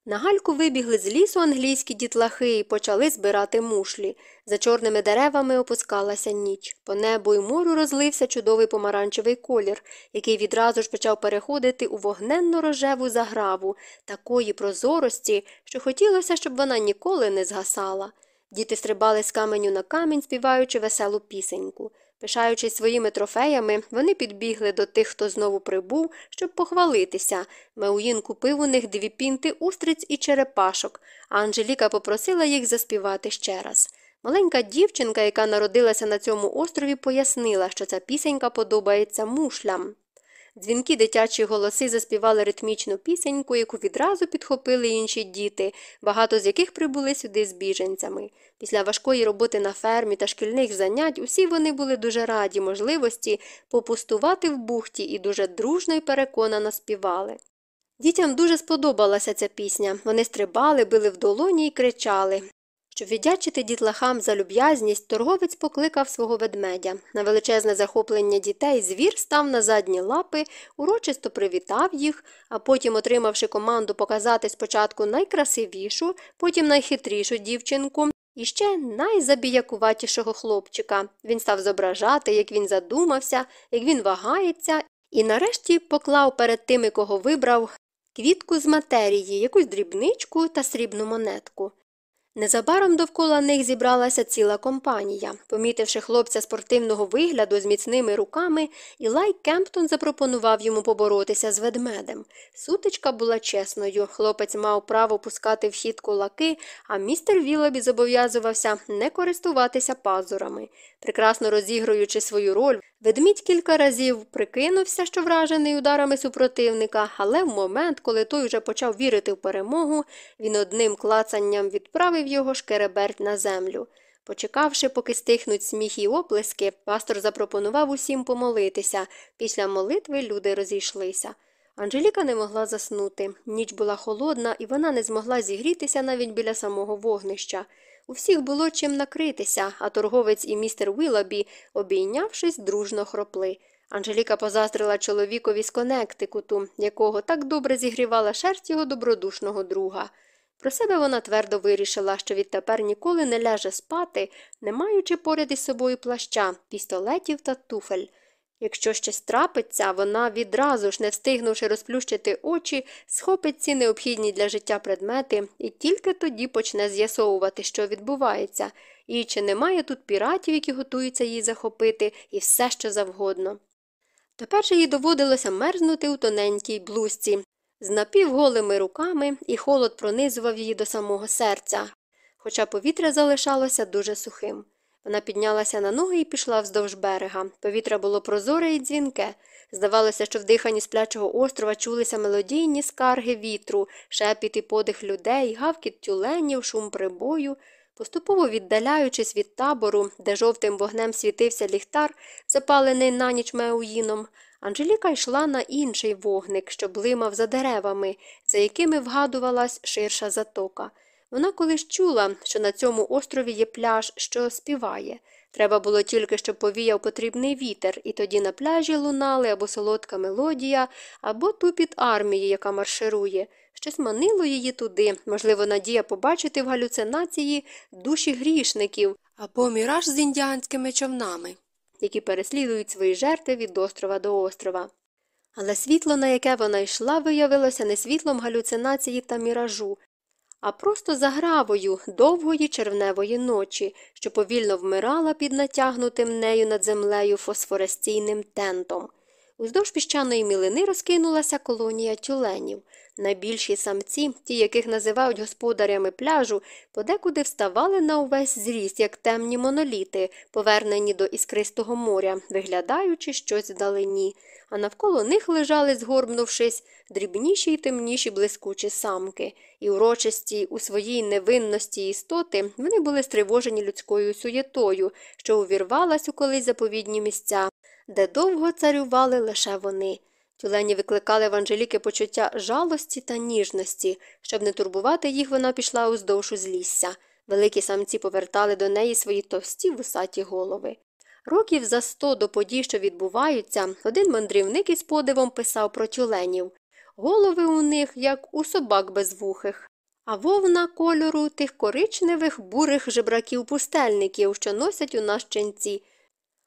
На гальку вибігли з лісу англійські дітлахи і почали збирати мушлі. За чорними деревами опускалася ніч. По небу й морю розлився чудовий помаранчевий колір, який відразу ж почав переходити у вогненно рожеву заграву, такої прозорості, що хотілося, щоб вона ніколи не згасала. Діти стрибали з каменю на камінь, співаючи веселу пісеньку. Пишаючись своїми трофеями, вони підбігли до тих, хто знову прибув, щоб похвалитися. Меуїн купив у них дві пінти устриць і черепашок, а Анжеліка попросила їх заспівати ще раз. Маленька дівчинка, яка народилася на цьому острові, пояснила, що ця пісенька подобається мушлям. Дзвінки дитячі голоси заспівали ритмічну пісеньку, яку відразу підхопили інші діти, багато з яких прибули сюди з біженцями. Після важкої роботи на фермі та шкільних занять усі вони були дуже раді можливості попустувати в бухті і дуже дружно й переконано співали. Дітям дуже сподобалася ця пісня. Вони стрибали, били в долоні і кричали. Щоб віддячити дітлахам за люб'язність, торговець покликав свого ведмедя. На величезне захоплення дітей звір став на задні лапи, урочисто привітав їх, а потім, отримавши команду показати спочатку найкрасивішу, потім найхитрішу дівчинку, і ще найзабіякуватішого хлопчика. Він став зображати, як він задумався, як він вагається, і нарешті поклав перед тими, кого вибрав, квітку з матерії, якусь дрібничку та срібну монетку. Незабаром довкола них зібралася ціла компанія. Помітивши хлопця спортивного вигляду з міцними руками, Ілай Кемптон запропонував йому поборотися з ведмедем. Сутичка була чесною, хлопець мав право пускати в хід кулаки, а містер Вілобі зобов'язувався не користуватися пазурами. Прекрасно розігруючи свою роль, ведмідь кілька разів прикинувся, що вражений ударами супротивника, але в момент, коли той уже почав вірити в перемогу, він одним клацанням відправив його шкереберть на землю. Почекавши, поки стихнуть сміх і оплески, пастор запропонував усім помолитися. Після молитви люди розійшлися. Анжеліка не могла заснути. Ніч була холодна, і вона не змогла зігрітися навіть біля самого вогнища. У всіх було чим накритися, а торговець і містер Вілабі, обійнявшись, дружно хропли. Анжеліка позаздрила чоловікові з Конектикуту, якого так добре зігрівала шерсть його добродушного друга. Про себе вона твердо вирішила, що відтепер ніколи не ляже спати, не маючи поряд із собою плаща, пістолетів та туфель. Якщо щось трапиться, вона відразу ж, не встигнувши розплющити очі, схопить ці необхідні для життя предмети і тільки тоді почне з'ясовувати, що відбувається, і чи немає тут піратів, які готуються її захопити, і все що завгодно. Тепер же їй доводилося мерзнути у тоненькій блузці, з напівголими руками, і холод пронизував її до самого серця, хоча повітря залишалося дуже сухим. Вона піднялася на ноги і пішла вздовж берега. Повітря було прозоре і дзвінке. Здавалося, що в диханні сплячого острова чулися мелодійні скарги вітру, шепіт і подих людей, гавкіт тюленів, шум прибою. Поступово віддаляючись від табору, де жовтим вогнем світився ліхтар, запалений на ніч Меуїном, Анжеліка йшла на інший вогник, що блимав за деревами, за якими вгадувалась ширша затока. Вона колись чула, що на цьому острові є пляж, що співає. Треба було тільки, щоб повіяв потрібний вітер, і тоді на пляжі лунали або солодка мелодія, або тупіт армії, яка марширує. Щось манило її туди, можливо, надія побачити в галюцинації душі грішників або міраж з індіанськими човнами, які переслідують свої жертви від острова до острова. Але світло, на яке вона йшла, виявилося не світлом галюцинації та міражу, а просто загравою довгої червневої ночі, що повільно вмирала під натягнутим нею над землею фосфоресційним тентом. Уздовж піщаної мілини розкинулася колонія тюленів. Найбільші самці, ті, яких називають господарями пляжу, подекуди вставали на увесь зріст, як темні моноліти, повернені до іскристого моря, виглядаючи щось вдалині, а навколо них лежали, згорбнувшись, дрібніші й темніші блискучі самки, і урочисті у своїй невинності істоти вони були стривожені людською суєтою, що увірвалась у колись заповідні місця, де довго царювали лише вони. Тюлені викликали в Анжеліки почуття жалості та ніжності. Щоб не турбувати їх, вона пішла уздовж узлісся. Великі самці повертали до неї свої товсті вусаті голови. Років за сто до подій, що відбуваються, один мандрівник із подивом писав про тюленів. Голови у них, як у собак безвухих, а вовна кольору тих коричневих бурих жебраків пустельників, що носять у нас ченці.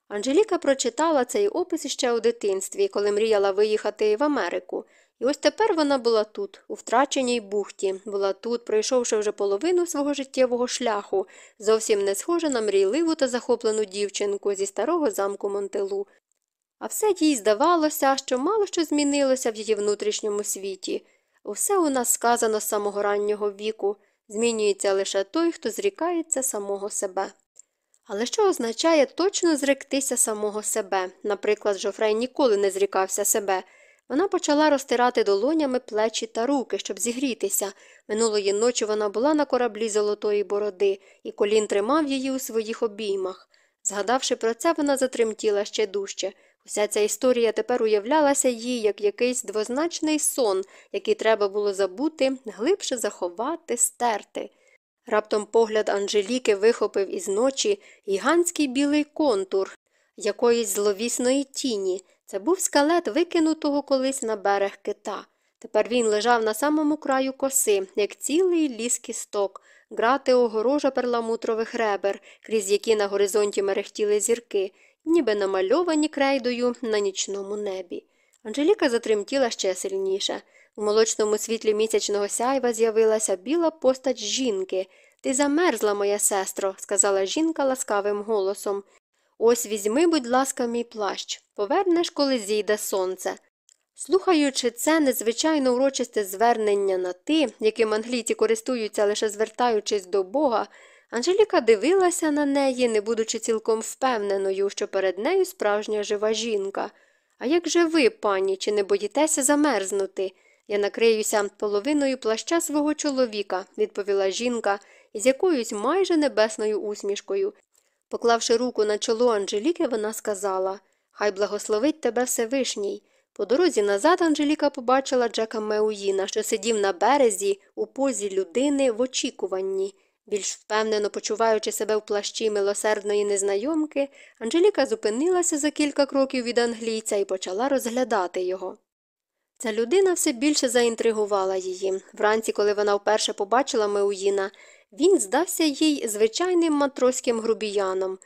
Анжеліка прочитала цей опис іще у дитинстві, коли мріяла виїхати в Америку. І ось тепер вона була тут, у втраченій бухті, була тут, пройшовши вже половину свого життєвого шляху, зовсім не схожа на мрійливу та захоплену дівчинку зі старого замку Монтелу. А все їй здавалося, що мало що змінилося в її внутрішньому світі. Усе у нас сказано з самого раннього віку, змінюється лише той, хто зрікається самого себе. Але що означає точно зректися самого себе? Наприклад, Жофрей ніколи не зрікався себе. Вона почала розтирати долонями плечі та руки, щоб зігрітися. Минулої ночі вона була на кораблі золотої бороди, і колін тримав її у своїх обіймах. Згадавши про це, вона затремтіла ще дужче. Уся ця історія тепер уявлялася їй як якийсь двозначний сон, який треба було забути, глибше заховати, стерти. Раптом погляд Анжеліки вихопив із ночі гігантський білий контур якоїсь зловісної тіні. Це був скелет викинутого колись на берег кита. Тепер він лежав на самому краю коси, як цілий ліс кісток, грати огорожа перламутрових ребер, крізь які на горизонті мерехтіли зірки, ніби намальовані крейдою на нічному небі. Анжеліка затремтіла ще сильніше. У молочному світлі місячного сяйва з'явилася біла постать жінки. Ти замерзла, моя сестро, сказала жінка ласкавим голосом. Ось візьми, будь ласка, мій плащ. Повернеш, коли зійде сонце. Слухаючи це незвичайно урочисте звернення на ти, яким англійці користуються лише звертаючись до Бога, Анжеліка дивилася на неї, не будучи цілком впевненою, що перед нею справжня жива жінка. А як же ви, пані, чи не боїтеся замерзнути? Я накриюся половиною плаща свого чоловіка, відповіла жінка із якоюсь майже небесною усмішкою. Поклавши руку на чоло Анжеліки, вона сказала Хай благословить тебе Всевишній. По дорозі назад Анжеліка побачила Джека Меуїна, що сидів на березі у позі людини в очікуванні. Більш впевнено почуваючи себе в плащі милосердної незнайомки, Анжеліка зупинилася за кілька кроків від англійця і почала розглядати його. Ця людина все більше заінтригувала її. Вранці, коли вона вперше побачила Меуїна, він здався їй звичайним матроським грубіяном,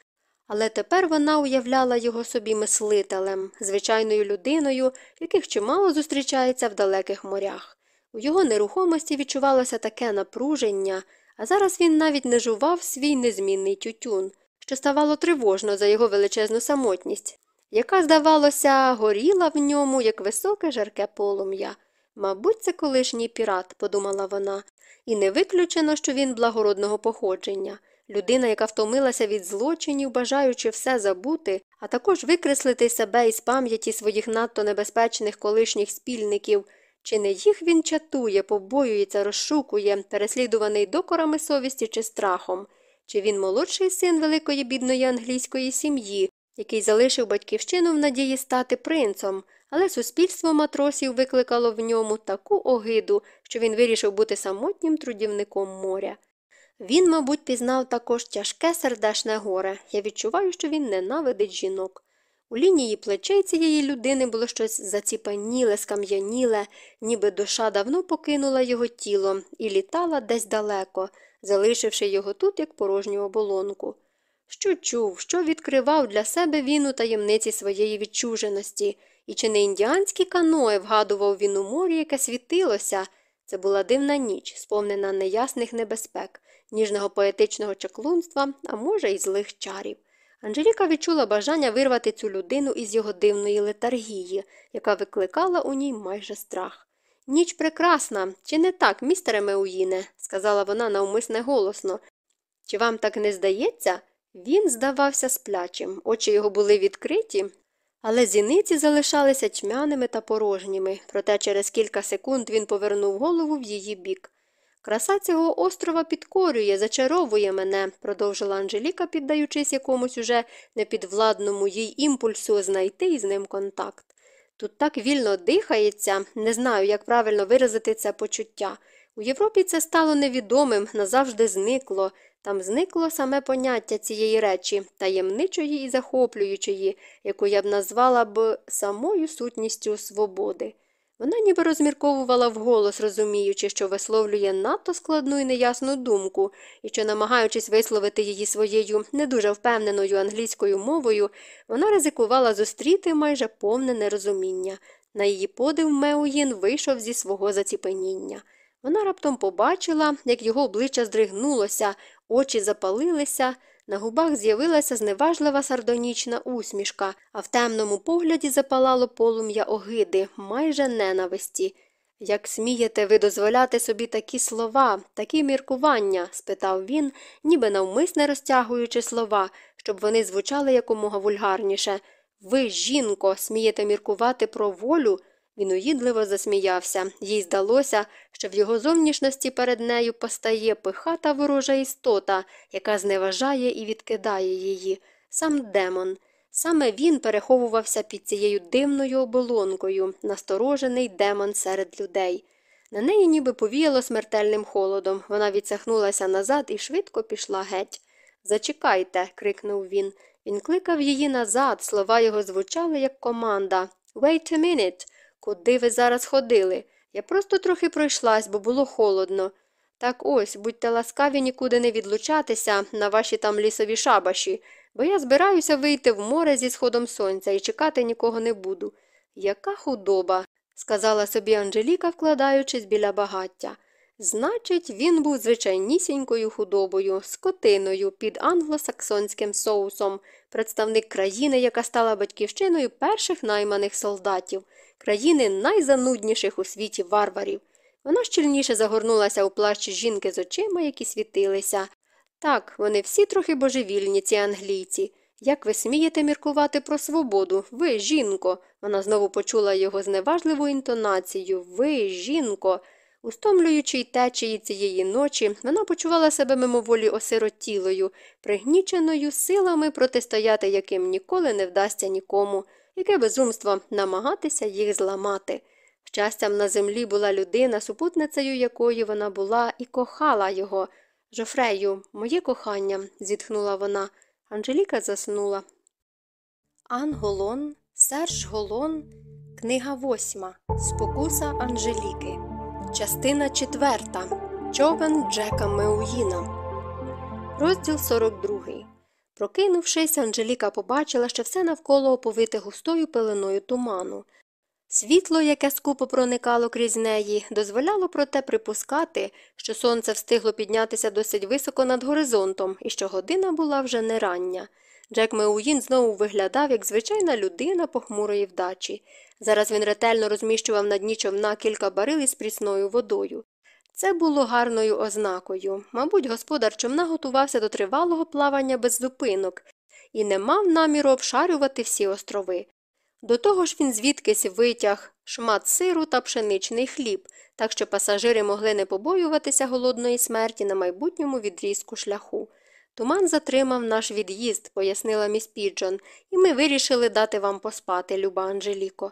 але тепер вона уявляла його собі мислителем, звичайною людиною, яких чимало зустрічається в далеких морях. У його нерухомості відчувалося таке напруження, а зараз він навіть не жував свій незмінний тютюн, що ставало тривожно за його величезну самотність, яка, здавалося, горіла в ньому, як високе жарке полум'я. Мабуть, це колишній пірат, подумала вона, і не виключено, що він благородного походження. Людина, яка втомилася від злочинів, бажаючи все забути, а також викреслити себе із пам'яті своїх надто небезпечних колишніх спільників, чи не їх він чатує, побоюється, розшукує, переслідуваний докорами совісті чи страхом, чи він молодший син великої бідної англійської сім'ї, який залишив батьківщину в надії стати принцом, але суспільство матросів викликало в ньому таку огиду, що він вирішив бути самотнім трудівником моря. Він, мабуть, пізнав також тяжке сердешне горе. Я відчуваю, що він ненавидить жінок. У лінії плечей цієї людини було щось заціпаніле, скам'яніле, ніби душа давно покинула його тіло і літала десь далеко, залишивши його тут, як порожню оболонку. Що чув, що відкривав для себе він у таємниці своєї відчуженості, і чи не індіанські каное вгадував він у морі, яке світилося. Це була дивна ніч, сповнена неясних небезпек, ніжного поетичного чаклунства, а може, й злих чарів. Анжеліка відчула бажання вирвати цю людину із його дивної летаргії, яка викликала у ній майже страх. Ніч прекрасна, чи не так, містере Меуїне, сказала вона навмисне голосно. Чи вам так не здається? Він здавався сплячим, очі його були відкриті, але зіниці залишалися тьмяними та порожніми, проте через кілька секунд він повернув голову в її бік. Краса цього острова підкорює, зачаровує мене, продовжила Анжеліка, піддаючись якомусь уже непідвладному їй імпульсу знайти із ним контакт. Тут так вільно дихається, не знаю, як правильно виразити це почуття. У Європі це стало невідомим, назавжди зникло. Там зникло саме поняття цієї речі, таємничої і захоплюючої, яку я б назвала б самою сутністю свободи. Вона ніби розмірковувала вголос, розуміючи, що висловлює надто складну і неясну думку, і що, намагаючись висловити її своєю не дуже впевненою англійською мовою, вона ризикувала зустріти майже повне нерозуміння. На її подив Меуїн вийшов зі свого заціпеніння. Вона раптом побачила, як його обличчя здригнулося, очі запалилися, на губах з'явилася зневажлива сардонічна усмішка, а в темному погляді запалало полум'я огиди, майже ненависті. Як смієте ви дозволяти собі такі слова, такі міркування? спитав він, ніби навмисне розтягуючи слова, щоб вони звучали якомога вульгарніше. Ви, жінко, смієте міркувати про волю? Він уїдливо засміявся, їй здалося, що в його зовнішності перед нею постає пихата ворожа істота, яка зневажає і відкидає її, сам демон. Саме він переховувався під цією дивною оболонкою, насторожений демон серед людей. На неї ніби повіяло смертельним холодом. Вона відсахнулася назад і швидко пішла геть. Зачекайте, крикнув він. Він кликав її назад, слова його звучали як команда. Wait a minute. Куди ви зараз ходили? Я просто трохи пройшлась, бо було холодно. Так ось, будьте ласкаві нікуди не відлучатися на ваші там лісові шабаші, бо я збираюся вийти в море зі сходом сонця і чекати нікого не буду. Яка худоба, сказала собі Анжеліка, вкладаючись біля багаття. Значить, він був звичайнісінькою худобою, скотиною під англосаксонським соусом, представник країни, яка стала батьківщиною перших найманих солдатів країни найзанудніших у світі варварів. Вона щільніше загорнулася у плащ жінки з очима, які світилися. Так, вони всі трохи божевільні, ці англійці. Як ви смієте міркувати про свободу? Ви, жінко. Вона знову почула його зневажливу інтонацію. Ви, жінко. У стомлюючій течії цієї ночі вона почувала себе мимоволі осиротілою, пригніченою силами протистояти, яким ніколи не вдасться нікому яке безумство намагатися їх зламати. Щастям на землі була людина, супутницею якої вона була, і кохала його. Жофрею, моє кохання, зітхнула вона. Анжеліка заснула. Ан Голон, Серж Голон, книга восьма. Спокуса Анжеліки. Частина четверта. Човен Джека Меуїна. Розділ 42. Прокинувшись, Анжеліка побачила, що все навколо оповите густою пеленою туману. Світло, яке скупо проникало крізь неї, дозволяло проте припускати, що сонце встигло піднятися досить високо над горизонтом і що година була вже не рання. Джек Меуїн знову виглядав як звичайна людина похмурої вдачі. Зараз він ретельно розміщував на дні човна кілька барил із прісною водою. Це було гарною ознакою. Мабуть, господар човна готувався до тривалого плавання без зупинок і не мав наміру обшарювати всі острови. До того ж він звідкись витяг шмат сиру та пшеничний хліб, так що пасажири могли не побоюватися голодної смерті на майбутньому відрізку шляху. Туман затримав наш від'їзд, пояснила міс Піджон, і ми вирішили дати вам поспати, люба Анжеліко.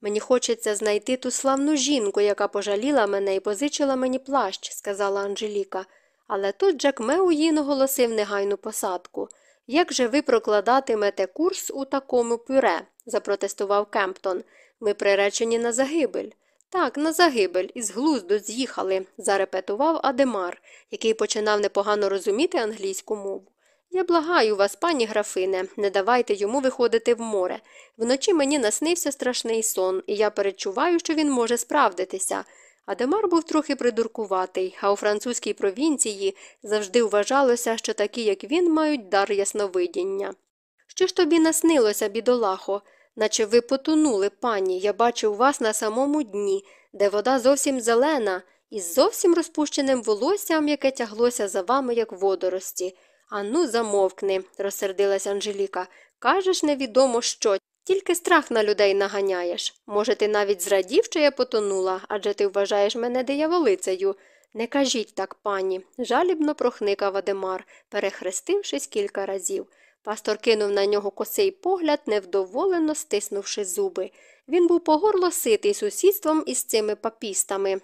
Мені хочеться знайти ту славну жінку, яка пожаліла мене і позичила мені плащ, сказала Анжеліка. Але тут Джек Меуїн оголосив негайну посадку. Як же ви прокладатимете курс у такому пюре? запротестував Кемптон. Ми приречені на загибель. Так, на загибель, із глузду з'їхали, зарепетував Адемар, який починав непогано розуміти англійську мову. Я благаю вас, пані графине, не давайте йому виходити в море. Вночі мені наснився страшний сон, і я перечуваю, що він може справдитися. Адемар був трохи придуркуватий, а у французькій провінції завжди вважалося, що такі, як він, мають дар ясновидіння. Що ж тобі наснилося, бідолахо? Наче ви потонули, пані, я бачив вас на самому дні, де вода зовсім зелена, із зовсім розпущеним волоссям, яке тяглося за вами, як водорості. Ану, замовкни, розсердилась Анжеліка. Кажеш невідомо що, тільки страх на людей наганяєш. Може, ти навіть зрадів, що я потонула, адже ти вважаєш мене дияволицею. Не кажіть так, пані, жалібно прохникав Адемар, перехрестившись кілька разів. Пастор кинув на нього косий погляд, невдоволено стиснувши зуби. Він був по горло ситий сусідством із цими папістами,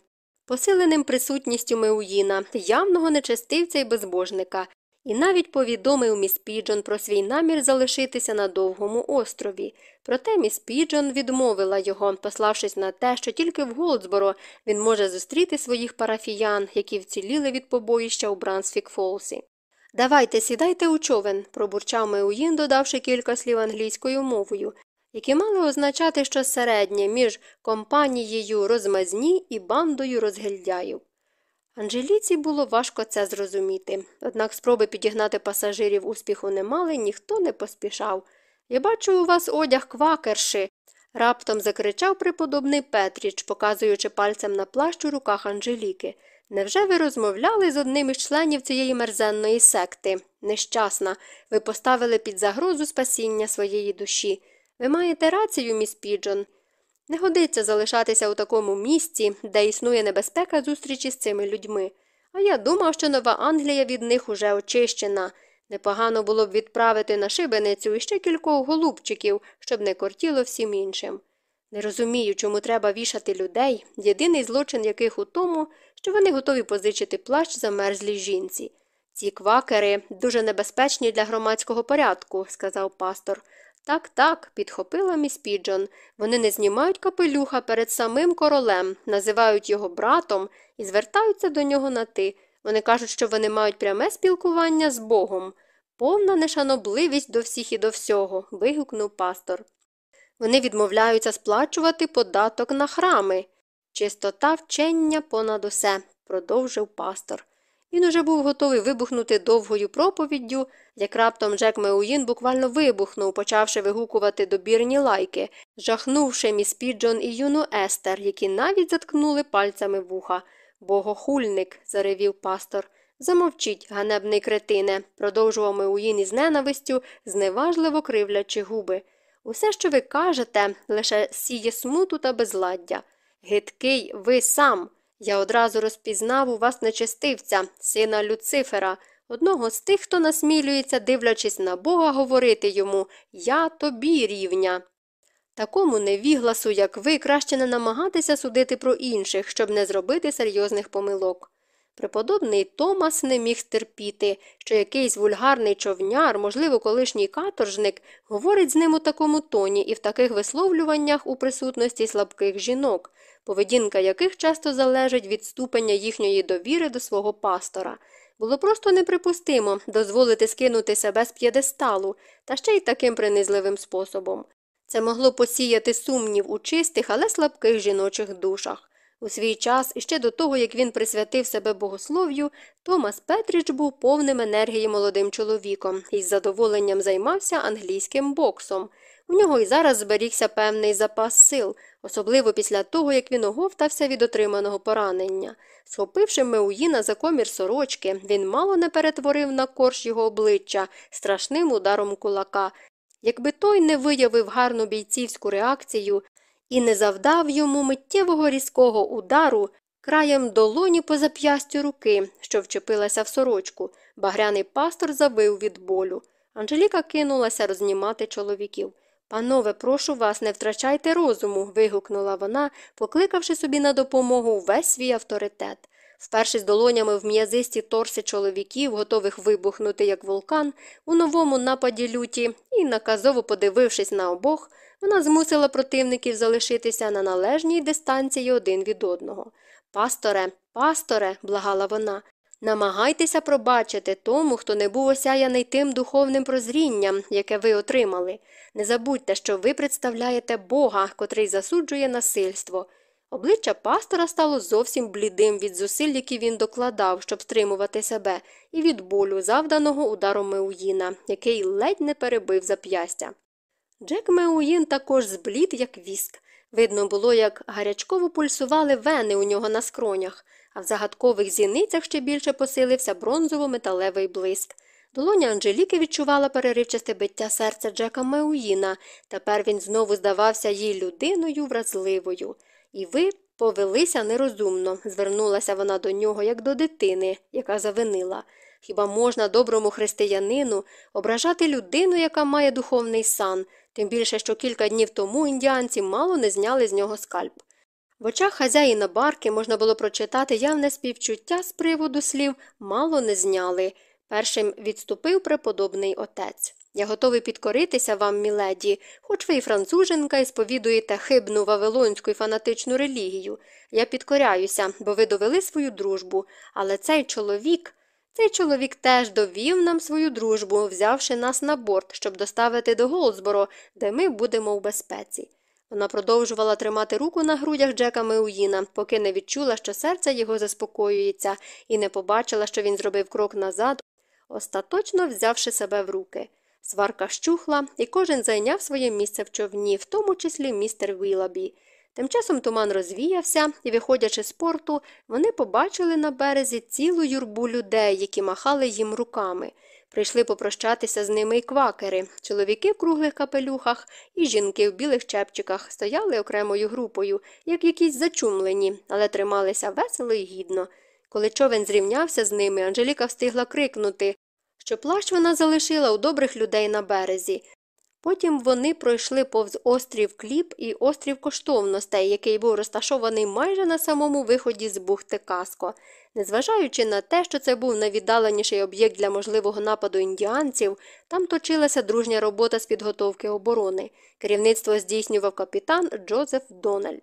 посиленим присутністю Меуїна, явного нечестивця і безбожника, і навіть повідомив міс Піджон про свій намір залишитися на довгому острові. Проте міс Піджон відмовила його, пославшись на те, що тільки в Голдсборо він може зустріти своїх парафіян, які вціліли від побоїща у Брансфік Фолсі. Давайте сідайте у човен, пробурчав Меуїн, додавши кілька слів англійською мовою, які мали означати щось середнє між компанією розмазні і бандою розгильдяїв. Анжеліці було важко це зрозуміти, однак спроби підігнати пасажирів успіху не мали, ніхто не поспішав. Я бачу у вас одяг квакерши. раптом закричав преподобний Петріч, показуючи пальцем на плащ у руках Анжеліки. Невже ви розмовляли з одним із членів цієї мерзенної секти? Нещасна, ви поставили під загрозу спасіння своєї душі. Ви маєте рацію, міс Піджон. Не годиться залишатися у такому місці, де існує небезпека зустрічі з цими людьми. А я думав, що Нова Англія від них уже очищена. Непогано було б відправити на шибеницю іще кількох голубчиків, щоб не кортіло всім іншим. Не розумію, чому треба вішати людей, єдиний злочин яких у тому, що вони готові позичити плащ замерзлій жінці. Ці квакери дуже небезпечні для громадського порядку, сказав пастор. Так, так, підхопила міс Піджон. Вони не знімають капелюха перед самим королем, називають його братом і звертаються до нього на ти. Вони кажуть, що вони мають пряме спілкування з Богом. Повна нешанобливість до всіх і до всього. вигукнув пастор. Вони відмовляються сплачувати податок на храми. Чистота вчення понад усе, продовжив пастор. Він уже був готовий вибухнути довгою проповіддю, як раптом Джек Меуїн буквально вибухнув, почавши вигукувати добірні лайки, жахнувши міс Піджон і юну Естер, які навіть заткнули пальцями вуха. Богохульник, заревів пастор. Замовчіть, ганебний кретине, продовжував Меуїн із ненавистю, зневажливо кривлячи губи. Усе, що ви кажете, лише сіє смуту та безладдя. Гидкий ви сам. Я одразу розпізнав у вас нечестивця, сина Люцифера, одного з тих, хто насмілюється, дивлячись на Бога, говорити йому Я тобі рівня. Такому невігласу, як ви, краще не намагатися судити про інших, щоб не зробити серйозних помилок. Преподобний Томас не міг терпіти, що якийсь вульгарний човняр, можливо, колишній каторжник, говорить з ним у такому тоні і в таких висловлюваннях у присутності слабких жінок, поведінка яких часто залежить від ступеня їхньої довіри до свого пастора. Було просто неприпустимо дозволити скинути себе з п'єдесталу, та ще й таким принизливим способом. Це могло посіяти сумнів у чистих, але слабких жіночих душах. У свій час, іще до того, як він присвятив себе богослов'ю, Томас Петріч був повним енергії молодим чоловіком і з задоволенням займався англійським боксом. У нього і зараз зберігся певний запас сил, особливо після того, як він оговтався від отриманого поранення. Схопивши Меуїна за комір сорочки, він мало не перетворив на корж його обличчя страшним ударом кулака. Якби той не виявив гарну бійцівську реакцію і не завдав йому миттєвого різкого удару краєм долоні по зап'ястю руки, що вчепилася в сорочку, багряний пастор завив від болю. Анжеліка кинулася рознімати чоловіків. Панове, прошу вас, не втрачайте розуму. вигукнула вона, покликавши собі на допомогу весь свій авторитет. Впершись долонями в м'язисті торси чоловіків, готових вибухнути, як вулкан, у новому нападі люті, і, наказово подивившись на обох, вона змусила противників залишитися на належній дистанції один від одного. Пасторе, пасторе, благала вона, намагайтеся пробачити тому, хто не був осяяний тим духовним прозрінням, яке ви отримали. Не забудьте, що ви представляєте Бога, котрий засуджує насильство. Обличчя пастора стало зовсім блідим від зусиль, які він докладав, щоб стримувати себе, і від болю, завданого ударом Меуїна, який ледь не перебив зап'ястя. Джек Меуїн також зблід, як віск. Видно було, як гарячково пульсували вени у нього на скронях, а в загадкових зіницях ще більше посилився бронзово-металевий блиск. Долоня Анжеліки відчувала переривчасте биття серця Джека Меуїна. Тепер він знову здавався їй людиною вразливою. І ви повелися нерозумно, звернулася вона до нього, як до дитини, яка завинила. Хіба можна доброму християнину ображати людину, яка має духовний сан, тим більше, що кілька днів тому індіанці мало не зняли з нього скальп. В очах хазяїна барки можна було прочитати явне співчуття з приводу слів мало не зняли. Першим відступив преподобний отець. Я готовий підкоритися вам, міледі, хоч ви і француженка і сповідуєте хибну вавилонську і фанатичну релігію. Я підкоряюся, бо ви довели свою дружбу, але цей чоловік. Цей чоловік теж довів нам свою дружбу, взявши нас на борт, щоб доставити до Голдсборо, де ми будемо в безпеці. Вона продовжувала тримати руку на грудях Джека Меуїна, поки не відчула, що серце його заспокоюється, і не побачила, що він зробив крок назад, остаточно взявши себе в руки. Сварка щухла, і кожен зайняв своє місце в човні, в тому числі містер Вілабі. Тим часом туман розвіявся, і, виходячи з порту, вони побачили на березі цілу юрбу людей, які махали їм руками. Прийшли попрощатися з ними й квакери. Чоловіки в круглих капелюхах і жінки в білих чепчиках стояли окремою групою, як якісь зачумлені, але трималися весело і гідно. Коли човен зрівнявся з ними, Анжеліка встигла крикнути, що плащ вона залишила у добрих людей на березі. Потім вони пройшли повз острів Кліп і острів коштовностей, який був розташований майже на самому виході з бухти Каско. Незважаючи на те, що це був найвіддаленіший об'єкт для можливого нападу індіанців, там точилася дружня робота з підготовки оборони. Керівництво здійснював капітан Джозеф Дональд.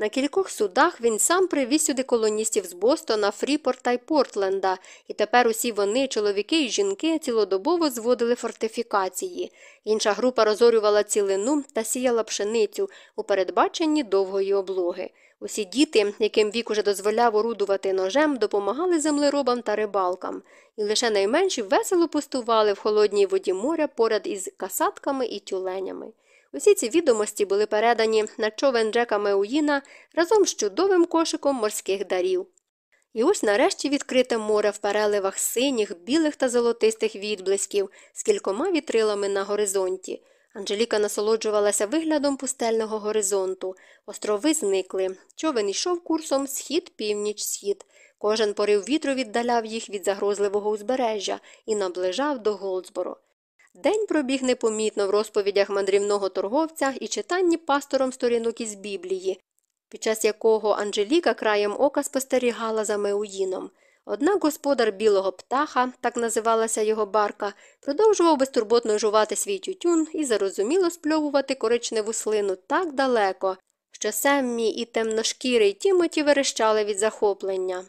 На кількох судах він сам привіз сюди колоністів з Бостона, Фріпорта й Портленда, і тепер усі вони, чоловіки і жінки, цілодобово зводили фортифікації. Інша група розорювала цілину та сіяла пшеницю у передбаченні довгої облоги. Усі діти, яким вік уже дозволяв орудувати ножем, допомагали землеробам та рибалкам, і лише найменші весело пустували в холодній воді моря поряд із касатками і тюленями. Усі ці відомості були передані на човен Джека Меуїна разом з чудовим кошиком морських дарів. І ось нарешті відкрите море в переливах синіх, білих та золотистих відблисків з кількома вітрилами на горизонті. Анжеліка насолоджувалася виглядом пустельного горизонту. Острови зникли. Човен йшов курсом схід, північ, схід. Кожен порив вітру віддаляв їх від загрозливого узбережжя і наближав до Голдсборо. День пробіг непомітно в розповідях мандрівного торговця і читанні пастором сторінок із Біблії, під час якого Анжеліка краєм ока спостерігала за Меуїном. Однак господар білого птаха, так називалася його барка, продовжував безтурботно жувати свій тютюн і зарозуміло спльовувати коричневу слину так далеко, що Семмі і темношкірий Тімоті верещали від захоплення.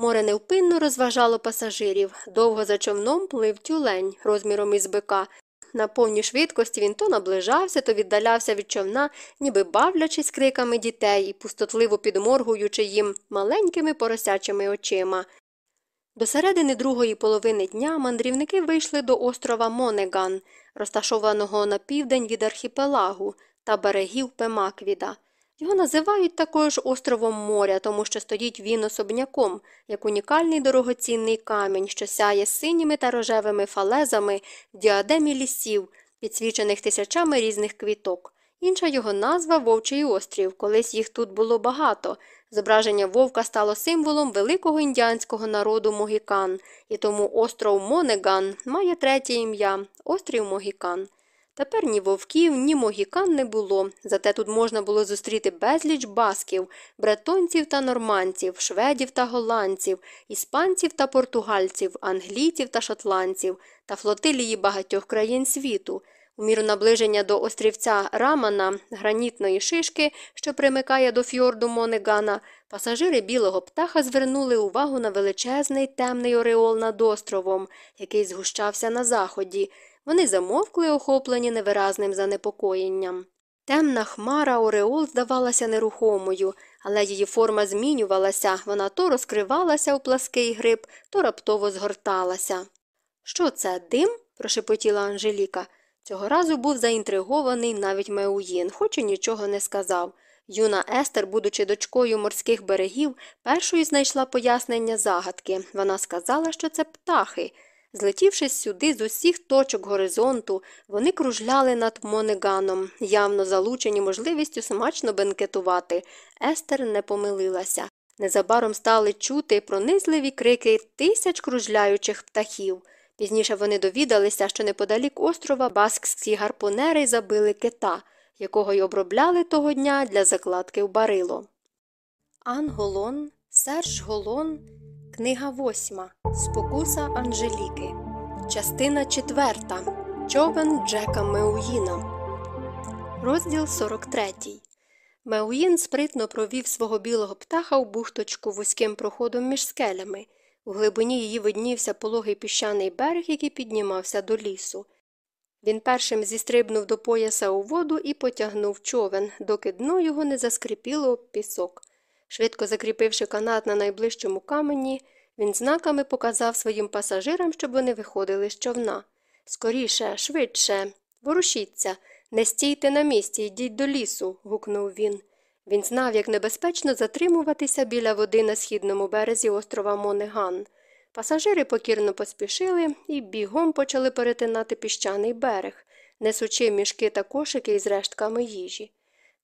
Море невпинно розважало пасажирів. Довго за човном плив тюлень розміром із бика. На повній швидкості він то наближався, то віддалявся від човна, ніби бавлячись криками дітей і пустотливо підморгуючи їм маленькими поросячими очима. До середини другої половини дня мандрівники вийшли до острова Монеган, розташованого на південь від архіпелагу та берегів Пемаквіда. Його називають також островом моря, тому що стоїть він особняком, як унікальний дорогоцінний камінь, що сяє синіми та рожевими фалезами в діадемі лісів, підсвічених тисячами різних квіток. Інша його назва Вовчий острів, колись їх тут було багато. Зображення вовка стало символом великого індіанського народу Могікан, і тому остров Монеган має третє ім'я острів Могікан. Тепер ні вовків, ні могікан не було, зате тут можна було зустріти безліч басків, бретонців та нормандців, шведів та голландців, іспанців та португальців, англійців та шотландців та флотилії багатьох країн світу. У міру наближення до острівця Рамана, гранітної шишки, що примикає до фьорду Монегана, пасажири білого птаха звернули увагу на величезний темний ореол над островом, який згущався на заході. Вони замовкли, охоплені невиразним занепокоєнням. Темна хмара Ореол здавалася нерухомою, але її форма змінювалася, вона то розкривалася у плаский гриб, то раптово згорталася. Що це, дим? прошепотіла Анжеліка. Цього разу був заінтригований навіть Меуїн, хоч і нічого не сказав. Юна Естер, будучи дочкою морських берегів, першою знайшла пояснення загадки. Вона сказала, що це птахи. Злетівшись сюди з усіх точок горизонту, вони кружляли над Монеганом, явно залучені можливістю смачно бенкетувати. Естер не помилилася. Незабаром стали чути пронизливі крики тисяч кружляючих птахів. Пізніше вони довідалися, що неподалік острова баскські гарпунери забили кита, якого й обробляли того дня для закладки в барило. Ан Голон, Серж Голон, книга восьма Спокуса Анжеліки, частина четверта. Човен Джека Меуїна. Розділ 43. Меуїн спритно провів свого білого птаха у бухточку вузьким проходом між скелями. У глибині її виднівся пологий піщаний берег, який піднімався до лісу. Він першим зістрибнув до пояса у воду і потягнув човен, доки дно його не заскрипіло об пісок. Швидко закріпивши канат на найближчому камені, він знаками показав своїм пасажирам, щоб вони виходили з човна. Скоріше, швидше, ворушіться, не стійте на місці, йдіть до лісу. гукнув він. Він знав, як небезпечно затримуватися біля води на східному березі острова Монеган. Пасажири покірно поспішили і бігом почали перетинати піщаний берег, несучи мішки та кошики із рештками їжі.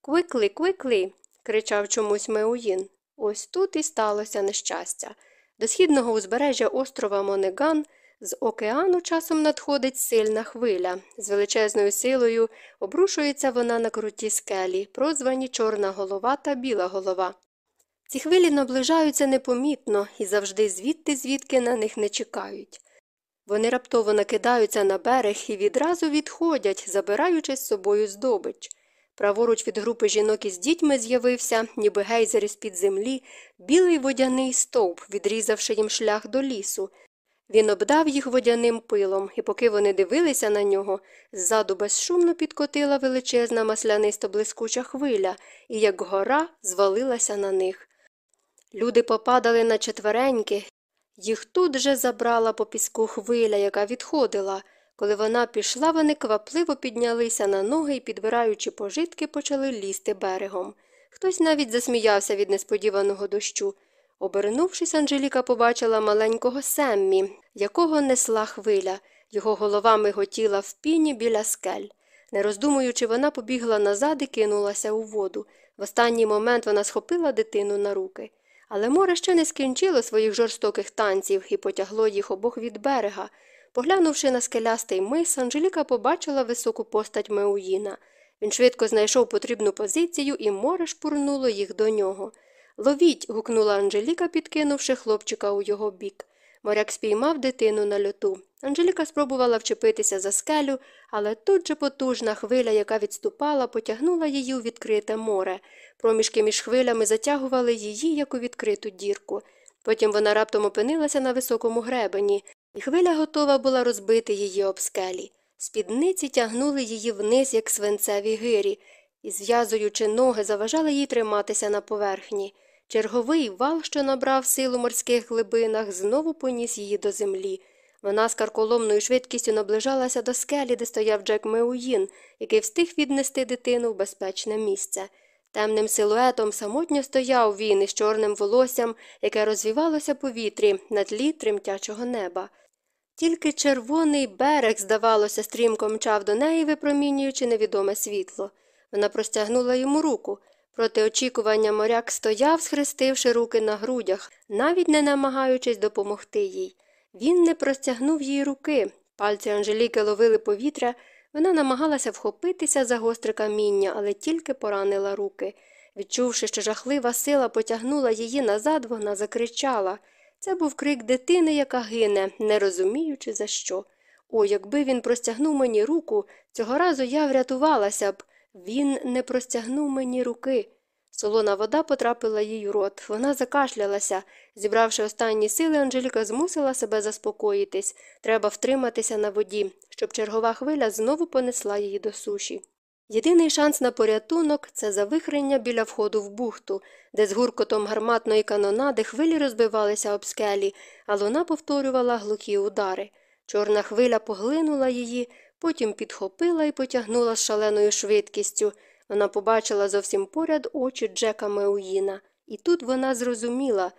Квикли, квикли. Кричав чомусь Меуїн. Ось тут і сталося нещастя. До східного узбережжя острова Монеган з океану часом надходить сильна хвиля. З величезною силою обрушується вона на круті скелі, прозвані Чорна голова та біла голова. Ці хвилі наближаються непомітно і завжди звідти, звідки на них не чекають. Вони раптово накидаються на берег і відразу відходять, забираючи з собою здобич. Праворуч від групи жінок із дітьми з'явився, ніби гейзер із під землі, білий водяний стовп, відрізавши їм шлях до лісу. Він обдав їх водяним пилом, і поки вони дивилися на нього, ззаду безшумно підкотила величезна маслянисто блискуча хвиля, і, як гора, звалилася на них. Люди попадали на четвереньки, їх тут же забрала по піску хвиля, яка відходила. Коли вона пішла, вони квапливо піднялися на ноги і, підбираючи пожитки, почали лізти берегом. Хтось навіть засміявся від несподіваного дощу. Обернувшись, Анжеліка побачила маленького Семмі, якого несла хвиля. Його голова миготіла в піні біля скель. Не роздумуючи, вона побігла назад і кинулася у воду. В останній момент вона схопила дитину на руки. Але море ще не скінчило своїх жорстоких танців і потягло їх обох від берега. Поглянувши на скелястий мис, Анжеліка побачила високу постать Меуїна. Він швидко знайшов потрібну позицію, і море шпурнуло їх до нього. Ловіть. гукнула Анжеліка, підкинувши хлопчика у його бік. Моряк спіймав дитину на льоту. Анжеліка спробувала вчепитися за скелю, але тут же потужна хвиля, яка відступала, потягнула її у відкрите море. Проміжки між хвилями затягували її, як у відкриту дірку. Потім вона раптом опинилася на високому гребені, і хвиля готова була розбити її об скелі. Спідниці тягнули її вниз, як свинцеві гирі, і, зв'язуючи ноги, заважали їй триматися на поверхні. Черговий вал, що набрав силу морських глибинах, знову поніс її до землі. Вона з карколомною швидкістю наближалася до скелі, де стояв Джек Меуїн, який встиг віднести дитину в безпечне місце. Темним силуетом самотньо стояв він із чорним волоссям, яке розвівалося по вітрі на тлі тремтячого неба. Тільки червоний берег, здавалося, стрімко мчав до неї, випромінюючи невідоме світло. Вона простягнула йому руку. Проти очікування моряк стояв, схрестивши руки на грудях, навіть не намагаючись допомогти їй. Він не простягнув їй руки. Пальці Анжеліки ловили повітря, вона намагалася вхопитися за гостре каміння, але тільки поранила руки. Відчувши, що жахлива сила потягнула її назад, вона закричала. Це був крик дитини, яка гине, не розуміючи, за що. О, якби він простягнув мені руку, цього разу я врятувалася б. Він не простягнув мені руки. Солона вода потрапила їй у рот. Вона закашлялася. Зібравши останні сили, Анжеліка змусила себе заспокоїтись. Треба втриматися на воді, щоб чергова хвиля знову понесла її до суші. Єдиний шанс на порятунок це завихрення біля входу в бухту, де з гуркотом гарматної канонади хвилі розбивалися об скелі, а луна повторювала глухі удари. Чорна хвиля поглинула її, потім підхопила і потягнула з шаленою швидкістю. Вона побачила зовсім поряд очі Джека Меуїна, і тут вона зрозуміла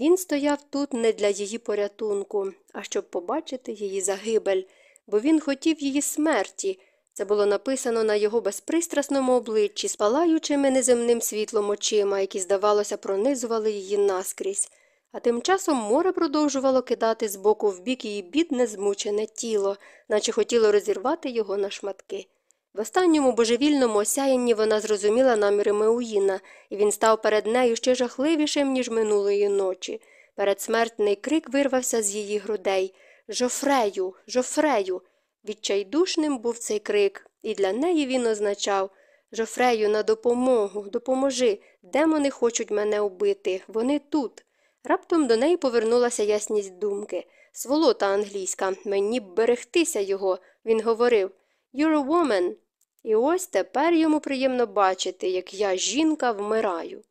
він стояв тут не для її порятунку, а щоб побачити її загибель, бо він хотів її смерті. Це було написано на його безпристрасному обличчі, спалаючими неземним світлом очима, які, здавалося, пронизували її наскрізь. А тим часом море продовжувало кидати з боку в бік її бідне, змучене тіло, наче хотіло розірвати його на шматки. В останньому божевільному осяянні вона зрозуміла наміри Меуїна, і він став перед нею ще жахливішим, ніж минулої ночі. Передсмертний крик вирвався з її грудей Жофрею, жофрею. Відчайдушним був цей крик, і для неї він означав Жофрею, на допомогу, допоможи, демони хочуть мене убити, вони тут. Раптом до неї повернулася ясність думки. Сволота англійська, мені б берегтися його, він говорив. You're a woman. І ось тепер йому приємно бачити, як я, жінка, вмираю.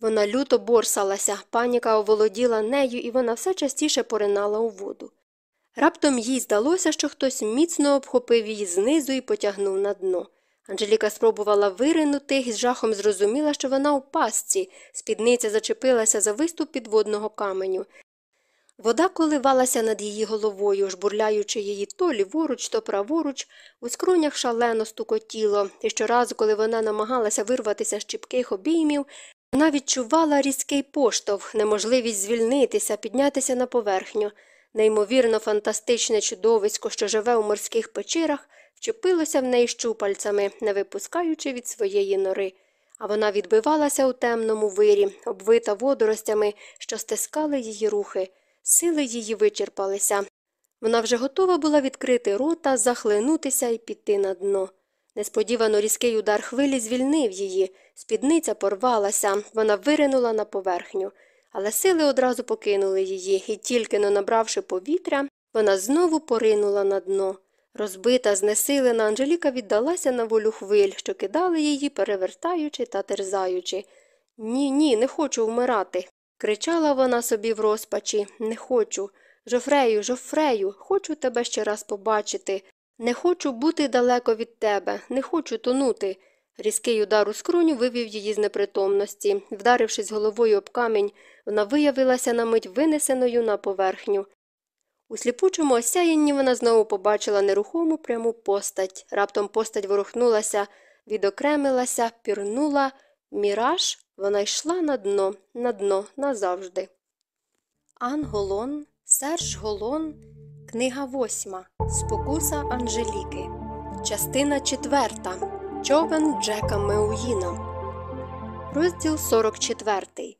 Вона люто борсалася, паніка оволоділа нею, і вона все частіше поринала у воду. Раптом їй здалося, що хтось міцно обхопив її знизу і потягнув на дно. Анжеліка спробувала виринути і з жахом зрозуміла, що вона у пастці, спідниця зачепилася за виступ підводного каменю. Вода коливалася над її головою, жбурляючи її то ліворуч, то праворуч, у скронях шалено стукотіло, і щоразу, коли вона намагалася вирватися з чіпких обіймів, вона відчувала різкий поштовх, неможливість звільнитися, піднятися на поверхню. Неймовірно фантастичне чудовисько, що живе у морських печерах, вчепилося в неї щупальцями, не випускаючи від своєї нори, а вона відбивалася у темному вирі, обвита водоростями, що стискали її рухи. Сили її вичерпалися. Вона вже готова була відкрити рота, захлинутися і піти на дно. Несподівано різкий удар хвилі звільнив її, спідниця порвалася, вона виринула на поверхню, але сили одразу покинули її, і тільки но набравши повітря, вона знову поринула на дно. Розбита, знесилена, Анжеліка віддалася на волю хвиль, що кидали її, перевертаючи та терзаючи. Ні, ні, не хочу вмирати. Кричала вона собі в розпачі Не хочу. Жофрею, Жофрею, хочу тебе ще раз побачити. Не хочу бути далеко від тебе, не хочу тонути. Різкий удар у скроню вивів її з непритомності. Вдарившись головою об камінь, вона виявилася на мить винесеною на поверхню. У сліпучому осяянні вона знову побачила нерухому пряму постать. Раптом постать ворухнулася, відокремилася, пірнула. Міраж вона йшла на дно, на дно назавжди. Ан Голон, Серж Голон, книга восьма. Спокуса Анжеліки. Частина четверта. Човен Джека Меуїна. Розділ 44.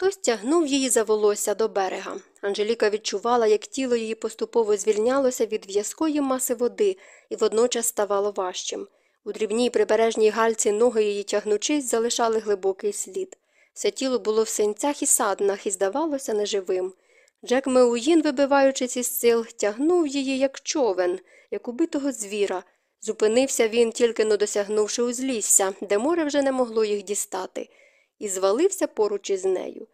Хтось тягнув її за волосся до берега. Анжеліка відчувала, як тіло її поступово звільнялося від в'язкої маси води і водночас ставало важчим. У дрібній прибережній гальці ноги її тягнучись, залишали глибокий слід. Все тіло було в синцях і саднах і здавалося неживим. Джек Меуїн, вибиваючись із сил, тягнув її, як човен, як убитого звіра. Зупинився він, тільки но досягнувши узлісся, де море вже не могло їх дістати, і звалився поруч із нею.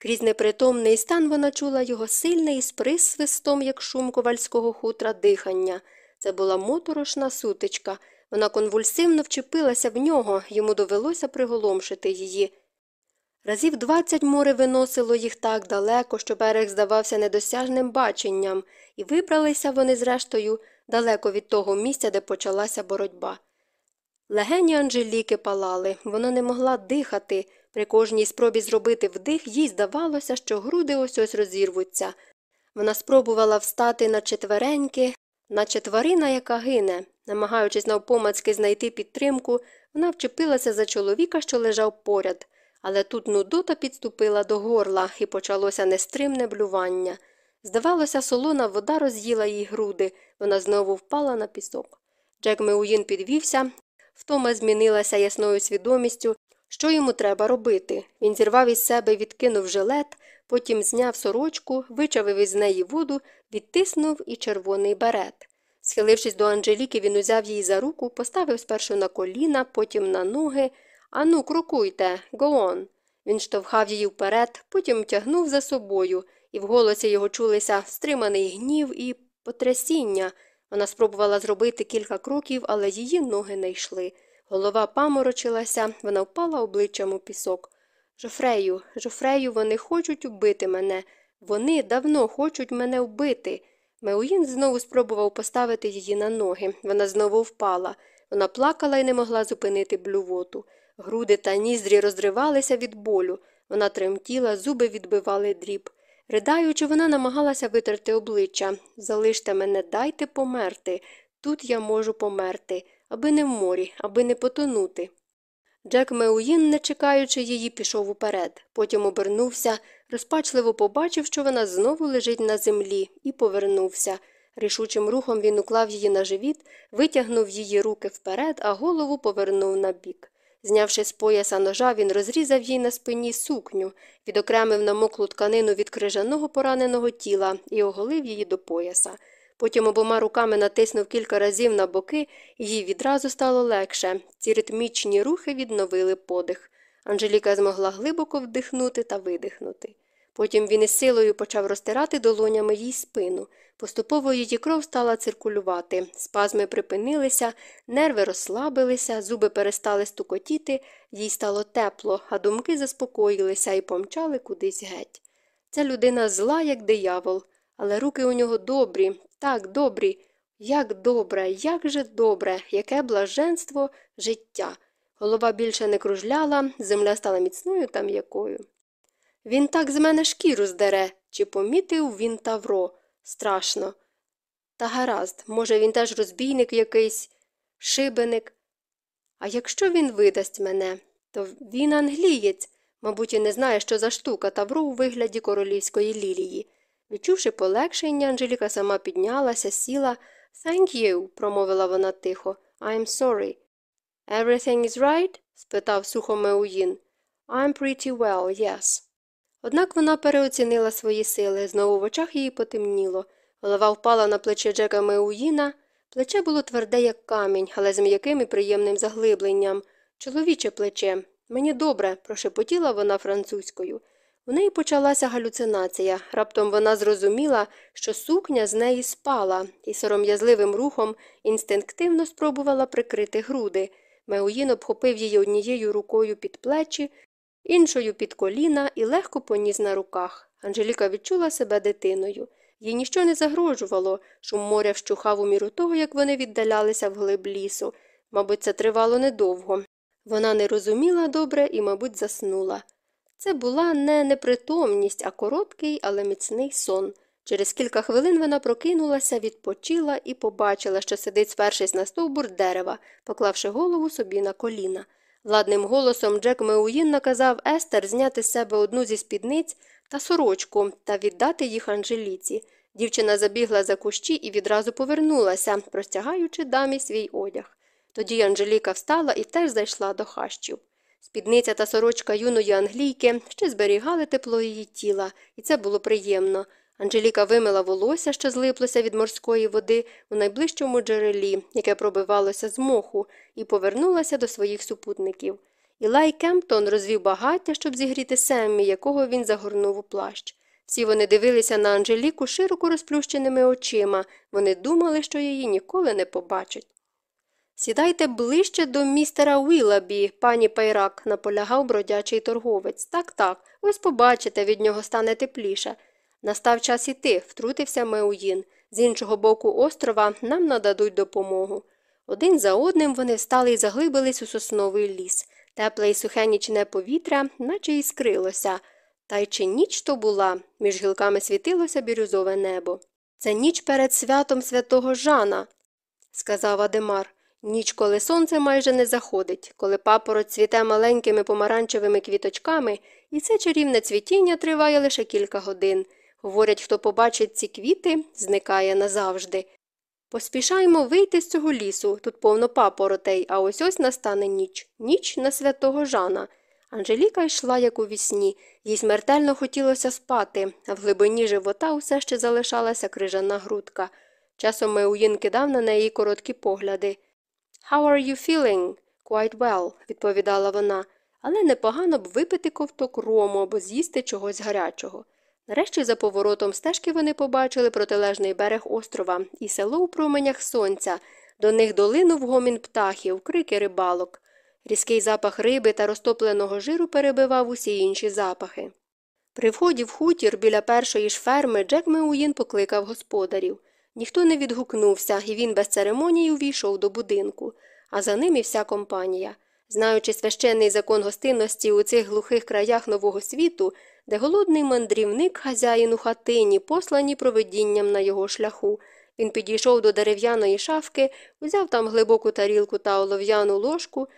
Крізь непритомний стан вона чула його сильне і з присвистом, як шум ковальського хутра, дихання. Це була моторошна сутичка. Вона конвульсивно вчепилася в нього, йому довелося приголомшити її. Разів двадцять море виносило їх так далеко, що берег здавався недосяжним баченням, і вибралися вони, зрештою, далеко від того місця, де почалася боротьба. Легені Анжеліки палали, вона не могла дихати. При кожній спробі зробити вдих, їй здавалося, що груди ось ось розірвуться. Вона спробувала встати на четвереньки, наче тварина, яка гине. Намагаючись навпомацьки знайти підтримку, вона вчепилася за чоловіка, що лежав поряд, але тут нудота підступила до горла і почалося нестримне блювання. Здавалося, солона вода роз'їла їй груди, вона знову впала на пісок. Джек Меуїн підвівся, втома змінилася ясною свідомістю, що йому треба робити. Він зірвав із себе відкинув жилет, потім зняв сорочку, вичавив із неї воду, відтиснув і червоний берет. Схилившись до Анжеліки, він узяв її за руку, поставив спершу на коліна, потім на ноги. Ану, крокуйте, go on». Він штовхав її вперед, потім тягнув за собою, і в голосі його чулися стриманий гнів і потрясіння. Вона спробувала зробити кілька кроків, але її ноги не йшли. Голова паморочилася, вона впала обличчям у пісок. Жофрею, Жофрею, вони хочуть убити мене. Вони давно хочуть мене вбити. Меуїн знову спробував поставити її на ноги. Вона знову впала. Вона плакала і не могла зупинити блювоту. Груди та ніздрі розривалися від болю. Вона тремтіла, зуби відбивали дріб. Ридаючи, вона намагалася витерти обличчя. Залиште мене, дайте померти. Тут я можу померти, аби не в морі, аби не потонути. Джек Меуїн, не чекаючи її, пішов уперед. Потім обернувся, розпачливо побачив, що вона знову лежить на землі, і повернувся. Рішучим рухом він уклав її на живіт, витягнув її руки вперед, а голову повернув набік. Знявши з пояса ножа, він розрізав їй на спині сукню, відокремив намоклу тканину від крижаного пораненого тіла і оголив її до пояса. Потім обома руками натиснув кілька разів на боки, і їй відразу стало легше. Ці ритмічні рухи відновили подих. Анжеліка змогла глибоко вдихнути та видихнути. Потім він із силою почав розтирати долонями їй спину. Поступово її кров стала циркулювати, спазми припинилися, нерви розслабилися, зуби перестали стукотіти, їй стало тепло, а думки заспокоїлися і помчали кудись геть. Ця людина зла, як диявол, але руки у нього добрі, так добрі. Як добре, як же добре, яке блаженство життя. Голова більше не кружляла, земля стала міцною та м'якою. Він так з мене шкіру здере, чи помітив він тавро. Страшно. Та гаразд, може, він теж розбійник якийсь, шибеник. А якщо він видасть мене, то він англієць, мабуть, і не знає, що за штука тавро у вигляді королівської лілії. Відчувши полегшення, Анжеліка сама піднялася, сіла. Thank you, промовила вона тихо. I'm sorry. Everything is right? спитав сухо Меуїн. I'm pretty well, yes. Однак вона переоцінила свої сили, знову в очах її потемніло. Голова впала на плече Джека Меуїна. Плече було тверде, як камінь, але з м'яким і приємним заглибленням. Чоловіче плече. Мені добре, прошепотіла вона французькою. У неї почалася галюцинація. Раптом вона зрозуміла, що сукня з неї спала, і сором'язливим рухом інстинктивно спробувала прикрити груди. Меуїн обхопив її однією рукою під плечі, іншою під коліна і легко поніс на руках. Анжеліка відчула себе дитиною. Їй ніщо не загрожувало, шум моря вщухав у міру того, як вони віддалялися вглиб лісу. Мабуть, це тривало недовго. Вона не розуміла добре і, мабуть, заснула. Це була не непритомність, а короткий, але міцний сон. Через кілька хвилин вона прокинулася, відпочила і побачила, що сидить, спершись на стовбур дерева, поклавши голову собі на коліна. Владним голосом Джек Меуїн наказав Естер зняти з себе одну зі спідниць та сорочку та віддати їх Анжеліці. Дівчина забігла за кущі і відразу повернулася, простягаючи дамі свій одяг. Тоді Анжеліка встала і теж зайшла до хащів. Спідниця та сорочка юної англійки ще зберігали тепло її тіла, і це було приємно. Анжеліка вимила волосся, що злиплося від морської води у найближчому джерелі, яке пробивалося з моху, і повернулася до своїх супутників. Ілай Кемптон розвів багаття, щоб зігріти Семмі, якого він загорнув у плащ. Всі вони дивилися на Анжеліку широко розплющеними очима, вони думали, що її ніколи не побачать. Сідайте ближче до містера Уілабі, пані Пайрак, наполягав бродячий торговець. Так, так, ось побачите, від нього стане тепліше. Настав час іти, втрутився Меуїн. З іншого боку острова нам нададуть допомогу. Один за одним вони встали і заглибились у сосновий ліс. Тепле і сухе нічне повітря, наче іскрилося. Та й чи ніч то була, між гілками світилося бірюзове небо. Це ніч перед святом святого Жана, сказав Адемар. Ніч, коли сонце майже не заходить, коли папороть цвіте маленькими помаранчевими квіточками, і це чарівне цвітіння триває лише кілька годин. Говорять, хто побачить ці квіти, зникає назавжди. Поспішаймо вийти з цього лісу, тут повно папоротей, а ось ось настане ніч, ніч на святого Жана. Анжеліка йшла, як у вісні, їй смертельно хотілося спати, а в глибині живота усе ще залишалася крижана грудка. Часом Меуїн кидав на неї короткі погляди. How are you feeling? Quite well, відповідала вона, але непогано б випити ковток рому або з'їсти чогось гарячого. Нарешті за поворотом стежки вони побачили протилежний берег острова і село у променях сонця, до них долинув гомін птахів, крики рибалок. Різкий запах риби та розтопленого жиру перебивав усі інші запахи. При вході в хутір біля першої ж ферми Джек Меуїн покликав господарів. Ніхто не відгукнувся, і він без церемоній увійшов до будинку, а за ним і вся компанія. Знаючи священний закон гостинності у цих глухих краях нового світу, де голодний мандрівник хазяїн у хатині, послані провидінням на його шляху, він підійшов до дерев'яної шафки, узяв там глибоку тарілку та олов'яну ложку,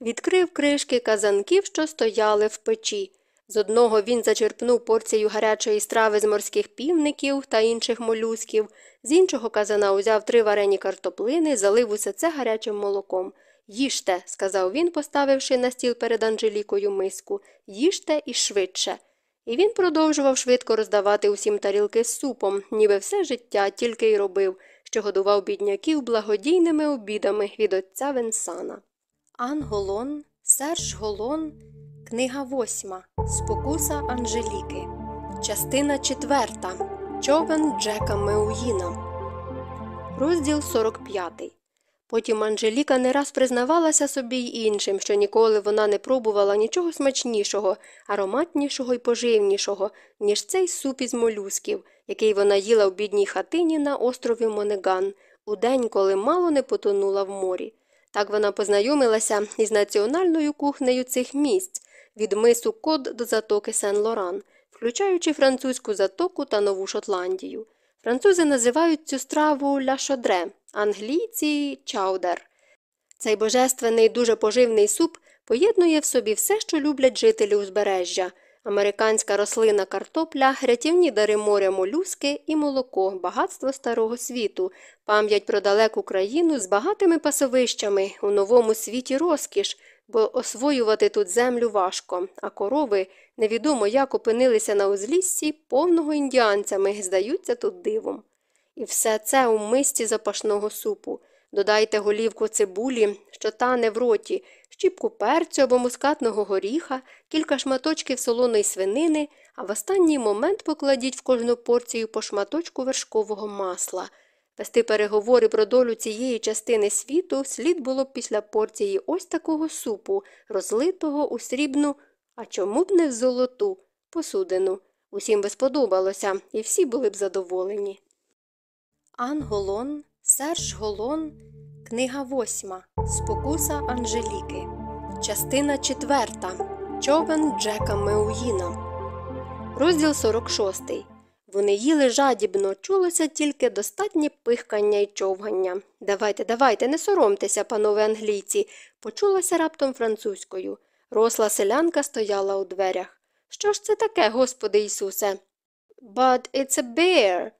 відкрив кришки казанків, що стояли в печі. З одного він зачерпнув порцію гарячої страви з морських півників та інших молюсків, з іншого казана узяв три варені картоплини, залив усе це гарячим молоком. Їжте, сказав він, поставивши на стіл перед Анжелікою миску, їжте і швидше. І він продовжував швидко роздавати усім тарілки з супом, ніби все життя тільки й робив, що годував бідняків благодійними обідами від отця Венсана. Ан Голон, Серж Голон, книга восьма. Спокуса Анжеліки. Частина четверта. Човен Джека Меуїна. Розділ 45. Потім Анжеліка не раз признавалася собі й іншим, що ніколи вона не пробувала нічого смачнішого, ароматнішого й поживнішого, ніж цей суп із молюсків, який вона їла в бідній хатині на острові Монеган, у день, коли мало не потонула в морі. Так вона познайомилася із національною кухнею цих місць від мису Код до затоки Сен Лоран, включаючи французьку затоку та Нову Шотландію. Французи називають цю страву ля шодре, англійці чаудер. Цей божественний дуже поживний суп поєднує в собі все, що люблять жителі узбережжя американська рослина картопля, рятівні дари моря молюски і молоко, багатство старого світу, пам'ять про далеку країну з багатими пасовищами у новому світі розкіш, бо освоювати тут землю важко, а корови невідомо як опинилися на узліссі повного індіанцями, здаються тут дивом. І все це у мисці запашного супу. Додайте голівку цибулі, що тане в роті, щіпку перцю або мускатного горіха, кілька шматочків солоної свинини, а в останній момент покладіть в кожну порцію по шматочку вершкового масла. Вести переговори про долю цієї частини світу слід було б після порції ось такого супу, розлитого у срібну, а чому б не в золоту, посудину. Усім би сподобалося, і всі були б задоволені. Ан Серж Голон, книга восьма. Спокуса Анжеліки. Частина четверта. Човен Джека Меуїна. Розділ 46. Вони їли жадібно, чулося тільки достатнє пихкання й човгання. Давайте, давайте, не соромтеся, панове англійці, почулося раптом французькою. Росла селянка стояла у дверях. Що ж це таке, Господи Ісусе? But it's a bear,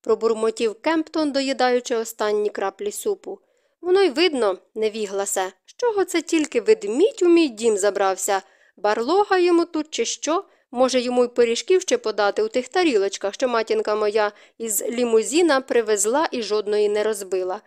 пробурмотів Кемптон, доїдаючи останні краплі супу. Воно й видно, невігласе. Що Чого це тільки ведмідь у мій дім забрався? Барлога йому тут чи що? Може, йому й пиріжків ще подати у тих тарілочках, що матінка моя із лімузіна привезла і жодної не розбила.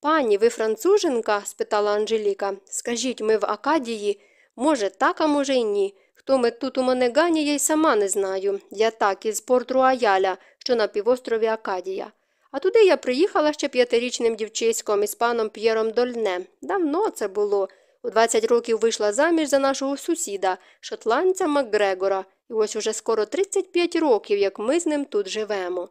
Пані, ви француженка? спитала Анжеліка. Скажіть, ми в Акадії? Може, так, а може, й ні. Хто ми тут у Монегані, я й сама не знаю. Я так, із порт Руаяля, що на півострові Акадія. А туди я приїхала ще п'ятирічним дівчиськом із паном П'єром Дольне. Давно це було. У 20 років вийшла заміж за нашого сусіда, шотландця Макгрегора, і ось уже скоро 35 років, як ми з ним тут живемо.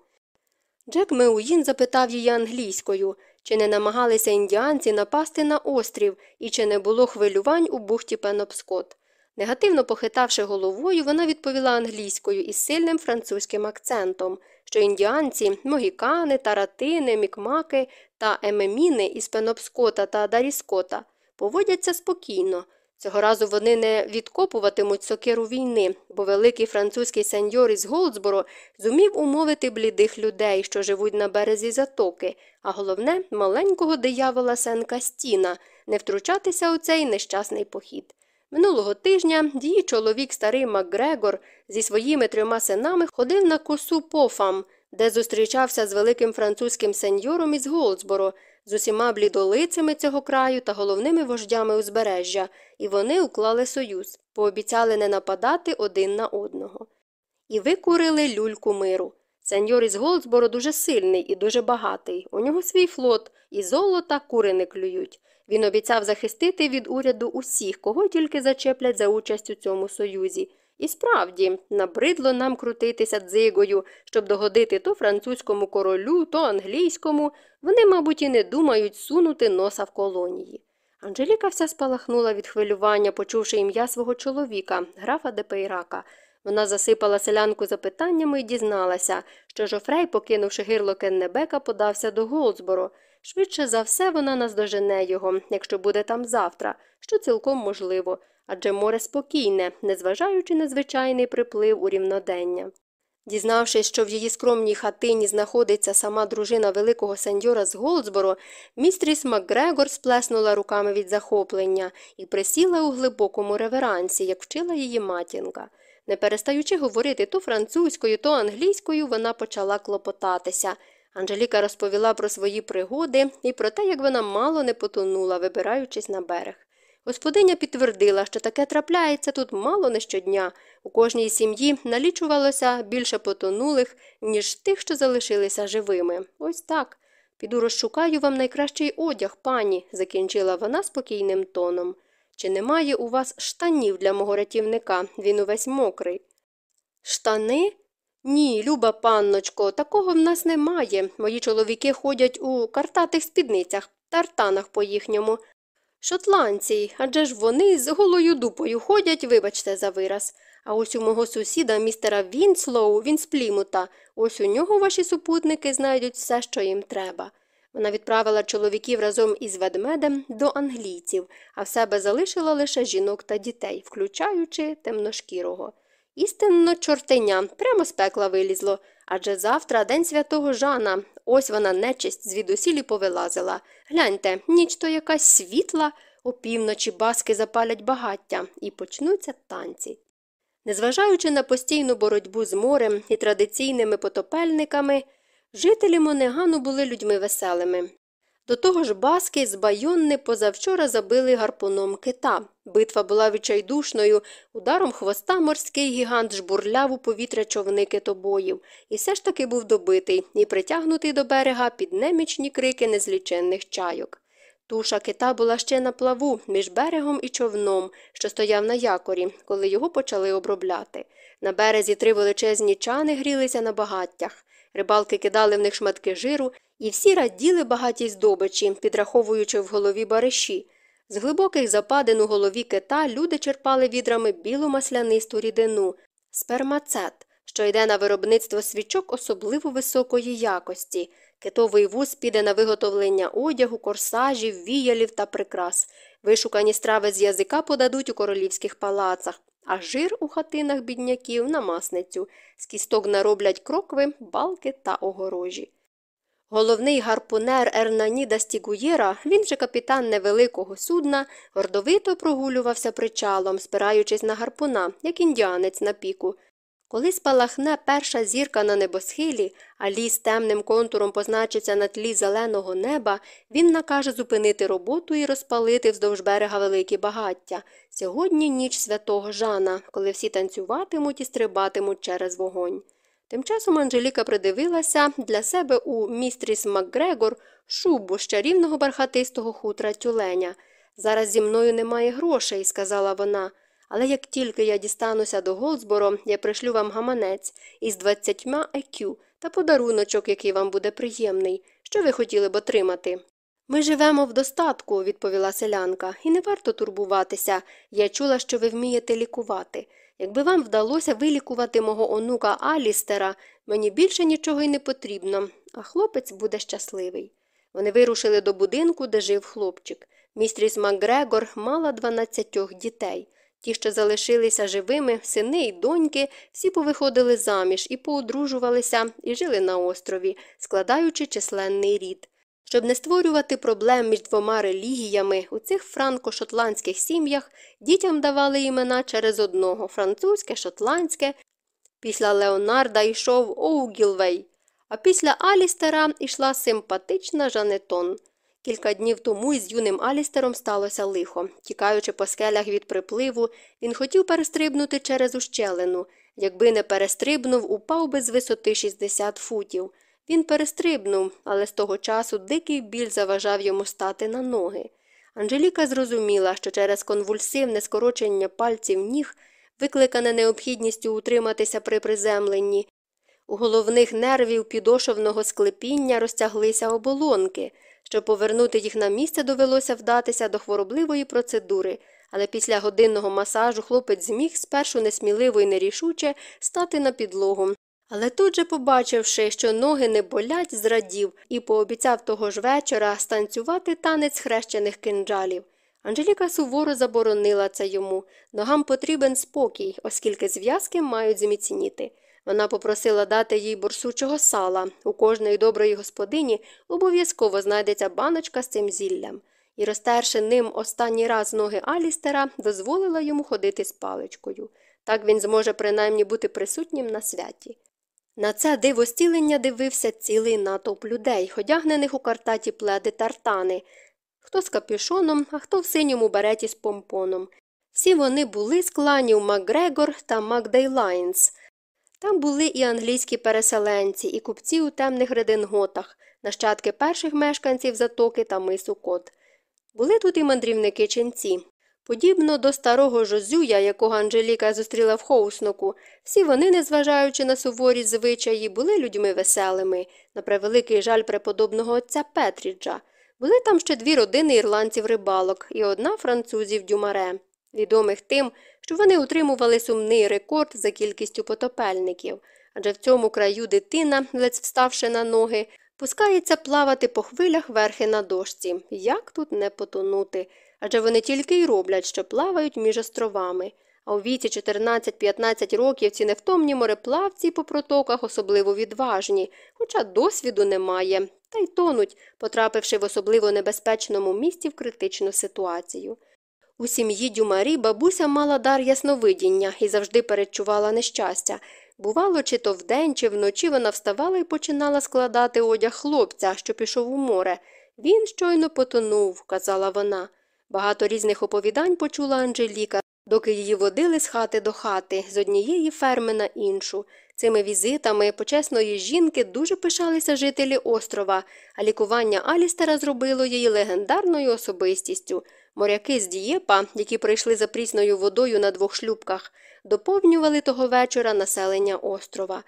Джек Меуїн запитав її англійською, чи не намагалися індіанці напасти на острів і чи не було хвилювань у бухті Пенопскот. Негативно похитавши головою, вона відповіла англійською із сильним французьким акцентом, що індіанці, могікани, таратини, мікмаки та емеміни із Пенопскота та Даріскота поводяться спокійно. Цього разу вони не відкопуватимуть сокиру війни, бо великий французький сеньор із Голдсборо зумів умовити блідих людей, що живуть на березі затоки, а головне маленького диявола Сен-Кастіна не втручатися у цей нещасний похід. Минулого тижня її чоловік старий Макгрегор зі своїми трьома синами ходив на косу пофам, де зустрічався з великим французьким сеньором із Голдсборо, з усіма блідолицями цього краю та головними вождями узбережжя, і вони уклали союз, пообіцяли не нападати один на одного. І викурили люльку миру. Сеньор із Голдсборо дуже сильний і дуже багатий. У нього свій флот, і золота кури не клюють. Він обіцяв захистити від уряду усіх, кого тільки зачеплять за участь у цьому союзі. І справді, набридло нам крутитися дзигою, щоб догодити то французькому королю, то англійському. Вони, мабуть, і не думають сунути носа в колонії. Анжеліка вся спалахнула від хвилювання, почувши ім'я свого чоловіка, графа Депейрака. Вона засипала селянку запитаннями і дізналася, що Жофрей, покинувши гирло Кеннебека, подався до Голдсборо. Швидше за все вона наздожене його, якщо буде там завтра, що цілком можливо, адже море спокійне, незважаючи на звичайний приплив у рівнодення. Дізнавшись, що в її скромній хатині знаходиться сама дружина великого сеньора з Голдсборо, містріс Макгрегор сплеснула руками від захоплення і присіла у глибокому реверансі, як вчила її матінка. Не перестаючи говорити то французькою, то англійською, вона почала клопотатися. Анжеліка розповіла про свої пригоди і про те, як вона мало не потонула, вибираючись на берег. Господиня підтвердила, що таке трапляється тут мало не щодня. У кожній сім'ї налічувалося більше потонулих, ніж тих, що залишилися живими. Ось так. Піду розшукаю вам найкращий одяг, пані, закінчила вона спокійним тоном. Чи немає у вас штанів для мого рятівника? Він увесь мокрий. Штани? Ні, люба панночко, такого в нас немає. Мої чоловіки ходять у картатих спідницях, тартанах по їхньому. Шотландці, адже ж вони з голою дупою ходять, вибачте за вираз. А ось у мого сусіда, містера Вінслоу, він з плімута. Ось у нього ваші супутники знайдуть все, що їм треба. Вона відправила чоловіків разом із ведмедем до англійців, а в себе залишила лише жінок та дітей, включаючи темношкірого. Істинно чортеня, прямо з пекла вилізло. Адже завтра день святого Жана, ось вона нечисть звідусілі повилазила. Гляньте, ніч то якась світла, опівночі баски запалять багаття і почнуться танці. Незважаючи на постійну боротьбу з морем і традиційними потопельниками, жителі Монегану були людьми веселими. До того ж баски з Байонни позавчора забили гарпуном кита. Битва була відчайдушною, ударом хвоста морський гігант жбурляв у повітря човни китобоїв, і все ж таки був добитий і притягнутий до берега під немічні крики незліченних чайок. Туша кита була ще на плаву між берегом і човном, що стояв на якорі, коли його почали обробляти. На березі три величезні чани грілися на багаттях. Рибалки кидали в них шматки жиру, і всі раділи багатій здобичі, підраховуючи в голові бариші. З глибоких западин у голові кита люди черпали відрами білу маслянисту рідину, спермацет, що йде на виробництво свічок особливо високої якості. Китовий вуз піде на виготовлення одягу, корсажів, віялів та прикрас. Вишукані страви з язика подадуть у королівських палацах, а жир у хатинах бідняків на масницю. З кісток нароблять крокви, балки та огорожі. Головний гарпунер Ернаніда Стігуєра, він же капітан невеликого судна, гордовито прогулювався причалом, спираючись на гарпуна, як індіанець на піку. Коли спалахне перша зірка на небосхилі, а ліс темним контуром позначиться на тлі зеленого неба, він накаже зупинити роботу і розпалити вздовж берега великі багаття. Сьогодні ніч святого Жана, коли всі танцюватимуть і стрибатимуть через вогонь. Тим часом Анжеліка придивилася для себе у містріс Макгрегор шубу з чарівного бархатистого хутра тюленя. Зараз зі мною немає грошей, сказала вона. Але як тільки я дістануся до Голдсборо, я пришлю вам гаманець із двадцятьма екю та подаруночок, який вам буде приємний. Що ви хотіли б отримати? Ми живемо в достатку, відповіла селянка, і не варто турбуватися. Я чула, що ви вмієте лікувати. Якби вам вдалося вилікувати мого онука Алістера, мені більше нічого й не потрібно, а хлопець буде щасливий. Вони вирушили до будинку, де жив хлопчик. Містріс Макгрегор мала дванадцятьох дітей. Ті, що залишилися живими, сини й доньки, всі повиходили заміж і поодружувалися і жили на острові, складаючи численний рід. Щоб не створювати проблем між двома релігіями, у цих франко-шотландських сім'ях дітям давали імена через одного французьке, шотландське. Після Леонарда йшов Оугілвей, а після Алістера йшла симпатична Жанетон. Кілька днів тому із юним Алістером сталося лихо. Тікаючи по скелях від припливу, він хотів перестрибнути через ущелину. Якби не перестрибнув, упав би з висоти 60 футів. Він перестрибнув, але з того часу дикий біль заважав йому стати на ноги. Анжеліка зрозуміла, що через конвульсивне скорочення пальців ніг, викликане необхідністю утриматися при приземленні, у головних нервів підошовного склепіння розтяглися оболонки. Щоб повернути їх на місце, довелося вдатися до хворобливої процедури, але після годинного масажу хлопець зміг спершу несміливо і нерішуче стати на підлогу. Але тут же, побачивши, що ноги не болять, зрадів і пообіцяв того ж вечора станцювати танець хрещених кинджалів. Анжеліка суворо заборонила це йому. Ногам потрібен спокій, оскільки зв'язки мають зміцніти. Вона попросила дати їй борсучого сала. У кожної доброї господині обов'язково знайдеться баночка з цим зіллям. І, розтерши ним останній раз ноги Алістера, дозволила йому ходити з паличкою. Так він зможе принаймні бути присутнім на святі. На це диво стілення дивився цілий натовп людей, одягнених у картаті пледи тартани, хто з капюшоном, а хто в синьому береті з помпоном. Всі вони були з кланів Макгрегор та Макдейлайнс. Там були і англійські переселенці, і купці у темних рединготах, нащадки перших мешканців затоки та мису кот. Були тут і мандрівники ченці. Подібно до старого Жозюя, якого Анжеліка зустріла в Хоусноку, всі вони, незважаючи на суворі звичаї, були людьми веселими, на превеликий жаль преподобного отця Петріджа. Були там ще дві родини ірландців рибалок і одна французів дюмаре, відомих тим, що вони утримували сумний рекорд за кількістю потопельників, адже в цьому краю дитина, ледь вставши на ноги, пускається плавати по хвилях верхи на дошці. Як тут не потонути? Адже вони тільки й роблять, що плавають між островами. А у віці 14-15 років ці невтомні мореплавці по протоках особливо відважні, хоча досвіду немає, та й тонуть, потрапивши в особливо небезпечному місці в критичну ситуацію. У сім'ї Дюмарі бабуся мала дар ясновидіння і завжди передчувала нещастя. Бувало, чи то вдень, чи вночі вона вставала і починала складати одяг хлопця, що пішов у море. Він щойно потонув, казала вона. Багато різних оповідань почула Анжеліка, доки її водили з хати до хати, з однієї ферми на іншу. Цими візитами почесної жінки дуже пишалися жителі острова, а лікування Алістера зробило її легендарною особистістю. Моряки з Дієпа, які прийшли за прісною водою на двох шлюбках, доповнювали того вечора населення острова.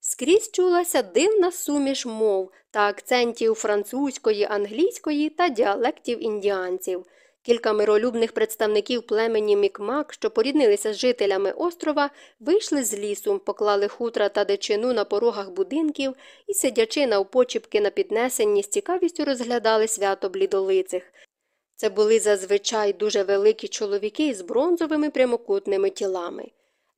Скрізь чулася дивна суміш мов та акцентів французької, англійської та діалектів індіанців. Кілька миролюбних представників племені Мікмак, що поріднилися з жителями острова, вийшли з лісу, поклали хутра та дичину на порогах будинків і, сидячи навпочіпки на піднесенні, з цікавістю розглядали свято блідолицих. Це були зазвичай дуже великі чоловіки з бронзовими прямокутними тілами.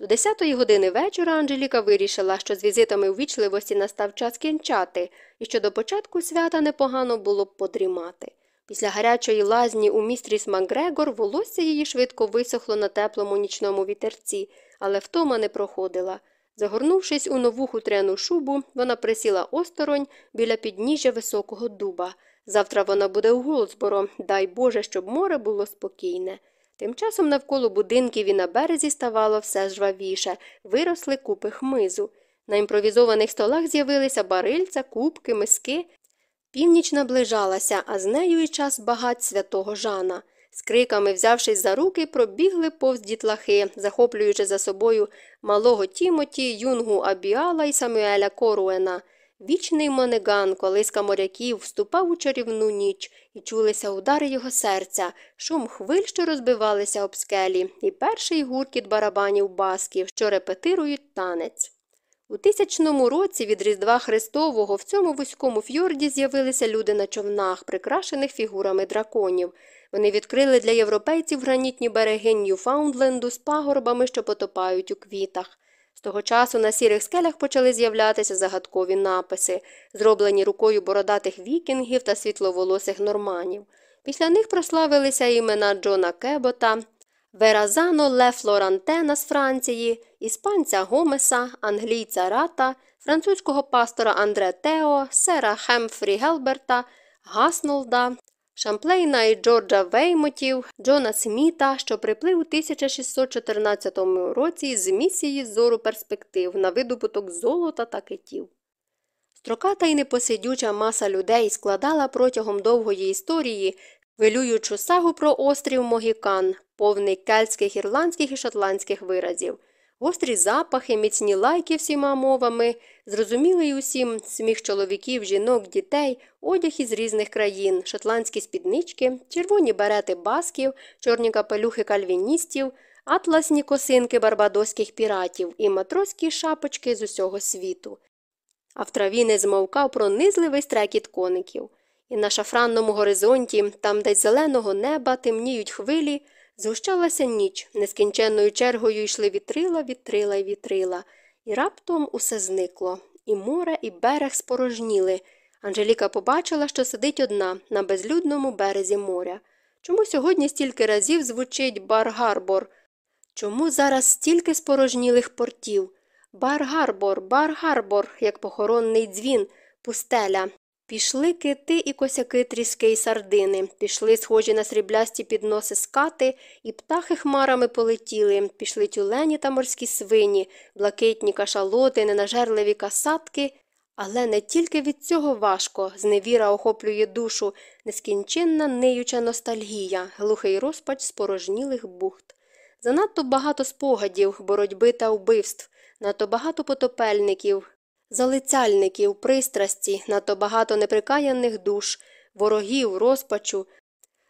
До десятої години вечора Анжеліка вирішила, що з візитами увічливості настав час кінчати, і що до початку свята непогано було б подрімати. Після гарячої лазні у містріс Макгрегор волосся її швидко висохло на теплому нічному вітерці, але втома не проходила. Загорнувшись у нову хутряну шубу, вона присіла осторонь біля підніжжя високого дуба. Завтра вона буде у Голдсборо, дай Боже, щоб море було спокійне. Тим часом навколо будинків і на березі ставало все жвавіше, виросли купи хмизу. На імпровізованих столах з'явилися барильця, кубки, миски. Північ наближалася, а з нею і час багать святого Жана. З криками, взявшись за руки, пробігли повз дітлахи, захоплюючи за собою малого Тімоті, юнгу Абіала і Самуеля Коруена. Вічний Монеган, колиска моряків, вступав у чарівну ніч, і чулися удари його серця, шум хвиль, що розбивалися об скелі, і перший гуркіт барабанів басків, що репетирують танець. У тисячному році від Різдва Христового в цьому вузькому фьорді з'явилися люди на човнах, прикрашених фігурами драконів. Вони відкрили для європейців гранітні береги Ньюфаундленду з пагорбами, що потопають у квітах. З того часу на сірих скелях почали з'являтися загадкові написи, зроблені рукою бородатих вікінгів та світловолосих норманів. Після них прославилися імена Джона Кебота, Веразано Ле Флорантена з Франції, іспанця Гомеса, англійця Рата, французького пастора Андре Тео, сера Хемфрі Гелберта, Гаснолда, Шамплейна і Джорджа Веймотів, Джона Сміта, що приплив у 1614 році з місії зору перспектив на видобуток золота та китів. Строката і непосидюча маса людей складала протягом довгої історії хвилюючу сагу про острів Могікан, повний кельтських, ірландських і шотландських виразів. Гострі запахи, міцні лайки всіма мовами, зрозумілий усім сміх чоловіків, жінок, дітей, одяг із різних країн, шотландські спіднички, червоні берети басків, чорні капелюхи кальвіністів, атласні косинки барбадоських піратів і матроські шапочки з усього світу. А в траві не змовкав пронизливий стрекіт коників. І на шафранному горизонті, там десь зеленого неба темніють хвилі, Згущалася ніч, нескінченною чергою йшли вітрила, вітрила й вітрила, і раптом усе зникло. І море, і берег спорожніли. Анжеліка побачила, що сидить одна на безлюдному березі моря. Чому сьогодні стільки разів звучить бар-гарбор? Чому зараз стільки спорожнілих портів? Бар-гарбор, бар-гарбор, як похоронний дзвін, пустеля, Пішли кити і косяки тріски й сардини, пішли схожі на сріблясті підноси скати, і птахи хмарами полетіли, пішли тюлені та морські свині, блакитні кашалоти, ненажерливі касатки. Але не тільки від цього важко, зневіра охоплює душу, нескінченна ниюча ностальгія, глухий розпач спорожнілих бухт. Занадто багато спогадів, боротьби та вбивств, надто багато потопельників, залицяльників, пристрасті, надто багато неприкаяних душ, ворогів, розпачу,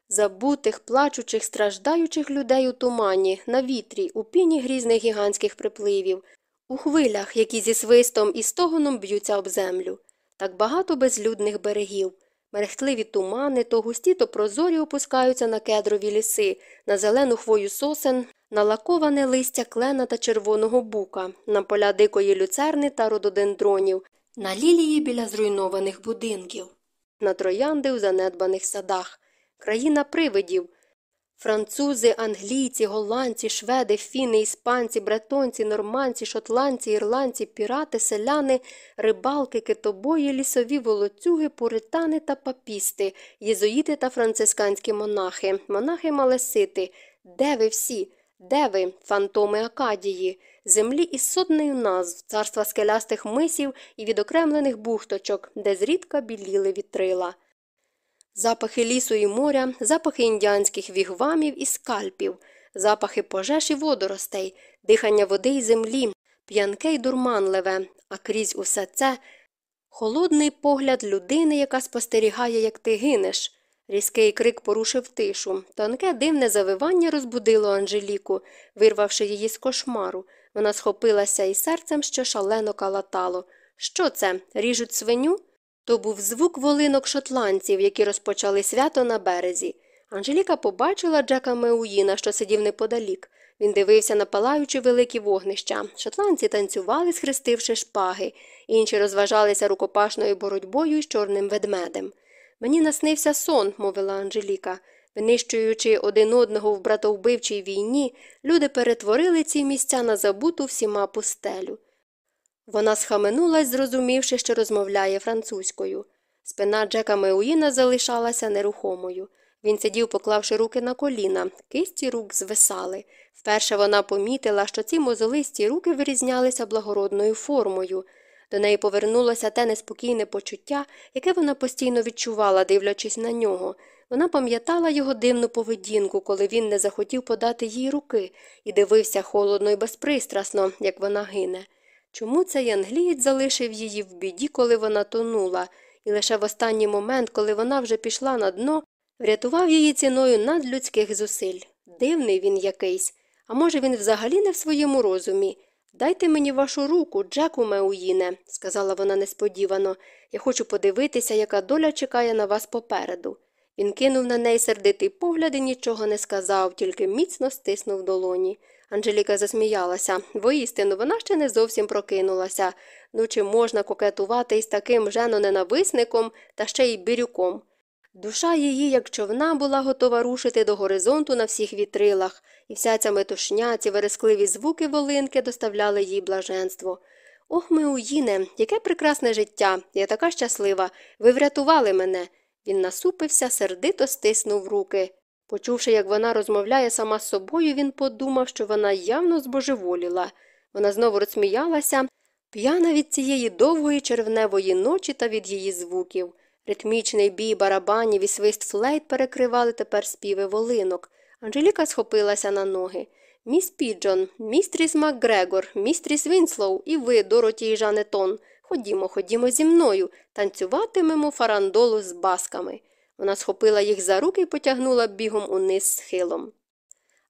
забутих, плачучих, страждаючих людей у тумані, на вітрі, у піні грізних гігантських припливів, у хвилях, які зі свистом і стогоном б'ються об землю, так багато безлюдних берегів. Мерехтливі тумани, то густі, то прозорі опускаються на кедрові ліси, на зелену хвою сосен, на лаковане листя клена та червоного бука, на поля дикої люцерни та рододендронів, на лілії біля зруйнованих будинків, на троянди у занедбаних садах, країна привидів. Французи, англійці, голландці, шведи, фіни, іспанці, бретонці, норманці, шотландці, ірландці, пірати, селяни, рибалки, китобої, лісові волоцюги, пуритани та папісти, єзуїти та францисканські монахи, монахи малесити. Де ви всі? Де ви, фантоми Акадії, землі із сотнею назв, царства скелястих мисів і відокремлених бухточок, де зрідка біліли вітрила? Запахи лісу і моря, запахи індіанських вігвамів і скальпів, запахи пожеж і водоростей, дихання води і землі, п'янке й дурманливе, а крізь усе це холодний погляд людини, яка спостерігає, як ти гинеш. Різкий крик порушив тишу. Тонке дивне завивання розбудило Анжеліку, вирвавши її з кошмару. Вона схопилася і серцем, що шалено калатало. Що це? Ріжуть свиню? То був звук волинок шотландців, які розпочали свято на березі. Анжеліка побачила Джека Меуїна, що сидів неподалік. Він дивився на палаючі великі вогнища. Шотландці танцювали, схрестивши шпаги, інші розважалися рукопашною боротьбою з чорним ведмедем. Мені наснився сон, мовила Анжеліка. Винищуючи один одного в братовбивчій війні, люди перетворили ці місця на забуту всіма пустелю. Вона схаменулась, зрозумівши, що розмовляє французькою. Спина Джека Меуїна залишалася нерухомою. Він сидів, поклавши руки на коліна, кисті рук звисали. Вперше вона помітила, що ці мозолисті руки вирізнялися благородною формою. До неї повернулося те неспокійне почуття, яке вона постійно відчувала, дивлячись на нього. Вона пам'ятала його дивну поведінку, коли він не захотів подати їй руки, і дивився холодно і безпристрасно, як вона гине. Чому цей англієць залишив її в біді, коли вона тонула, і лише в останній момент, коли вона вже пішла на дно, врятував її ціною надлюдських зусиль. Дивний він якийсь. А може, він взагалі не в своєму розумі. Дайте мені вашу руку, Джеку Меуїне, сказала вона несподівано. Я хочу подивитися, яка доля чекає на вас попереду. Він кинув на неї сердитий погляд і нічого не сказав, тільки міцно стиснув долоні. Анжеліка засміялася. Воістину, вона ще не зовсім прокинулася. Ну чи можна кокетувати із таким женоненависником та ще й бірюком? Душа її, як човна, була готова рушити до горизонту на всіх вітрилах, і вся ця метушня, ці верескливі звуки волинки доставляли їй блаженство. Ох, Меуїне, яке прекрасне життя, я така щаслива. Ви врятували мене. Він насупився, сердито стиснув руки. Почувши, як вона розмовляє сама з собою, він подумав, що вона явно збожеволіла. Вона знову розсміялася, п'яна від цієї довгої червневої ночі та від її звуків. Ритмічний бій барабанів і свист флейт перекривали тепер співи волинок. Анжеліка схопилася на ноги. Міс Піджон, містріс МакГрегор, містріс Вінслоу і ви, Дороті і Жанетон. Ходімо, ходімо зі мною, танцюватимемо фарандолу з басками. Вона схопила їх за руки і потягнула бігом униз схилом.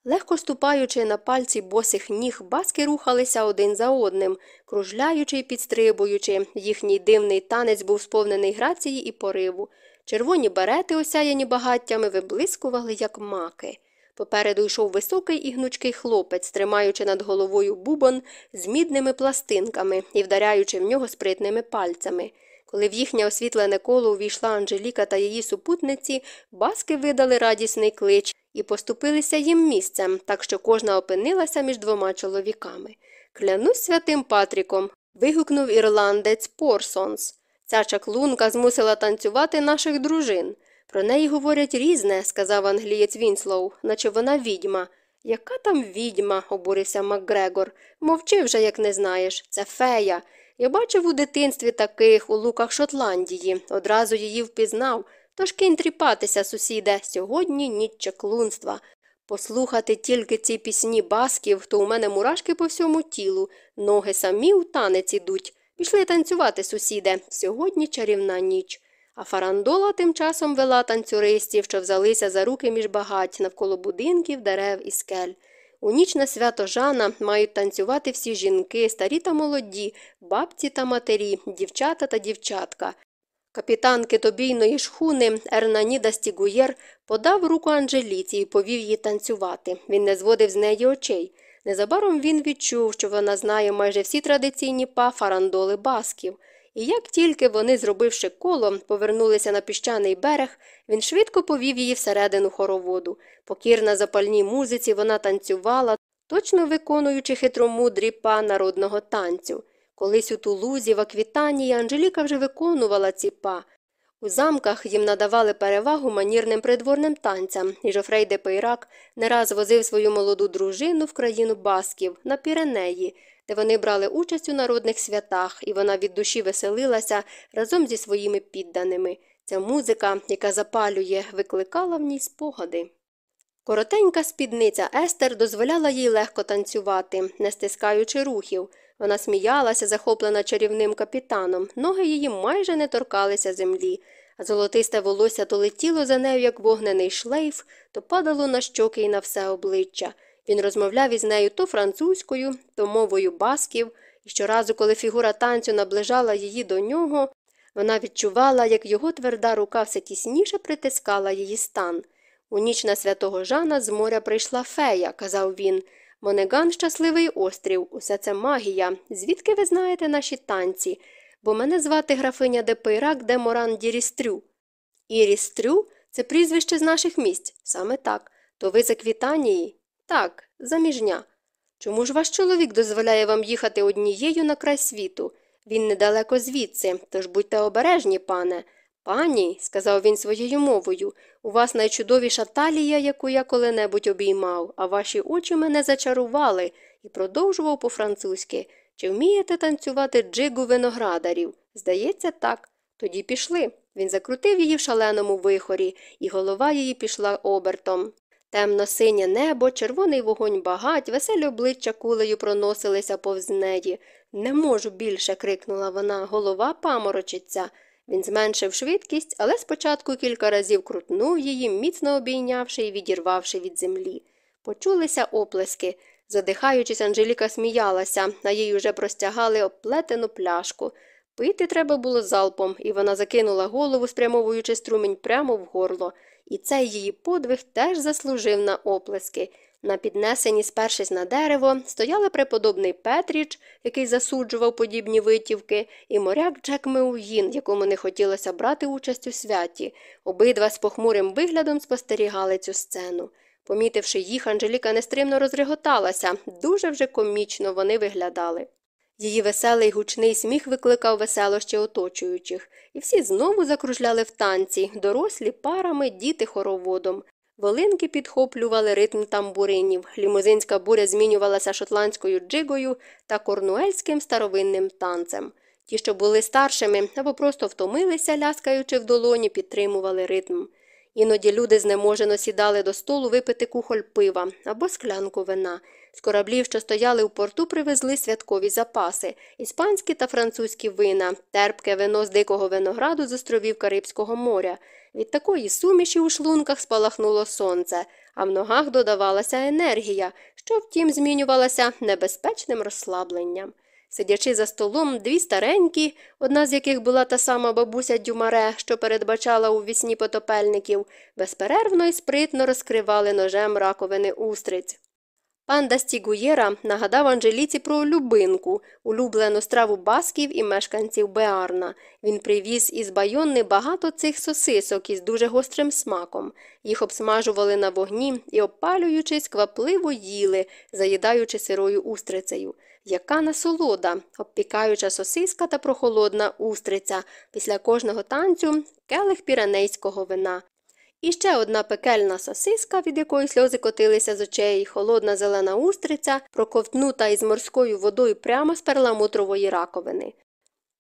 Легко ступаючи на пальці босих ніг, баски рухалися один за одним, кружляючи і підстрибуючи. Їхній дивний танець був сповнений грації і пориву. Червоні берети, осяяні багаттями, виблискували, як маки. Попереду йшов високий і гнучкий хлопець, тримаючи над головою бубон з мідними пластинками і вдаряючи в нього спритними пальцями. Коли в їхнє освітлене коло увійшла Анжеліка та її супутниці, баски видали радісний клич і поступилися їм місцем, так що кожна опинилася між двома чоловіками. Клянусь святим Патріком. вигукнув ірландець Порсонс. Ця чаклунка змусила танцювати наших дружин. Про неї говорять різне, сказав англієць Вінслоу, наче вона відьма. Яка там відьма? обурився Макгрегор. Мовчи вже, як не знаєш. Це фея. Я бачив у дитинстві таких у луках Шотландії, одразу її впізнав. Тож кинь тріпатися, сусіде, сьогодні ніч чаклунства. Послухати тільки ці пісні басків, то у мене мурашки по всьому тілу, ноги самі у танець ідуть. Пішли танцювати, сусіде, сьогодні чарівна ніч. А фарандола тим часом вела танцюристів, що взялися за руки між багать навколо будинків, дерев і скель. У ніч на свято Жана мають танцювати всі жінки, старі та молоді, бабці та матері, дівчата та дівчатка. Капітан китобійної шхуни Ернаніда Стігуєр подав руку Анжеліці і повів її танцювати. Він не зводив з неї очей. Незабаром він відчув, що вона знає майже всі традиційні па фарандоли басків. І як тільки вони, зробивши коло, повернулися на піщаний берег, він швидко повів її всередину хороводу. Покірна запальній музиці, вона танцювала, точно виконуючи хитромудрі па народного танцю. Колись у Тулузі, в Аквітанії Анжеліка вже виконувала ці па. У замках їм надавали перевагу манірним придворним танцям, і Жофрей де Пейрак не раз возив свою молоду дружину в країну басків на Піренеї, де вони брали участь у народних святах, і вона від душі веселилася разом зі своїми підданими. Ця музика, яка запалює, викликала в ній спогади. Коротенька спідниця Естер дозволяла їй легко танцювати, не стискаючи рухів. Вона сміялася, захоплена чарівним капітаном, ноги її майже не торкалися землі, а золотисте волосся то летіло за нею, як вогнений шлейф, то падало на щоки і на все обличчя. Він розмовляв із нею то французькою, то мовою басків, і щоразу, коли фігура танцю наближала її до нього, вона відчувала, як його тверда рука все тісніше притискала її стан. У ніч на святого Жана з моря прийшла фея, казав він. Монеган щасливий острів, усе це магія. Звідки ви знаєте наші танці? Бо мене звати графиня де Пейрак де Моран Дірістрю. Ірістрю це прізвище з наших місць. Саме так. То ви з Аквітанії? Так, заміжня. Чому ж ваш чоловік дозволяє вам їхати однією на край світу? Він недалеко звідси, тож будьте обережні, пане. Пані, сказав він своєю мовою, у вас найчудовіша талія, яку я коли-небудь обіймав, а ваші очі мене зачарували, і продовжував по-французьки. Чи вмієте танцювати джигу виноградарів? Здається, так. Тоді пішли. Він закрутив її в шаленому вихорі, і голова її пішла обертом. Темно синє небо, червоний вогонь багать, веселі обличчя кулею проносилися повз неї. Не можу більше. крикнула вона, голова паморочиться. Він зменшив швидкість, але спочатку кілька разів крутнув її, міцно обійнявши і відірвавши від землі. Почулися оплески. Задихаючись, Анжеліка сміялася, а їй уже простягали оплетену пляшку. Пити треба було залпом, і вона закинула голову, спрямовуючи струмінь прямо в горло. І цей її подвиг теж заслужив на оплески. На піднесенні, спершись на дерево, стояли преподобний Петріч, який засуджував подібні витівки, і моряк Джек Меуїн, якому не хотілося брати участь у святі. Обидва з похмурим виглядом спостерігали цю сцену. Помітивши їх, Анжеліка нестримно розреготалася, дуже вже комічно вони виглядали. Її веселий гучний сміх викликав веселощі оточуючих, і всі знову закружляли в танці, дорослі парами, діти хороводом. Волинки підхоплювали ритм тамбуринів, лімузинська буря змінювалася шотландською джигою та корнуельським старовинним танцем. Ті, що були старшими або просто втомилися, ляскаючи в долоні, підтримували ритм. Іноді люди знеможено сідали до столу випити кухоль пива або склянку вина. З кораблів, що стояли у порту, привезли святкові запаси іспанські та французькі вина, терпке вино з дикого винограду з островів Карибського моря. Від такої суміші у шлунках спалахнуло сонце, а в ногах додавалася енергія, що втім змінювалася небезпечним розслабленням. Сидячи за столом, дві старенькі, одна з яких була та сама бабуся Дюмаре, що передбачала у вісні потопельників, безперервно і спритно розкривали ножем раковини устриць. Пан Дастігуєра нагадав Анжеліці про любинку, улюблену страву басків і мешканців Беарна. Він привіз із байонни багато цих сосисок із дуже гострим смаком. Їх обсмажували на вогні і, обпалюючись, квапливо їли, заїдаючи сирою устрицею. Яка насолода, обпікаюча сосиска та прохолодна устриця, після кожного танцю келих піранейського вина. І ще одна пекельна сосиска, від якої сльози котилися з очей, холодна зелена устриця, проковтнута із морською водою прямо з перламутрової раковини.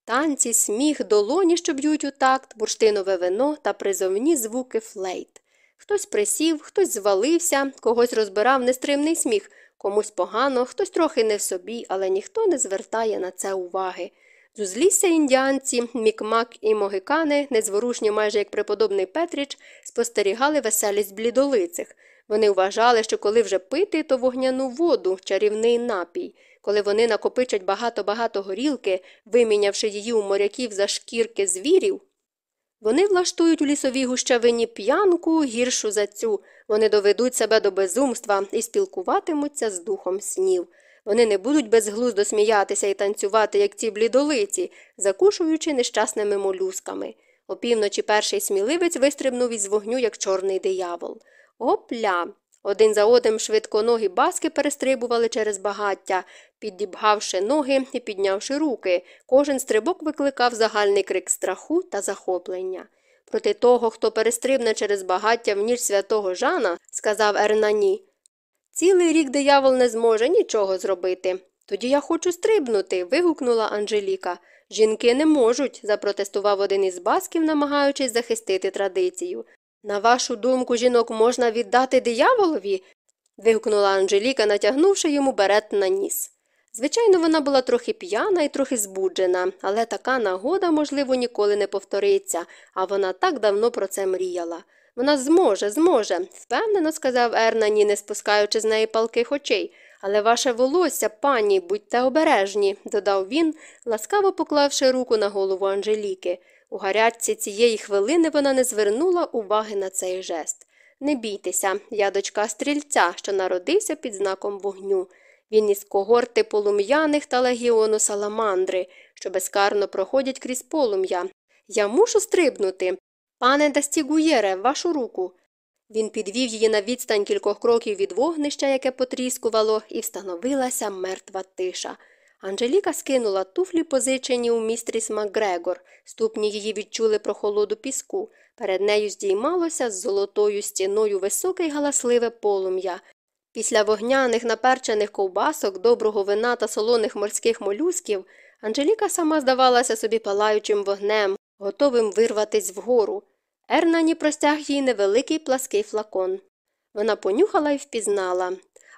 Танці, сміх, долоні, що б'ють у такт, бурштинове вино та призовні звуки флейт. Хтось присів, хтось звалився, когось розбирав нестримний сміх, комусь погано, хтось трохи не в собі, але ніхто не звертає на це уваги. З узлісся індіанці, мікмак і могикани, незворушні майже як преподобний Петріч, спостерігали веселість блідолицих. Вони вважали, що коли вже пити, то вогняну воду, чарівний напій. Коли вони накопичать багато-багато горілки, вимінявши її у моряків за шкірки звірів, вони влаштують у лісовій гущавині п'янку гіршу за цю, вони доведуть себе до безумства і спілкуватимуться з духом снів. Вони не будуть безглуздо сміятися і танцювати, як ці блідолиці, закушуючи нещасними молюсками. Опівночі перший сміливець вистрибнув із вогню, як чорний диявол. Опля. Один за одним швидконогі баски перестрибували через багаття, підібгавши ноги і піднявши руки. Кожен стрибок викликав загальний крик страху та захоплення. Проти того, хто перестрибне через багаття в ніч святого Жана, сказав Ернані, Цілий рік диявол не зможе нічого зробити. Тоді я хочу стрибнути. вигукнула Анжеліка. Жінки не можуть, запротестував один із басків, намагаючись захистити традицію. На вашу думку, жінок можна віддати дияволові? вигукнула Анжеліка, натягнувши йому берет на ніс. Звичайно, вона була трохи п'яна і трохи збуджена, але така нагода, можливо, ніколи не повториться, а вона так давно про це мріяла. Вона зможе, зможе, впевнено сказав Ернані, не спускаючи з неї палких очей. Але ваше волосся, пані, будьте обережні, додав він, ласкаво поклавши руку на голову Анжеліки. У гарячці цієї хвилини вона не звернула уваги на цей жест. Не бійтеся, я дочка стрільця, що народився під знаком вогню. Він із когорти полум'яних та легіону саламандри, що безкарно проходять крізь полум'я. Я мушу стрибнути. Пане Дастігуєре, вашу руку. Він підвів її на відстань кількох кроків від вогнища, яке потріскувало, і встановилася мертва тиша. Анжеліка скинула туфлі, позичені у містріс Макгрегор. Ступні її відчули прохолоду піску. Перед нею здіймалося з золотою стіною високе й галасливе полум'я. Після вогняних наперчених ковбасок, доброго вина та солоних морських молюсків Анжеліка сама здавалася собі палаючим вогнем, готовим вирватись вгору. Ернані простяг їй невеликий плаский флакон. Вона понюхала і впізнала.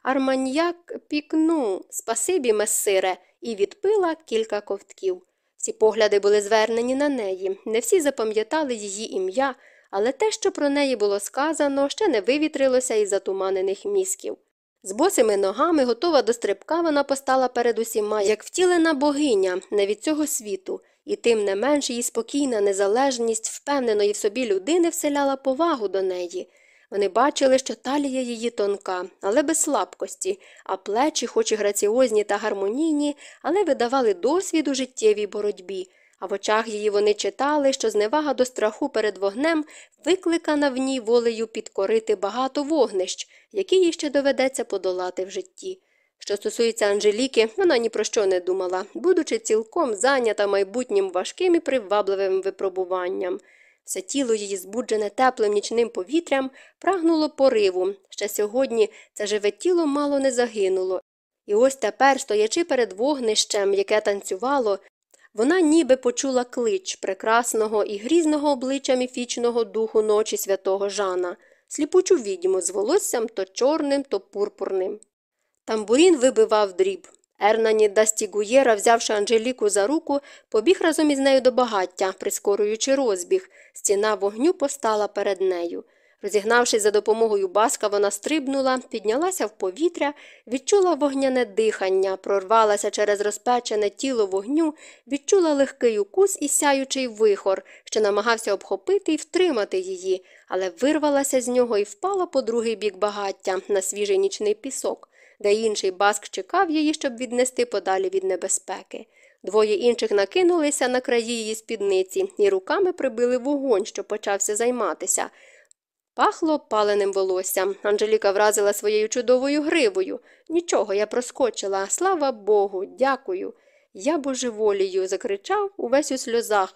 Арманьяк пікну, спасибі, месире, і відпила кілька ковтків. Всі погляди були звернені на неї, не всі запам'ятали її ім'я, але те, що про неї було сказано, ще не вивітрилося із затуманених мізків. З босими ногами, готова до стрибка, вона постала перед усіма, як втілена богиня, не від цього світу, і тим не менш її спокійна незалежність впевненої в собі людини вселяла повагу до неї. Вони бачили, що талія її тонка, але без слабкості, а плечі, хоч і граціозні та гармонійні, але видавали досвід у життєвій боротьбі, а в очах її вони читали, що зневага до страху перед вогнем викликана в ній волею підкорити багато вогнищ, які їй ще доведеться подолати в житті. Що стосується Анжеліки, вона ні про що не думала, будучи цілком зайнята майбутнім важким і привабливим випробуванням. Все тіло її, збуджене теплим нічним повітрям, прагнуло пориву. Ще сьогодні це живе тіло мало не загинуло. І ось тепер, стоячи перед вогнищем, яке танцювало, вона ніби почула клич прекрасного і грізного обличчя міфічного духу ночі святого Жана, сліпучу відьму з волоссям то чорним, то пурпурним. Тамбурін вибивав дріб. Ернані Дастігуєра, взявши Анжеліку за руку, побіг разом із нею до багаття, прискорюючи розбіг. Стіна вогню постала перед нею. Розігнавшись за допомогою баска, вона стрибнула, піднялася в повітря, відчула вогняне дихання, прорвалася через розпечене тіло вогню, відчула легкий укус і сяючий вихор, що намагався обхопити і втримати її, але вирвалася з нього і впала по другий бік багаття на свіжий нічний пісок де інший баск чекав її, щоб віднести подалі від небезпеки. Двоє інших накинулися на краї її спідниці і руками прибили вогонь, що почався займатися. Пахло паленим волоссям. Анжеліка вразила своєю чудовою гривою. Нічого, я проскочила. Слава Богу, дякую. Я божеволію, закричав увесь у сльозах.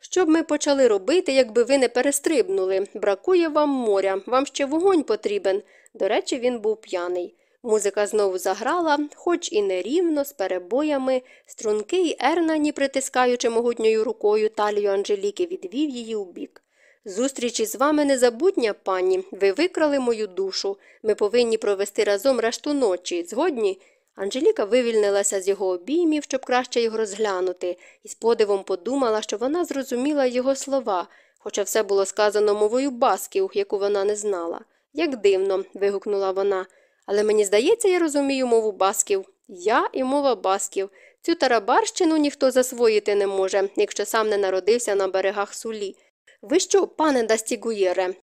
Що б ми почали робити, якби ви не перестрибнули? Бракує вам моря, вам ще вогонь потрібен. До речі, він був п'яний. Музика знову заграла, хоч і нерівно, з перебоями, стрункий Ернані, притискаючи могутньою рукою талію Анжеліки, відвів її у бік. Зустріч із вами незабутня, пані, ви викрали мою душу. Ми повинні провести разом решту ночі. Згодні? Анжеліка вивільнилася з його обіймів, щоб краще його розглянути, і з подивом подумала, що вона зрозуміла його слова, хоча все було сказано мовою басків, яку вона не знала. Як дивно. вигукнула вона. Але мені здається, я розумію мову басків. Я і мова басків. Цю тарабарщину ніхто засвоїти не може, якщо сам не народився на берегах сулі. Ви що, пане Дастігуєре?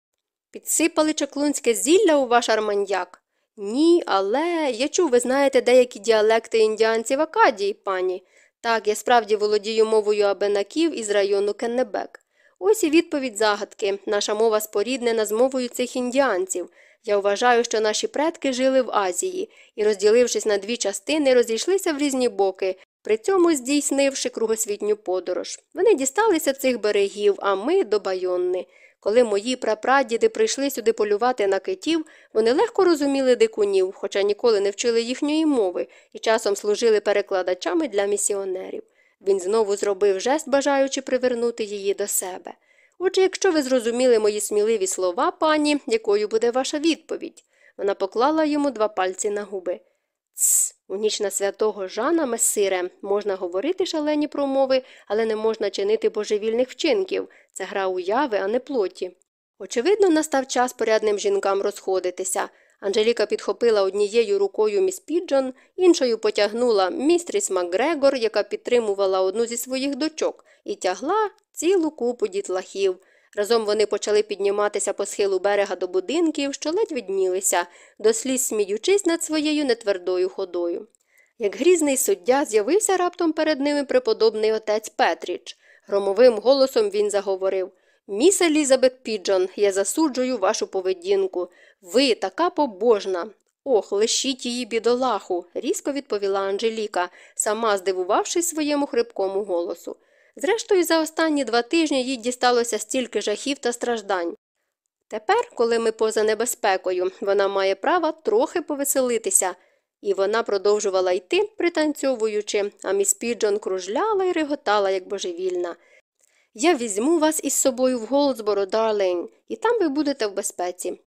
Підсипали чаклунське зілля у ваш арманьяк? Ні, але я чув, ви знаєте деякі діалекти індіанців Акадії, пані. Так, я справді володію мовою абенаків із району Кеннебек. Ось і відповідь загадки. Наша мова споріднена з мовою цих індіанців. Я вважаю, що наші предки жили в Азії і, розділившись на дві частини, розійшлися в різні боки, при цьому здійснивши кругосвітню подорож. Вони дісталися цих берегів, а ми до Байонни. Коли мої прапрадіди прийшли сюди полювати на китів, вони легко розуміли дикунів, хоча ніколи не вчили їхньої мови і часом служили перекладачами для місіонерів. Він знову зробив жест, бажаючи привернути її до себе. Отже, якщо ви зрозуміли мої сміливі слова, пані, якою буде ваша відповідь? Вона поклала йому два пальці на губи. Цс, у ніч на святого Жана Месире можна говорити шалені промови, але не можна чинити божевільних вчинків. Це гра уяви, а не плоті. Очевидно, настав час порядним жінкам розходитися. Анжеліка підхопила однією рукою міс Піджон, іншою потягнула містріс Макгрегор, яка підтримувала одну зі своїх дочок, і тягла цілу купу дітлахів. Разом вони почали підніматися по схилу берега до будинків, що ледь виднілися, до сліз сміючись над своєю нетвердою ходою. Як грізний суддя з'явився раптом перед ними преподобний отець Петріч. Громовим голосом він заговорив Міс Елізабет Піджон, я засуджую вашу поведінку. Ви така побожна. Ох, лишіть її бідолаху, різко відповіла Анжеліка, сама здивувавшись своєму хрипкому голосу. Зрештою, за останні два тижні їй дісталося стільки жахів та страждань. Тепер, коли ми поза небезпекою, вона має право трохи повеселитися. І вона продовжувала йти, пританцьовуючи, а міс Піджон кружляла і реготала, як божевільна. Я візьму вас із собою в Голдсборо, Дарлейн, і там ви будете в безпеці.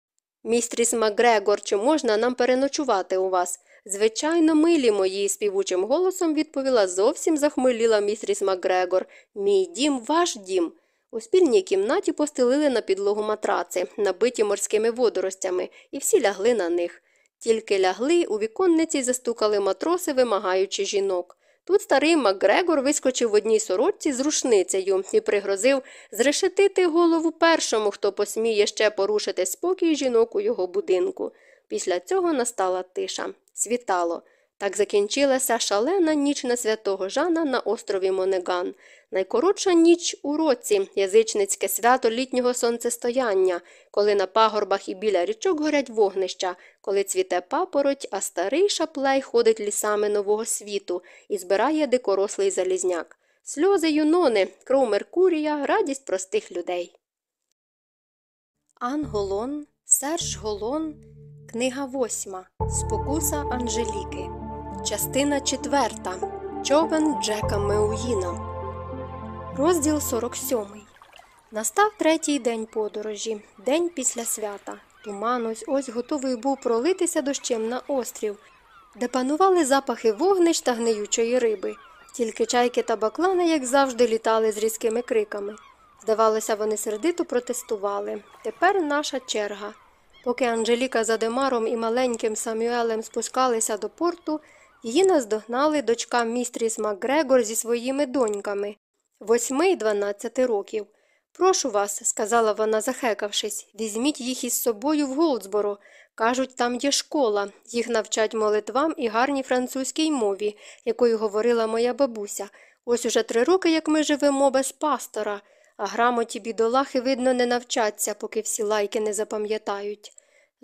Містріс Макгрегор, чи можна нам переночувати у вас? Звичайно, милі мої, співучим голосом відповіла зовсім захмеліла містріс Макгрегор. Мій дім, ваш дім. У спільній кімнаті постелили на підлогу матраци, набиті морськими водоростями, і всі лягли на них. Тільки лягли, у віконниці застукали матроси, вимагаючи жінок. Тут старий Макгрегор вискочив в одній сорочці з рушницею і пригрозив зрешетити голову першому, хто посміє ще порушити спокій жінок у його будинку. Після цього настала тиша. Світало. Так закінчилася шалена ніч на святого Жана на острові Монеган. Найкоротша ніч у році, язичницьке свято літнього сонцестояння, коли на пагорбах і біля річок горять вогнища, коли цвіте папороть, а старий шаплей ходить лісами нового світу і збирає дикорослий залізняк. Сльози юнони, кров Меркурія, радість простих людей. Ан Голон, Серж Голон, книга восьма. Спокуса Анжеліки. Частина четверта. Човен Джека Меуїна. Розділ 47. Настав третій день подорожі, день після свята. Туман ось ось готовий був пролитися дощем на острів, де панували запахи вогнищ та гниючої риби. Тільки чайки та баклани, як завжди, літали з різкими криками. Здавалося, вони сердито протестували. Тепер наша черга. Поки Анжеліка за Демаром і маленьким Самюелем спускалися до порту, її наздогнали дочка містріс Макгрегор зі своїми доньками восьми й дванадцяти років. Прошу вас, сказала вона, захекавшись, візьміть їх із собою в Голдсборо. Кажуть, там є школа, їх навчать молитвам і гарній французькій мові, якою говорила моя бабуся. Ось уже три роки, як ми живемо без пастора, а грамоті бідолахи, видно, не навчаться, поки всі лайки не запам'ятають.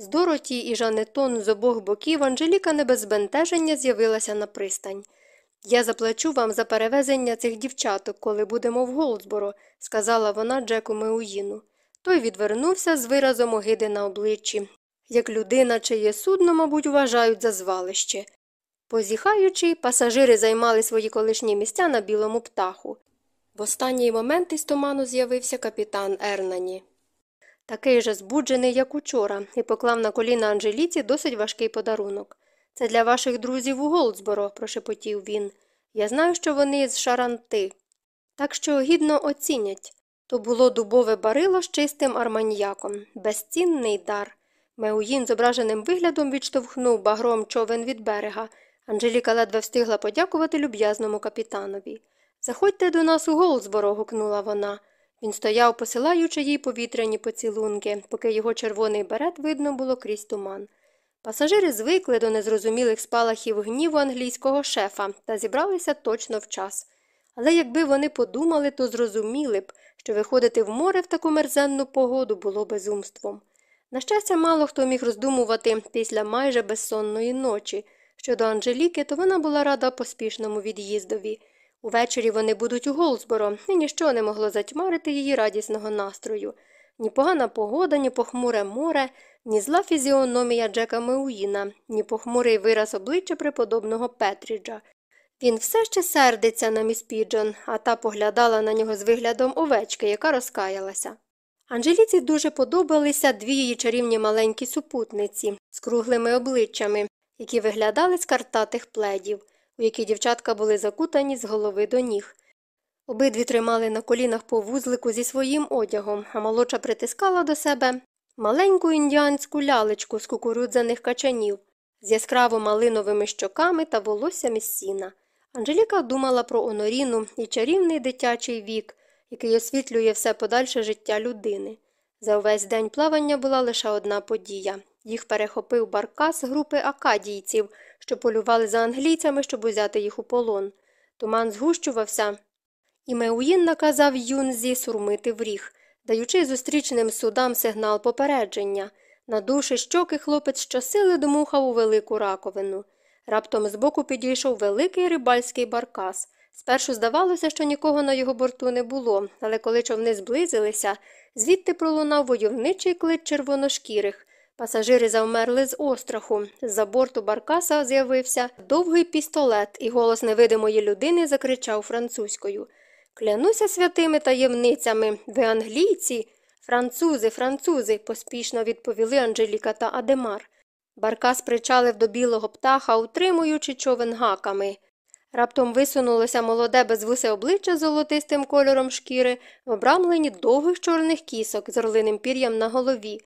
З Дороті і Жанетон з обох боків Анжеліка не без збентеження з'явилася на пристань. Я заплачу вам за перевезення цих дівчаток, коли будемо в Голдсборо, сказала вона Джеку Меуїну. Той відвернувся з виразом огиди на обличчі, як людина, чиє судно, мабуть, вважають за звалище. Позіхаючи, пасажири займали свої колишні місця на білому птаху. В останній момент із туману з'явився капітан Ернані. Такий же збуджений, як учора, і поклав на коліна Анжеліці досить важкий подарунок. Це для ваших друзів у Голдсборо, прошепотів він. Я знаю, що вони з шаранти. Так що гідно оцінять. То було дубове барило з чистим арманьяком, безцінний дар. Меуїн зображеним виглядом відштовхнув багром човен від берега. Анжеліка ледве встигла подякувати люб'язному капітанові. Заходьте до нас у Голдсборо, гукнула вона. Він стояв, посилаючи їй повітряні поцілунки, поки його червоний берет видно було крізь туман. Пасажири звикли до незрозумілих спалахів гніву англійського шефа та зібралися точно в час. Але якби вони подумали, то зрозуміли б, що виходити в море в таку мерзенну погоду було безумством. На щастя, мало хто міг роздумувати після майже безсонної ночі. Щодо Анжеліки, то вона була рада поспішному від'їздові. Увечері вони будуть у Голсборо, і ніщо не могло затьмарити її радісного настрою. Ні погана погода, ні похмуре море, ні зла фізіономія Джека Меуїна, ні похмурий вираз обличчя преподобного Петріджа. Він все ще сердиться на міс Піджон, а та поглядала на нього з виглядом овечки, яка розкаялася. Анжеліці дуже подобалися дві її чарівні маленькі супутниці з круглими обличчями, які виглядали з картатих пледів, у які дівчатка були закутані з голови до ніг. Обидві тримали на колінах по вузлику зі своїм одягом, а молодша притискала до себе маленьку індіанську лялечку з кукурудзяних качанів, з яскраво малиновими щоками та волоссям із сіна. Анжеліка думала про Оноріну і чарівний дитячий вік, який освітлює все подальше життя людини. За увесь день плавання була лише одна подія. Їх перехопив баркас групи акадійців, що полювали за англійцями, щоб узяти їх у полон. Туман згущувався, і Меуїн наказав Юнзі сурмити в ріг, даючи зустрічним судам сигнал попередження. Надувши щоки, хлопець щосили дмухав у велику раковину. Раптом збоку підійшов великий рибальський баркас. Спершу здавалося, що нікого на його борту не було, але коли човни зблизилися, звідти пролунав войовничий клич червоношкірих. Пасажири завмерли з остраху. З-за борту баркаса з'явився довгий пістолет, і голос невидимої людини закричав французькою Клянуся святими таємницями, ви англійці. Французи, французи, поспішно відповіли Анжеліка та Адемар. Баркас причалив до білого птаха, утримуючи човен гаками. Раптом висунулося молоде безвусе обличчя золотистим кольором шкіри, в обрамленні довгих чорних кісок з орлиним пір'ям на голові.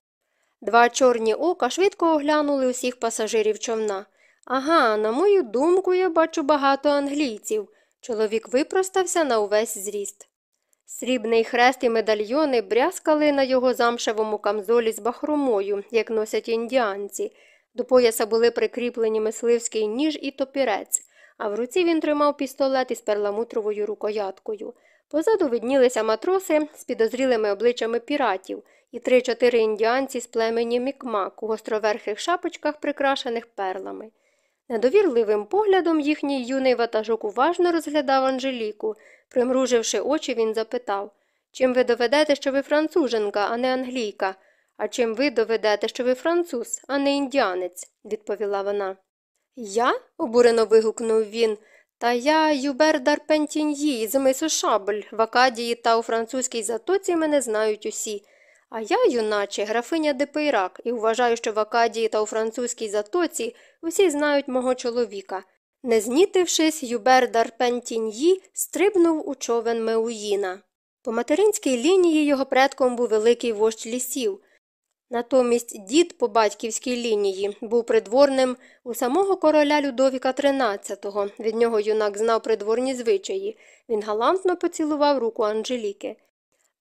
Два чорні ока швидко оглянули усіх пасажирів човна. Ага, на мою думку, я бачу багато англійців. Чоловік випростався на увесь зріст. Срібний хрест і медальйони брязкали на його замшевому камзолі з бахромою, як носять індіанці. До пояса були прикріплені мисливський ніж і топірець, а в руці він тримав пістолет із перламутровою рукояткою. Позаду виднілися матроси з підозрілими обличчями піратів і три-чотири індіанці з племені Мікмак у гостроверхих шапочках, прикрашених перлами. Недовірливим поглядом їхній юний ватажок уважно розглядав Анжеліку. Примруживши очі, він запитав Чим ви доведете, що ви француженка, а не англійка? А чим ви доведете, що ви француз, а не індіанець? відповіла вона. Я? обурено вигукнув він. Та я Юбер Дарпентіньї з мису Шабль, в Акадії та у французькій затоці мене знають усі. А я, юначе, графиня де Пейрак, і вважаю, що в Акадії та у французькій затоці усі знають мого чоловіка. Не знітившись, Юбер Дарпентіньї стрибнув у човен Меуїна. По материнській лінії його предком був великий вождь лісів. Натомість дід по батьківській лінії був придворним у самого короля Людовіка XIII. Від нього юнак знав придворні звичаї. Він галантно поцілував руку Анжеліки.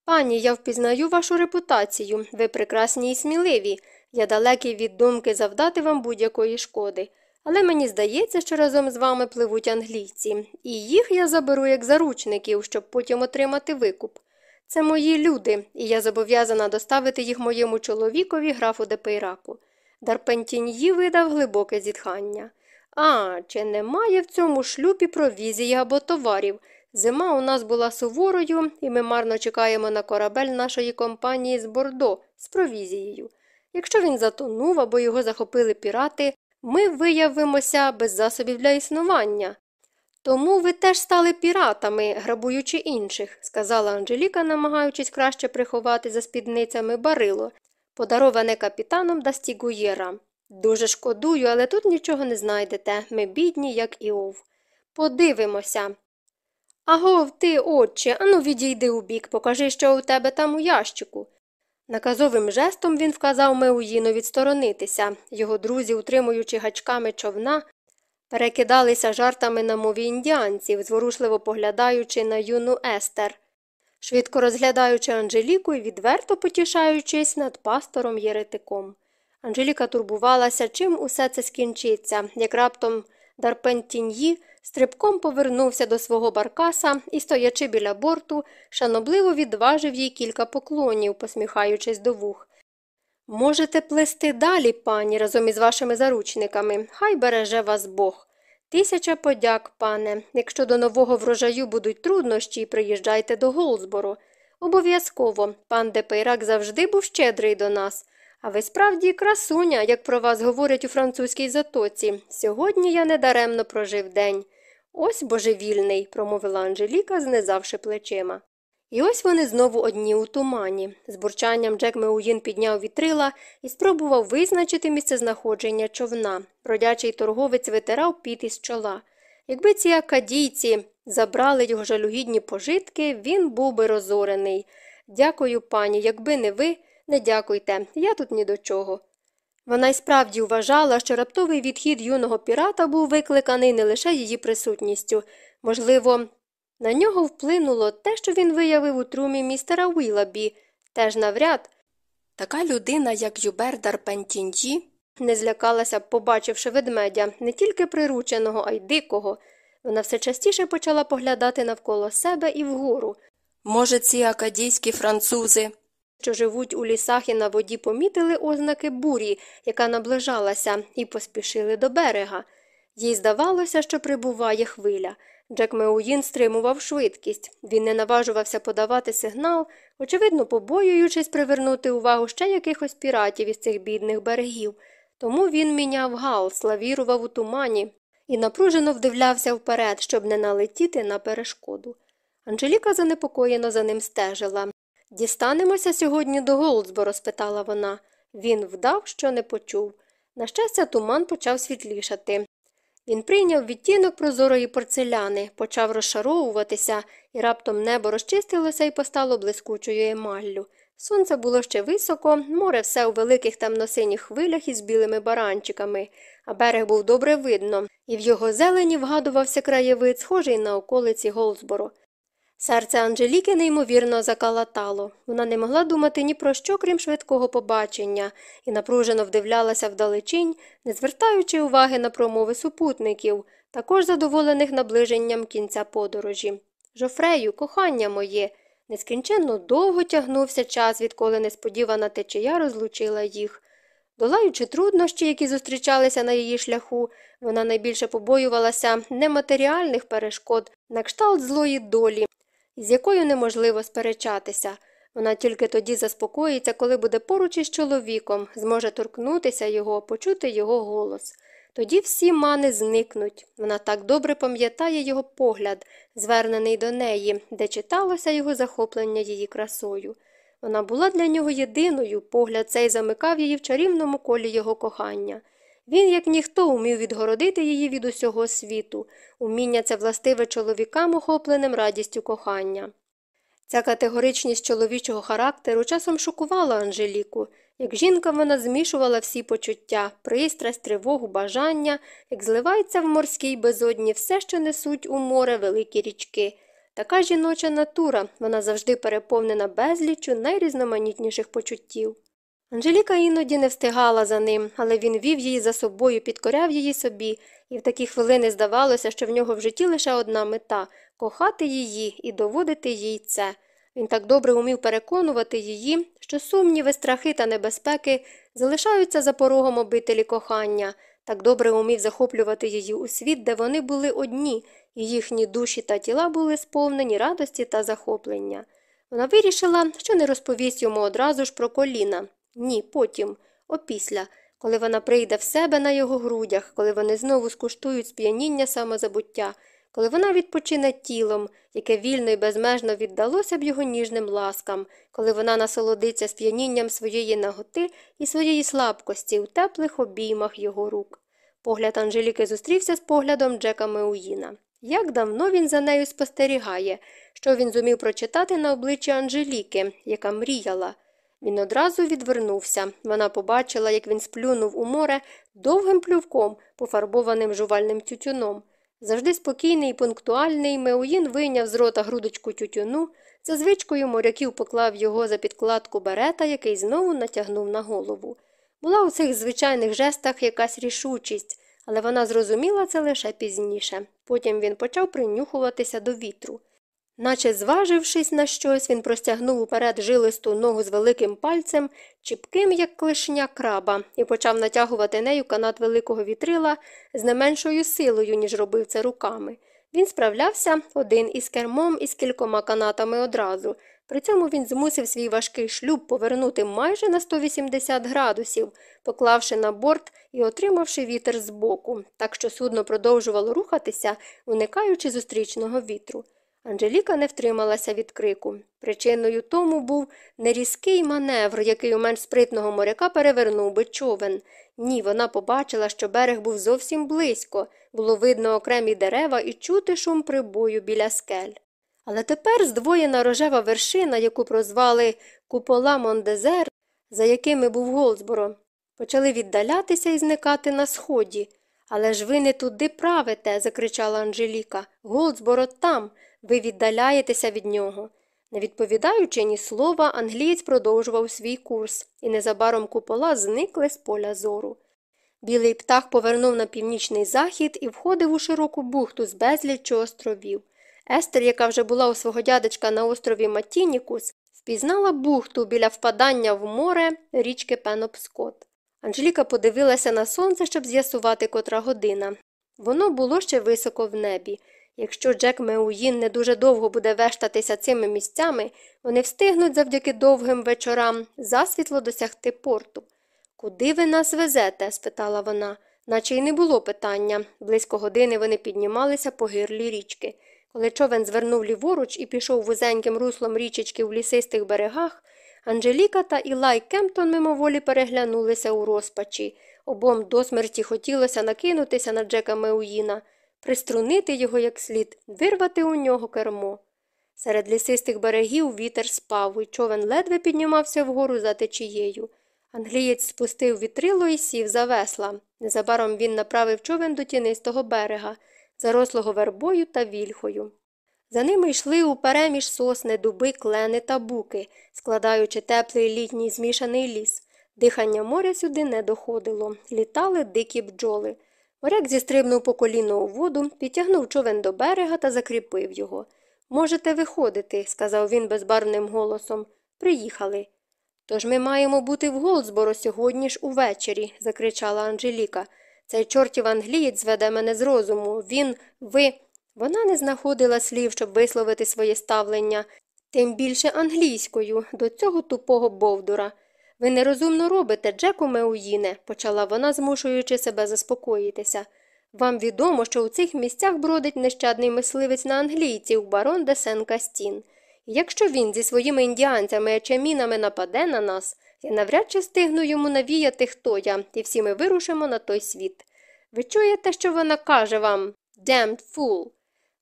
Пані, я впізнаю вашу репутацію. Ви прекрасні і сміливі. Я далекий від думки завдати вам будь-якої шкоди. Але мені здається, що разом з вами пливуть англійці, і їх я заберу як заручників, щоб потім отримати викуп. Це мої люди, і я зобов'язана доставити їх моєму чоловікові графу Депейраку. Дарпентіньї видав глибоке зітхання. А, чи немає в цьому шлюбі провізії або товарів? Зима у нас була суворою, і ми марно чекаємо на корабель нашої компанії з Бордо з провізією. Якщо він затонув або його захопили пірати, ми виявимося без засобів для існування. Тому ви теж стали піратами, грабуючи інших, сказала Анжеліка, намагаючись краще приховати за спідницями барило, подароване капітаном Дастігуєра. Дуже шкодую, але тут нічого не знайдете. Ми бідні, як Іов. Подивимося. Агов, ти, отче, ану відійди убік, покажи, що у тебе там у ящику. Наказовим жестом він вказав Меуїну відсторонитися. Його друзі, утримуючи гачками човна, перекидалися жартами на мові індіанців, зворушливо поглядаючи на юну Естер, швидко розглядаючи Анжеліку і відверто потішаючись над пастором Єретиком. Анжеліка турбувалася, чим усе це скінчиться, як раптом Дарпентіньї стрибком повернувся до свого баркаса і, стоячи біля борту, шанобливо відважив їй кілька поклонів, посміхаючись до вух. Можете плести далі, пані, разом із вашими заручниками. Хай береже вас Бог. Тисяча подяк, пане. Якщо до нового врожаю будуть труднощі, приїжджайте до Голзбору. Обов'язково, пан де Пейрак завжди був щедрий до нас. А ви справді красуня, як про вас говорять у французькій затоці. Сьогодні я недаремно прожив день. Ось божевільний, промовила Анжеліка, знизавши плечима. І ось вони знову одні у тумані. З бурчанням Джек Меуїн підняв вітрила і спробував визначити місцезнаходження човна. Бродячий торговець витирав піт із чола. Якби ці акадійці забрали його жалюгідні пожитки, він був би розорений. Дякую, пані, якби не ви, не дякуйте, я тут ні до чого. Вона й справді вважала, що раптовий відхід юного пірата був викликаний не лише її присутністю, можливо, На нього вплинуло те, що він виявив у трумі містера Уілабі, теж навряд. Така людина, як Юбер Дарпентінджі, не злякалася б, побачивши ведмедя, не тільки прирученого, а й дикого. Вона все частіше почала поглядати навколо себе і вгору. Може, ці акадійські французи, що живуть у лісах і на воді, помітили ознаки бурі, яка наближалася, і поспішили до берега. Їй здавалося, що прибуває хвиля. Джек Меуїн стримував швидкість. Він не наважувався подавати сигнал, очевидно, побоюючись привернути увагу ще якихось піратів із цих бідних берегів. Тому він міняв галс, лавірував у тумані і напружено вдивлявся вперед, щоб не налетіти на перешкоду. Анжеліка занепокоєно за ним стежила. Дістанемося сьогодні до Голдсборо? спитала вона. Він вдав, що не почув. На щастя, туман почав світлішати. Він прийняв відтінок прозорої порцеляни, почав розшаровуватися, і раптом небо розчистилося і постало блискучою емаллю. Сонце було ще високо, море все у великих темно-синіх хвилях із білими баранчиками, а берег був добре видно, і в його зелені вгадувався краєвид, схожий на околиці Голдсборо. Серце Анжеліки неймовірно закалатало. Вона не могла думати ні про що, крім швидкого побачення, і напружено вдивлялася вдалечінь, не звертаючи уваги на промови супутників, також задоволених наближенням кінця подорожі. Жофрею, кохання моє, нескінченно довго тягнувся час, відколи несподівана течія розлучила їх. Долаючи труднощі, які зустрічалися на її шляху, вона найбільше побоювалася нематеріальних перешкод на кшталт злої долі, з якою неможливо сперечатися. Вона тільки тоді заспокоїться, коли буде поруч із чоловіком, зможе торкнутися його, почути його голос. Тоді всі мани зникнуть. Вона так добре пам'ятає його погляд, звернений до неї, де читалося його захоплення її красою. Вона була для нього єдиною, погляд цей замикав її в чарівному колі його кохання. Він, як ніхто, умів відгородити її від усього світу, уміння це властиве чоловікам, охопленим радістю кохання. Ця категоричність чоловічого характеру часом шокувала Анжеліку. Як жінка вона змішувала всі почуття, пристрасть, тривогу, бажання, як зливається в морській безодні все, що несуть у море великі річки. Така жіноча натура, вона завжди переповнена безліччю найрізноманітніших почуттів. Анжеліка іноді не встигала за ним, але він вів її за собою, підкоряв її собі, і в такі хвилини здавалося, що в нього в житті лише одна мета кохати її і доводити їй це. Він так добре умів переконувати її, що сумніви, страхи та небезпеки залишаються за порогом обителі кохання, так добре умів захоплювати її у світ, де вони були одні, і їхні душі та тіла були сповнені радості та захоплення. Вона вирішила, що не розповість йому одразу ж про коліна. Ні, потім, опісля, коли вона прийде в себе на його грудях, коли вони знову скуштують сп'яніння самозабуття, коли вона відпочине тілом, яке вільно і безмежно віддалося б його ніжним ласкам, коли вона насолодиться сп'янінням своєї наготи і своєї слабкості у теплих обіймах його рук. Погляд Анжеліки зустрівся з поглядом Джека Меуїна. Як давно він за нею спостерігає, що він зумів прочитати на обличчі Анжеліки, яка мріяла. Він одразу відвернувся. Вона побачила, як він сплюнув у море довгим плювком, пофарбованим жувальним тютюном. Завжди спокійний і пунктуальний, Меуїн вийняв з рота грудочку тютюну, за звичкою моряків поклав його за підкладку берета, який знову натягнув на голову. Була у цих звичайних жестах якась рішучість, але вона зрозуміла це лише пізніше. Потім він почав принюхуватися до вітру. Наче зважившись на щось, він простягнув уперед жилисту ногу з великим пальцем, чіпким, як клешня краба, і почав натягувати нею канат великого вітрила з не меншою силою, ніж робив це руками. Він справлявся один із кермом і з кількома канатами одразу. При цьому він змусив свій важкий шлюб повернути майже на 180 градусів, поклавши на борт і отримавши вітер збоку, так що судно продовжувало рухатися, уникаючи зустрічного вітру. Анжеліка не втрималася від крику. Причиною тому був нерізкий маневр, який у менш спритного моряка перевернув би човен. Ні, вона побачила, що берег був зовсім близько, було видно окремі дерева і чути шум прибою біля скель. Але тепер здвоєна рожева вершина, яку прозвали Купола Мондезер, за якими був Голдсборо, почали віддалятися і зникати на сході. Але ж ви не туди правите, закричала Анжеліка. Голдсборо там. Ви віддаляєтеся від нього. Не відповідаючи ні слова, англієць продовжував свій курс, і незабаром купола зникли з поля зору. Білий птах повернув на північний захід і входив у широку бухту з безліччю островів. Естер, яка вже була у свого дядечка на острові Матінікус, впізнала бухту біля впадання в море річки Пенопскот. Анжеліка подивилася на сонце, щоб з'ясувати котра година. Воно було ще високо в небі. Якщо Джек Меуїн не дуже довго буде вештатися цими місцями, вони встигнуть завдяки довгим вечорам засвітло досягти порту. Куди ви нас везете? спитала вона, наче й не було питання. Близько години вони піднімалися по гирлі річки. Коли човен звернув ліворуч і пішов вузеньким руслом річечки в лісистих берегах, Анжеліка та Ілай Кемптон мимоволі переглянулися у розпачі. Обом до смерті хотілося накинутися на Джека Меуїна, приструнити його як слід, вирвати у нього кермо. Серед лісистих берегів вітер спав, і човен ледве піднімався вгору за течією. Англієць спустив вітрило і сів за весла. Незабаром він направив човен до тінистого берега, зарослого вербою та вільхою. За ними йшли упереміж сосни, дуби, клени та буки, складаючи теплий літній змішаний ліс. Дихання моря сюди не доходило, літали дикі бджоли. Моряк зістрибнув по коліно у воду, підтягнув човен до берега та закріпив його. Можете виходити, сказав він безбарвним голосом. Приїхали. Тож ми маємо бути в Голдсборо сьогодні ж увечері, закричала Анжеліка. Цей чортів англієць зведе мене з розуму. Він, ви. Вона не знаходила слів, щоб висловити своє ставлення, тим більше англійською, до цього тупого бовдура. Ви нерозумно робите, Джеку Меуїне, почала вона, змушуючи себе заспокоїтися. Вам відомо, що у цих місцях бродить нещадний мисливець на англійців барон де Сен Кастін. Якщо він зі своїми індіанцями ечемінами нападе на нас, я навряд чи встигну йому навіяти, хто я, і всі ми вирушимо на той світ. Ви чуєте, що вона каже вам? Damned fool!»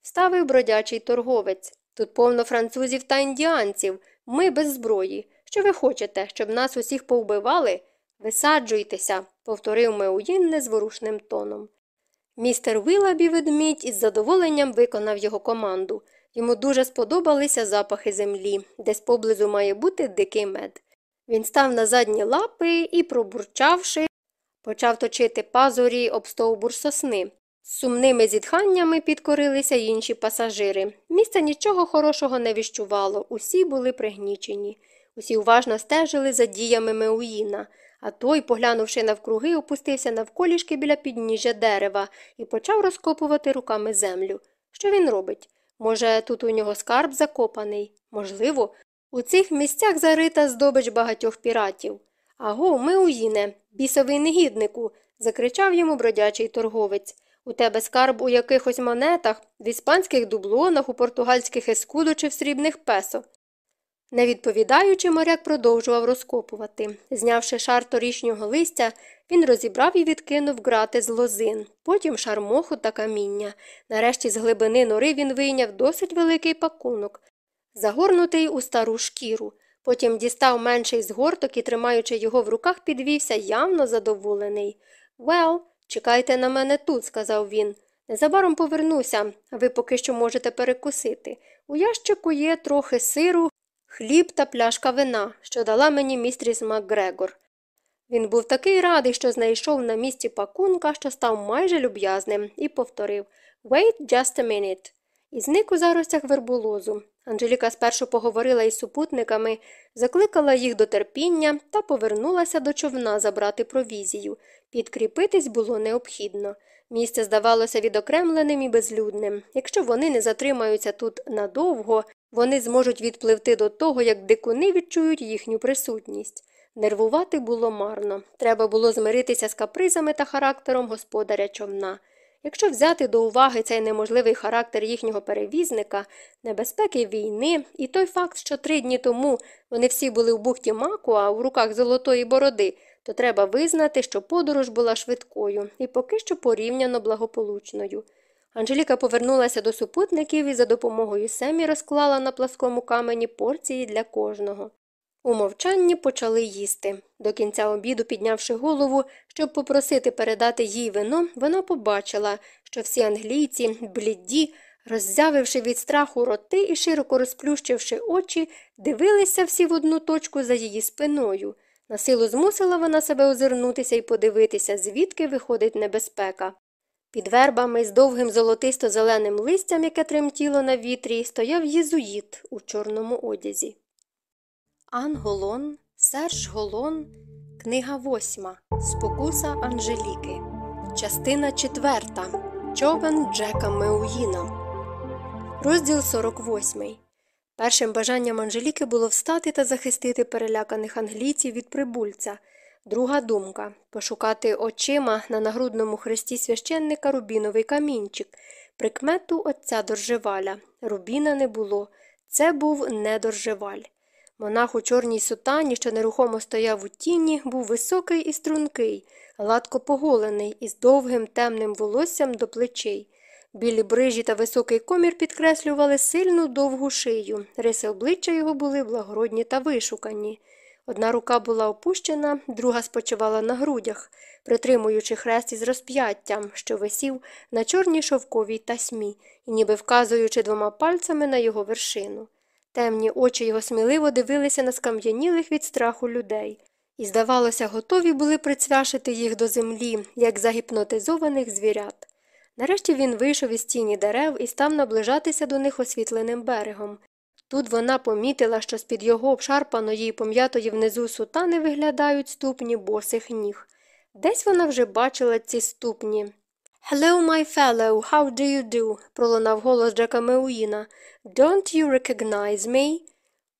Ставив бродячий торговець. Тут повно французів та індіанців, ми без зброї. Що ви хочете, щоб нас усіх повбивали? Висаджуйтеся, повторив Меуїн незворушним тоном. Містер Вилабі ведмідь із задоволенням виконав його команду. Йому дуже сподобалися запахи землі, десь поблизу має бути дикий мед. Він став на задні лапи і, пробурчавши, почав точити пазурі об стовбур сосни. З сумними зітханнями підкорилися інші пасажири. Місце нічого хорошого не віщувало, усі були пригнічені. Усі уважно стежили за діями Меуїна, а той, поглянувши навкруги, опустився навколішки біля підніжжя дерева і почав розкопувати руками землю. Що він робить? Може, тут у нього скарб закопаний? Можливо, у цих місцях зарита здобич багатьох піратів. Аго, Меуїне, бісовий негіднику, закричав йому бродячий торговець. У тебе скарб у якихось монетах, в іспанських дублонах, у португальських ескудо чи в срібних песо. Не відповідаючи, моряк продовжував розкопувати. Знявши шар торішнього листя, він розібрав і відкинув грати з лозин, потім шар моху та каміння. Нарешті з глибини нори він вийняв досить великий пакунок, загорнутий у стару шкіру. Потім дістав менший згорток і, тримаючи його в руках, підвівся явно задоволений. Вел, чекайте на мене тут, сказав він. Незабаром повернуся, а ви поки що можете перекусити. У ящику є трохи сиру, хліб та пляшка вина, що дала мені містріс МакГрегор. Він був такий радий, що знайшов на місці пакунка, що став майже люб'язним, і повторив Wait just a minute. І зник у заростях верболозу. Анжеліка спершу поговорила із супутниками, закликала їх до терпіння та повернулася до човна забрати провізію. Підкріпитись було необхідно. Місце здавалося відокремленим і безлюдним. Якщо вони не затримаються тут надовго, вони зможуть відпливти до того, як дикуни відчують їхню присутність. Нервувати було марно. Треба було змиритися з капризами та характером господаря човна. Якщо взяти до уваги цей неможливий характер їхнього перевізника, небезпеки війни і той факт, що три дні тому вони всі були в бухті маку, а в руках золотої бороди, то треба визнати, що подорож була швидкою і поки що порівняно благополучною. Анжеліка повернулася до супутників і за допомогою семі розклала на пласкому камені порції для кожного. У мовчанні почали їсти. До кінця обіду, піднявши голову, щоб попросити передати їй вино, вона побачила, що всі англійці, блідді, Роззявивши від страху роти і широко розплющивши очі, дивилися всі в одну точку за її спиною. На силу змусила вона себе озирнутися і подивитися, звідки виходить небезпека. Під вербами з довгим золотисто-зеленим листям, яке тремтіло на вітрі, стояв єзуїт у чорному одязі. Ан Голон, Серж Голон, книга восьма. Спокуса Анжеліки. Частина четверта. Човен Джека Меуїна. Розділ 48. Першим бажанням Анжеліки було встати та захистити переляканих англійців від прибульця. Друга думка пошукати очима на нагрудному хресті священника рубіновий камінчик, прикмету отця Доржеваля. Рубіна не було. Це був не Доржеваль. Монах у чорній сутані, що нерухомо стояв у тіні, був високий і стрункий, гладко поголений, із довгим темним волоссям до плечей. Білі брижі та високий комір підкреслювали сильну довгу шию, риси обличчя його були благородні та вишукані. Одна рука була опущена, друга спочивала на грудях, притримуючи хрест із розп'яттям, що висів на чорній шовковій тасьмі, і ніби вказуючи двома пальцями на його вершину. Темні очі його сміливо дивилися на скам'янілих від страху людей, і, здавалося, готові були прицвяшити їх до землі, як загіпнотизованих звірят. Нарешті він вийшов із тіні дерев і став наближатися до них освітленим берегом. Тут вона помітила, що з-під його обшарпаної й пом'ятої внизу сутани виглядають ступні босих ніг. Десь вона вже бачила ці ступні. Hello, my fellow, how do you do? пролунав голос Джека Меуїна. Don't you recognize me?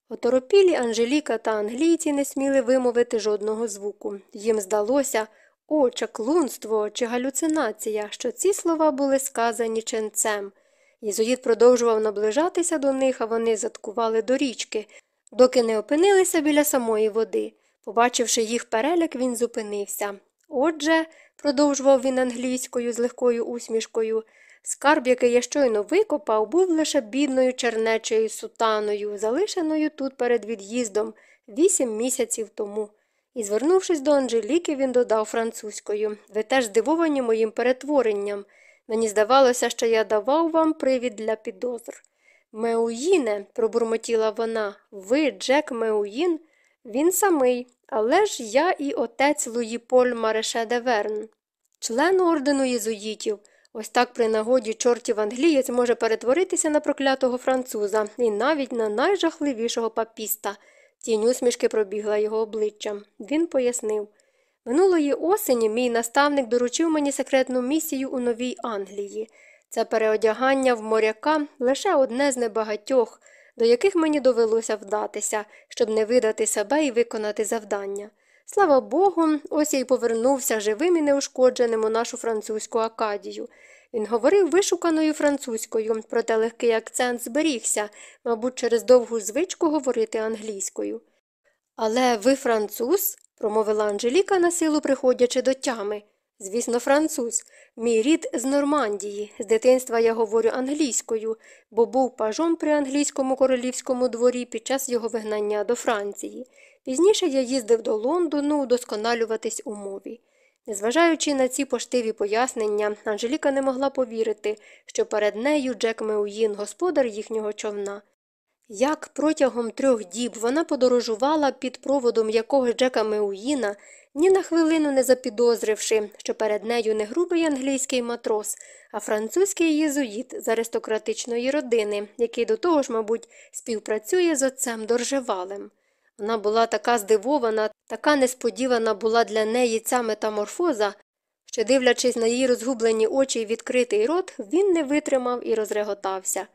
Оторопілі Анжеліка та англійці не сміли вимовити жодного звуку. Їм здалося, о, чаклунство чи галюцинація, що ці слова були сказані ченцем. Єзуїт продовжував наближатися до них, а вони заткували до річки, доки не опинилися біля самої води. Побачивши їх переляк, він зупинився. Отже, продовжував він англійською з легкою усмішкою, скарб, який я щойно викопав, був лише бідною чернечою сутаною, залишеною тут перед від'їздом вісім місяців тому. І, звернувшись до Анжеліки, він додав французькою Ви теж здивовані моїм перетворенням. Мені здавалося, що я давав вам привід для підозр. Меуїне, пробурмотіла вона, ви, Джек Меуїн, він самий, але ж я і отець Луї Поль Мареше де Верн, член ордену єзуїтів. Ось так при нагоді чортів англієць може перетворитися на проклятого француза і навіть на найжахливішого папіста. Тінь усмішки пробігла його обличчям. Він пояснив Минулої осені мій наставник доручив мені секретну місію у Новій Англії. Це переодягання в моряка лише одне з небагатьох, до яких мені довелося вдатися, щоб не видати себе і виконати завдання. Слава Богу, ось я й повернувся живим і неушкодженим у нашу французьку акадію. Він говорив вишуканою французькою, проте легкий акцент зберігся, мабуть, через довгу звичку говорити англійською. Але ви француз? промовила Анжеліка на силу приходячи до тями. Звісно, француз. Мій рід з Нормандії. З дитинства я говорю англійською, бо був пажом при англійському королівському дворі під час його вигнання до Франції. Пізніше я їздив до Лондону удосконалюватись у мові. Незважаючи на ці поштиві пояснення, Анжеліка не могла повірити, що перед нею Джек Меуїн, господар їхнього човна. Як протягом трьох діб вона подорожувала під проводом якогось Джека Меуїна, ні на хвилину не запідозривши, що перед нею не грубий англійський матрос, а французький єзуїт з аристократичної родини, який до того ж, мабуть, співпрацює з отцем Доржевалем. Вона була така здивована, така несподівана була для неї ця метаморфоза, що, дивлячись на її розгублені очі й відкритий рот, він не витримав і розреготався.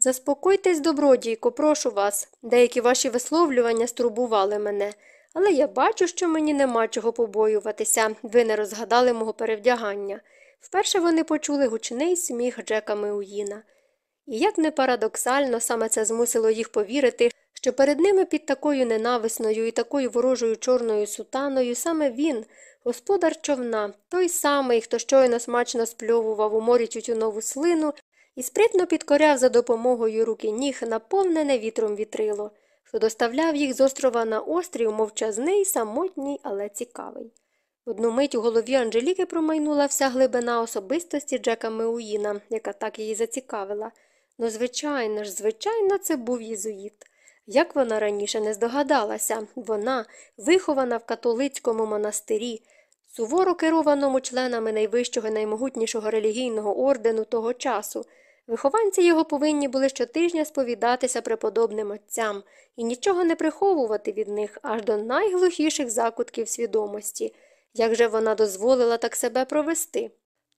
Заспокойтесь, добродійко, прошу вас. Деякі ваші висловлювання стурбували мене, але я бачу, що мені нема чого побоюватися, ви не розгадали мого перевдягання. Вперше вони почули гучний сміх Джека Меуїна. І як не парадоксально, саме це змусило їх повірити, що перед ними під такою ненависною і такою ворожою чорною сутаною саме він, господар човна, той самий, хто щойно смачно спльовував у морі тютюнову слину і спритно підкоряв за допомогою руки ніг наповнене вітром вітрило, хто доставляв їх з острова на острів, мовчазний, самотній, але цікавий. Одну мить у голові Анжеліки промайнула вся глибина особистості Джека Меуїна, яка так її зацікавила. Ну, звичайно ж, звичайно, це був єзуїт. Як вона раніше не здогадалася, вона, вихована в католицькому монастирі, суворо керованому членами найвищого і наймогутнішого релігійного ордену того часу. Вихованці його повинні були щотижня сповідатися преподобним отцям і нічого не приховувати від них аж до найглухіших закутків свідомості. Як же вона дозволила так себе провести?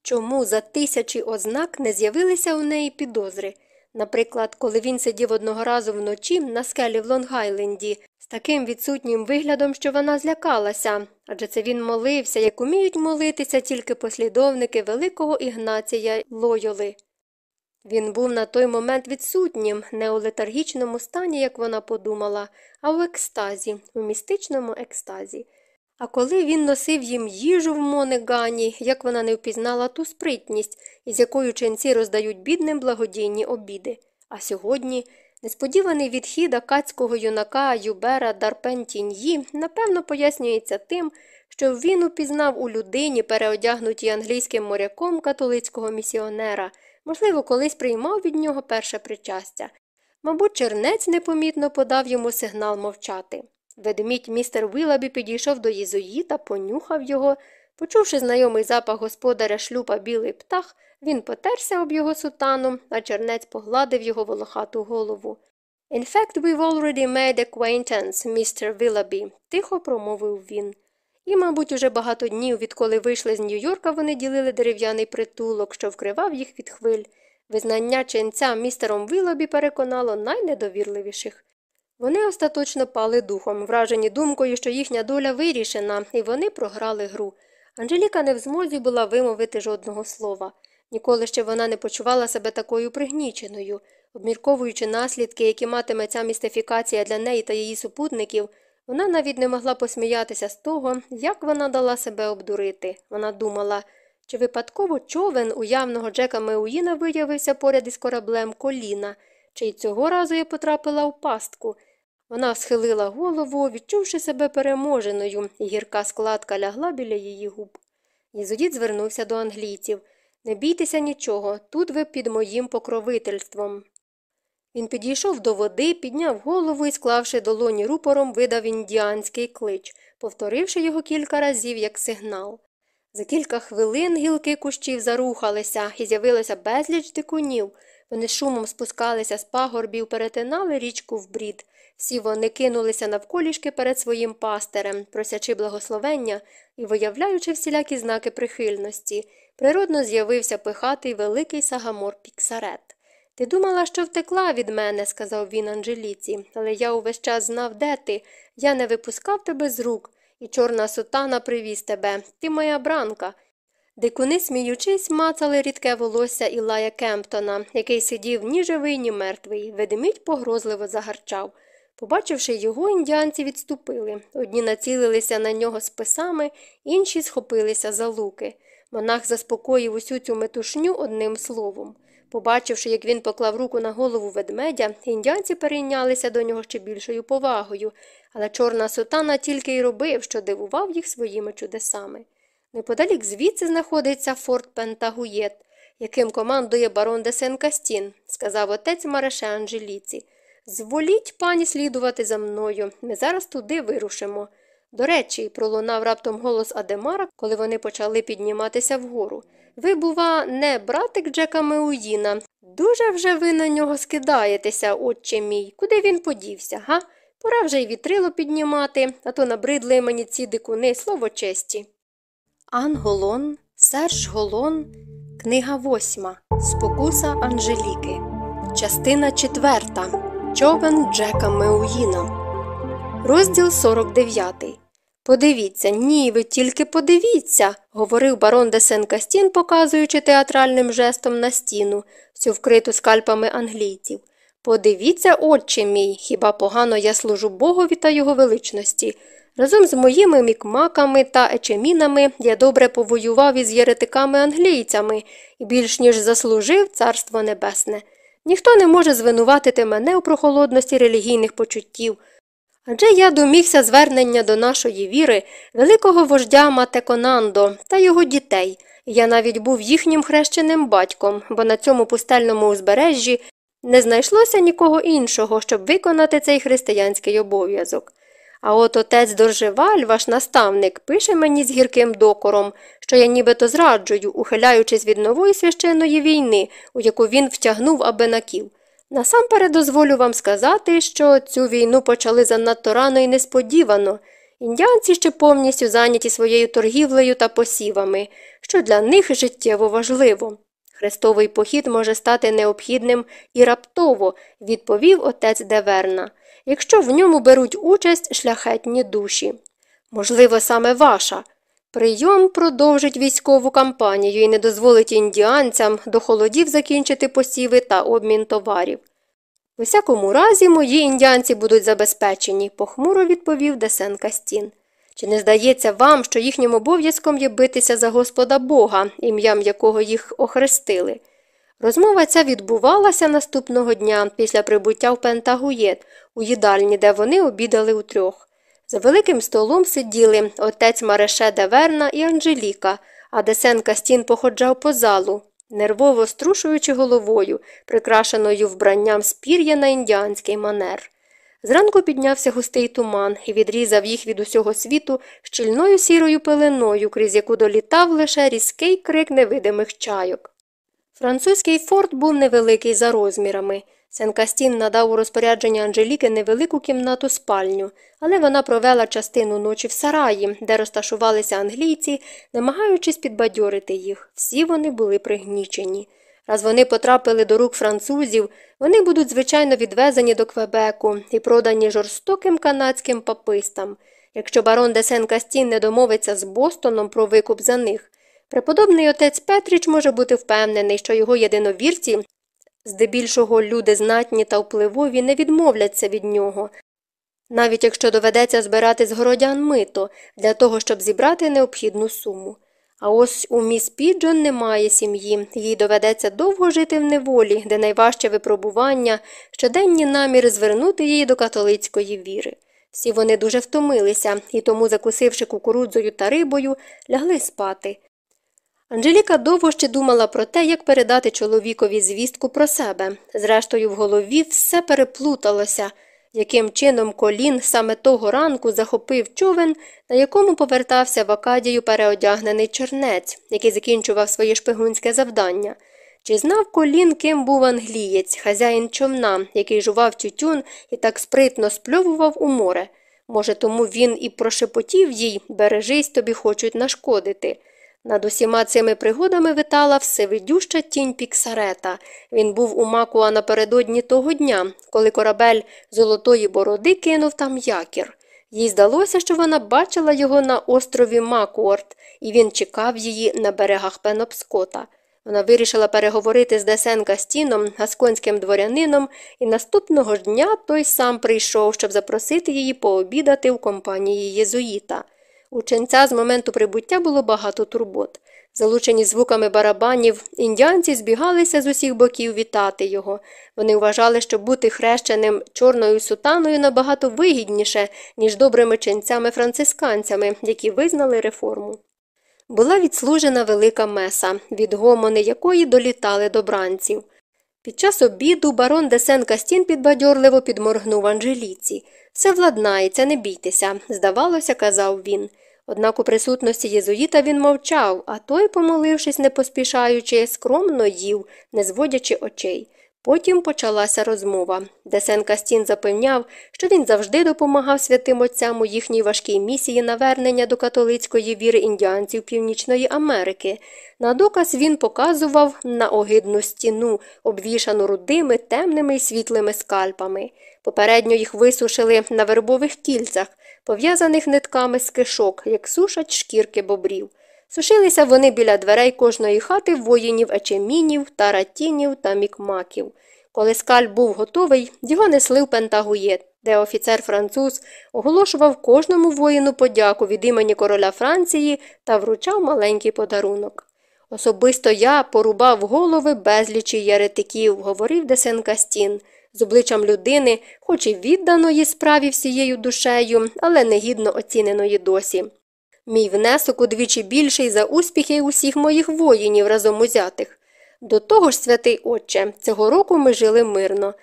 Чому за тисячі ознак не з'явилися у неї підозри? Наприклад, коли він сидів одного разу вночі на скелі в Лонгайленді з таким відсутнім виглядом, що вона злякалася, адже це він молився, як уміють молитися тільки послідовники великого Ігнація Лойоли. Він був на той момент відсутнім, не у летаргічному стані, як вона подумала, а у екстазі, у містичному екстазі. А коли він носив їм їжу в Монегані, як вона не впізнала ту спритність, із якою ченці роздають бідним благодійні обіди. А сьогодні несподіваний відхід акацького юнака Юбера Дарпентіньї, напевно, пояснюється тим, що він упізнав у людині, переодягнутій англійським моряком католицького місіонера, можливо, колись приймав від нього перше причастя. Мабуть, чернець непомітно подав йому сигнал мовчати. Ведмідь містер Вилабі підійшов до єзуїта, понюхав його. Почувши знайомий запах господаря шлюпа білий птах, він потерся об його сутану, а чернець погладив його волохату голову. In fact, we've already made acquaintance, Mr. Willoughby», – тихо промовив він. І, мабуть, уже багато днів, відколи вийшли з Нью-Йорка, вони ділили дерев'яний притулок, що вкривав їх від хвиль. Визнання ченця містером Вилобі переконало найнедовірливіших. Вони остаточно пали духом, вражені думкою, що їхня доля вирішена, і вони програли гру. Анжеліка не в змозі була вимовити жодного слова. Ніколи ще вона не почувала себе такою пригніченою. Обмірковуючи наслідки, які матиме ця містифікація для неї та її супутників, вона навіть не могла посміятися з того, як вона дала себе обдурити. Вона думала, чи випадково човен уявного Джека Меуїна виявився поряд із кораблем коліна, чи й цього разу я потрапила у пастку. Вона схилила голову, відчувши себе переможеною, і гірка складка лягла біля її губ. Єзудіт звернувся до англійців Не бійтеся нічого, тут ви під моїм покровительством. Він підійшов до води, підняв голову і, склавши долоні рупором, видав індіанський клич, повторивши його кілька разів як сигнал. За кілька хвилин гілки кущів зарухалися і з'явилося безліч дикунів. Вони шумом спускалися з пагорбів, перетинали річку в брід. Всі вони кинулися навколішки перед своїм пастирем, просячи благословення і виявляючи всілякі знаки прихильності, природно з'явився пихатий великий сагамор Піксарет. Ти думала, що втекла від мене, сказав він Анжеліці, але я увесь час знав, де ти. Я не випускав тебе з рук, і чорна сутана привіз тебе. Ти моя бранка. Дикуни, сміючись, мацали рідке волосся Ілая Кемптона, який сидів ні живий, ні мертвий. Ведемідь погрозливо загарчав. Побачивши його, індіанці відступили. Одні націлилися на нього списами, інші схопилися за луки. Монах заспокоїв усю цю метушню одним словом. Побачивши, як він поклав руку на голову ведмедя, індіанці перейнялися до нього ще більшою повагою, але чорна сутана тільки й робив, що дивував їх своїми чудесами. Неподалік звідси знаходиться форт Пентагуєт, яким командує барон де Сен-Кастін, сказав отець Мареше Анжеліці. Зволіть, пані, слідувати за мною. Ми зараз туди вирушимо. До речі, пролунав раптом голос Адемара, коли вони почали підніматися вгору. Ви, бува, не братик Джека Меуїна. Дуже вже ви на нього скидаєтеся, отче мій. Куди він подівся, га? Пора вже й вітрило піднімати, а то набридли мені ці дикуни слово честі. Ан Голон, Серж Голон, книга восьма. Спокуса Анжеліки. Частина четверта. Човен Джека Меуїна. Розділ 49. Подивіться, ні, ви тільки подивіться, говорив барон де Сен Кастін, показуючи театральним жестом на стіну, всю вкриту скальпами англійців. Подивіться, отче мій, хіба погано я служу Богові та його величності. Разом з моїми мікмаками та ечемінами я добре повоював із єретиками англійцями і більш ніж заслужив царство небесне. Ніхто не може звинуватити мене у прохолодності релігійних почуттів. Адже я домігся звернення до нашої віри, великого вождя Матеконандо та його дітей, я навіть був їхнім хрещеним батьком, бо на цьому пустельному узбережжі Не знайшлося нікого іншого, щоб виконати цей християнський обов'язок. А от отець Доржеваль, ваш наставник, пише мені з гірким докором, що я нібито зраджую, ухиляючись від нової священної війни, у яку він втягнув абенаків. Насамперед дозволю вам сказати, що цю війну почали занадто рано і несподівано. Індіанці ще повністю зайняті своєю торгівлею та посівами, що для них життєво важливо. Хрестовий похід може стати необхідним і раптово, відповів отець Деверна, якщо в ньому беруть участь шляхетні душі. Можливо, саме ваша. Прийом продовжить військову кампанію і не дозволить індіанцям до холодів закінчити посіви та обмін товарів. У всякому разі, мої індіанці будуть забезпечені, похмуро відповів Десен Кастін. Чи не здається вам, що їхнім обов'язком є битися за Господа Бога, ім'ям якого їх охрестили? Розмова ця відбувалася наступного дня після прибуття в Пентагуєт, у їдальні, де вони обідали утрьох. За великим столом сиділи отець Мареше Деверна і Анжеліка, а Десен Кастін походжав по залу, нервово струшуючи головою, прикрашеною вбранням спір'я на індіанський манер. Зранку піднявся густий туман і відрізав їх від усього світу щільною сірою пеленою, крізь яку долітав лише різкий крик невидимих чайок. Французький форт був невеликий за розмірами. Сен-Кастін надав у розпорядження Анжеліки невелику кімнату спальню, але вона провела частину ночі в сараї, де розташувалися англійці, намагаючись підбадьорити їх. Всі вони були пригнічені. Раз вони потрапили до рук французів, вони будуть, звичайно, відвезені до Квебеку і продані жорстоким канадським папистам. Якщо барон де Сен-Кастін не домовиться з Бостоном про викуп за них, преподобний отець Петріч може бути впевнений, що його єдиновірці, здебільшого люди знатні та впливові, не відмовляться від нього, навіть якщо доведеться збирати з городян мито для того, щоб зібрати необхідну суму. А ось у міс Піджон немає сім'ї, їй доведеться довго жити в неволі, де найважче випробування, щоденні наміри звернути її до католицької віри. Всі вони дуже втомилися і тому, закусивши кукурудзою та рибою, лягли спати. Анжеліка довго ще думала про те, як передати чоловікові звістку про себе. Зрештою, в голові все переплуталося яким чином колін саме того ранку захопив човен, на якому повертався в Акадію переодягнений чернець, який закінчував своє шпигунське завдання. Чи знав колін, ким був англієць, хазяїн човна, який жував тютюн і так спритно спльовував у море? Може, тому він і прошепотів їй бережись тобі хочуть нашкодити. Над усіма цими пригодами витала всевидюща тінь піксарета. Він був у Макуа напередодні того дня, коли корабель Золотої Бороди кинув там якір. Їй здалося, що вона бачила його на острові Макуорт, і він чекав її на берегах Пенопскота. Вона вирішила переговорити з Десен Кастіном, гасконським дворянином, і наступного ж дня той сам прийшов, щоб запросити її пообідати у компанії єзуїта. У ченця з моменту прибуття було багато турбот. Залучені звуками барабанів, індіанці збігалися з усіх боків вітати його. Вони вважали, що бути хрещеним чорною сутаною набагато вигідніше, ніж добрими ченцями-францисканцями, які визнали реформу. Була відслужена велика меса, від гомони якої долітали до бранців. Під час обіду барон де Сен-Кастін підбадьорливо підморгнув Анжеліці. Все владнається, не бійтеся, здавалося, казав він. Однак у присутності єзуїта він мовчав, а той, помолившись, не поспішаючи, скромно їв, не зводячи очей. Потім почалася розмова. Де Сен-Кастін запевняв, що він завжди допомагав святим отцям у їхній важкій місії навернення до католицької віри індіанців Північної Америки. На доказ він показував на огидну стіну, обвішану рудими, темними й світлими скальпами. Попередньо їх висушили на вербових кільцях, пов'язаних нитками з кишок, як сушать шкірки бобрів. Сушилися вони біля дверей кожної хати воїнів ечемінів, таратінів та мікмаків. Коли скаль був готовий, його несли в Пентагуєт, де офіцер француз оголошував кожному воїну подяку від імені короля Франції та вручав маленький подарунок. Особисто я порубав голови безлічі єретиків, говорив Десен Кастін з обличчям людини, хоч і відданої справі всією душею, але негідно оціненої досі. Мій внесок удвічі більший за успіхи усіх моїх воїнів разом узятих. До того ж, святий отче, цього року ми жили мирно.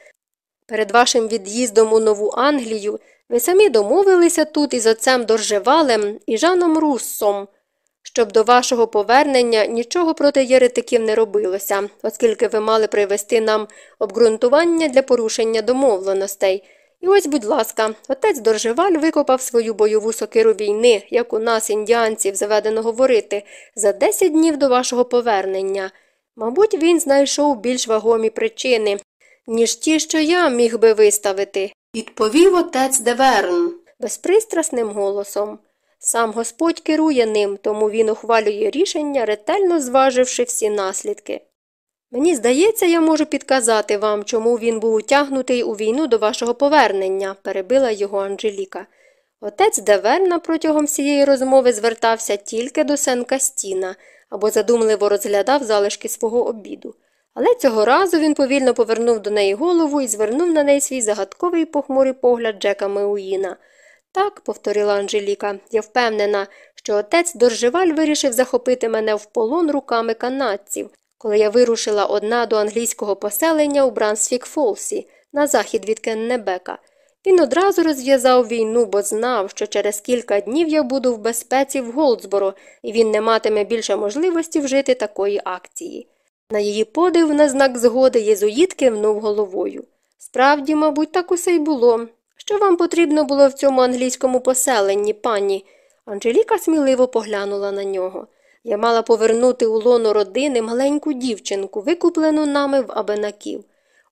Перед вашим від'їздом у Нову Англію ви самі домовилися тут із отцем Доржевалем і Жаном Руссом, щоб до вашого повернення нічого проти єретиків не робилося, оскільки ви мали привести нам обґрунтування для порушення домовленостей. І ось, будь ласка, отець Доржеваль викопав свою бойову сокиру війни, як у нас, індіанців, заведено говорити, за 10 днів до вашого повернення. Мабуть, він знайшов більш вагомі причини, ніж ті, що я міг би виставити, відповів отець Деверн безпристрасним голосом. Сам Господь керує ним, тому він ухвалює рішення, ретельно зваживши всі наслідки. Мені здається, я можу підказати вам, чому він був утягнутий у війну до вашого повернення, перебила його Анжеліка. Отець Деверна протягом всієї розмови звертався тільки до Сенка Стіна або задумливо розглядав залишки свого обіду. Але цього разу він повільно повернув до неї голову і звернув на неї свій загадковий похмурий погляд Джека Меуїна. Так, повторила Анжеліка, я впевнена, що отець Доржеваль вирішив захопити мене в полон руками канадців, коли я вирушила одна до англійського поселення у Брансфік Фолсі, на захід від Кеннебека. Він одразу розв'язав війну, бо знав, що через кілька днів я буду в безпеці в Голдсборо, і він не матиме більше можливості вжити такої акції. На її подив на знак згоди єзуїт кивнув головою. Справді, мабуть, так усе й було. Що вам потрібно було в цьому англійському поселенні, пані? Анжеліка сміливо поглянула на нього. Я мала повернути у лоно родини маленьку дівчинку, викуплену нами в Абенаків.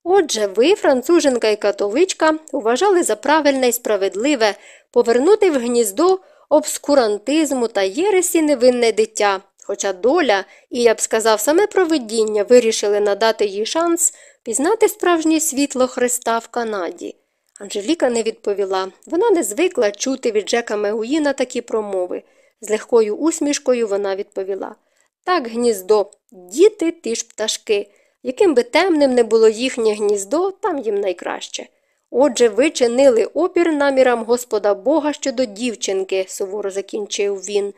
Отже, ви, француженка і католичка, вважали за правильне і справедливе повернути в гніздо обскурантизму та єресі невинне дитя, хоча доля, і я б сказав, саме провидіння вирішили надати їй шанс пізнати справжнє світло Христа в Канаді. Анжеліка не відповіла. Вона не звикла чути від Джека Меуїна такі промови. З легкою усмішкою вона відповіла Так, гніздо, діти ті ж пташки. Яким би темним не було їхнє гніздо, там їм найкраще. Отже, ви чинили опір намірам Господа Бога щодо дівчинки, суворо закінчив він.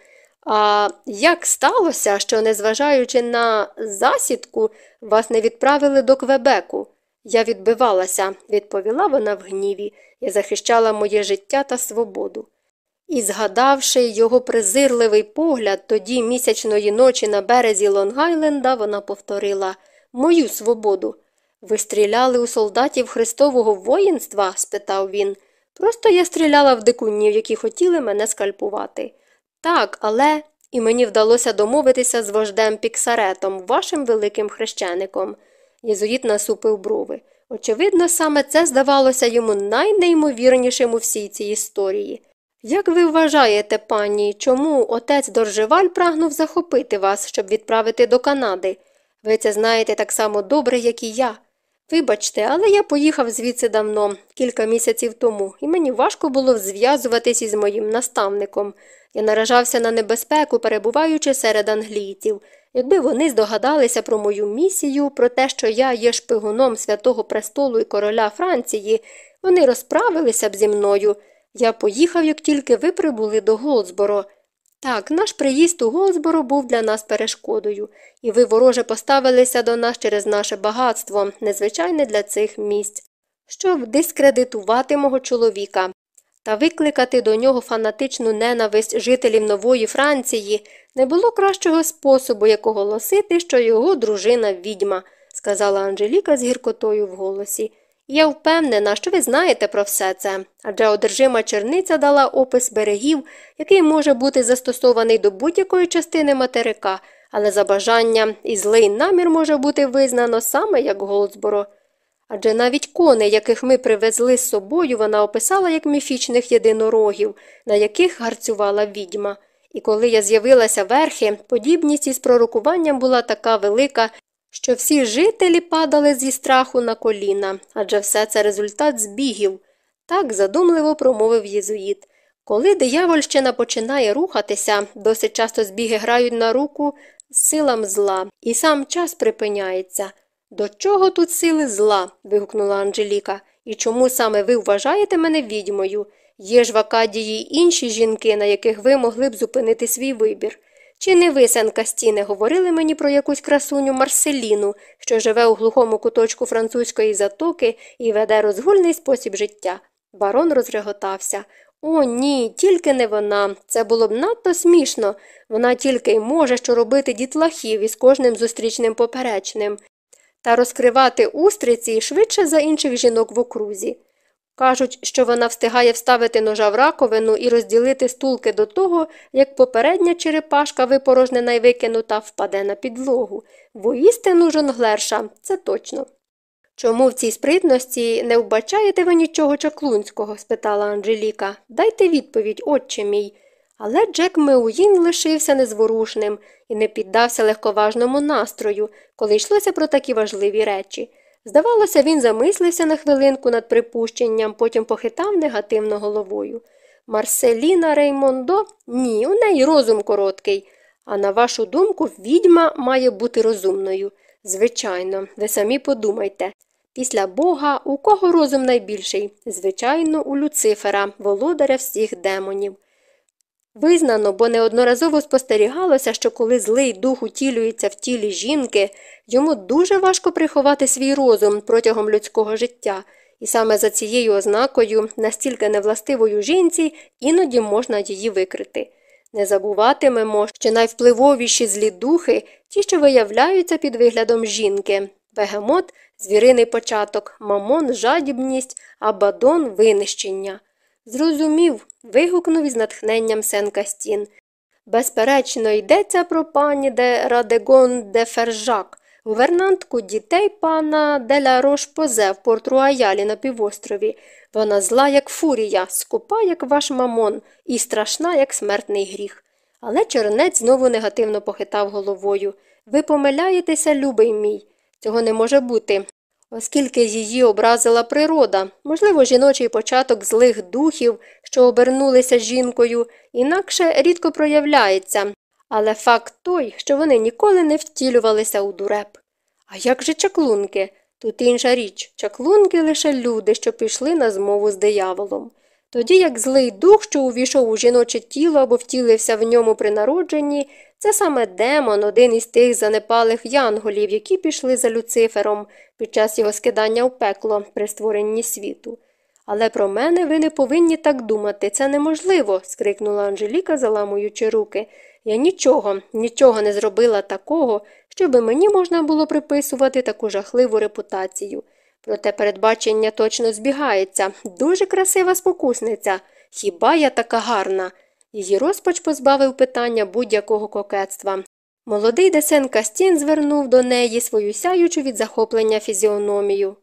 А як сталося, що, незважаючи на засідку, вас не відправили до Квебеку? Я відбивалася, відповіла вона в гніві, я захищала моє життя та свободу. І, згадавши його презирливий погляд тоді місячної ночі на березі Лонгайленда, вона повторила Мою свободу. Ви стріляли у солдатів Христового воїнства? спитав він. Просто я стріляла в дикунів, які хотіли мене скальпувати. Так, але і мені вдалося домовитися з вождем Піксаретом, вашим великим хрещеником. Єзуїт насупив брови. Очевидно, саме це здавалося йому найнеймовірнішим у всій цій історії. Як ви вважаєте, пані, чому отець Доржеваль прагнув захопити вас, щоб відправити до Канади? Ви це знаєте так само добре, як і я. Вибачте, але я поїхав звідси давно, кілька місяців тому, і мені важко було зв'язуватись із моїм наставником. Я наражався на небезпеку, перебуваючи серед англійців. Якби вони здогадалися про мою місію, про те, що я є шпигуном святого престолу і короля Франції, вони розправилися б зі мною. Я поїхав, як тільки ви прибули до Голдсборо. Так, наш приїзд у Голдсборо був для нас перешкодою, і ви вороже поставилися до нас через наше багатство, незвичайне для цих місць, щоб дискредитувати мого чоловіка та викликати до нього фанатичну ненависть жителів нової Франції, не було кращого способу, як оголосити, що його дружина відьма, сказала Анжеліка з гіркотою в голосі. Я впевнена, що ви знаєте про все це, адже одержима черниця дала опис берегів, який може бути застосований до будь-якої частини материка, але за бажанням і злий намір може бути визнано саме як Голдсборо. Адже навіть коней, яких ми привезли з собою, вона описала як міфічних єдинорогів, на яких гарцювала відьма. І коли я з'явилася верхи, подібність із пророкуванням була така велика, що всі жителі падали зі страху на коліна, адже все це результат збігів. Так задумливо промовив єзуїт. Коли диявольщина починає рухатися, досить часто збіги грають на руку силам зла, і сам час припиняється. До чого тут сили зла? вигукнула Анжеліка. І чому саме ви вважаєте мене відьмою? Є ж в Акадії інші жінки, на яких ви могли б зупинити свій вибір. Чи не ви, Сенка Стіне, говорили мені про якусь красуню Марселіну, що живе у глухому куточку французької затоки і веде розгульний спосіб життя? Барон розреготався. О, ні, тільки не вона. Це було б надто смішно. Вона тільки й може що робити дітлахів із кожним зустрічним поперечним та розкривати устриці швидше за інших жінок в окрузі. Кажуть, що вона встигає вставити ножа в раковину і розділити стулки до того, як попередня черепашка, випорожнена й викинута, впаде на підлогу. Воістину жонглерша, це точно. Чому в цій спритності не вбачаєте ви нічого чаклунського? спитала Анжеліка. Дайте відповідь, отче мій. Але Джек Меуїн лишився незворушним і не піддався легковажному настрою, коли йшлося про такі важливі речі. Здавалося, він замислився на хвилинку над припущенням, потім похитав негативно головою. Марселіна Реймондо? Ні, у неї розум короткий. А на вашу думку, відьма має бути розумною. Звичайно, ви самі подумайте. Після Бога у кого розум найбільший? Звичайно, у Люцифера, володаря всіх демонів. Визнано, бо неодноразово спостерігалося, що коли злий дух утілюється в тілі жінки, йому дуже важко приховати свій розум протягом людського життя, і саме за цією ознакою, настільки невластивою жінці, іноді можна її викрити. Не забуватимемо, що найвпливовіші злі духи ті, що виявляються під виглядом жінки, бегемот звіриний початок, мамон жадібність, абадон винищення. Зрозумів, вигукнув із натхненням Сен Кастін. Безперечно, йдеться про пані де Радегон де Фержак, гувернантку дітей пана де Ля Рош-Позе в Порт-Руаялі на півострові. Вона зла, як фурія, скупа, як ваш мамон, і страшна, як смертний гріх. Але чернець знову негативно похитав головою. Ви помиляєтеся, любий мій. Цього не може бути оскільки її образила природа, можливо, жіночий початок злих духів, що обернулися жінкою, інакше рідко проявляється, але факт той, що вони ніколи не втілювалися у дуреп. А як же чаклунки? Тут інша річ чаклунки лише люди, що пішли на змову з дияволом. Тоді як злий дух, що увійшов у жіноче тіло або втілився в ньому при народженні, це саме демон, один із тих занепалих янголів, які пішли за Люцифером під час його скидання в пекло при створенні світу. Але про мене ви не повинні так думати, це неможливо, скрикнула Анжеліка, заламуючи руки. Я нічого, нічого не зробила такого, щоби мені можна було приписувати таку жахливу репутацію. Проте передбачення точно збігається. Дуже красива спокусниця. Хіба я така гарна? Її розпач позбавив питання будь-якого кокетства. Молодий Десен Кастін звернув до неї свою сяючу від захоплення фізіономію.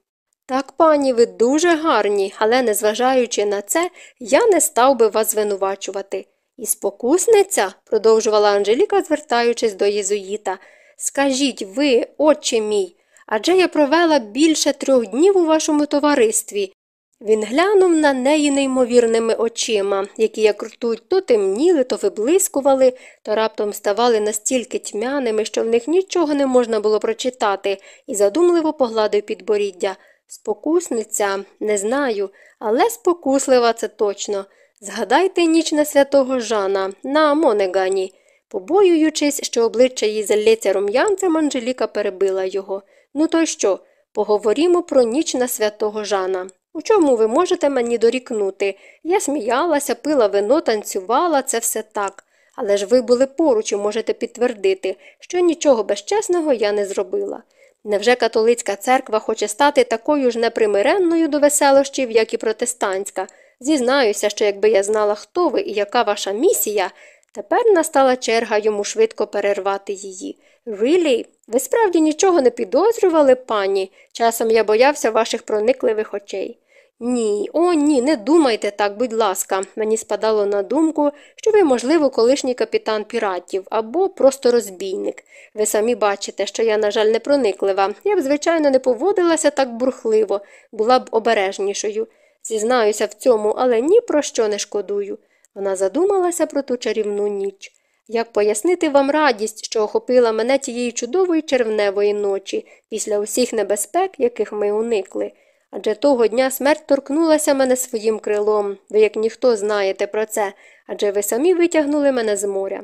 Так, пані, ви дуже гарні, але, незважаючи на це, я не став би вас звинувачувати. І спокусниця, продовжувала Анжеліка, звертаючись до єзуїта, скажіть ви, отче мій, адже я провела більше трьох днів у вашому товаристві. Він глянув на неї неймовірними очима, які, як ртуть, то темніли, то виблискували, то раптом ставали настільки тьмяними, що в них нічого не можна було прочитати, і задумливо погладив підборіддя. Спокусниця, не знаю, але спокуслива це точно. Згадайте ніч на святого Жана на Монегані. Побоюючись, що обличчя її залється рум'янцем, Анжеліка перебила його. Ну, то й що? Поговоримо про ніч на святого Жана. У чому ви можете мені дорікнути? Я сміялася, пила вино, танцювала, це все так. Але ж ви були поруч і можете підтвердити, що нічого безчесного я не зробила. Невже католицька церква хоче стати такою ж непримиренною до веселощів, як і протестантська? Зізнаюся, що якби я знала, хто ви і яка ваша місія, тепер настала черга йому швидко перервати її. Really? Ви справді нічого не підозрювали, пані? Часом я боявся ваших проникливих очей. Ні, о, ні, не думайте так, будь ласка. Мені спадало на думку, що ви, можливо, колишній капітан піратів або просто розбійник. Ви самі бачите, що я, на жаль, не прониклива. Я б, звичайно, не поводилася так бурхливо, була б обережнішою. Зізнаюся в цьому, але ні про що не шкодую. Вона задумалася про ту чарівну ніч. Як пояснити вам радість, що охопила мене тієї чудової червневої ночі, після усіх небезпек, яких ми уникли? Адже того дня смерть торкнулася мене своїм крилом, ви як ніхто знаєте про це, адже ви самі витягнули мене з моря.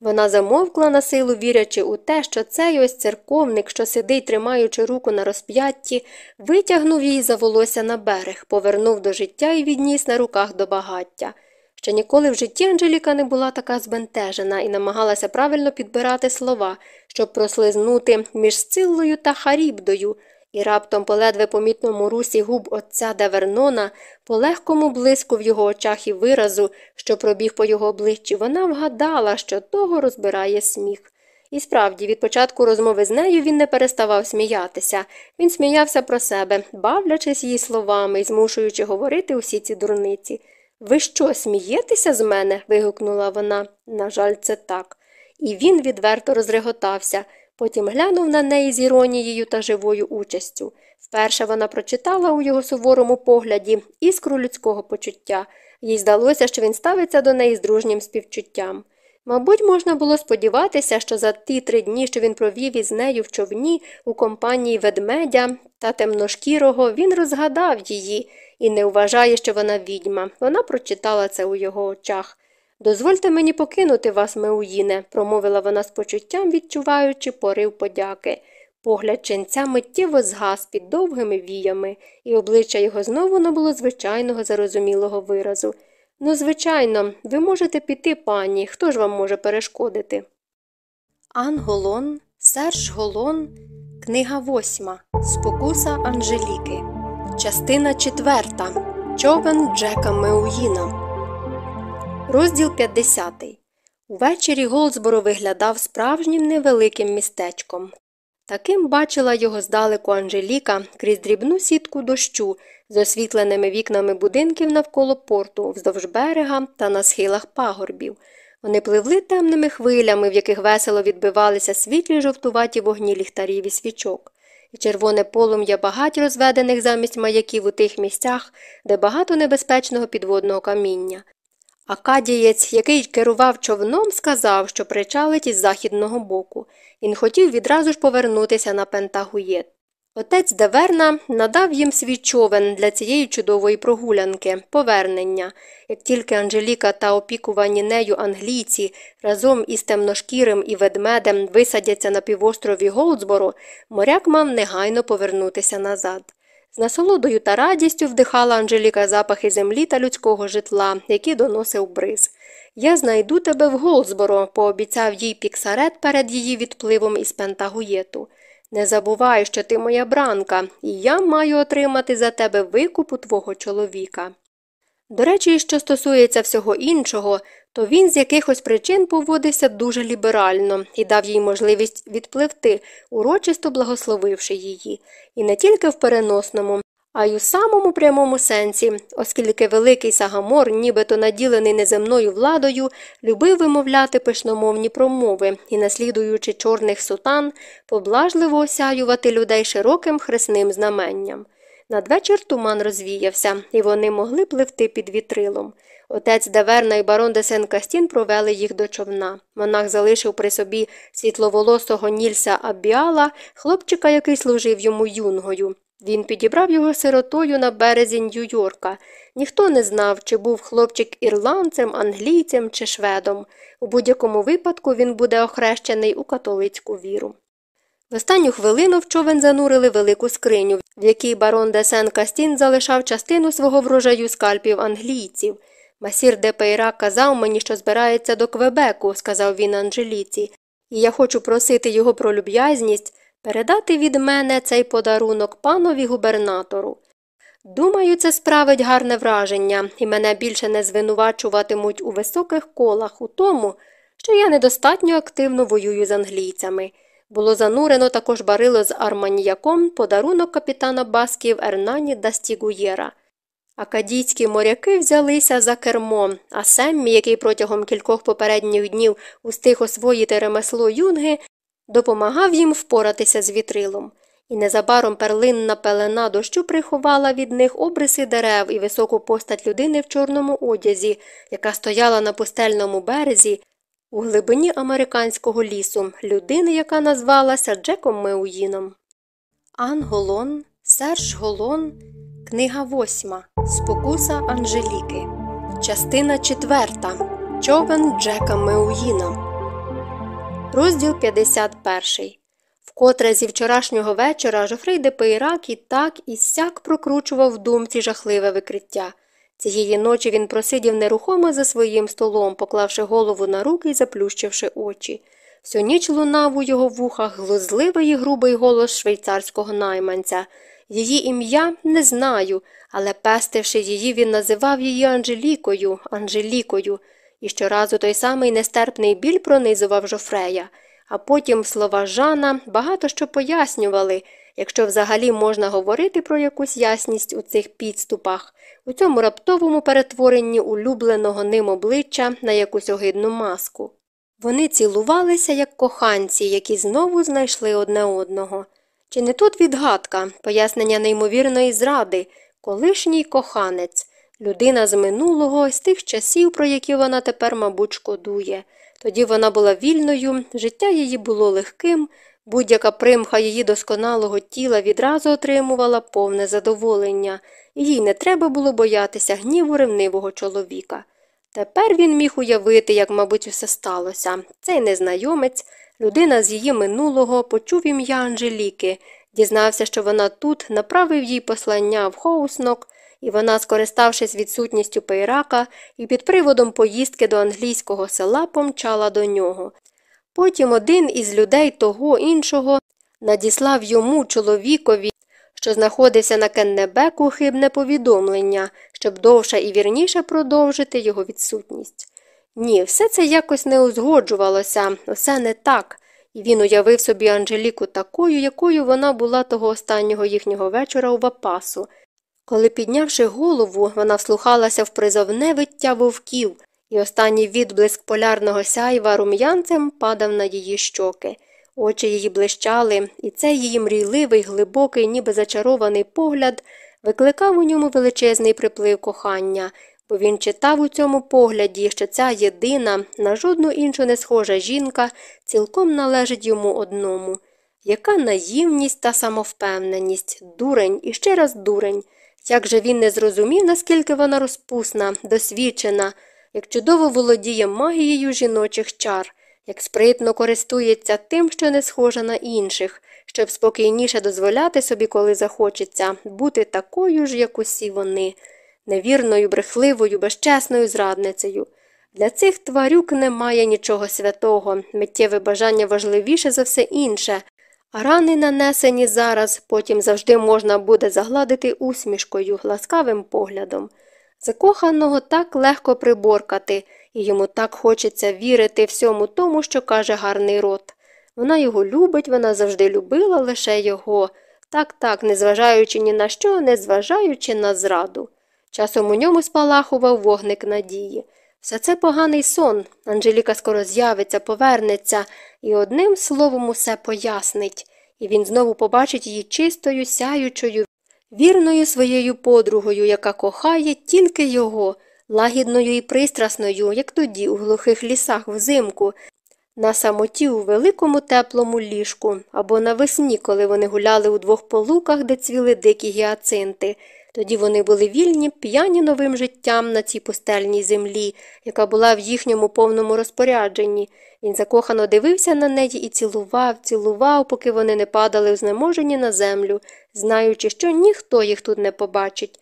Вона замовкла на силу, вірячи у те, що цей ось церковник, що сидить, тримаючи руку на розп'ятті, витягнув її за волосся на берег, повернув до життя і відніс на руках до багаття. Ще ніколи в житті Анжеліка не була така збентежена і намагалася правильно підбирати слова, щоб прослизнути між Сциллою та Харібдою, і раптом по ледве помітному русі губ отця Девернона, по легкому блиску в його очах і виразу, що пробіг по його обличчі, вона вгадала, що того розбирає сміх. І справді, від початку розмови з нею він не переставав сміятися. Він сміявся про себе, бавлячись її словами і змушуючи говорити усі ці дурниці. Ви що, смієтеся з мене? вигукнула вона. На жаль, це так. І він відверто розреготався, потім глянув на неї з іронією та живою участю. Вперше вона прочитала у його суворому погляді іскру людського почуття, їй здалося, що він ставиться до неї з дружнім співчуттям. Мабуть, можна було сподіватися, що за ті три дні, що він провів із нею в човні у компанії ведмедя та темношкірого, він розгадав її і не вважає, що вона відьма. Вона прочитала це у його очах. Дозвольте мені покинути вас, Меуїне, промовила вона з почуттям, відчуваючи порив подяки. Погляд ченця миттєво згас під довгими віями, і обличчя його знову набуло звичайного зарозумілого виразу. Ну, звичайно, ви можете піти, пані, хто ж вам може перешкодити? Ан Голон, Серж Голон, книга восьма. Спокуса Анжеліки. Частина четверта. Човен Джека Меуїна. Розділ 50. Увечері Голдсборо виглядав справжнім невеликим містечком. Таким бачила його здалеку Анжеліка крізь дрібну сітку дощу з освітленими вікнами будинків навколо порту, вздовж берега та на схилах пагорбів. Вони пливли темними хвилями, в яких весело відбивалися світлі жовтуваті вогні ліхтарів і свічок, і червоне полум'я багать розведених замість маяків у тих місцях, де багато небезпечного підводного каміння. Акадієць, який керував човном, сказав, що причалить із західного боку. Він хотів відразу ж повернутися на Пентагуєт. Отець Деверна надав їм свій човен для цієї чудової прогулянки, повернення. Як тільки Анжеліка та опікувані нею англійці разом із темношкірим і ведмедем висадяться на півострові Голдсборо, моряк мав негайно повернутися назад. З насолодою та радістю вдихала Анжеліка запахи землі та людського житла, які доносив бриз. Я знайду тебе в Голдсборо, пообіцяв їй піксарет перед її відпливом із Пентагуєту. Не забувай, що ти моя бранка, і я маю отримати за тебе викупу твого чоловіка. До речі, що стосується всього іншого, то він з якихось причин поводився дуже ліберально і дав їй можливість відпливти, урочисто благословивши її, і не тільки в переносному, а й у самому прямому сенсі, оскільки великий Сагамор, нібито наділений неземною владою, любив вимовляти пишномовні промови і, наслідуючи чорних сутан, поблажливо осяювати людей широким хресним знаменням. Надвечір туман розвіявся, і вони могли пливти під вітрилом. Отець Деверна і барон де Сен Кастін провели їх до човна. Монах залишив при собі світловолосого Нільса Абіала, хлопчика, який служив йому юнгою. Він підібрав його сиротою на березі Нью-Йорка. Ніхто не знав, чи був хлопчик ірландцем, англійцем чи шведом. У будь-якому випадку він буде охрещений у католицьку віру. В останню хвилину в човен занурили велику скриню, в якій барон де Сен Кастін залишав частину свого врожаю скальпів англійців. Масір де Пейра казав мені, що збирається до Квебеку, сказав він Анжеліці, і я хочу просити його про люб'язність передати від мене цей подарунок панові губернатору. Думаю, це справить гарне враження, і мене більше не звинувачуватимуть у високих колах у тому, що я недостатньо активно воюю з англійцями. Було занурено також барило з арманіяком подарунок капітана Басків Ернані Дастігуєра. Акадійські моряки взялися за кермо, а Семмі, який протягом кількох попередніх днів устиг освоїти ремесло юнги, допомагав їм впоратися з вітрилом. І незабаром перлинна пелена дощу приховала від них обриси дерев і високу постать людини в чорному одязі, яка стояла на пустельному березі у глибині американського лісу, людини, яка назвалася Джеком Меуїном. Ан Голон, Серж Голон, книга восьма. Спокуса Анжеліки. Частина четверта. Човен Джека Меуїна. Розділ 51. Вкотре зі вчорашнього вечора Жофрей де і так і сяк прокручував в думці жахливе викриття. Цієї ночі він просидів нерухомо за своїм столом, поклавши голову на руки і заплющивши очі. Всю ніч лунав у його вухах глузливий і грубий голос швейцарського найманця. Її ім'я не знаю, але пестивши її, він називав її Анжелікою, Анжелікою, і щоразу той самий нестерпний біль пронизував Жофрея. А потім слова Жана багато що пояснювали, якщо взагалі можна говорити про якусь ясність у цих підступах, у цьому раптовому перетворенні улюбленого ним обличчя на якусь огидну маску. Вони цілувалися, як коханці, які знову знайшли одне одного. Чи не тут відгадка, пояснення неймовірної зради, колишній коханець, людина з минулого, з тих часів, про які вона тепер, мабуть, шкодує. Тоді вона була вільною, життя її було легким, будь-яка примха її досконалого тіла відразу отримувала повне задоволення, їй не треба було боятися гніву ревнивого чоловіка. Тепер він міг уявити, як, мабуть, усе сталося. Цей незнайомець, людина з її минулого, почув ім'я Анжеліки, дізнався, що вона тут, направив їй послання в Хоуснок, і вона, скориставшись відсутністю пейрака і під приводом поїздки до англійського села, помчала до нього. Потім один із людей того іншого надіслав йому чоловікові, що знаходився на Кеннебеку, хибне повідомлення, щоб довше і вірніше продовжити його відсутність. Ні, все це якось не узгоджувалося, все не так, і він уявив собі Анжеліку такою, якою вона була того останнього їхнього вечора у Вапасу. Коли, піднявши голову, вона вслухалася в призовне виття вовків, і останній відблиск полярного сяйва рум'янцем падав на її щоки. Очі її блищали, і цей її мрійливий, глибокий, ніби зачарований погляд викликав у ньому величезний приплив кохання, бо він читав у цьому погляді, що ця єдина, на жодну іншу не схожа жінка цілком належить йому одному. Яка наївність та самовпевненість, дурень і ще раз дурень. Як же він не зрозумів, наскільки вона розпусна, досвідчена, як чудово володіє магією жіночих чар, як спритно користується тим, що не схожа на інших, щоб спокійніше дозволяти собі, коли захочеться, бути такою ж, як усі вони, невірною, брехливою, безчесною зрадницею. Для цих тварюк немає нічого святого, миттєве бажання важливіше за все інше, а рани, нанесені зараз, потім завжди можна буде загладити усмішкою, ласкавим поглядом. Закоханого так легко приборкати, і йому так хочеться вірити всьому тому, що каже гарний рот. Вона його любить, вона завжди любила лише його, так так, незважаючи ні на що, незважаючи на зраду. Часом у ньому спалахував вогник надії. Все це поганий сон. Анжеліка скоро з'явиться, повернеться і одним словом усе пояснить, і він знову побачить її чистою, сяючою, вірною своєю подругою, яка кохає тільки його, лагідною і пристрасною, як тоді у глухих лісах взимку, на самоті у великому теплому ліжку або навесні, коли вони гуляли у двох полуках, де цвіли дикі гіацинти. Тоді вони були вільні, п'яні новим життям на цій пустельній землі, яка була в їхньому повному розпорядженні. Він закохано дивився на неї і цілував, цілував, поки вони не падали знеможені на землю, знаючи, що ніхто їх тут не побачить.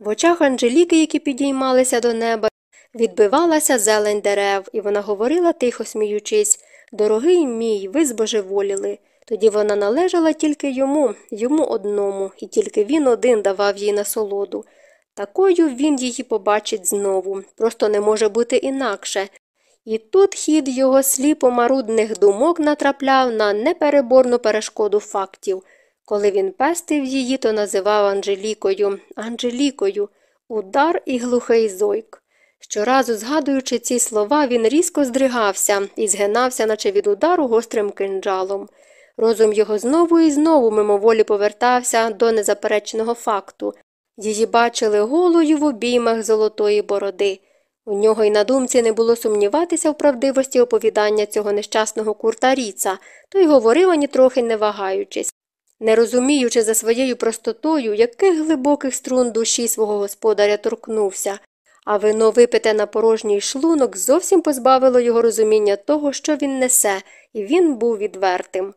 В очах Анжеліки, які підіймалися до неба, відбивалася зелень дерев, і вона говорила, тихо сміючись Дорогий мій, ви збожеволіли. Тоді вона належала тільки йому, йому одному, і тільки він один давав їй насолоду. Такою він її побачить знову, просто не може бути інакше. І тут хід його сліпо марудних думок натрапляв на непереборну перешкоду фактів. Коли він пестив її, то називав Анжелікою, Анжелікою, удар і глухий зойк. Щоразу, згадуючи ці слова, він різко здригався і згинався, наче від удару гострим кинджалом. Розум його знову і знову мимоволі повертався до незаперечного факту. Її бачили голою в обіймах золотої бороди. У нього й на думці не було сумніватися в правдивості оповідання цього нещасного курта Ріца, то й говорив ані трохи не вагаючись, не розуміючи за своєю простотою, яких глибоких струн душі свого господаря торкнувся, а вино випите на порожній шлунок зовсім позбавило його розуміння того, що він несе, і він був відвертим.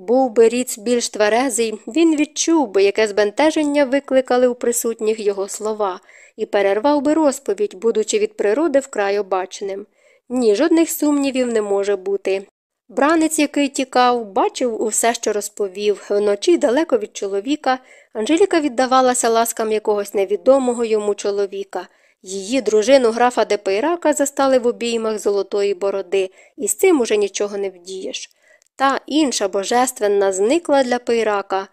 Був би ріц більш тверезий, він відчув би, яке збентеження викликали у присутніх його слова, і перервав би розповідь, будучи від природи вкрай обачним. Ні, жодних сумнівів не може бути. Бранець, який тікав, бачив усе, що розповів. Вночі далеко від чоловіка. Анжеліка віддавалася ласкам якогось невідомого йому чоловіка. Її дружину графа де Пейрака застали в обіймах золотої бороди, і з цим уже нічого не вдієш. Та інша божественна зникла для Пейрака.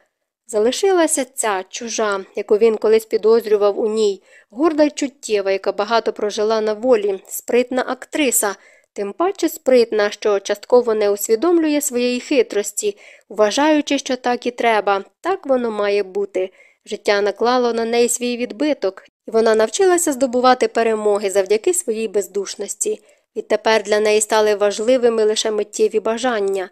Залишилася ця чужа, яку він колись підозрював у ній, горда й чуттєва, яка багато прожила на волі, спритна актриса, тим паче спритна, що частково не усвідомлює своєї хитрості, вважаючи, що так і треба, так воно має бути. Життя наклало на неї свій відбиток, і вона навчилася здобувати перемоги завдяки своїй бездушності. Відтепер для неї стали важливими лише миттєві бажання.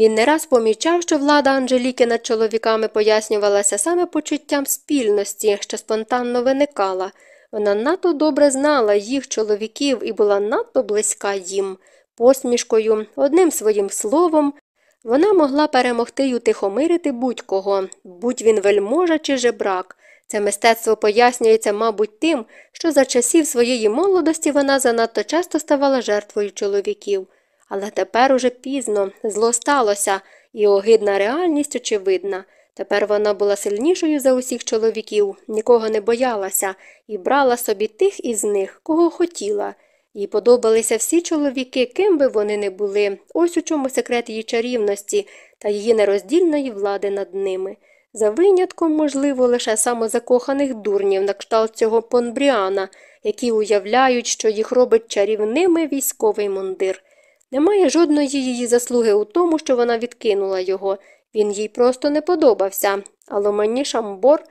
Він не раз помічав, що влада Анжеліки над чоловіками пояснювалася саме почуттям спільності, що спонтанно виникала. Вона надто добре знала їх чоловіків і була надто близька їм. Посмішкою, одним своїм словом, вона могла перемогти й утихомирити будь-кого, будь він вельможа чи жебрак. Це мистецтво пояснюється, мабуть, тим, що за часів своєї молодості вона занадто часто ставала жертвою чоловіків. Але тепер уже пізно, зло сталося, і огидна реальність очевидна. Тепер вона була сильнішою за усіх чоловіків, нікого не боялася і брала собі тих із них, кого хотіла. Їй подобалися всі чоловіки, ким би вони не були, ось у чому секрет її чарівності та її нероздільної влади над ними. За винятком, можливо, лише самозакоханих дурнів на кшталт цього Понбріана, які уявляють, що їх робить чарівними військовий мундир. Немає жодної її заслуги у тому, що вона відкинула його. Він їй просто не подобався. А Ломані Шамбор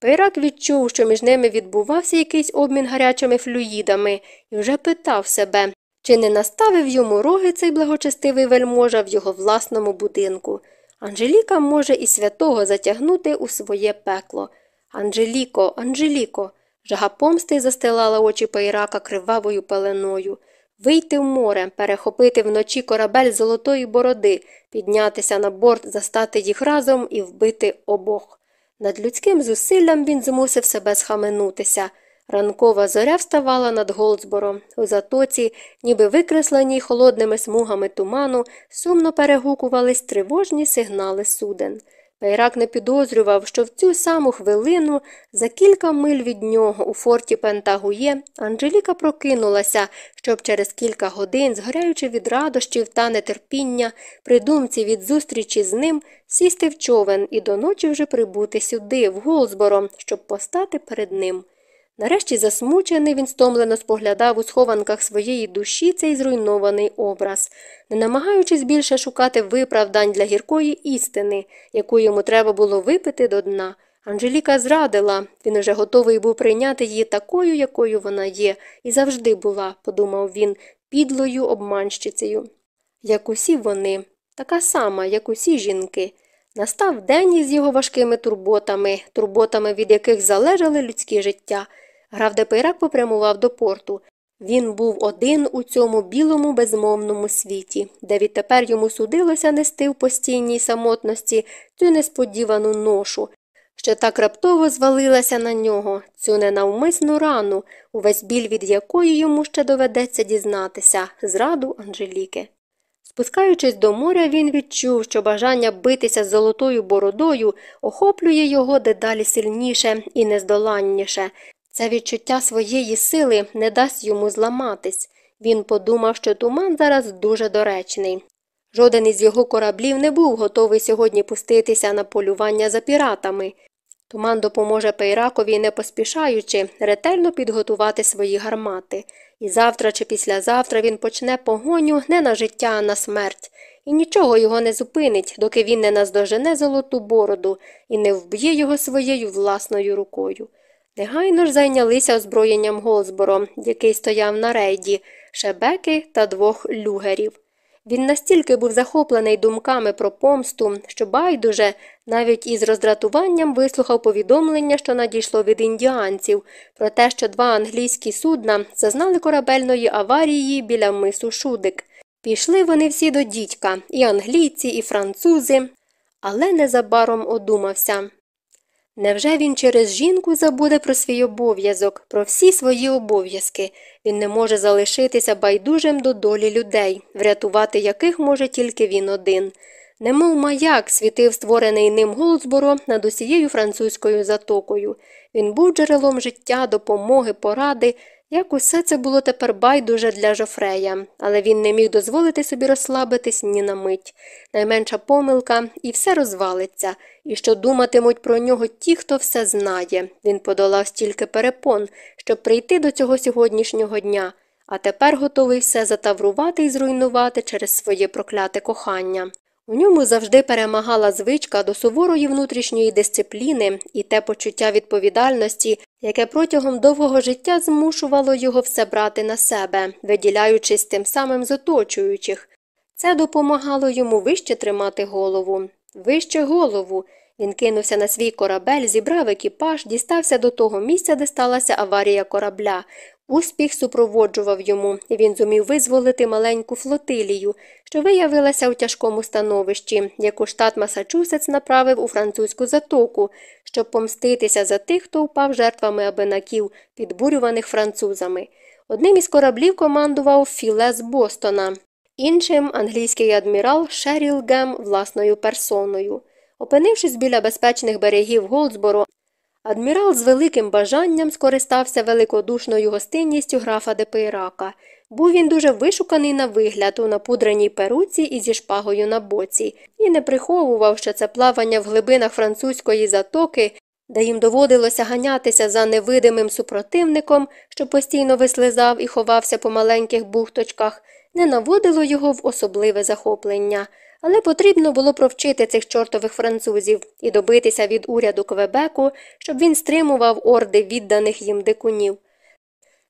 Пейрак відчув, що між ними відбувався якийсь обмін гарячими флюїдами, і вже питав себе, чи не наставив йому роги цей благочестивий вельможа в його власному будинку. Анжеліка може і святого затягнути у своє пекло. Анжеліко, Анжеліко. Жага помсти застилала очі Пейрака кривавою пеленою. Вийти в море, перехопити вночі корабель золотої бороди, піднятися на борт, застати їх разом і вбити обох. Над людським зусиллям він змусив себе схаменутися. Ранкова зоря вставала над Голдсбором. У затоці, ніби викресленій холодними смугами туману, сумно перегукувались тривожні сигнали суден. Байрак не підозрював, що в цю саму хвилину, за кілька миль від нього у форті Пентагує, Анжеліка прокинулася, щоб через кілька годин, згоряючи від радощів та нетерпіння, при думці від зустрічі з ним, сісти в човен і до ночі вже прибути сюди, в Голзборо, щоб постати перед ним. Нарешті засмучений, він стомлено споглядав у схованках своєї душі цей зруйнований образ, не намагаючись більше шукати виправдань для гіркої істини, яку йому треба було випити до дна. Анжеліка зрадила, він уже готовий був прийняти її такою, якою вона є, і завжди була, подумав він, підлою обманщицею. Як усі вони, така сама, як усі жінки. Настав день із його важкими турботами, турботами, від яких залежали людські життя. Граф де Пейрак попрямував до порту. Він був один у цьому білому безмовному світі, де відтепер йому судилося нести в постійній самотності цю несподівану ношу, що так раптово звалилася на нього, цю ненавмисну рану, увесь біль від якої йому ще доведеться дізнатися, зраду Анжеліки. Спускаючись до моря, він відчув, що бажання битися з золотою бородою охоплює його дедалі сильніше і нездоланніше, це відчуття своєї сили не дасть йому зламатись. Він подумав, що туман зараз дуже доречний. Жоден із його кораблів не був готовий сьогодні пуститися на полювання за піратами. Туман допоможе Пейракові, не поспішаючи, ретельно підготувати свої гармати. І завтра чи післязавтра він почне погоню не на життя, а на смерть. І нічого його не зупинить, доки він не наздожене золоту бороду і не вб'є його своєю власною рукою. Негайно ж зайнялися озброєнням Голзборо, який стояв на рейді, шебеки та двох люгерів. Він настільки був захоплений думками про помсту, що байдуже навіть із роздратуванням вислухав повідомлення, що надійшло від індіанців, про те, що два англійські судна зазнали корабельної аварії біля мису Шудик. Пішли вони всі до дідька, і англійці, і французи, але незабаром одумався. Невже він через жінку забуде про свій обов'язок, про всі свої обов'язки? Він не може залишитися байдужим до долі людей, врятувати яких може тільки він один. Немов маяк світив створений ним Голдсборо над усією французькою затокою. Він був джерелом життя, допомоги, поради, як усе це було тепер байдуже для Жофрея, але він не міг дозволити собі розслабитись ні на мить. Найменша помилка і все розвалиться, і що думатимуть про нього ті, хто все знає. Він подолав стільки перепон, щоб прийти до цього сьогоднішнього дня, а тепер готовий все затаврувати і зруйнувати через своє прокляте кохання. У ньому завжди перемагала звичка до суворої внутрішньої дисципліни і те почуття відповідальності, яке протягом довгого життя змушувало його все брати на себе, виділяючись тим самим з оточуючих. Це допомагало йому вище тримати голову. Вище голову. Він кинувся на свій корабель, зібрав екіпаж, дістався до того місця, де сталася аварія корабля. Успіх супроводжував йому, і він зумів визволити маленьку флотилію, що виявилася у тяжкому становищі, яку штат Масачусетс направив у французьку затоку, щоб помститися за тих, хто впав жертвами абенаків, підбурюваних французами. Одним із кораблів командував Фіпс з Бостона, іншим англійський адмірал Шеріл Гем власною персоною. Опинившись біля безпечних берегів Голдсборо, адмірал з великим бажанням скористався великодушною гостинністю графа де Пейрака. Був він дуже вишуканий на вигляд у напудреній перуці і зі шпагою на боці, і не приховував, що це плавання в глибинах французької затоки, де їм доводилося ганятися за невидимим супротивником, що постійно вислизав і ховався по маленьких бухточках, не наводило його в особливе захоплення. Але потрібно було провчити цих чортових французів і добитися від уряду Квебеку, щоб він стримував орди відданих їм дикунів.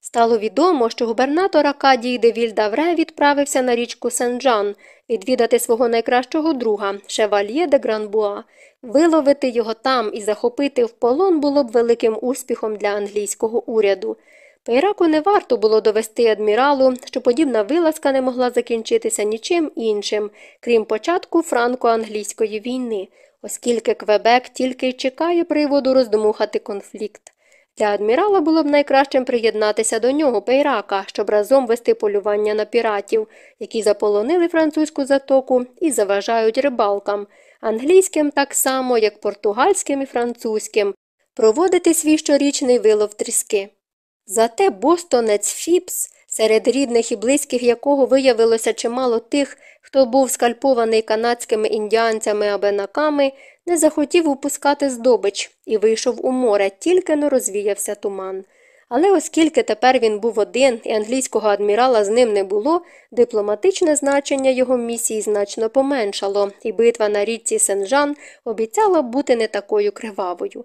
Стало відомо, що губернатор Акадії де Вільдавре відправився на річку Сен-Джан відвідати свого найкращого друга, шевальє де Гранбуа. Виловити його там і захопити в полон було б великим успіхом для англійського уряду. Пейраку не варто було довести адміралу, що подібна вилазка не могла закінчитися нічим іншим, крім початку франко-англійської війни, оскільки Квебек тільки й чекає приводу роздмухати конфлікт. Для адмірала було б найкращим приєднатися до нього Пейрака, щоб разом вести полювання на піратів, які заполонили французьку затоку і заважають рибалкам, англійським так само, як португальським і французьким, проводити свій щорічний вилов тріски. Зате бостонець Фіпс, серед рідних і близьких якого виявилося чимало тих, хто був скальпований канадськими індіанцями абенаками, не захотів упускати здобич і вийшов у море, тільки но розвіявся туман. Але оскільки тепер він був один і англійського адмірала з ним не було, дипломатичне значення його місії значно поменшало, і битва на річці Сен-Жан обіцяла бути не такою кривавою.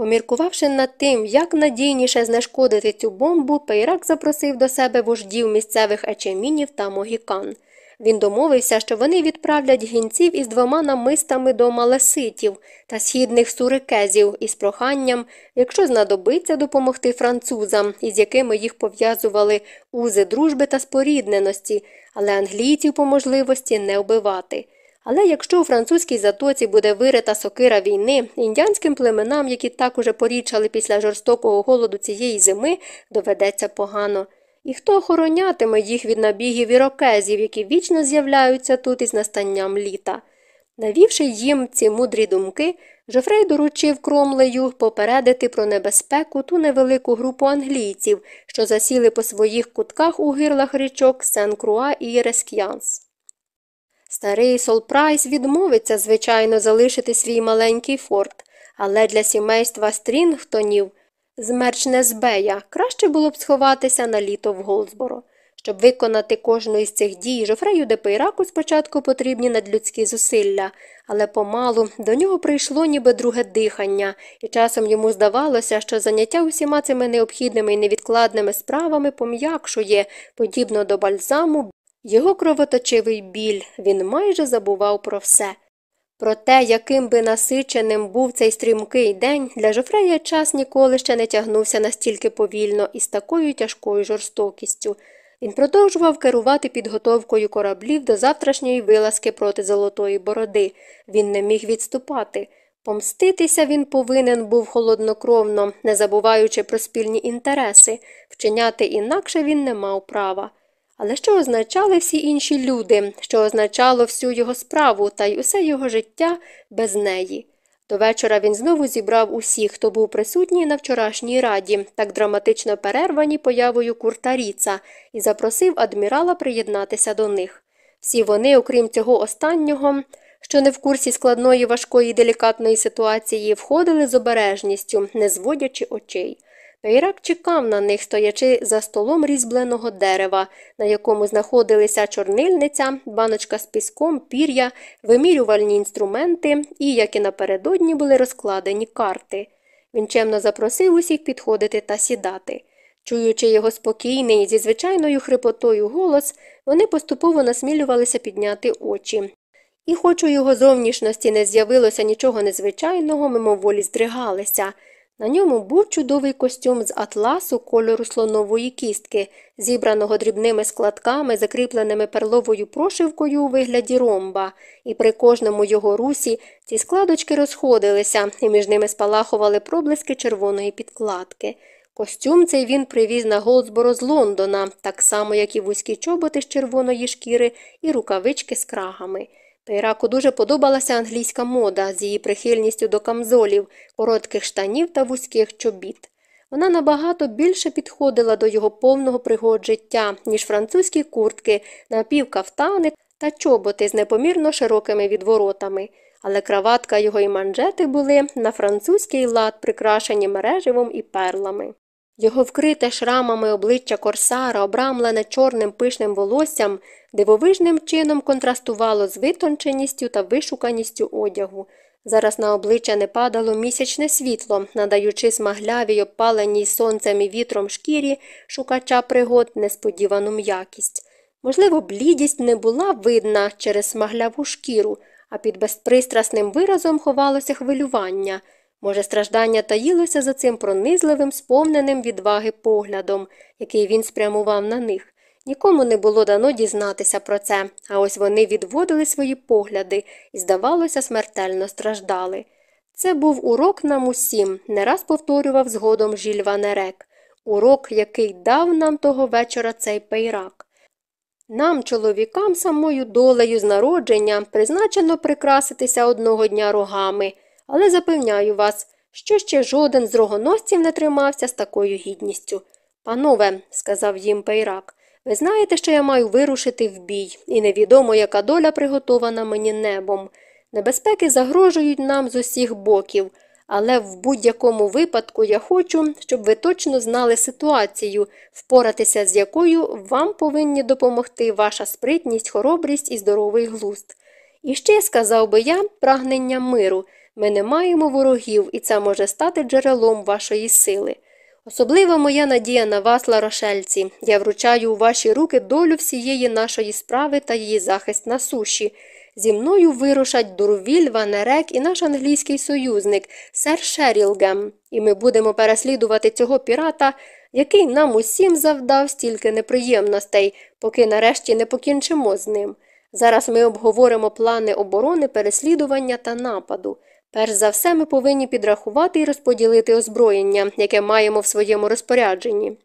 Поміркувавши над тим, як надійніше знешкодити цю бомбу, Пейрак запросив до себе вождів місцевих ечемінів та могікан. Він домовився, що вони відправлять гінців із двома намистами до малеситів та східних сурикезів із проханням, якщо знадобиться допомогти французам, із якими їх пов'язували узи дружби та спорідненості, але англійців по можливості не вбивати. Але якщо у французькій затоці буде вирита сокира війни, індіанським племенам, які так уже порічали після жорстокого голоду цієї зими, доведеться погано. І хто охоронятиме їх від набігів ірокезів, які вічно з'являються тут із настанням літа? Навівши їм ці мудрі думки, Жофрей доручив Кромлею попередити про небезпеку ту невелику групу англійців, що засіли по своїх кутках у гирлах річок Сен-Круа і Реск'янс. Старий Солпрайс відмовиться, звичайно, залишити свій маленький форт, але для сімейства Стрінгтонів з Мерчнесбея краще було б сховатися на літо в Голдсборо. Щоб виконати кожну із цих дій, Жофрею де спочатку потрібні надлюдські зусилля, але помалу до нього прийшло ніби друге дихання, і часом йому здавалося, що заняття усіма цими необхідними і невідкладними справами пом'якшує, подібно до бальзаму, Його кровоточивий біль, він майже забував про все. Про те, яким би насиченим був цей стрімкий день, для Жофрея час ніколи ще не тягнувся настільки повільно і з такою тяжкою жорстокістю. Він продовжував керувати підготовкою кораблів до завтрашньої вилазки проти Золотої Бороди. Він не міг відступати. Помститися він повинен був холоднокровно, не забуваючи про спільні інтереси, вчиняти інакше він не мав права. Але що означали всі інші люди, що означало всю його справу та й усе його життя без неї? До вечора він знову зібрав усіх, хто був присутній на вчорашній раді, так драматично перервані появою Курта Ріца, і запросив адмірала приєднатися до них. Всі вони, окрім цього останнього, що не в курсі складної важкої делікатної ситуації, входили з обережністю, не зводячи очей. Пейрак чекав на них, стоячи за столом різьбленого дерева, на якому знаходилися чорнильниця, баночка з піском, пір'я, вимірювальні інструменти і, як і напередодні, були розкладені карти. Він чемно запросив усіх підходити та сідати. Чуючи його спокійний, зі звичайною хрипотою голос, вони поступово насмілювалися підняти очі. І, хоч у його зовнішності не з'явилося нічого незвичайного, мимоволі здригалися. На ньому був чудовий костюм з атласу кольору слонової кістки, зібраного дрібними складками, закріпленими перловою прошивкою у вигляді ромба, і при кожному його русі ці складочки розходилися, і між ними спалахували проблиски червоної підкладки. Костюм цей він привіз на Голдсборо з Лондона, так само, як і вузькі чоботи з червоної шкіри і рукавички з крагами. Пейраку дуже подобалася англійська мода з її прихильністю до камзолів, коротких штанів та вузьких чобіт. Вона набагато більше підходила до його повного пригод життя, ніж французькі куртки, напівкафтани та чоботи з непомірно широкими відворотами, але краватка його і манжети були на французький лад, прикрашені мереживом і перлами. Його вкрите шрамами обличчя корсара, обрамлене чорним пишним волоссям, дивовижним чином контрастувало з витонченістю та вишуканістю одягу. Зараз на обличчя не падало місячне світло, надаючи смаглявій обпаленій сонцем і вітром шкірі шукача пригод несподівану м'якість. Можливо, блідість не була видна через смагляву шкіру, а під безпристрасним виразом ховалося хвилювання. Може, страждання таїлося за цим пронизливим, сповненим відваги поглядом, який він спрямував на них. Нікому не було дано дізнатися про це, а ось вони відводили свої погляди і, здавалося, смертельно страждали. Це був урок нам усім, не раз повторював згодом Жіль Ванерек. урок, який дав нам того вечора цей Пейрак. Нам, чоловікам, самою долею з народження, призначено прикраситися одного дня рогами, але запевняю вас, що ще жоден з рогоносців не тримався з такою гідністю. Панове, сказав їм Пейрак, ви знаєте, що я маю вирушити в бій, і невідомо, яка доля приготована мені небом. Небезпеки загрожують нам з усіх боків, але в будь-якому випадку я хочу, щоб ви точно знали ситуацію, впоратися з якою вам повинні допомогти ваша спритність, хоробрість і здоровий глузд. І ще, сказав би я, прагнення миру. Ми не маємо ворогів, і це може стати джерелом вашої сили. Особлива моя надія на вас, ларошельці. Я вручаю у ваші руки долю всієї нашої справи та її захист на суші. Зі мною вирушать Дурвіль, Ванерек і наш англійський союзник, сер Шерілгем, і ми будемо переслідувати цього пірата, який нам усім завдав стільки неприємностей, поки нарешті не покінчимо з ним. Зараз ми обговоримо плани оборони, переслідування та нападу. Перш за все, ми повинні підрахувати і розподілити озброєння, яке маємо в своєму розпорядженні.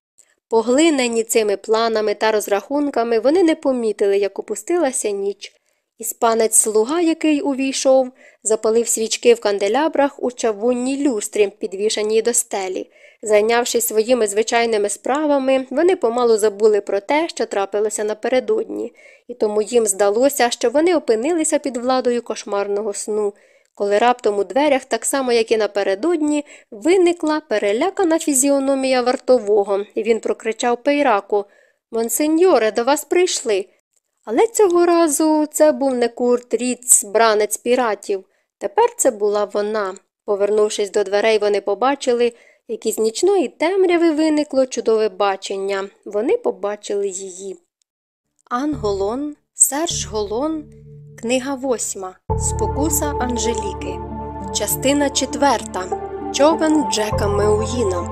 Поглинені цими планами та розрахунками, вони не помітили, як опустилася ніч. Іспанець слуга, який увійшов, запалив свічки в канделябрах у чавунній люстрі, підвішаній до стелі. Зайнявшись своїми звичайними справами, вони помалу забули про те, що трапилося напередодні, і тому їм здалося, що вони опинилися під владою кошмарного сну коли раптом у дверях, так само як і напередодні, виникла перелякана фізіономія вартового, і він прокричав пейраку Монсеньоре, до вас прийшли. Але цього разу це був не Курт Ріц, бранець піратів. Тепер це була вона. Повернувшись до дверей, вони побачили, як із нічної темряви виникло чудове бачення. Вони побачили її. Ан Голон, Серж Голон, книга восьма. Спокуса Анжеліки. Частина четверта. Човен Джека Меуїна.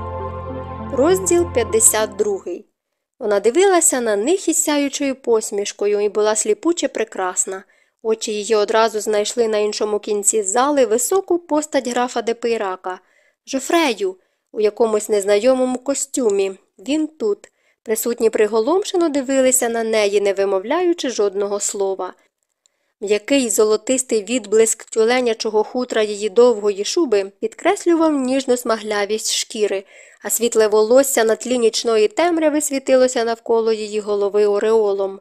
Розділ 52. Вона дивилася на них із сяючою посмішкою і була сліпуче прекрасна. Очі її одразу знайшли на іншому кінці зали високу постать графа Депейрака. Жофрею, у якомусь незнайомому костюмі. Він тут. Присутні приголомшено дивилися на неї, не вимовляючи жодного слова. М'який золотистий відблиск тюленячого хутра її довгої шуби підкреслював ніжну смаглявість шкіри, а світле волосся на тлі нічної темряви світилося навколо її голови ореолом.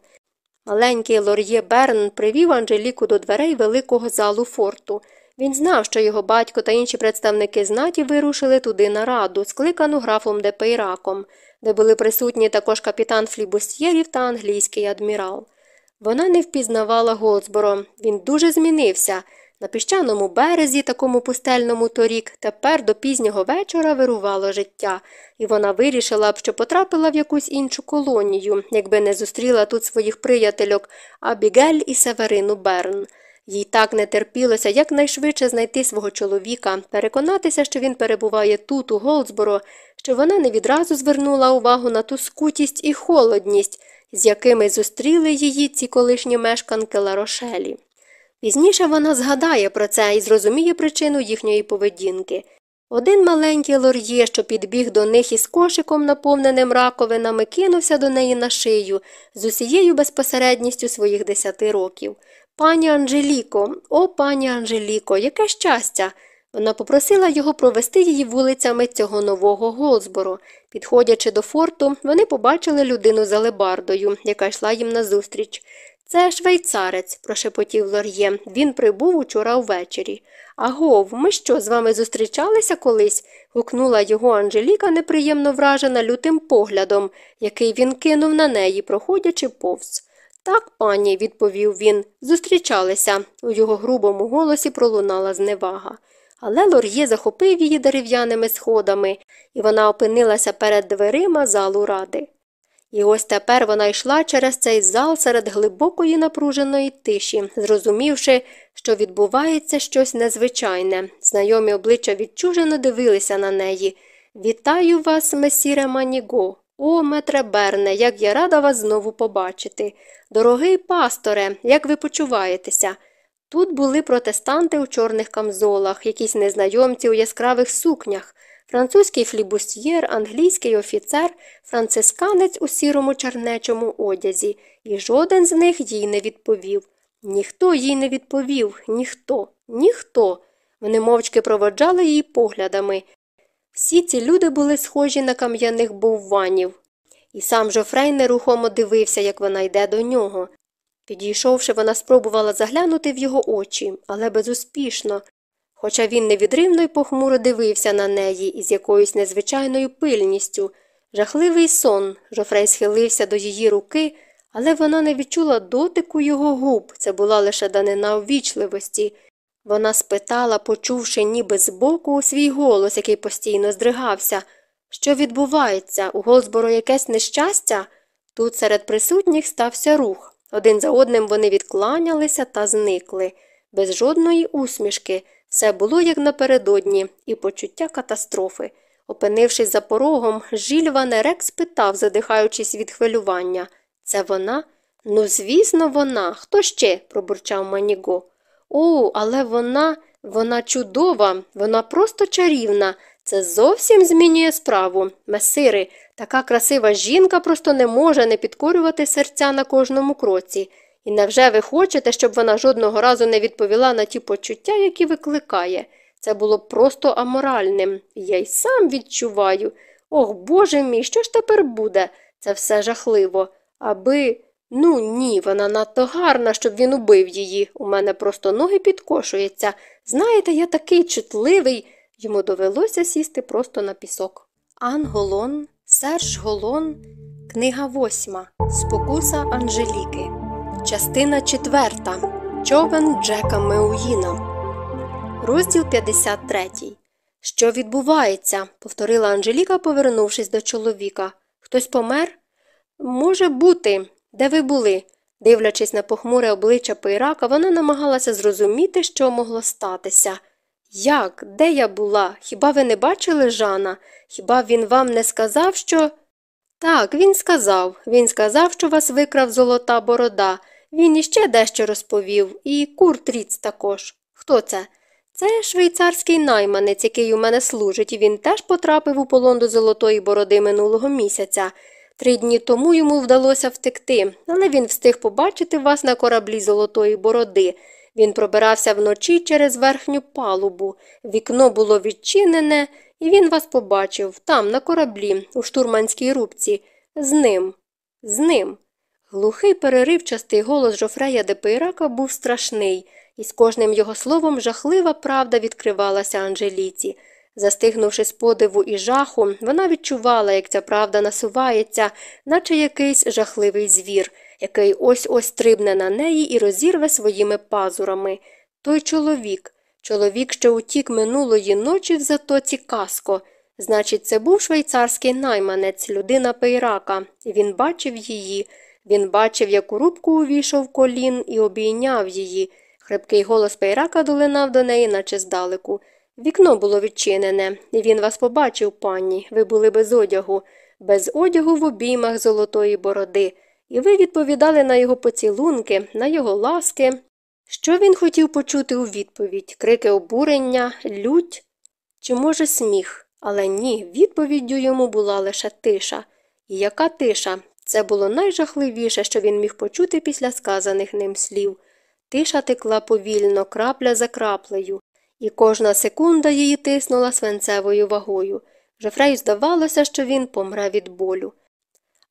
Маленький лор'є Берн привів Анжеліку до дверей великого залу форту. Він знав, що його батько та інші представники знаті вирушили туди на раду, скликану графом Депейраком, де були присутні також капітан флібустьєрів та англійський адмірал. Вона не впізнавала Голдсборо. Він дуже змінився. На піщаному березі, такому пустельному торік, тепер до пізнього вечора вирувало життя, і вона вирішила б, що потрапила в якусь іншу колонію, якби не зустріла тут своїх приятельок Абігель і Северину Берн. Їй так не терпілося якнайшвидше знайти свого чоловіка, переконатися, що він перебуває тут, у Голдсборо, що вона не відразу звернула увагу на ту скутість і холодність, з якими зустріли її ці колишні мешканки Ларошелі. Пізніше вона згадає про це і зрозуміє причину їхньої поведінки. Один маленький лор'є, що підбіг до них із кошиком, наповненим раковинами, кинувся до неї на шию з усією безпосередністю своїх десяти років. Пані Анжеліко, о, пані Анжеліко, яке щастя! Вона попросила його провести її вулицями цього нового Голзбору. Підходячи до форту, вони побачили людину за лебардою, яка йшла їм назустріч. Це швейцарець, прошепотів Лор'є. Він прибув учора ввечері. Агов, ми що, з вами зустрічалися колись? гукнула його Анжеліка, неприємно вражена лютим поглядом, який він кинув на неї, проходячи повз. Так, пані, відповів він, зустрічалися. У його грубому голосі пролунала зневага. Але Лор'є захопив її дерев'яними сходами, і вона опинилася перед дверима залу ради. І ось тепер вона йшла через цей зал серед глибокої напруженої тиші, зрозумівши, що відбувається щось незвичайне. Знайомі обличчя відчужено дивилися на неї. Вітаю вас, месіре Маніго. О, метре Берне, як я рада вас знову побачити. Дорогий пасторе, як ви почуваєтеся? Тут були протестанти у чорних камзолах, якісь незнайомці у яскравих сукнях, французький флібустьєр, англійський офіцер, францисканець у сірому чернечому одязі, і жоден з них їй не відповів. Ніхто їй не відповів, ніхто, ніхто. Вони мовчки проводжали її поглядами. Всі ці люди були схожі на кам'яних бовванів. І сам Жофрей нерухомо дивився, як вона йде до нього. Підійшовши, вона спробувала заглянути в його очі, але безуспішно, хоча він невідривно й похмуро дивився на неї із якоюсь незвичайною пильністю. Жахливий сон. Жофрей схилився до її руки, але вона не відчула дотику його губ, це була лише данина ввічливості. Вона спитала, почувши ніби збоку свій голос, який постійно здригався. Що відбувається? У Голзборо якесь нещастя? Тут серед присутніх стався рух. Один за одним вони відкланялися та зникли. Без жодної усмішки. Все було як напередодні, і почуття катастрофи. Опинившись за порогом, Жиль Ванерек спитав, задихаючись від хвилювання. Це вона? Ну, звісно, вона. Хто ще? пробурчав Маніго. О, але вона, вона чудова, вона просто чарівна. Це зовсім змінює справу. Месири, така красива жінка просто не може не підкорювати серця на кожному кроці. І невже ви хочете, щоб вона жодного разу не відповіла на ті почуття, які викликає? Це було просто аморальним. Я й сам відчуваю. Ох, Боже мій, що ж тепер буде? Це все жахливо. Аби. Ну ні, вона надто гарна, щоб він убив її. У мене просто ноги підкошуються. Знаєте, я такий чутливий. Йому довелося сісти просто на пісок. Ан Голон, Серж Голон, книга восьма. Спокуса Анжеліки. Частина четверта. Човен Джека Меуїна. Розділ 53. Що відбувається? повторила Анжеліка, повернувшись до чоловіка. Хтось помер? Може бути. Де ви були? Дивлячись на похмуре обличчя Пейрака, вона намагалася зрозуміти, що могло статися. Як? Де я була? Хіба ви не бачили Жана? Хіба він вам не сказав, що. Так, він сказав. Він сказав, що вас викрав золота борода. Він іще дещо розповів, і Курт Ріц також. Хто це? Це швейцарський найманець, який у мене служить, і він теж потрапив у полон до золотої бороди минулого місяця. Три дні тому йому вдалося втекти, але він встиг побачити вас на кораблі золотої бороди. Він пробирався вночі через верхню палубу. Вікно було відчинене, і він вас побачив там, на кораблі, у штурманській рубці. З ним. З ним. Глухий переривчастий голос Жофрея де був страшний, і з кожним його словом жахлива правда відкривалася Анжеліці. Застигнувши з подиву і жаху, вона відчувала, як ця правда насувається, наче якийсь жахливий звір, який ось ось стрибне на неї і розірве своїми пазурами. Той чоловік, чоловік, що утік минулої ночі в затоці Каско. Значить, це був швейцарський найманець, людина Пейрака, він бачив її. Він бачив, як у рубку увійшов колін і обійняв її. Хрипкий голос Пейрака долинав до неї, наче здалеку. Вікно було відчинене, і він вас побачив, пані. Ви були без одягу, без одягу в обіймах золотої бороди, і ви відповідали на його поцілунки, на його ласки. Що він хотів почути у відповідь крики обурення, лють чи, може, сміх? Але ні, відповіддю йому була лише тиша. І яка тиша? Це було найжахливіше, що він міг почути після сказаних ним слів. Тиша текла повільно, крапля за краплею, і кожна секунда її тиснула свинцевою вагою. Жефрею здавалося, що він помре від болю.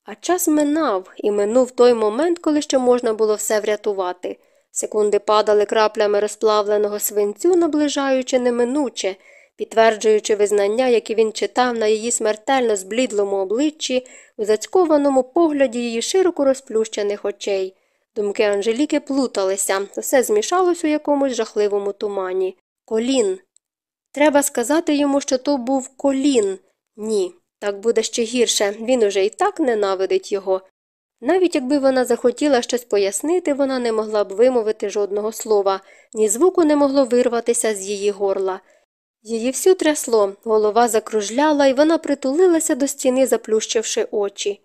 А час минав і минув той момент, коли ще можна було все врятувати. Секунди падали краплями розплавленого свинцю, наближаючи неминуче, підтверджуючи визнання, які він читав на її смертельно зблідлому обличчі, у зацькованому погляді її широко розплющених очей. Думки Анжеліки плуталися, все змішалось у якомусь жахливому тумані. Колін. Треба сказати йому, що то був колін. Ні, так буде ще гірше, він уже і так ненавидить його. Навіть якби вона захотіла щось пояснити, вона не могла б вимовити жодного слова, ні звуку не могло вирватися з її горла. Її всю трясло, голова закружляла, і вона притулилася до стіни, заплющивши очі.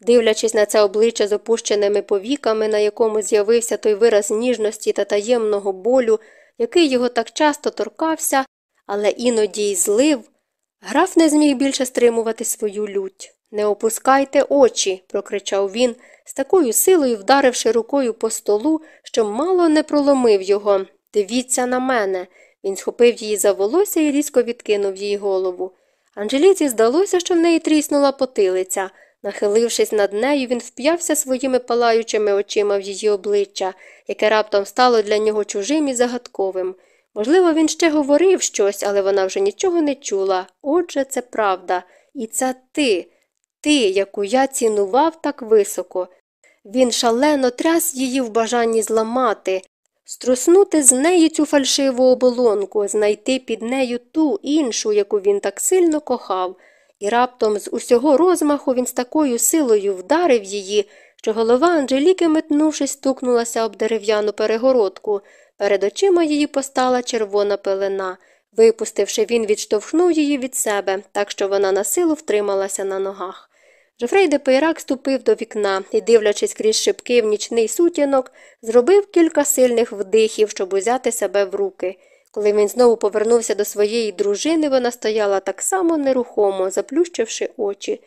Дивлячись на це обличчя з опущеними повіками, на якому з'явився той вираз ніжності та таємного болю, який його так часто торкався, але іноді й злив, граф не зміг більше стримувати свою лють. Не опускайте очі, прокричав він, з такою силою вдаривши рукою по столу, що мало не проломив його. Дивіться на мене. Він схопив її за волосся і різко відкинув їй голову. Анжеліці здалося, що в неї тріснула потилиця. Нахилившись над нею, він вп'явся своїми палаючими очима в її обличчя, яке раптом стало для нього чужим і загадковим. Можливо, він ще говорив щось, але вона вже нічого не чула. Отже, це правда. І це ти, ти, яку я цінував так високо. Він шалено тряс її в бажанні зламати, струснути з неї цю фальшиву оболонку, знайти під нею ту іншу, яку він так сильно кохав, і раптом з усього розмаху він з такою силою вдарив її, що голова Анжеліки, метнувшись, стукнулася об дерев'яну перегородку. Перед очима її постала червона пелена. Випустивши, він відштовхнув її від себе, так що вона на силу втрималася на ногах. Жофрей де Пейрак ступив до вікна і, дивлячись крізь шибки в нічний сутінок, зробив кілька сильних вдихів, щоб узяти себе в руки. Коли він знову повернувся до своєї дружини, вона стояла так само нерухомо, заплющивши очі.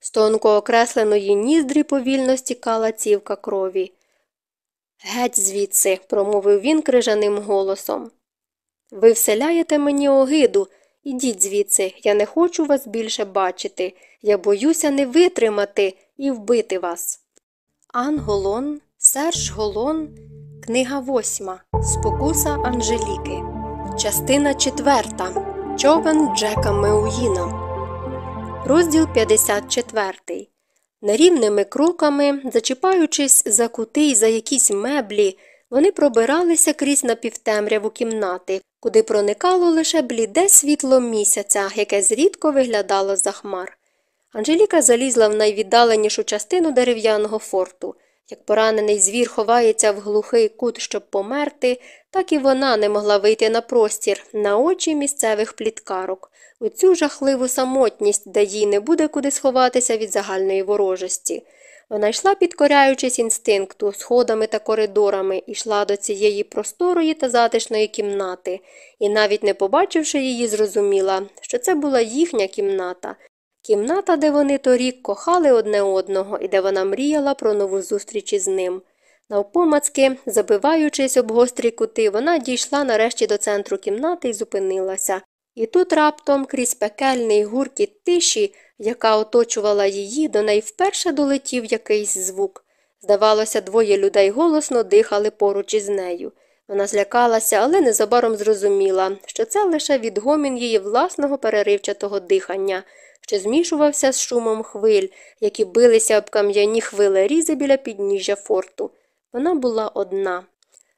З тонко окресленої ніздрі повільно стікала цівка крові. Геть звідси, промовив він крижаним голосом. Ви вселяєте мені огиду. Ідіть звідси, я не хочу вас більше бачити. Я боюся не витримати і вбити вас. Ан Голон, Серж Голон, книга восьма. Спокуса Анжеліки. Частина четверта. Човен Джека Меуїна. Розділ 54. Нерівними кроками, зачіпаючись за кути й за якісь меблі, вони пробиралися крізь напівтемряву кімнати, куди проникало лише бліде світло місяця, яке зрідко виглядало за хмар. Анжеліка залізла в найвіддаленішу частину дерев'яного форту. Як поранений звір ховається в глухий кут, щоб померти, так і вона не могла вийти на простір, на очі місцевих пліткарок, у цю жахливу самотність, де їй не буде куди сховатися від загальної ворожості. Вона йшла, підкоряючись інстинкту, сходами та коридорами, йшла до цієї просторої та затишної кімнати, і, навіть не побачивши її, зрозуміла, що це була їхня кімната, кімната, де вони торік кохали одне одного і де вона мріяла про нову зустріч із ним. Навпомацки, забиваючись об гострі кути, вона дійшла нарешті до центру кімнати і зупинилася. І тут раптом, крізь пекельний гуркіт тиші, яка оточувала її, до неї вперше долетів якийсь звук. Здавалося, двоє людей голосно дихали поруч із нею. Вона злякалася, але незабаром зрозуміла, що це лише відгомін її власного переривчатого дихання, що змішувався з шумом хвиль, які билися об кам'яні хвили різи біля підніжжя форту. Вона була одна.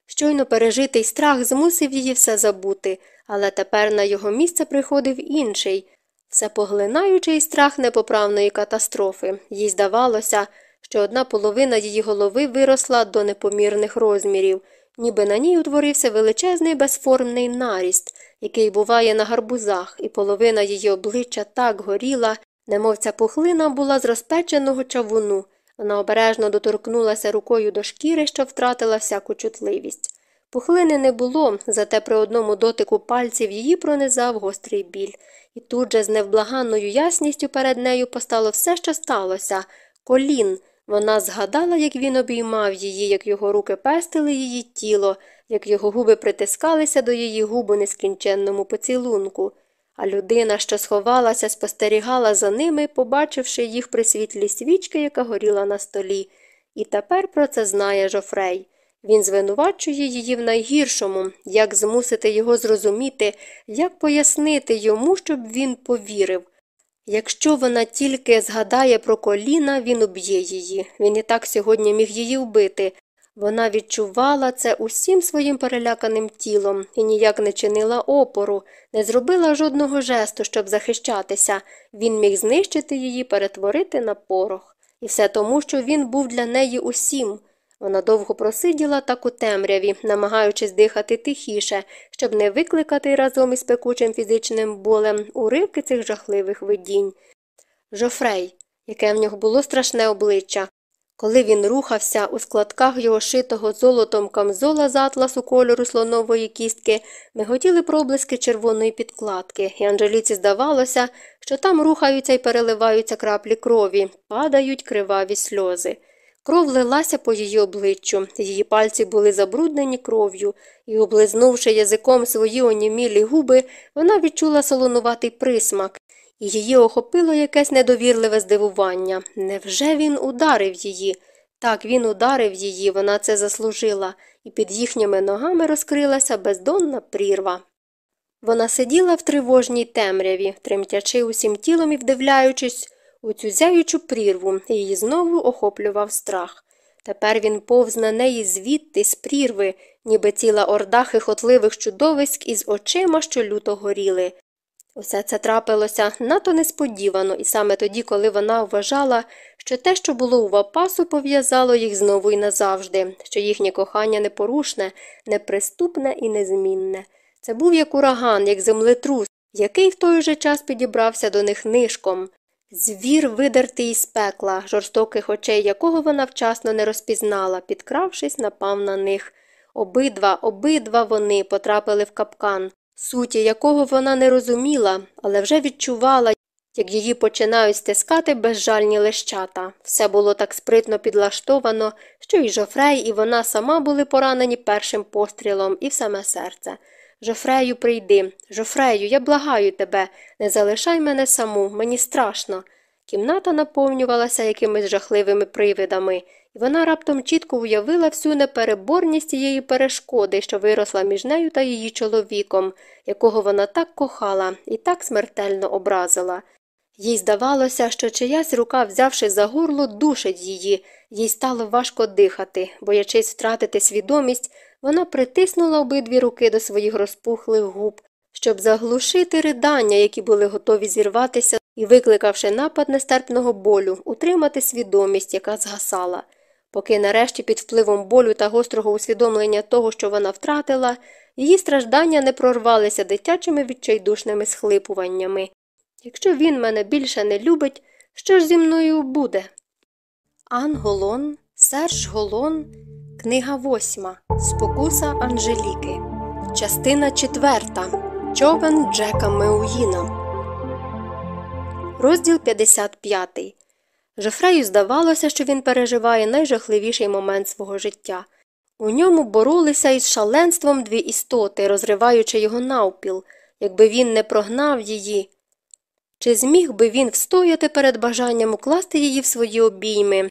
Щойно пережитий страх змусив її все забути, але тепер на його місце приходив інший, всепоглинаючий страх непоправної катастрофи. Їй здавалося, що одна половина її голови виросла до непомірних розмірів, ніби на ній утворився величезний безформний наріст, який буває на гарбузах, і половина її обличчя так горіла, немов ця пухлина була з розпеченого чавуну. Вона обережно доторкнулася рукою до шкіри, що втратила всяку чутливість. Пухлини не було, зате при одному дотику пальців її пронизав гострий біль, і тут же з невблаганною ясністю перед нею постало все, що сталося колін. Вона згадала, як він обіймав її, як його руки пестили її тіло, як його губи притискалися до її губ у нескінченному поцілунку. А людина, що сховалася, спостерігала за ними, побачивши їх при світлі свічки, яка горіла на столі. І тепер про це знає Жофрей. Він звинувачує її в найгіршому, як змусити його зрозуміти, як пояснити йому, щоб він повірив. Якщо вона тільки згадає про коліна, він уб'є її. Він і так сьогодні міг її вбити. Вона відчувала це усім своїм переляканим тілом і ніяк не чинила опору, не зробила жодного жесту, щоб захищатися. Він міг знищити її, перетворити на порох. І все тому, що він був для неї усім. Вона довго просиділа так у темряві, намагаючись дихати тихіше, щоб не викликати разом із пекучим фізичним болем уривки цих жахливих видінь. Жофрей, яке в нього було страшне обличчя. Коли він рухався у складках його шитого золотом камзола з атласу кольору слонової кістки, миготіли проблиски червоної підкладки, і Анжеліці здавалося, що там рухаються і переливаються краплі крові, падають криваві сльози. Кров лилася по її обличчю, її пальці були забруднені кров'ю, і, облизнувши язиком свої онімілі губи, вона відчула солонуватий присмак, і її охопило якесь недовірливе здивування. Невже він ударив її? Так, він ударив її, вона це заслужила, і під їхніми ногами розкрилася бездонна прірва. Вона сиділа в тривожній темряві, тремтячи усім тілом і вдивляючись у цю зяючу прірву її знову охоплював страх. Тепер він повз на неї звідти, з прірви, ніби ціла орда хихотливих чудовиськ із очима, що люто горіли. Усе це трапилося надто несподівано, і саме тоді, коли вона вважала, що те, що було у Вапасу, пов'язало їх знову і назавжди, що їхнє кохання непорушне, неприступне і незмінне. Це був як ураган, як землетрус, який в той же час підібрався до них нишком. Звір, видертий із пекла, жорстоких очей якого вона вчасно не розпізнала, підкравшись, напав на них. Обидва, обидва вони потрапили в капкан, суті якого вона не розуміла, але вже відчувала, як її починають стискати безжальні лещата. Все було так спритно підлаштовано, що і Жофрей, і вона сама були поранені першим пострілом і в саме серце. Жофрею, прийди. Жофрею, я благаю тебе, не залишай мене саму, мені страшно. Кімната наповнювалася якимись жахливими привидами, і вона раптом чітко уявила всю непереборність цієї перешкоди, що виросла між нею та її чоловіком, якого вона так кохала і так смертельно образила. Їй здавалося, що чиясь рука, взявши за горло, душить її, їй стало важко дихати, боячись втратити свідомість, вона притиснула обидві руки до своїх розпухлих губ, щоб заглушити ридання, які були готові зірватися, і, викликавши напад нестерпного болю, утримати свідомість, яка згасала. поки нарешті під впливом болю та гострого усвідомлення того, що вона втратила, її страждання не прорвалися дитячими відчайдушними схлипуваннями. Якщо він мене більше не любить, що ж зі мною буде? Ан Голон, Серж Голон, книга восьма Спокуса Анжеліки, частина четверта. Човен Джека Меуїна. Розділ 55. Жофрею здавалося, що він переживає найжахливіший момент свого життя. У ньому боролися із шаленством дві істоти, розриваючи його навпіл, якби він не прогнав її. Чи зміг би він встояти перед бажанням укласти її в свої обійми,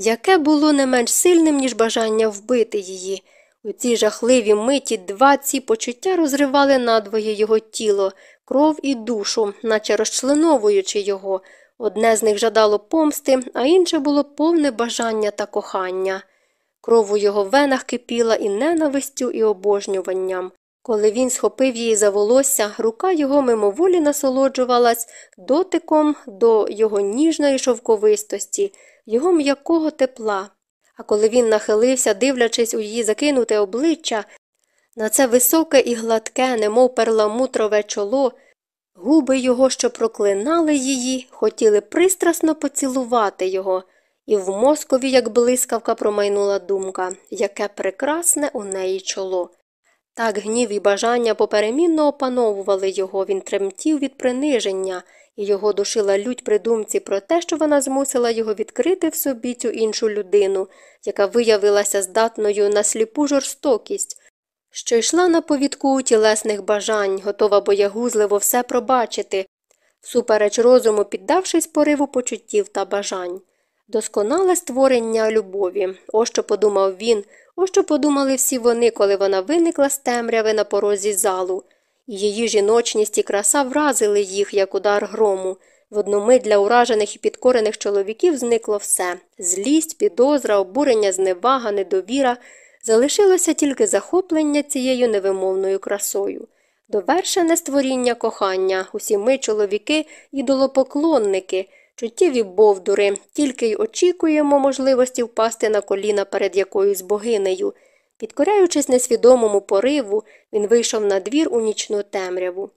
яке було не менш сильним, ніж бажання вбити її? У цій жахливій миті два ці почуття розривали надвоє його тіло, кров і душу, наче розчленовуючи його. Одне з них жадало помсти, а інше було повне бажання та кохання. Кров у його венах кипіла і ненавистю, і обожнюванням. Коли він схопив її за волосся, рука його мимоволі насолоджувалась дотиком до його ніжної шовковистості, його м'якого тепла. А коли він нахилився, дивлячись у її закинуте обличчя, на це високе і гладке, немов перламутрове чоло, губи його, що проклинали її, хотіли пристрасно поцілувати його, і в мозкові, як блискавка, промайнула думка, яке прекрасне у неї чоло. Так гнів і бажання поперемінно опановували його, він тремтів від приниження, і його душила лють при думці про те, що вона змусила його відкрити в собі цю іншу людину, яка виявилася здатною на сліпу жорстокість, що йшла на повідку тілесних бажань, готова боягузливо все пробачити, всупереч розуму, піддавшись пориву почуттів та бажань. Досконале створення любові, ось що подумав він, ось що подумали всі вони, коли вона виникла з темряви на порозі залу. Її жіночність і краса вразили їх, як удар грому. В одну для уражених і підкорених чоловіків зникло все злість, підозра, обурення, зневага, недовіра. Залишилося тільки захоплення цією невимовною красою. Довершене створіння кохання, усі ми, чоловіки, ідолопоклонники, чуттєві бовдури, тільки й очікуємо можливості впасти на коліна перед якоюсь богинею. Підкоряючись несвідомому пориву, він вийшов на двір у нічну темряву.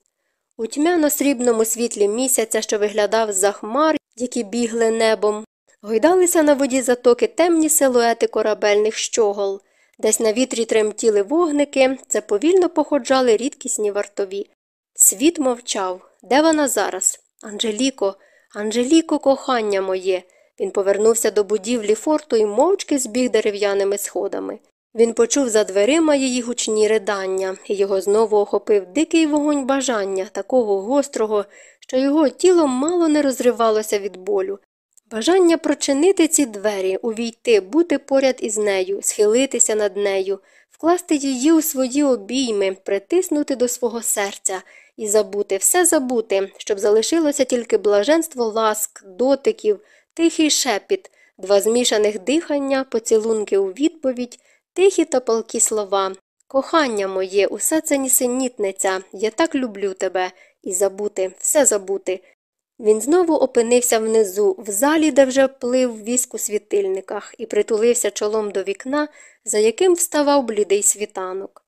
У тьмяно срібному світлі місяця, що виглядав з-за хмар, які бігли небом, гойдалися на воді затоки темні силуети корабельних щогол. Десь на вітрі тремтіли вогники, це повільно походжали рідкісні вартові. Світ мовчав. Де вона зараз? Анжеліко, Анжеліко, кохання моє. Він повернувся до будівлі форту і мовчки збіг дерев'яними сходами. Він почув за дверима її гучні ридання, і його знову охопив дикий вогонь бажання, такого гострого, що його тіло мало не розривалося від болю. Бажання прочинити ці двері, увійти, бути поряд із нею, схилитися над нею, вкласти її у свої обійми, притиснути до свого серця і забути, все забути, щоб залишилося тільки блаженство ласк, дотиків, тихий шепіт, два змішаних дихання, поцілунки у відповідь, тихі та палкі слова. Кохання моє, усе це нісенітниця, я так люблю тебе, і забути, все забути. Він знову опинився внизу, в залі, де вже плив віск у світильниках, і притулився чолом до вікна, за яким вставав блідий світанок.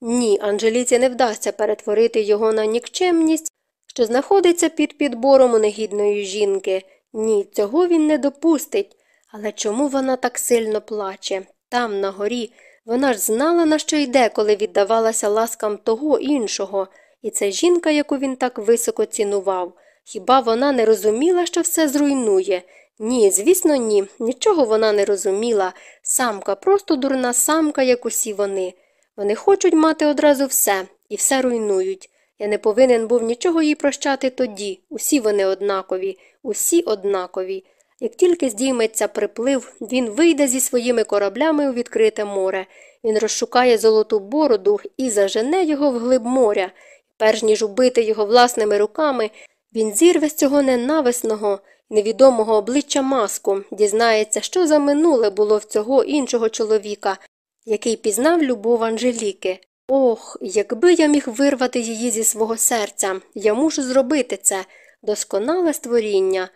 Ні, Анжеліці не вдасться перетворити його на нікчемність, що знаходиться під підбором у негідної жінки. Ні, цього він не допустить. Але чому вона так сильно плаче? Там, на горі, вона ж знала, на що йде, коли віддавалася ласкам того іншого, і це жінка, яку він так високо цінував. Хіба вона не розуміла, що все зруйнує? Ні, звісно, ні. Нічого вона не розуміла. Самка, просто дурна самка, як усі вони. Вони хочуть мати одразу все і все руйнують. Я не повинен був нічого їй прощати тоді. Усі вони однакові, усі однакові. Як тільки здійметься приплив, він вийде зі своїми кораблями у відкрите море. Він розшукає золоту бороду і зажене його вглиб моря. Перш ніж убити його власними руками, він зірве з цього ненависного, невідомого обличчя маску, дізнається, що за минуле було в цього іншого чоловіка, який пізнав любов Анжеліки. Ох, якби я міг вирвати її зі свого серця, я мушу зробити це досконале створіння.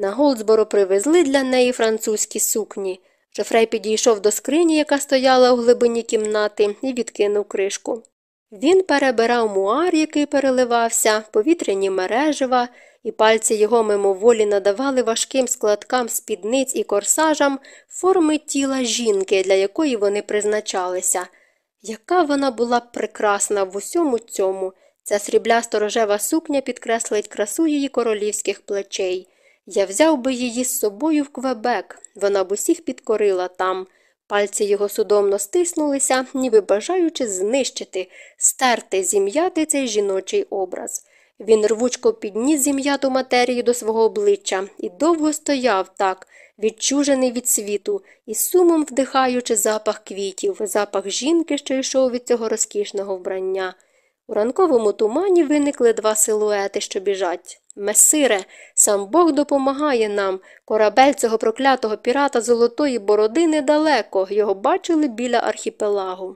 На Голдсборо привезли для неї французькі сукні. Жофрей підійшов до скрині, яка стояла у глибині кімнати, і відкинув кришку. Він перебирав муар, який переливався, повітряні мережива, і пальці його мимоволі надавали важким складкам спідниць і корсажам форми тіла жінки, для якої вони призначалися. Яка вона була прекрасна в усьому цьому. Ця сріблясто рожева сукня підкреслить красу її королівських плечей. Я взяв би її з собою в Квебек, вона б усіх підкорила там. Пальці його судомно стиснулися, ніби бажаючи знищити, стерти, зім'яти цей жіночий образ. Він рвучко підніс зім'яту матерію до свого обличчя і довго стояв так, відчужений від світу, і сумом вдихаючи запах квітів, запах жінки, що йшов від цього розкішного вбрання. У ранковому тумані виникли два силуети, що біжать. Месире, сам Бог допомагає нам. Корабель цього проклятого пірата Золотої Бороди недалеко, його бачили біля архіпелагу.